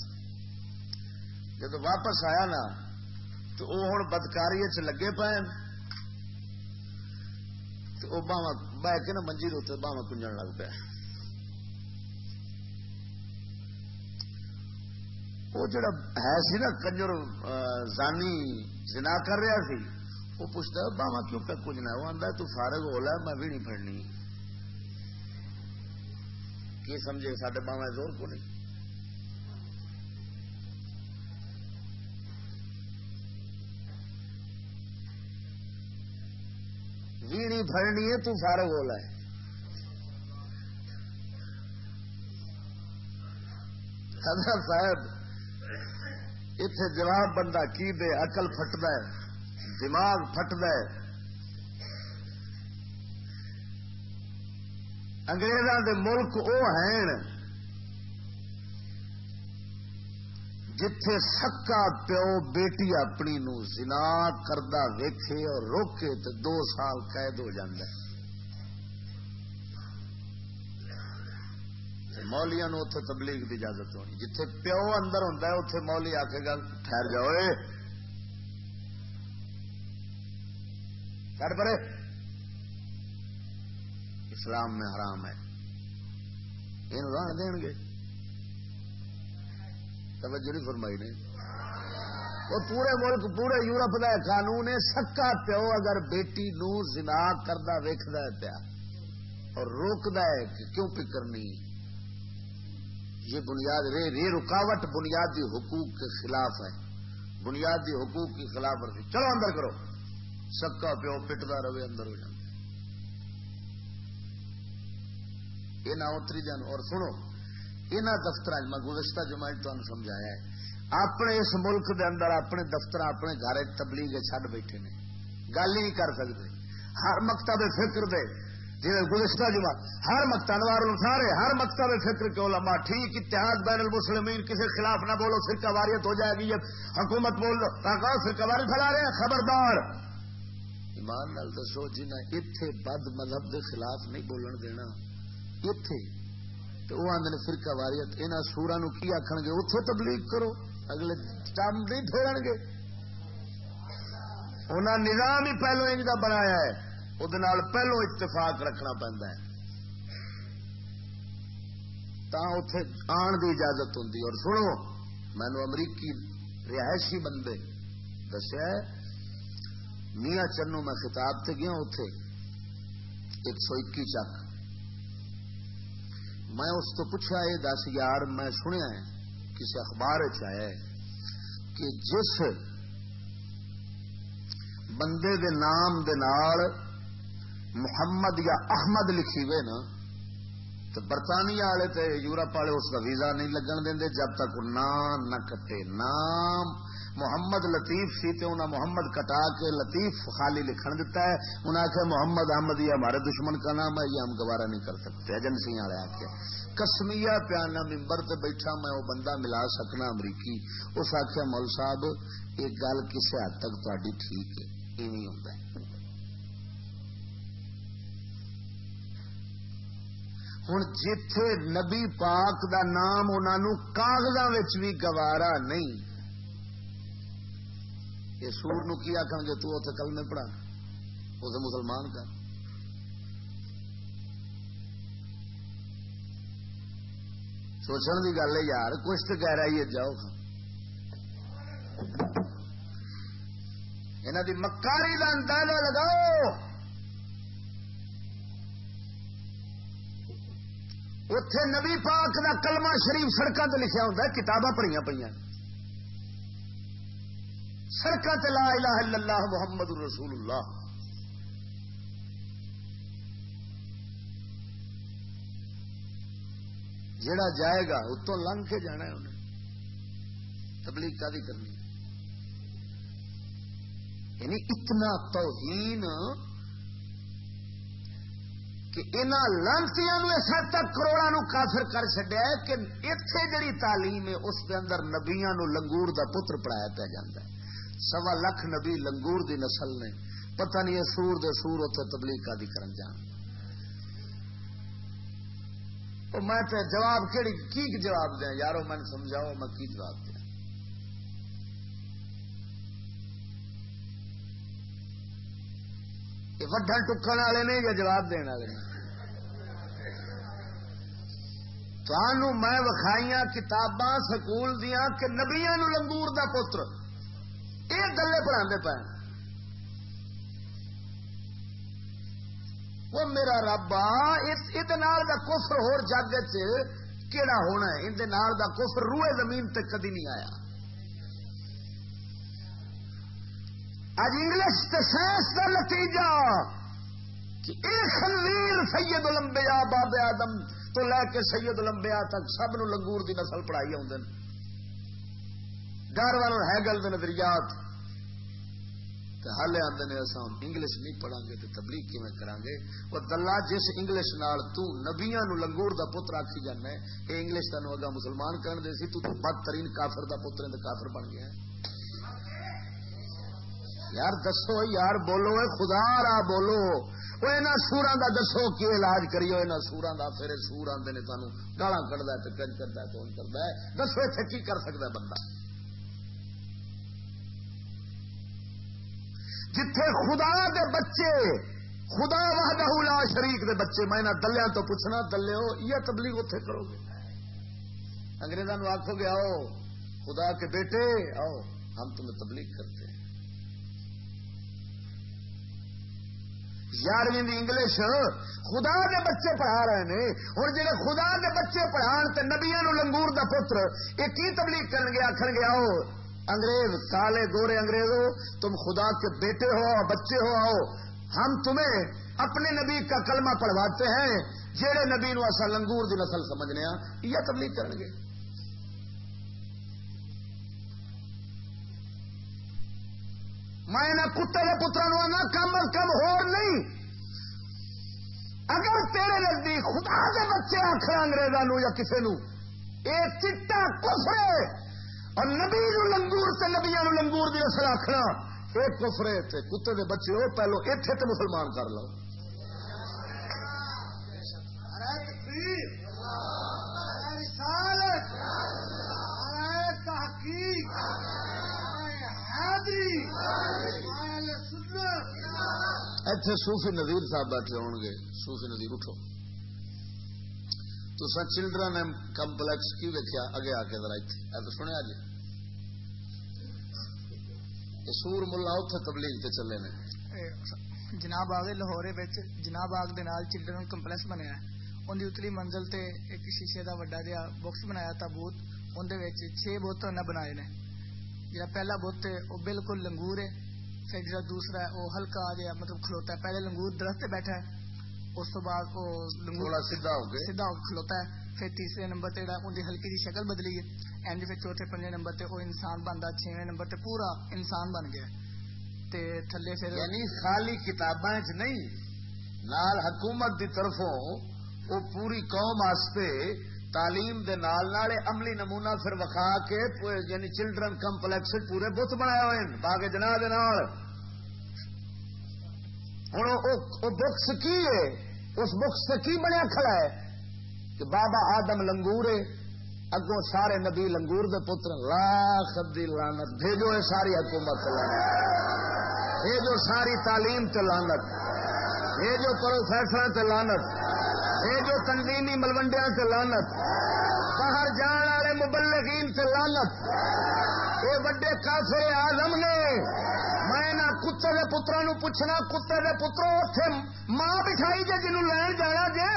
جب واپس آیا نا تو وہ ہوں بدکاری چ لگے پے تو وہ باوا بہ کے نا منجی روتے باوا کنجن لگ پیا وہ جڑا ہے سی نا کنجر زانی جنا کر رہا سی وہ پوچھتا باوا کیوں پہ کجنا وہ آتا تو فارغ ہو لا میں بھی نہیں پڑنی کی سمجھے سارے باوا زور کو نہیں۔ ویڑی پڑنی ہے، تو فارغ ہو لائے حضرت صاحب اتے جواب بندہ کی دے اقل فٹد دماغ فٹد انگریزاں دے ملک او ہیں۔ جتھے سکا پیو بیٹی اپنی نو زنا کردہ ویکھے اور روکے تو دو سال قید ہو جاندہ ہے۔ مولیا نو اتے تبلیغ کی اجازت ہونی۔ جتھے پیو اندر ہوں اتے مولی آ کے گل ٹھہر جاؤ کر پڑے اسلام میں حرام ہے۔ یہ ران دیں گے۔ توجہ نہیں فرمائی نے۔ وہ پورے ملک، پورے یورپ کا قانون ہے۔ سکا پیو اگر بیٹی نو زنا کردہ ویکد پیا اور روکد ہے کہ کیوں پی کرنی یہ بنیاد رے رے رکاوٹ بنیادی حقوق کے خلاف ہے۔ بنیادی حقوق کی خلاف ورزی۔ چلو اندر کرو۔ سکا پیو پٹتا رہے اندر ہو جائے یہ نہ اتری جان۔ اور سنو یہاں دفتر میں گزشتہ جمع تمہیں سمجھایا ہے۔ اپنے اس ملک دے اندر اپنے دفتر اپنے گھر تبلیغ چڈ بیٹھے نے۔ گل ہی نہیں کر سکتے۔ ہر مکتب فکر دے۔ جی گزشتہ جمع ہر مکتا نوار سارے ہر مکتب فکر کے علماء، ٹھیک، اتحاد بین المسلمین، کسی خلاف نہ بولو، فرقہ واریت ہو جائے گی حکومت بول لو۔ فرقہ واری پھیلا رہے ہیں۔ خبردار۔ ایمان نال دسو جنہیں اتنے بد مذہب کے خلاف نہیں بولن دینا۔ اتے تو وہ آدھے فرقہ واریت یہاں سورا نو کی آخ گے؟ اتے تبلیغ کرو، اگلے ٹم نہیں پھیرن گے۔ انہیں نظام ہی پہلو انج کا بنایا ہے وہ پہلو اتفاق رکھنا پہنتا ہے۔ تا اتے آن کی اجازت ہوں اور سنو مینو امریکی رہائشی بندے دسیا میاں چنو میں خطاب سے گیا اتے ایک سو اکی چک میں اس کو پوچھا یہ دس یار، میں سنیا ہے، کسی اخبار چیا کہ جس بندے دے نام دے نال محمد یا احمد لکھی ہوئے نا، تو برطانیہ والے تے یورپ والے اس کا ویزا نہیں لگن دیں جب تک نام نہ کٹے، نام محمد لطیف سی تے انہیں محمد کٹا کے لطیف خالی لکھن دیتا ہے۔ انہیں آخیا محمد احمد، یہ ہمارے دشمن کا نام ہے، یہ ہم گوارا نہیں کر سکتے۔ ایجنسی والے آخیا کسمیا پیانا ممبر تے بیٹھا میں وہ بندہ ملا سکنا امریکی اس آخیا مول صاحب، یہ گل کسی حد تک تاری ٹھیک ہے؟ ایویں ہوتا ہے۔ ہوں جتھے نبی پاک دا نام انہوں کاغذ بھی گوارا نہیں یہ سور نو کی آخان گے؟ تو اتنے کل میں پڑھا۔ اسے مسلمان کا سوچنے کی گل ہے، یار کچھ تو کہہ رہا جاؤ یہاں کی مکاری کا اندازہ لگاؤ۔ اتے نبی پاک کا کلمہ شریف سڑکوں سے لکھا ہوتا کتاباں پڑھیا پہ سڑک لا الہ الا اللہ محمد رسول اللہ۔ جڑا جائے گا اتوں لنگ کے جانا ہے انہیں۔ تبلیغ کا بھی کرنی یعنی اتنا توہین کہ انہوں لانتی اس حد تک کروڑا نو کافر کر چڈیا کہ اتنے جڑی تعلیم ہے، اس کے اندر نبیا نو لنگور دا پتر پڑھایا پہ جاتا ہے۔ سوا لکھ نبی لنگور دی نسل نے، پتہ نہیں سور دے سور اتنے تبلیغ کا کرن جان۔ میں تے جواب کہڑی کی جواب دیا یارو میں سمجھاؤ، میں کی جواب دیا یہ ٹکن والے نے، یا جواب دن والے تو میں وکھائیاں کتاباں سکول دیا کہ نبیا لنگور دا پتر۔ یہ گلے پڑھا پے۔ وہ میرا رب یہ کفر ہو جگ چا ہونا ہے؟ اندر دا کفر روئے زمین تک کدی نہیں آیا۔ اج انگلش سائنس کا نتیجہ کہ ایک خلیر سید لمبیا بابے آدم تو لے کے سید لمبیا تک سب نو لنگور دی نسل پڑھائی آدھے ڈر والوں ہیگل کے نظریات۔ ہال آدھے نے اصا انگلش نہیں پڑھا گے تو تبلیغ کی میں کرا گے وہ دلہ جس انگلش نال تو نبیا نو لنگور دا پتر آخی جانا ہے یہ انگلش تین اگا مسلمان کرن دے سی، تو تو بدترین کافر دا پتر تو کافر بن گیا یار دسو، یار بولو خدا را بولو۔ وہ یہاں سورا کا دسو، کی علاج کریو؟ یہاں سورا کا پھر سور آتے نے سانو گالا کٹتا ہے تو کنج کرتا ہے، کون کرتا ہے؟ دسو اتنے کی کر سکتا ہے بندہ؟ جتھے خدا دے بچے، خدا وحدہ لا شریک دے بچے، میں دلیا تو پوچھنا دلے یہ تبلیغ اتے کرو گے۔ انگریزوں آخو گے، آؤ، خدا کے بیٹے، آؤ، ہم تمہیں تبلیغ کرتے ہیں۔ یارویں انگلش خدا دے بچے پڑھا رہے ہیں ہوں جی خدا دے بچے پڑھا نبیا نو لنگور دا پتر، یہ کی تبلیغ کر گے؟ آخر گے، آؤ انگریز، کالے گورے انگریزوں تم خدا کے بیٹے ہو بچے ہو آؤ، ہم تمہیں اپنے نبی کا کلمہ پڑھواتے ہیں جہے نبی نو اصا لنگور دی نسل سمجھنے ہاں، یہ تبلیغ کریں گے۔ میں کتے کے پترا آنا کم از کم ہو نہیں۔ اگر تیرے نزدیک خدا کے بچے آخر انگریزوں یا کسی نو یہ چٹا کفر اور نبی نو لنگور سے نبیا نو لنگور بھی اثر آخنا یہ کفرے تے کتے دے بچے ہو پہلو اتنے تے مسلمان کر لو۔ اتے سوفی نظیر صاحب بیٹھے ہو گے۔ سوفی نظیر اٹھو۔ تو سر چلڈرن کمپلیکس کی ویکیا اگے آ کے ذرا اتنے سنیا جی؟ سور ملا اتنے تبلیغ تے چلے نے جناب آگ لاہور جناب آگ چلڈرن کمپلیکس بنیا ان اتلی منزل تے ایک شیشے دا وڈا جہا باکس بنایا تابوت اندر چھ بت بنائے نے جا پہلا بت ہے وہ بالکل لنگور ہے پھر جا دوسرا ہے وہ ہلکا جہا مطلب کھلوتا ہے پہلے لنگور درخت بیٹھا ہے اس تو بعد وہ لنگور سیدا ہو کھلوتا ہے پھر تیسرے نمبر تے ان کی ہلکی جی شکل بدلی ہے اینڈ پھر چوتھے پنجے نمبر تے وہ انسان بنتا چھویں نمبر تے پورا انسان بن گیا تے تھلے پھر یعنی خالی کتاباں نہیں نال حکومت دی طرفوں وہ پوری قوم واسطے تعلیم دے نال نال عملی نمونہ پھر وکھا کے یعنی چلڈرن کمپلیکس پورے بت بنایا ہوئے باغ جنا ہوں بکس کی ہے اس بکس سے کی بنیا کھڑا ہے کہ بابا آدم لنگور اگوں سارے نبی لنگور دے پتر لاکھ دی لانت بھیجو ہے ساری حکومت لانت بھیجو ساری تعلیم تے لانت بھیجو پروفیسر تے لانت یہ جو تنظیمی ملوڈیا سے لانت باہر جان والے مبلغین سے لانت یہ وڈے کافر آزم نے کتے کے پترا نو پوچھنا کتے کے پترو اتے ماں بٹھائی جے جنوں لین جانا جے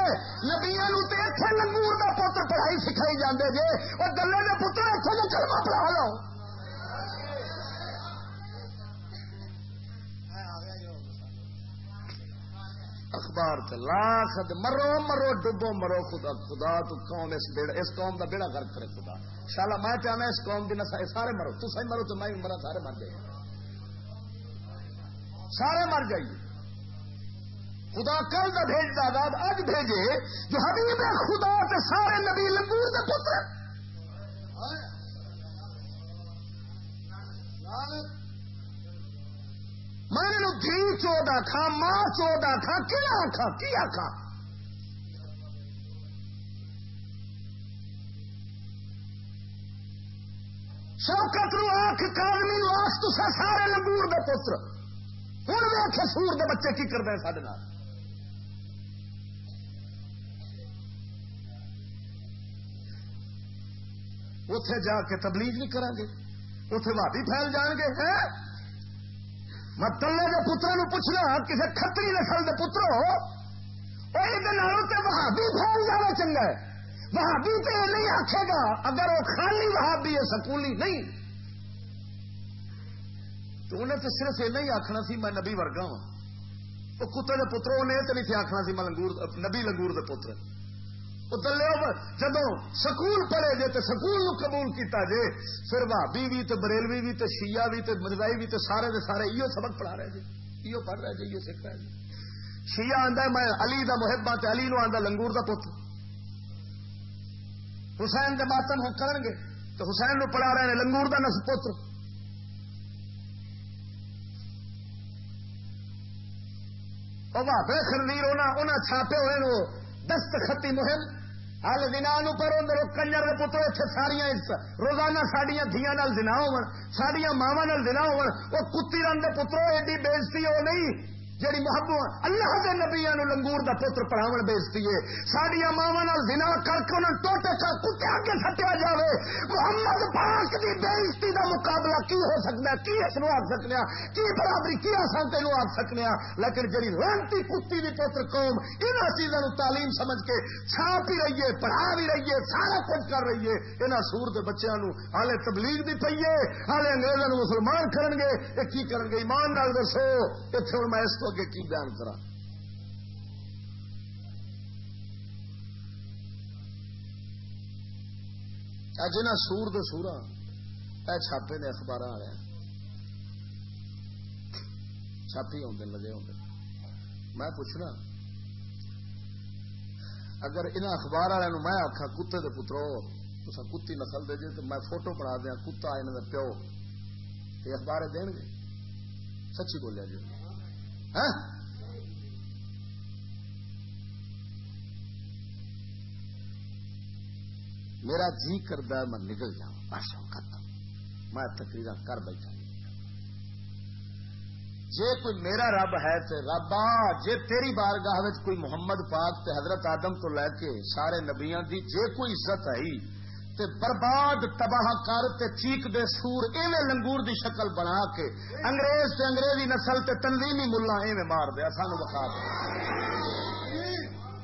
نبیا نو اتنے لنگور کا پتر پڑھائی سکھائی جاندے جے اور گلے کے پتر اتنے کلمہ پڑھا لو اخبار تے لاکھ مرو مرو ڈبو مرو خدا خدا تو قوم اس بیڑا اس قوم دا بیڑا غرق کرے خدا شالا میں پیانا اس قوم دی نسا سارے مرو تو صحیح مرو تو میں مرا سارے مر جائیے سارے مر جائیے۔ خدا کل دا بھیج دا آزاد اج بھیجے جو حبیب خدا تے سارے نبی لنگور دے پتر۔ میں دھی چود آخا ماں چود آخا کیا آخا کی آخا شوکت نو آخ کالمی واس تسا سارے لنگور دے پتر۔ ہوں ویخ سور دے بچے کی کرتے ہیں سارے اتے جا کے تبلیغ نہیں کریں گے اتے وادی پھیل جان گے ہاں؟ میں تلے کے پترا پوچھنا کسی کتری نسل کے پتر ہو وہابی پھیل جانا چنگا ہے۔ وہابی تو یہ نہیں آخے گا، اگر وہ خالی وہابی ہے، سکولی نہیں۔ تو انہیں تو صرف یہ نہیں آخنا سی، میں نبی ورگا ہوں وہ کتے کے پتروں نے تو نہیں آخنا سی، میں لنگور، نبی لنگور کے پتر۔ جدو سکول پڑھے جے تو سکول نو قبول کیتا جے، پھر بھابی بھی تو بریلوی بھی تو شیعہ بھی تو مرزائی بھی تو سارے دے سارے ایو سبق پڑھا رہے جی ایو پڑھ رہے جی ایو سکھ رہے جی شیعہ آندا میں علی دا محبا تے علی نو آندا، لنگور دا پتر۔ حسین دے ماتم ہو کرن گے تو حسین نو پڑھا رہے ہیں لنگور دا نس پتر۔ وہ بابے خردیر انہیں چھاپے ہوئے نو دستخطی مہم۔ ہل دن پر کنجر کے پتر اتنے ساریا روزانہ سڈیا دیا دنا ہو سڈیا ماوا دنا ہو کتی رنگ کے پتروں ایڈی بےزتی وہ نہیں۔ جہی محبت اللہ کے نبیا نو لنگور کا پتر پڑھاو بےزتی ہے. سڈیا ماوا دنا کر کے انہوں ٹوٹے کر کتے اگے سٹیا جائے محمد پاک کی بےزتی کا مقابلہ کی ہو سکتا ہے؟ کی اس آخ سکنے کی برابری کی آسان تین آخ سکنے لیکن جی رنتی کتی بھی پتر قوم ان چیزوں تعلیم سمجھ کے چھاپ ہی رہیے پڑھا بھی رہیے سارا کچھ کر رہیے یہاں سور کے بچوں ہالے تبلیغ بھی پی ہے ہالے انگریزوں مسلمان کرن گے، یہ کی کرن گے؟ ایمان نال دسو اتنے ہوں میں اس کو اگے کی بیان کرا؟ اج نہ سور دے سورا اے چھاپے نے اخبار والے چھاپی آدھے لگے آدھے میں پوچھنا، اگر ان اخبار والوں میں آخا کتے دے پترو تو کتی نسل دے جے، تو میں فوٹو بنا دیا کتا ان کا پیو۔ یہ اخبار دین گے سچی بولیا جی ہاں؟ میرا جی کردہ میں نکل جاؤں۔ بادشاہ ختم۔ میں تقریر کر بیٹھا جے کوئی میرا رب ہے تے ربا، جے تیری بارگاہ کوئی محمد پاک تے حضرت آدم تو لے کے سارے نبیاں دی جے کوئی عزت ہے تے برباد تباہ کر تے چیک دے سور ایویں لنگور دی شکل بنا کے انگریز تے انگریزی نسل تے تنظیمی ملا ایویں مار دیا، سانو بخا دے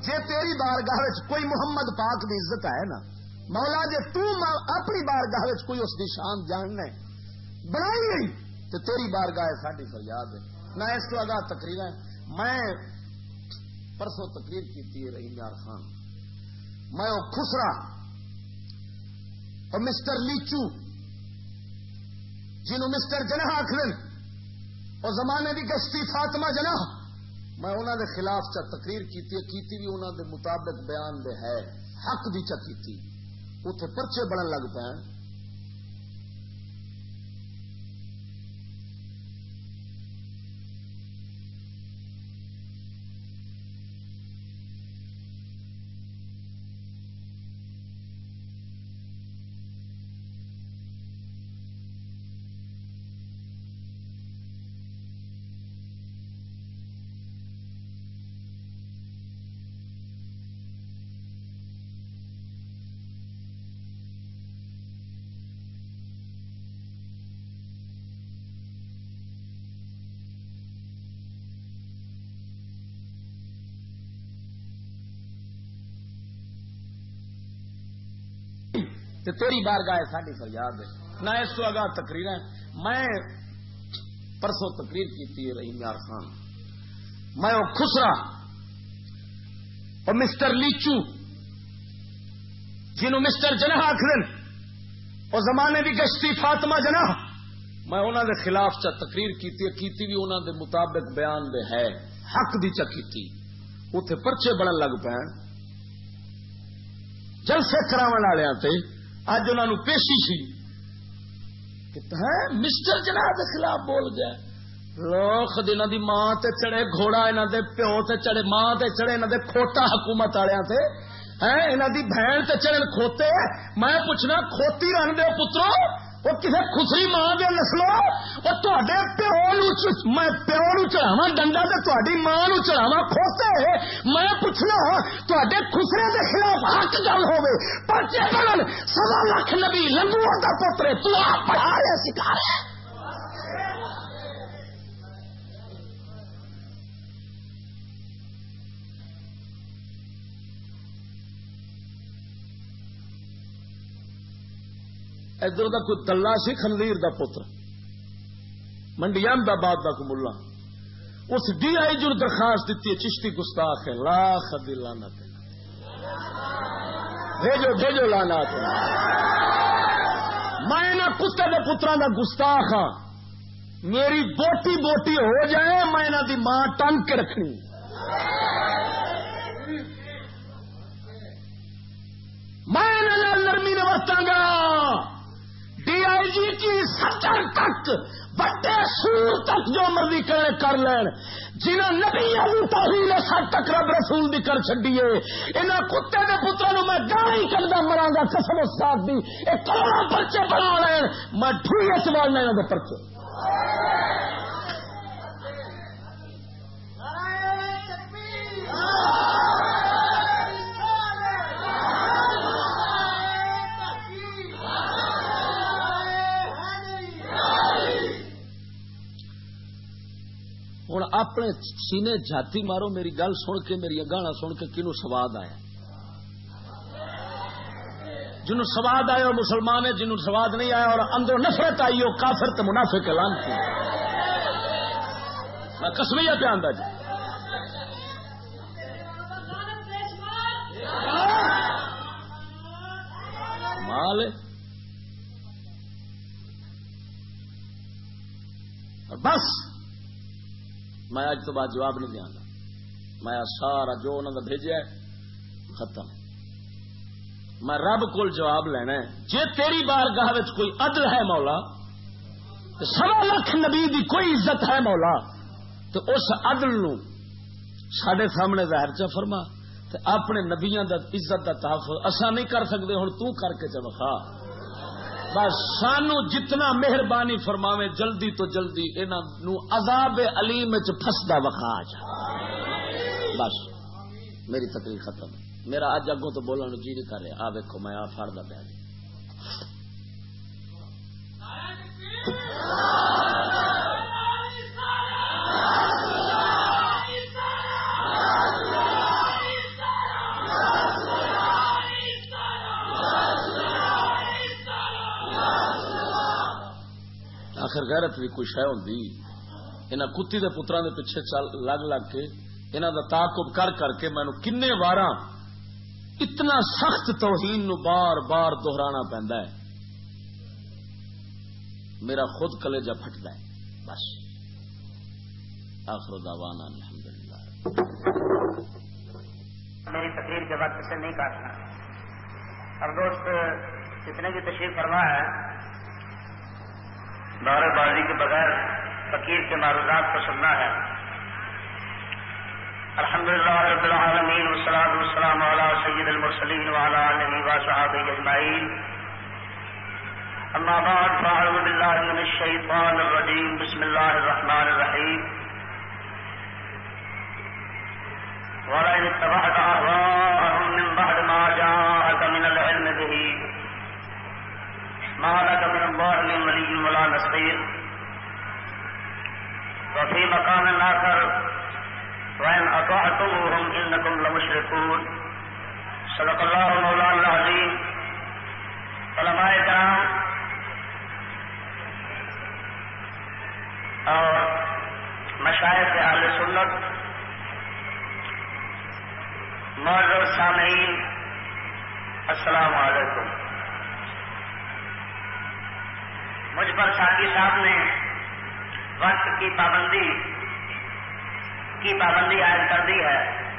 جے تیری بارگاہ کوئی محمد پاک دی عزت ہے نا، مولا جے تو اپنی بارگاہ کوئی اس دی شان جاننا ہے بنائی نہیں تو تیری بار گاہ ساری فریاد ہے۔ نہ اس تو اگاہ تقریر ہے میں پرسوں تقریر کی رحیم یار خان۔ میں خسرا اور مسٹر لیچو، جنہوں مسٹر جناح آخر اور زمانے کی گشتی فاطمہ جناح، میں انہوں دے خلاف چا تقریر کی کیتی بھی انہوں دے مطابق بیان دے ہے، حق بھی چا کیتی اتے پرچے بڑھن لگ پے تے تیری بار گاہ ساری فریاد ہے۔ نہ اس کو اگاہ تقریر ہے۔ میں پرسوں تقریر کی رحیم یار خان۔ میں وہ خسرا اور مسٹر لیچو، جنہوں مسٹر جناح آخر اور زمانے کی گشتی فاطمہ جناح، میں انہوں دے خلاف چا تقریر کی کیتی بھی انہوں دے مطابق بیان دے ہے۔ حق دی چا کیتی۔ اتے پرچے بڑھن لگ پے جلسے کراو والے اج انہوں پیشی سی ہاں، مسٹر جناب کے خلاف بول گیا۔ لوگ دن دی ماں تے چڑے گھوڑا انہوں دے پیو تے چڑے ماں تے چڑے انہوں دے کھوٹا حکومت والے تے۔ ہاں، انہوں دی بہن تے چڑے کھوتے۔ میں پوچھنا، کھوتی رن دے پترو؟ وہ کسی خسری ماں دے نسلو وہ تے پیو میں پیو نو چڑھاوا ڈنڈا تو تاری ماں نو چڑھاوا کھوتے میں پوچھنا ہاں، تے خسرے کے خلاف حق گل ہوے پرچے بڑھن سوا لاکھ نبی لنگو کا پوترے تو آپ پڑھا رہے سکھا رہے ادھر دا کوئی تلا سی خنزیر دا پتر منڈی احمدآباد کا ملا۔ اس ڈی آئی جو درخواست دیتی ہے، چشتی گستاخ ہے لاکھ دی لانا بھیجو بھیجو لانا میں کتے کے پترا کا گستاخ ہاں۔ میری بوٹی بوٹی ہو جائے، میں دی ماں ٹنگ کے رکھنی۔ میں نرمی نے ورتاں گا۔ ڈی آئی جی کی سچر تک بڑے سور تک جو مرضی کرے، کر لین۔ جنہ نبی علی توحید سر تک رب رسول دی کر چڈیے انہاں کتے دے پتروں نو میں گالی کردا مراں گا قسم استاد دی۔ اے کروڑا پرچے بنا لین۔ میں ڈھوئے چوالنا انہاں دے پرچے۔ ہوں اپنے سینے جاتی مارو، میری گل سن کے، میری گانا سن کے کنو سواد آیا؟ جنہوں سواد آیا وہ مسلمان ہے جنہوں سواد نہیں آیا اور اندر نفرت آئی، وہ کافر تو منافع کے کی۔ میں کسمیا پہ آدھا جی۔ مال بس۔ میں اج تو بعد جواب نہیں دیا گا۔ میں سارا جو انہوں نے بھیجا ختم۔ میں رب کو جواب لینا ہے۔ جے تیری بار گاہ کوئی عدل ہے مولا سوا لاکھ نبی دی کوئی عزت ہے مولا تو اس عدل نو سڈے سامنے ظاہر چا فرما اپنے نبیا دا عزت دا تحفظ اصا نہیں کر سکتے ہوں تو کر کے چ بس سانو جتنا مہربانی فرماوے جلدی تو جلدی انہوں عذاب علیم چسدا فسدا وکھا جا۔ بس، میری تقریر ختم۔ میرا اج اگوں تو بولنے جی نہیں کر رہا آ ویکو میں آ فردا پیا جی۔ آخر غیرت بھی کچھ ہے ہوں ان کتی دے پترا دے پیچھے چل لگ لگ کے انہوں دا تعاقب کر کر کے مینو کن وار اتنا سخت توہین نو بار بار دہرانا پہنتا ہے۔ میرا خود کلیجا پھٹتا ہے۔ بس۔ آخر دعوانا الحمدللہ۔ میری تقریر کے وقت سے نہیں کاٹنا۔ اب دوست، جتنے بھی تشریف فرما ہے دور بازی کے بغیر فقیر کے معروضات کو سننا ہے۔ الحمد للہ رب العالمین والصلاة والسلام علی سید المرسلین وعلى آلہ وصحابہ اجمعین۔ اما بعد، فاعوذ باللہ من الشیطان الرجیم۔ بسم اللہ الرحمن الرحیم۔ وَلَئِنِ اتَّبَعْتَ أَهْوَاءَهُمْ مِنْ بَعْدِ مَا جَاءَكَ مِنَ الْعِلْمِ بِهِ ما لك من الله من ولي ولا نصير. وفي مكان آخر، وإن أطعتموهم إنكم لمشركون. صدق الله مولانا العظيم. علماء کرام، اور مشاہد اہل سنت معذر سامعین، السلام علیکم. مجھ پر ساتھی صاحب نے وقت کی پابندی کی پابندی عائد کر دی ہے۔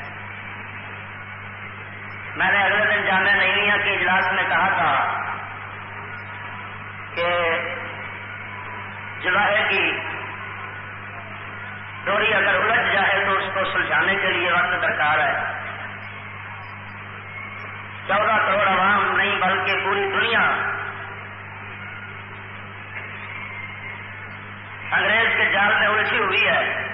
میں نے اگلے دن جامع نہیں کے اجلاس میں کہا تھا کہ جلاحے کی ڈوری اگر الجھ جائے تو اس کو سلجھانے کے لیے وقت درکار ہے۔ چودہ کروڑ عوام نہیں بلکہ پوری دنیا انگریز کے جال میں الجھی ہوئی ہے۔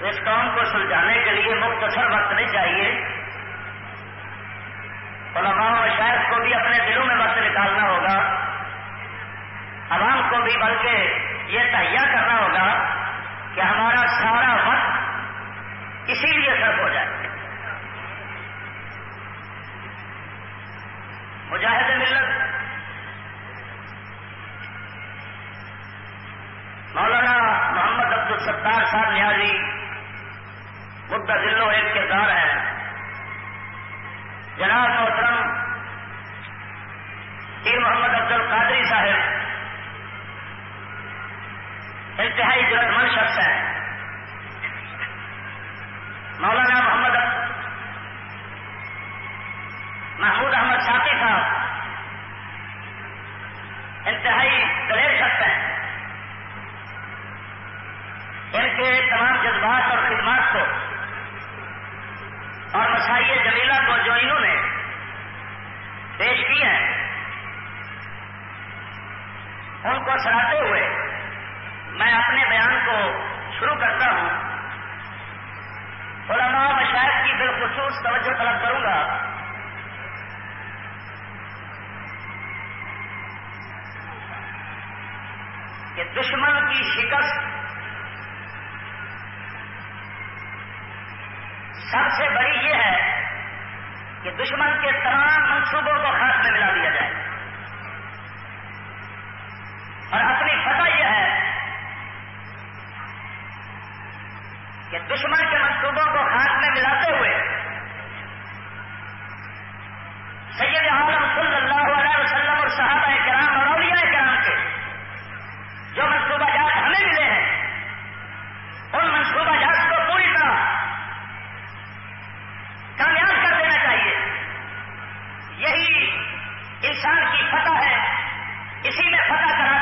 اس قوم کو سلجھانے کے لیے مختصر وقت نہیں چاہیے۔ علماء و شاید کو بھی اپنے دلوں میں وقت نکالنا ہوگا۔ عوام کو بھی، بلکہ یہ تہیا کرنا ہوگا کہ ہمارا سارا وقت اسی لیے صرف ہو جائے۔ مجاہد ملت مولانا محمد عبد الستار صاحب نیازی مدعا ذلو ایک کردار ہے جناب محترم، پیر محمد عبد القادری صاحب انتہائی ضرورت مند شخص ہے مولانا محمد محمود احمد ساتھی صاحب انتہائی دلیر شخص ہیں۔ ان کے تمام جذبات اور خدمات کو اور مسائل جمیلہ کو جو انہوں نے پیش کی ہیں، ان کو سراہتے ہوئے میں اپنے بیان کو شروع کرتا ہوں۔ علماء مشاہد کی بالخصوص توجہ طلب کروں گا۔ کہ دشمن کی شکست سب سے بڑی یہ ہے کہ دشمن کے تمام منصوبوں کو خاص میں ملا دیا جائے۔ اور اپنی فتح یہ ہے کہ دشمن کے منصوبوں کو خاص میں ملاتے ہوئے سید عالم صلی اللہ علیہ وسلم اور صحابہ کرام اور اولیاء کرام کے جو منصوبہ جات ہمیں ملے ہیں ان منصوبہ جات کو پوری طرح کامیاب کر دینا چاہیے یہی انسان کی فتح ہے اسی میں فتح کا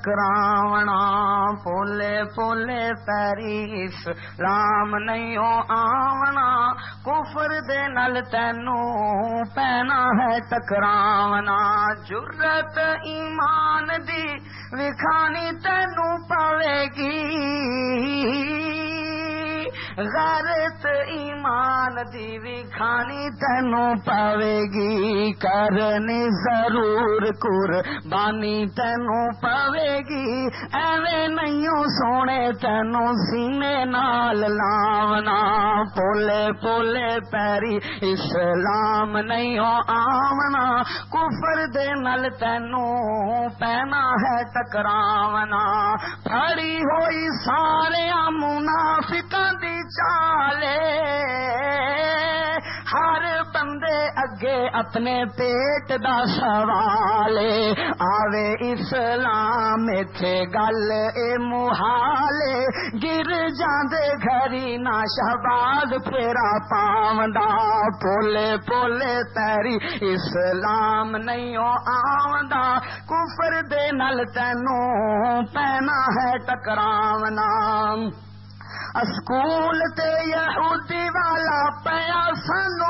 ٹکراونا پولی پولی پیریس رام نہیں ہو کفر تینو پینا ہے ٹکراونا جرت ایمان دی وکھانی تینو گی غیرت ایمان دی بھی تینو گی کرنی ضرور قربانی تینو پا پوے نہیں سونے تینو سینے نال لاونا پولے پولے پیری اسلام نہیں ہو آونا کفر دے نل تینو پہنا ہے ٹکراونا پھڑی ہوئی سارے منافقاں دی چالے ہر بندے اگے اپنے پیٹ دا سوال آوے اسلام تھے گل اے محالے، گر جاندے گھری نہ شہباز، پھیرا پاوندا پولے پولے تیری اسلام نہیں آوندا، کفر دے نل تینوں پینا ہے ٹکراونا۔ اسکول تے یہودی والا پیا سانو